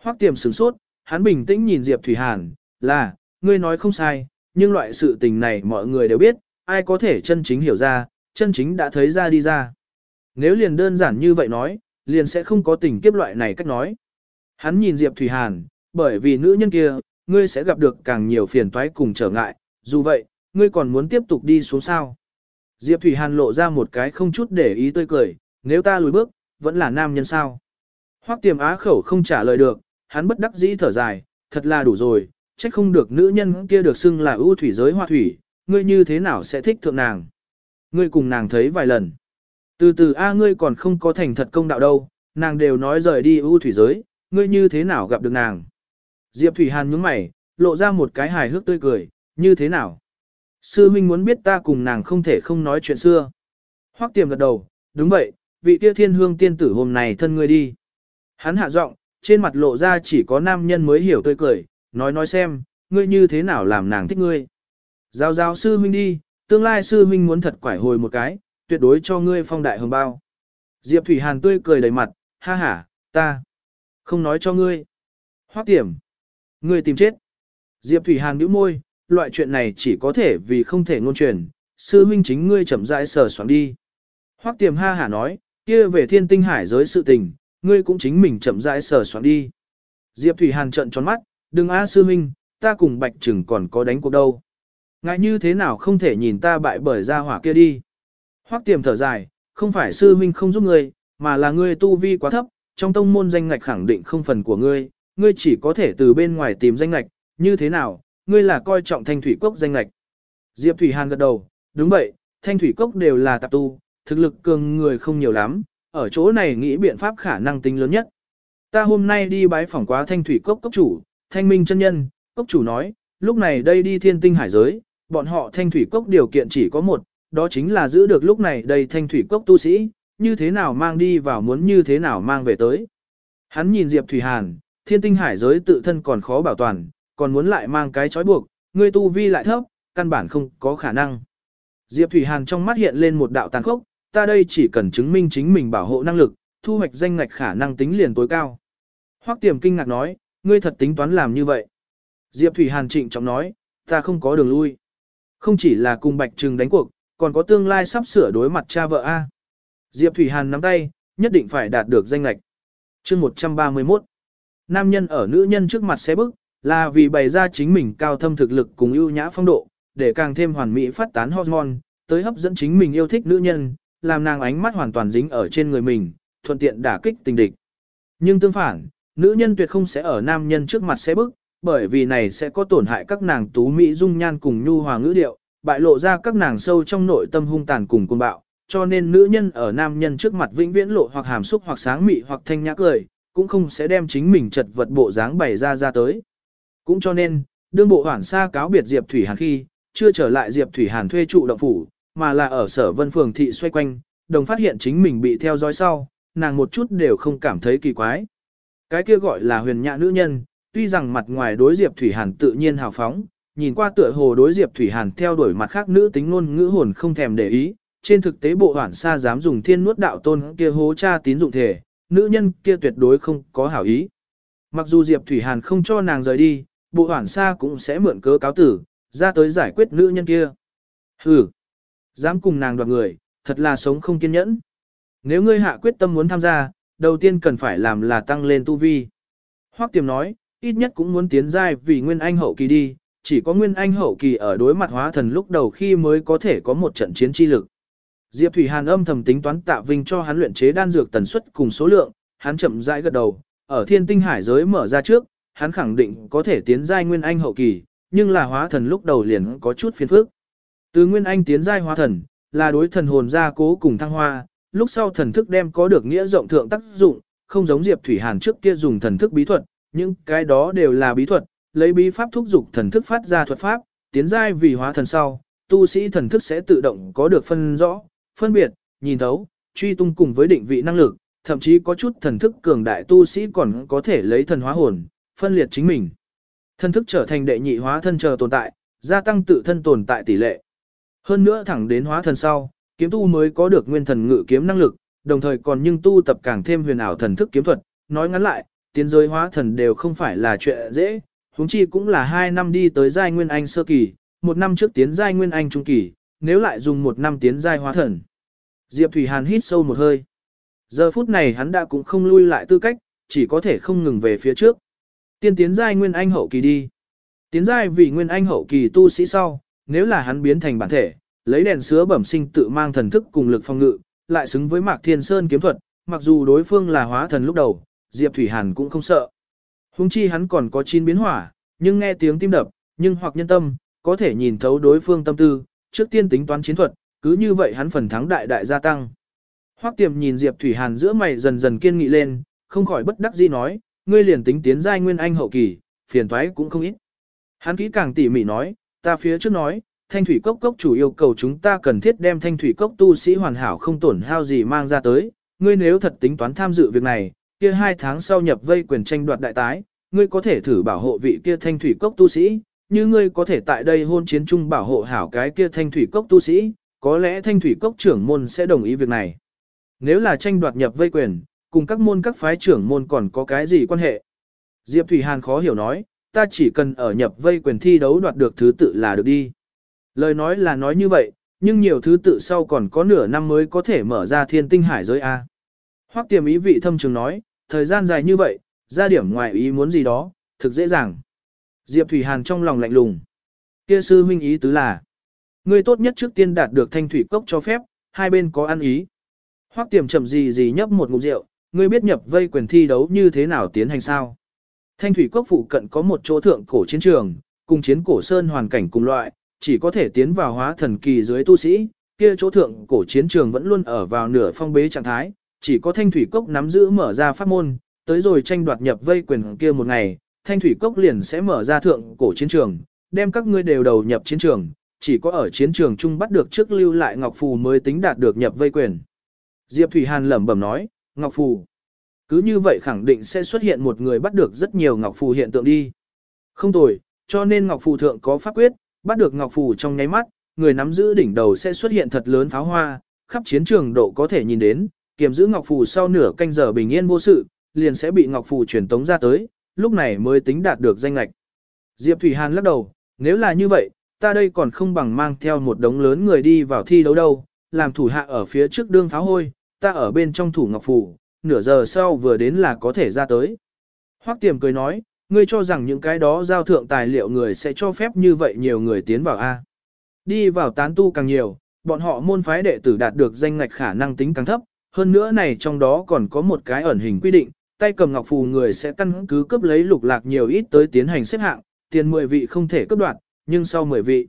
Hoắc tiềm sửng sốt, hắn bình tĩnh nhìn Diệp Thủy Hàn, là, ngươi nói không sai, nhưng loại sự tình này mọi người đều biết, ai có thể chân chính hiểu ra, chân chính đã thấy ra đi ra. Nếu liền đơn giản như vậy nói, liền sẽ không có tình kiếp loại này cách nói. Hắn nhìn Diệp Thủy Hàn, bởi vì nữ nhân kia, ngươi sẽ gặp được càng nhiều phiền toái cùng trở ngại, dù vậy, ngươi còn muốn tiếp tục đi xuống sao. Diệp Thủy Hàn lộ ra một cái không chút để ý tươi cười, nếu ta lùi bước, vẫn là nam nhân sao. Hoắc tiềm á khẩu không trả lời được, hắn bất đắc dĩ thở dài, thật là đủ rồi, trách không được nữ nhân kia được xưng là ưu thủy giới hoa thủy, ngươi như thế nào sẽ thích thượng nàng. Ngươi cùng nàng thấy vài lần. Từ từ a ngươi còn không có thành thật công đạo đâu, nàng đều nói rời đi ưu thủy giới, ngươi như thế nào gặp được nàng. Diệp Thủy Hàn nhướng mày, lộ ra một cái hài hước tươi cười, như thế nào? Sư huynh muốn biết ta cùng nàng không thể không nói chuyện xưa. Hoắc tiềm gật đầu, đúng vậy, vị kia thiên hương tiên tử hôm nay thân ngươi đi. Hắn hạ giọng, trên mặt lộ ra chỉ có nam nhân mới hiểu tươi cười, nói nói xem, ngươi như thế nào làm nàng thích ngươi. Giao giao sư huynh đi, tương lai sư huynh muốn thật quải hồi một cái, tuyệt đối cho ngươi phong đại hồng bao. Diệp Thủy Hàn tươi cười đầy mặt, ha ha, ta không nói cho ngươi. Hoắc tiềm, ngươi tìm chết. Diệp Thủy Hàn nhíu môi, loại chuyện này chỉ có thể vì không thể ngôn truyền, sư huynh chính ngươi chậm rãi sờ soạn đi. Hoắc tiềm ha hả nói, kia về thiên tinh hải giới sự tình, ngươi cũng chính mình chậm rãi sờ soạn đi. Diệp Thủy Hàn trợn tròn mắt, đừng á sư huynh, ta cùng bạch trừng còn có đánh cuộc đâu. Ngại như thế nào không thể nhìn ta bại bởi ra hỏa kia đi. Hoắc tiềm thở dài, không phải sư huynh không giúp ngươi, mà là ngươi tu vi quá thấp, trong tông môn danh ngạch khẳng định không phần của ngươi, ngươi chỉ có thể từ bên ngoài tìm danh ngạch, như thế nào, ngươi là coi trọng thanh thủy cốc danh lệch. Diệp Thủy Hàn gật đầu, đúng vậy, thanh thủy cốc đều là tạp tu, thực lực cường người không nhiều lắm, ở chỗ này nghĩ biện pháp khả năng tính lớn nhất. Ta hôm nay đi bái phỏng quá thanh thủy cốc cốc chủ, thanh minh chân nhân, cốc chủ nói, lúc này đây đi thiên tinh hải giới, bọn họ thanh thủy cốc điều kiện chỉ có một, đó chính là giữ được lúc này đây thanh thủy cốc tu sĩ, như thế nào mang đi vào muốn như thế nào mang về tới. Hắn nhìn Diệp Thủy Hàn, thiên tinh hải giới tự thân còn khó bảo toàn, còn muốn lại mang cái trói buộc, ngươi tu vi lại thấp, căn bản không có khả năng. Diệp Thủy Hàn trong mắt hiện lên một đạo tàn khốc, ta đây chỉ cần chứng minh chính mình bảo hộ năng lực, thu hoạch danh ngạch khả năng tính liền tối cao. Hoắc Tiềm kinh ngạc nói, ngươi thật tính toán làm như vậy. Diệp Thủy Hàn trịnh trọng nói, ta không có đường lui. Không chỉ là cùng Bạch Trừng đánh cuộc, còn có tương lai sắp sửa đối mặt cha vợ A. Diệp Thủy Hàn nắm tay, nhất định phải đạt được danh lạch. chương 131 Nam nhân ở nữ nhân trước mặt sẽ bức, là vì bày ra chính mình cao thâm thực lực cùng ưu nhã phong độ, để càng thêm hoàn mỹ phát tán hormone, tới hấp dẫn chính mình yêu thích nữ nhân, làm nàng ánh mắt hoàn toàn dính ở trên người mình, thuận tiện đả kích tình địch. Nhưng tương phản, nữ nhân tuyệt không sẽ ở nam nhân trước mặt sẽ bức, bởi vì này sẽ có tổn hại các nàng tú mỹ dung nhan cùng nhu hòa ngữ điệu, bại lộ ra các nàng sâu trong nội tâm hung tàn cùng cuồng bạo, cho nên nữ nhân ở nam nhân trước mặt vĩnh viễn lộ hoặc hàm xúc hoặc sáng mị hoặc thanh nhã cười, cũng không sẽ đem chính mình chật vật bộ dáng bày ra ra tới. Cũng cho nên, đương bộ hoảng xa cáo biệt Diệp Thủy Hàn khi, chưa trở lại Diệp Thủy Hàn thuê trụ động phủ, mà là ở sở vân phường thị xoay quanh, đồng phát hiện chính mình bị theo dõi sau, nàng một chút đều không cảm thấy kỳ quái. Cái kia gọi là huyền nhã nữ nhân, tuy rằng mặt ngoài đối Diệp Thủy Hàn tự nhiên hào phóng, nhìn qua tựa hồ đối Diệp Thủy Hàn theo đuổi mặt khác nữ tính ngôn ngữ hồn không thèm để ý, trên thực tế bộ hoản xa dám dùng thiên nuốt đạo tôn kia hố cha tín dụng thể, nữ nhân kia tuyệt đối không có hảo ý. Mặc dù Diệp Thủy Hàn không cho nàng rời đi, bộ hoảng xa cũng sẽ mượn cớ cáo tử, ra tới giải quyết nữ nhân kia. Hừ, dám cùng nàng đoạt người, thật là sống không kiên nhẫn. Nếu ngươi hạ quyết tâm muốn tham gia, đầu tiên cần phải làm là tăng lên tu vi. Hoắc Tiềm nói, ít nhất cũng muốn tiến giai vì Nguyên Anh hậu kỳ đi, chỉ có Nguyên Anh hậu kỳ ở đối mặt hóa thần lúc đầu khi mới có thể có một trận chiến chi lực. Diệp Thủy Hàn âm thầm tính toán tạ vinh cho hắn luyện chế đan dược tần suất cùng số lượng, hắn chậm rãi gật đầu, ở thiên tinh hải giới mở ra trước, hắn khẳng định có thể tiến giai Nguyên Anh hậu kỳ, nhưng là hóa thần lúc đầu liền có chút phiền phức. Từ Nguyên Anh tiến giai hóa thần, là đối thần hồn gia cố cùng thăng hoa, lúc sau thần thức đem có được nghĩa rộng thượng tác dụng, không giống Diệp Thủy Hàn trước kia dùng thần thức bí thuật, những cái đó đều là bí thuật, lấy bí pháp thúc dục thần thức phát ra thuật pháp, tiến giai vì hóa thần sau, tu sĩ thần thức sẽ tự động có được phân rõ, phân biệt, nhìn thấu, truy tung cùng với định vị năng lực, thậm chí có chút thần thức cường đại tu sĩ còn có thể lấy thần hóa hồn, phân liệt chính mình. thân thức trở thành đệ nhị hóa thân chờ tồn tại, gia tăng tự thân tồn tại tỷ lệ. Hơn nữa thẳng đến hóa thần sau, kiếm tu mới có được nguyên thần ngự kiếm năng lực, đồng thời còn nhưng tu tập càng thêm huyền ảo thần thức kiếm thuật, nói ngắn lại, tiến giới hóa thần đều không phải là chuyện dễ, huống chi cũng là 2 năm đi tới giai nguyên anh sơ kỳ, một năm trước tiến giai nguyên anh trung kỳ, nếu lại dùng một năm tiến giai hóa thần. Diệp Thủy Hàn hít sâu một hơi. Giờ phút này hắn đã cũng không lui lại tư cách, chỉ có thể không ngừng về phía trước. Tiên tiến giai nguyên anh hậu kỳ đi. Tiến giai vì nguyên anh hậu kỳ tu sĩ sau, nếu là hắn biến thành bản thể, lấy đèn sứa bẩm sinh tự mang thần thức cùng lực phong ngự, lại xứng với Mạc Thiên Sơn kiếm thuật, mặc dù đối phương là hóa thần lúc đầu, Diệp Thủy Hàn cũng không sợ. Hùng chi hắn còn có chín biến hỏa, nhưng nghe tiếng tim đập, nhưng hoặc nhân tâm, có thể nhìn thấu đối phương tâm tư, trước tiên tính toán chiến thuật, cứ như vậy hắn phần thắng đại đại gia tăng. Hoắc Tiềm nhìn Diệp Thủy Hàn giữa mày dần dần kiên nghị lên, không khỏi bất đắc dĩ nói, ngươi liền tính tiến giai nguyên anh hậu kỳ, phiền toái cũng không ít. Hắn kỹ càng tỉ mỉ nói, ta phía trước nói, thanh thủy cốc cốc chủ yêu cầu chúng ta cần thiết đem thanh thủy cốc tu sĩ hoàn hảo không tổn hao gì mang ra tới, ngươi nếu thật tính toán tham dự việc này, kia hai tháng sau nhập vây quyền tranh đoạt đại tái, ngươi có thể thử bảo hộ vị kia thanh thủy cốc tu sĩ, như ngươi có thể tại đây hôn chiến chung bảo hộ hảo cái kia thanh thủy cốc tu sĩ, có lẽ thanh thủy cốc trưởng môn sẽ đồng ý việc này. Nếu là tranh đoạt nhập vây quyền, cùng các môn các phái trưởng môn còn có cái gì quan hệ? Diệp Thủy Hàn khó hiểu nói, ta chỉ cần ở nhập vây quyền thi đấu đoạt được thứ tự là được đi. Lời nói là nói như vậy, nhưng nhiều thứ tự sau còn có nửa năm mới có thể mở ra thiên tinh hải giới A. Hoắc tiềm ý vị thâm trường nói, thời gian dài như vậy, ra điểm ngoài ý muốn gì đó, thực dễ dàng. Diệp Thủy Hàn trong lòng lạnh lùng. Kia sư huynh ý tứ là, ngươi tốt nhất trước tiên đạt được thanh thủy cốc cho phép, hai bên có ăn ý. Hoắc tiềm chậm gì gì nhấp một ngụm rượu, ngươi biết nhập vây quyền thi đấu như thế nào tiến hành sao? Thanh thủy cốc phụ cận có một chỗ thượng cổ chiến trường, cùng chiến cổ sơn hoàn cảnh cùng loại, chỉ có thể tiến vào hóa thần kỳ dưới tu sĩ, kia chỗ thượng cổ chiến trường vẫn luôn ở vào nửa phong bế trạng thái, chỉ có thanh thủy cốc nắm giữ mở ra pháp môn, tới rồi tranh đoạt nhập vây quyền kia một ngày, thanh thủy cốc liền sẽ mở ra thượng cổ chiến trường, đem các ngươi đều đầu nhập chiến trường, chỉ có ở chiến trường chung bắt được trước lưu lại Ngọc Phù mới tính đạt được nhập vây quyền. Diệp Thủy Hàn lẩm bẩm nói, Ngọc Phù. Cứ như vậy khẳng định sẽ xuất hiện một người bắt được rất nhiều Ngọc Phù hiện tượng đi. Không tồi, cho nên Ngọc Phù thượng có pháp quyết, bắt được Ngọc Phù trong nháy mắt, người nắm giữ đỉnh đầu sẽ xuất hiện thật lớn pháo hoa, khắp chiến trường độ có thể nhìn đến, kiềm giữ Ngọc Phù sau nửa canh giờ bình yên vô sự, liền sẽ bị Ngọc Phù truyền tống ra tới, lúc này mới tính đạt được danh lạch. Diệp Thủy Hàn lắc đầu, nếu là như vậy, ta đây còn không bằng mang theo một đống lớn người đi vào thi đấu đâu, làm thủ hạ ở phía trước đương pháo hôi, ta ở bên trong thủ ngọc phủ, nửa giờ sau vừa đến là có thể ra tới. Hoắc tiềm cười nói, ngươi cho rằng những cái đó giao thượng tài liệu người sẽ cho phép như vậy nhiều người tiến vào A. Đi vào tán tu càng nhiều, bọn họ môn phái đệ tử đạt được danh ngạch khả năng tính càng thấp, hơn nữa này trong đó còn có một cái ẩn hình quy định, tay cầm ngọc phù người sẽ căn cứ cấp lấy lục lạc nhiều ít tới tiến hành xếp hạng, tiền 10 vị không thể cấp đoạt, nhưng sau 10 vị,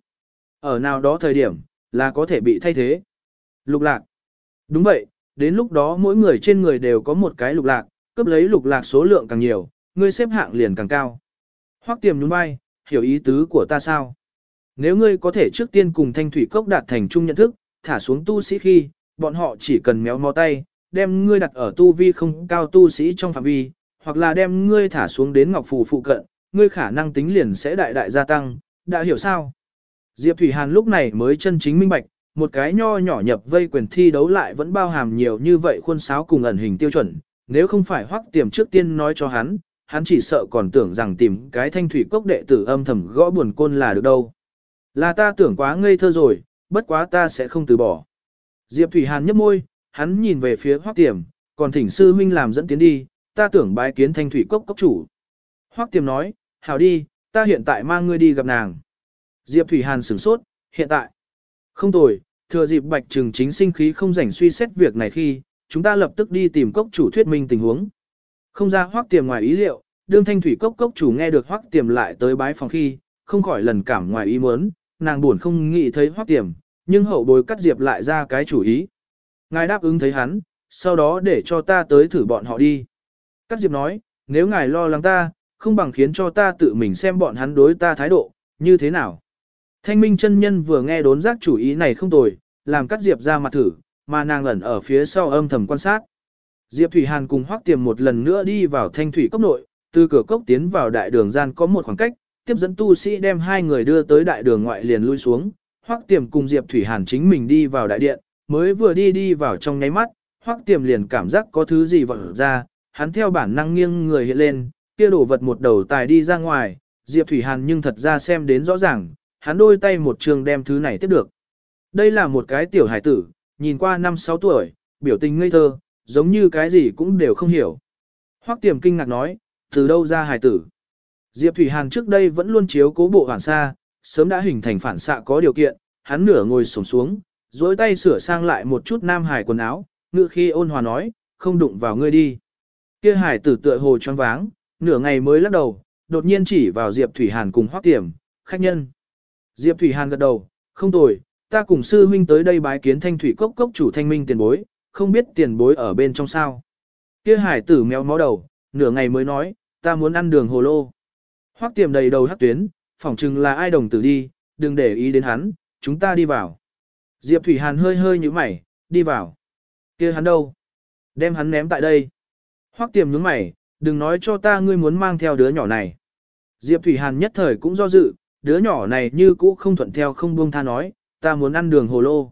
ở nào đó thời điểm, là có thể bị thay thế. Lục lạc. Đúng vậy, đến lúc đó mỗi người trên người đều có một cái lục lạc, cướp lấy lục lạc số lượng càng nhiều, ngươi xếp hạng liền càng cao. Hoắc tiềm nhún vai, hiểu ý tứ của ta sao? Nếu ngươi có thể trước tiên cùng thanh thủy cốc đạt thành chung nhận thức, thả xuống tu sĩ khi, bọn họ chỉ cần méo mó tay, đem ngươi đặt ở tu vi không cao tu sĩ trong phạm vi, hoặc là đem ngươi thả xuống đến ngọc phù phụ cận, ngươi khả năng tính liền sẽ đại đại gia tăng, đã hiểu sao? Diệp Thủy Hàn lúc này mới chân chính minh bạch, một cái nho nhỏ nhập vây quyền thi đấu lại vẫn bao hàm nhiều như vậy khuôn sáo cùng ẩn hình tiêu chuẩn, nếu không phải hoắc tiềm trước tiên nói cho hắn, hắn chỉ sợ còn tưởng rằng tìm cái thanh thủy cốc đệ tử âm thầm gõ buồn côn là được đâu. Là ta tưởng quá ngây thơ rồi, bất quá ta sẽ không từ bỏ. Diệp Thủy Hàn nhấp môi, hắn nhìn về phía hoắc tiềm, còn thỉnh sư huynh làm dẫn tiến đi, ta tưởng bái kiến thanh thủy cốc cốc chủ. Hoắc tiềm nói, hảo đi, ta hiện tại mang ngươi đi gặp nàng. Diệp Thủy Hàn sửng sốt, hiện tại. Không tồi, thừa dịp bạch trừng chính sinh khí không rảnh suy xét việc này khi, chúng ta lập tức đi tìm cốc chủ thuyết minh tình huống. Không ra hoác tiềm ngoài ý liệu, đương thanh thủy cốc cốc chủ nghe được hoác tiềm lại tới bái phòng khi, không khỏi lần cảm ngoài ý muốn, nàng buồn không nghĩ thấy hoác tiềm, nhưng hậu bối cắt diệp lại ra cái chủ ý. Ngài đáp ứng thấy hắn, sau đó để cho ta tới thử bọn họ đi. Cắt diệp nói, nếu ngài lo lắng ta, không bằng khiến cho ta tự mình xem bọn hắn đối ta thái độ, như thế nào. Thanh minh chân nhân vừa nghe đốn giác chủ ý này không tồi, làm cắt diệp ra mặt thử, mà nàng ẩn ở phía sau âm thầm quan sát. Diệp Thủy Hàn cùng Hoắc Tiềm một lần nữa đi vào thanh thủy cốc nội, từ cửa cốc tiến vào đại đường gian có một khoảng cách, tiếp dẫn tu sĩ đem hai người đưa tới đại đường ngoại liền lui xuống. Hoắc Tiềm cùng Diệp Thủy Hàn chính mình đi vào đại điện, mới vừa đi đi vào trong nháy mắt, Hoắc Tiềm liền cảm giác có thứ gì vọt ra, hắn theo bản năng nghiêng người hiện lên, kia đổ vật một đầu tài đi ra ngoài, Diệp Thủy Hàn nhưng thật ra xem đến rõ ràng, hắn đôi tay một trường đem thứ này tiếp được. Đây là một cái tiểu hải tử, nhìn qua năm sáu tuổi, biểu tình ngây thơ, giống như cái gì cũng đều không hiểu. Hoắc tiềm kinh ngạc nói, từ đâu ra hải tử. Diệp Thủy Hàn trước đây vẫn luôn chiếu cố bộ hoàn xa, sớm đã hình thành phản xạ có điều kiện, hắn nửa ngồi sổng xuống, dối tay sửa sang lại một chút nam hải quần áo, ngự khi ôn hòa nói, không đụng vào ngươi đi. Kia hải tử tựa hồ choáng váng, nửa ngày mới lắc đầu, đột nhiên chỉ vào Diệp Thủy Hàn cùng Hoắc Tiềm, khách nhân. Diệp Thủy Hàn gật đầu, không tồi, ta cùng sư huynh tới đây bái kiến thanh thủy cốc cốc chủ thanh minh tiền bối, không biết tiền bối ở bên trong sao. Kia hải tử méo mó đầu, nửa ngày mới nói, ta muốn ăn đường hồ lô. Hoắc tiềm đầy đầu hắc tuyến, phỏng chừng là ai đồng tử đi, đừng để ý đến hắn, chúng ta đi vào. Diệp Thủy Hàn hơi hơi như mày, đi vào. kia hắn đâu? Đem hắn ném tại đây. Hoắc tiềm nhướng mày, đừng nói cho ta ngươi muốn mang theo đứa nhỏ này. Diệp Thủy Hàn nhất thời cũng do dự, đứa nhỏ này như cũ không thuận theo không buông tha nói, ta muốn ăn đường hồ lô.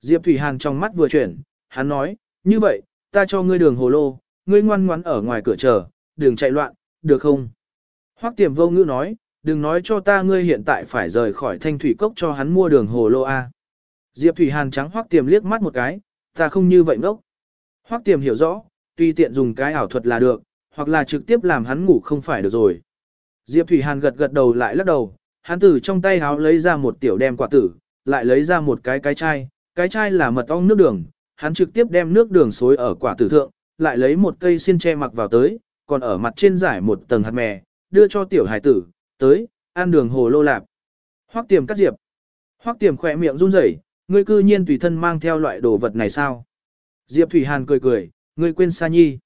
Diệp Thủy Hàn trong mắt vừa chuyển, hắn nói, như vậy, ta cho ngươi đường hồ lô, ngươi ngoan ngoãn ở ngoài cửa chờ, đừng chạy loạn, được không? Hoắc tiềm vô ngữ nói, đừng nói cho ta ngươi hiện tại phải rời khỏi thanh thủy cốc cho hắn mua đường hồ lô A. Diệp Thủy Hàn trắng Hoắc tiềm liếc mắt một cái, ta không như vậy ngốc. Hoắc tiềm hiểu rõ, tuy tiện dùng cái ảo thuật là được, hoặc là trực tiếp làm hắn ngủ không phải được rồi. Diệp Thủy Hàn gật gật đầu lại lắc đầu, hắn từ trong tay háo lấy ra một tiểu đem quả tử, lại lấy ra một cái cái chai, cái chai là mật ong nước đường, hắn trực tiếp đem nước đường xối ở quả tử thượng, lại lấy một cây xiên che mặc vào tới, còn ở mặt trên giải một tầng hạt mè, đưa cho tiểu hải tử, tới, ăn đường hồ lô lạp. Hoắc tiềm cắt diệp. Hoắc tiềm khỏe miệng run rẩy, ngươi cư nhiên tùy thân mang theo loại đồ vật này sao? Diệp Thủy Hàn cười cười, ngươi quên Sa Nhi.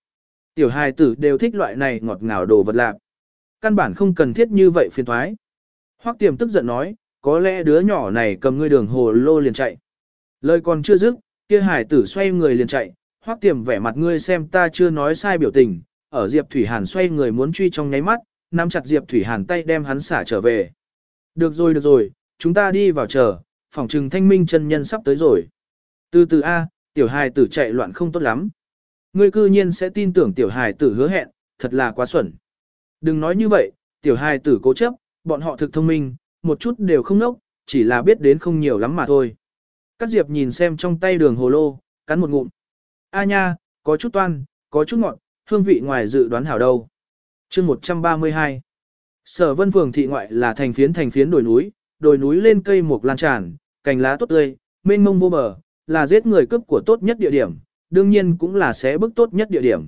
Tiểu hài tử đều thích loại này ngọt ngào đồ vật lạp. Căn bản không cần thiết như vậy phiền thoái. Hoắc tiềm tức giận nói, có lẽ đứa nhỏ này cầm ngươi đường hồ lô liền chạy. Lời còn chưa dứt, kia hải tử xoay người liền chạy, hoắc tiềm vẻ mặt ngươi xem ta chưa nói sai biểu tình, ở Diệp Thủy Hàn xoay người muốn truy trong nháy mắt, nắm chặt Diệp Thủy Hàn tay đem hắn xả trở về. Được rồi được rồi, chúng ta đi vào chờ, phòng trừng thanh minh chân nhân sắp tới rồi. Từ từ A, tiểu hài tử chạy loạn không tốt lắm. Ngươi cư nhiên sẽ tin tưởng tiểu hài tử hứa hẹn, thật là quá xuẩn. Đừng nói như vậy, tiểu hài tử cố chấp, bọn họ thực thông minh, một chút đều không nốc, chỉ là biết đến không nhiều lắm mà thôi. Cát Diệp nhìn xem trong tay đường hồ lô, cắn một ngụm. A nha, có chút toan, có chút ngọt, hương vị ngoài dự đoán hảo đâu. chương 132 Sở vân phường thị ngoại là thành phiến thành phiến đồi núi, đồi núi lên cây mục lan tràn, cành lá tốt tươi, mênh mông vô bờ, là giết người cướp của tốt nhất địa điểm, đương nhiên cũng là xé bức tốt nhất địa điểm.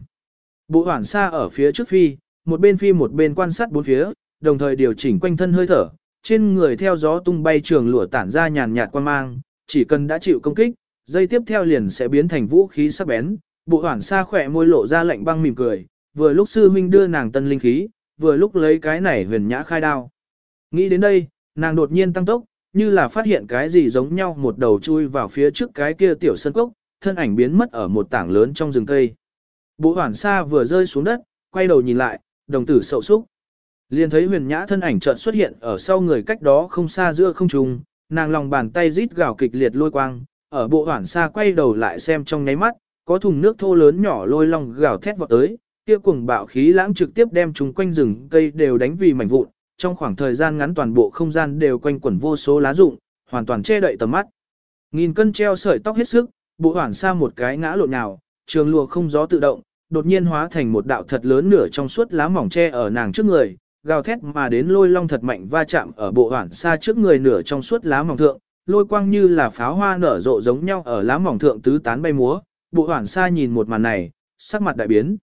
Bộ hoảng xa ở phía trước phi, một bên phi một bên quan sát bốn phía, đồng thời điều chỉnh quanh thân hơi thở, trên người theo gió tung bay trường lụa tản ra nhàn nhạt quan mang, chỉ cần đã chịu công kích, dây tiếp theo liền sẽ biến thành vũ khí sắc bén. Bộ hoảng xa khỏe môi lộ ra lạnh băng mỉm cười, vừa lúc sư huynh đưa nàng tân linh khí, vừa lúc lấy cái này huyền nhã khai đao. Nghĩ đến đây, nàng đột nhiên tăng tốc, như là phát hiện cái gì giống nhau một đầu chui vào phía trước cái kia tiểu sân cốc, thân ảnh biến mất ở một tảng lớn trong rừng cây. Bộ hoảng xa vừa rơi xuống đất, quay đầu nhìn lại, đồng tử sậu súc. Liền thấy huyền nhã thân ảnh chợt xuất hiện ở sau người cách đó không xa giữa không trung, nàng lòng bàn tay rít gào kịch liệt lôi quang, ở bộ hoảng xa quay đầu lại xem trong nháy mắt, có thùng nước thô lớn nhỏ lôi long gào thét vọt tới, kia cuồng bạo khí lãng trực tiếp đem chúng quanh rừng cây đều đánh vì mảnh vụn, trong khoảng thời gian ngắn toàn bộ không gian đều quanh quẩn vô số lá rụng, hoàn toàn che đậy tầm mắt. Nghìn cân treo sợi tóc hết sức, bộ hoảng xa một cái ngã lộn nhào, trường lùa không gió tự động, đột nhiên hóa thành một đạo thật lớn nửa trong suốt lá mỏng che ở nàng trước người, gào thét mà đến lôi long thật mạnh va chạm ở bộ hoảng xa trước người nửa trong suốt lá mỏng thượng, lôi quang như là pháo hoa nở rộ giống nhau ở lá mỏng thượng tứ tán bay múa, bộ hoảng xa nhìn một màn này, sắc mặt đại biến.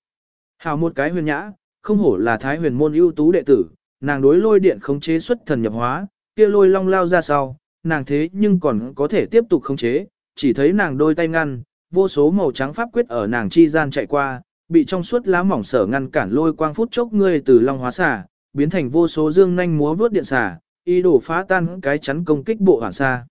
Hào một cái huyền nhã, không hổ là thái huyền môn ưu tú đệ tử, nàng đối lôi điện khống chế xuất thần nhập hóa, kia lôi long lao ra sau, nàng thế nhưng còn có thể tiếp tục khống chế, chỉ thấy nàng đôi tay ngăn, vô số màu trắng pháp quyết ở nàng chi gian chạy qua, bị trong suốt lá mỏng sở ngăn cản lôi quang phút chốc ngươi từ long hóa xả, biến thành vô số dương nhanh múa vướt điện xả, ý đồ phá tan cái chắn công kích bộ hoảng xa.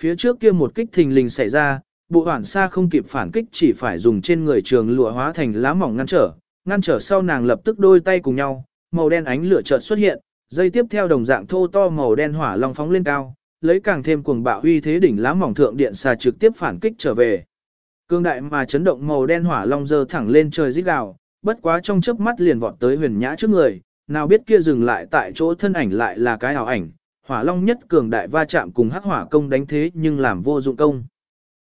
Phía trước kia một kích thình lình xảy ra, bộ hoảng xa không kịp phản kích chỉ phải dùng trên người trường lụa hóa thành lá mỏng ngăn trở, ngăn trở sau nàng lập tức đôi tay cùng nhau, màu đen ánh lửa chợt xuất hiện, dây tiếp theo đồng dạng thô to màu đen hỏa long phóng lên cao, lấy càng thêm cuồng bạo uy thế đỉnh lá mỏng thượng điện xà trực tiếp phản kích trở về. Cương đại mà chấn động màu đen hỏa long dơ thẳng lên trời rít gào, bất quá trong chớp mắt liền vọt tới huyền nhã trước người, nào biết kia dừng lại tại chỗ thân ảnh lại là cái ảo ảnh, hỏa long nhất cường đại va chạm cùng hắc hỏa công đánh thế nhưng làm vô dụng công.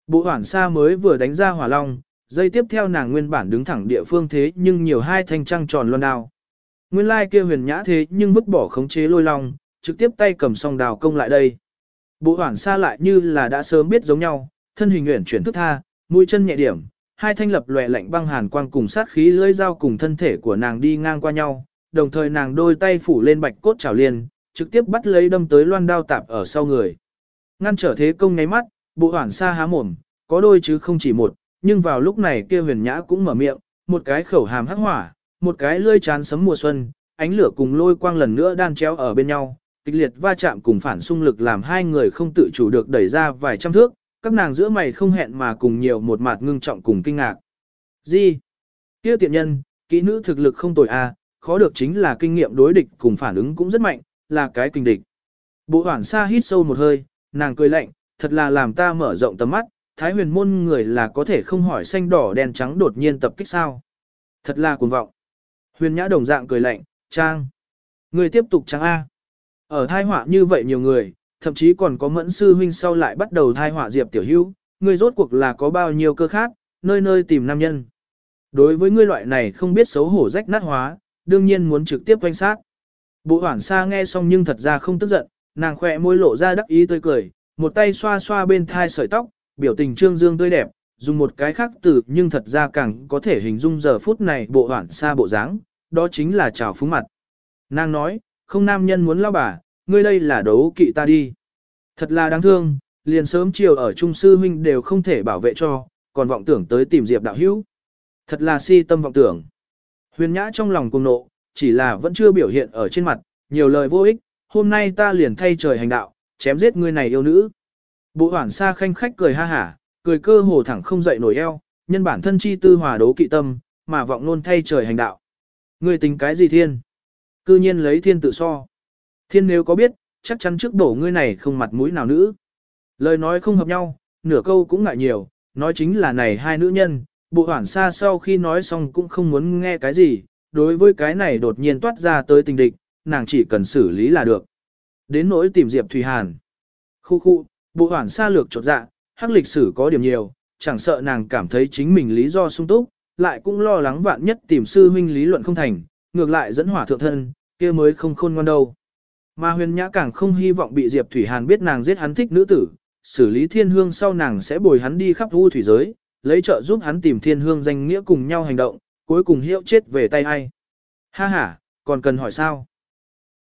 Bộ hoảng xa mới vừa đánh ra hỏa long, dây tiếp theo nàng nguyên bản đứng thẳng địa phương thế nhưng nhiều hai thanh trăng tròn loan đao. Nguyên lai kia huyền nhã thế nhưng vứt bỏ khống chế lôi long, trực tiếp tay cầm song đào công lại đây. Bộ hoảng xa lại như là đã sớm biết giống nhau, thân hình nguyện chuyển thức tha, mũi chân nhẹ điểm, hai thanh lập lòe lạnh băng hàn quang cùng sát khí lưỡi dao cùng thân thể của nàng đi ngang qua nhau, đồng thời nàng đôi tay phủ lên bạch cốt chảo liền trực tiếp bắt lấy đâm tới loan đao tạp ở sau người. Ngăn trở thế công nháy mắt, bộ hoảng xa há mồm, có đôi chứ không chỉ một, nhưng vào lúc này kia huyền nhã cũng mở miệng, một cái khẩu hàm hắc hỏa, một cái lươi chán sấm mùa xuân, ánh lửa cùng lôi quang lần nữa đan chéo ở bên nhau, kịch liệt va chạm cùng phản xung lực làm hai người không tự chủ được đẩy ra vài trăm thước, các nàng giữa mày không hẹn mà cùng nhiều một mặt ngưng trọng cùng kinh ngạc. Gì? Kia tiện nhân, kỹ nữ thực lực không tồi a, à, khó được chính là kinh nghiệm đối địch cùng phản ứng cũng rất mạnh, là cái kinh địch. Bộ hoảng xa hít sâu một hơi, nàng cười lạnh, thật là làm ta mở rộng tầm mắt, thái huyền môn người là có thể không hỏi xanh đỏ đen trắng đột nhiên tập kích sao. Thật là cuồng vọng. Huyền nhã đồng dạng cười lạnh, trang. Người tiếp tục trang A. Ở thai họa như vậy nhiều người, thậm chí còn có mẫn sư huynh sau lại bắt đầu thai họa diệp tiểu hữu, người rốt cuộc là có bao nhiêu cơ khác, nơi nơi tìm nam nhân. Đối với ngươi loại này không biết xấu hổ rách nát hóa, đương nhiên muốn trực tiếp quanh sát. Bộ hoảng xa nghe xong nhưng thật ra không tức giận, nàng khỏe môi lộ ra đắc ý tươi cười, một tay xoa xoa bên thai sợi tóc, biểu tình trương dương tươi đẹp, dùng một cái khác từ nhưng thật ra càng có thể hình dung giờ phút này bộ hoảng xa bộ dáng, đó chính là trào phúng mặt. Nàng nói, không nam nhân muốn lao bà, ngươi đây là đấu kỵ ta đi. Thật là đáng thương, liền sớm chiều ở trung sư huynh đều không thể bảo vệ cho, còn vọng tưởng tới tìm Diệp đạo hữu. Thật là si tâm vọng tưởng. Huyền nhã trong lòng cuồng nộ, chỉ là vẫn chưa biểu hiện ở trên mặt, nhiều lời vô ích, hôm nay ta liền thay trời hành đạo, chém giết ngươi này yêu nữ. Bộ hoảng xa khanh khách cười ha hả, cười cơ hồ thẳng không dậy nổi eo, nhân bản thân chi tư hòa đố kỵ tâm, mà vọng luôn thay trời hành đạo. Ngươi tính cái gì thiên? Cư nhiên lấy thiên tự so. Thiên nếu có biết, chắc chắn trước đổ ngươi này không mặt mũi nào nữ. Lời nói không hợp nhau, nửa câu cũng ngại nhiều, nói chính là này hai nữ nhân, bộ hoảng xa sau khi nói xong cũng không muốn nghe cái gì, đối với cái này đột nhiên toát ra tới tình địch, nàng chỉ cần xử lý là được. Đến nỗi tìm Diệp Thùy Hàn. Khu khu, bộ hoảng xa lược chột dạ, hắc lịch sử có điểm nhiều, chẳng sợ nàng cảm thấy chính mình lý do sung túc, lại cũng lo lắng vạn nhất tìm sư huynh lý luận không thành, ngược lại dẫn hỏa thượng thân, kia mới không khôn ngoan đâu. Mà huyền nhã càng không hy vọng bị Diệp Thủy Hàn biết nàng giết hắn thích nữ tử, xử lý thiên hương sau nàng sẽ bồi hắn đi khắp vu thủy giới, lấy trợ giúp hắn tìm thiên hương danh nghĩa cùng nhau hành động, cuối cùng hiệu chết về tay ai. Ha ha, còn cần hỏi sao?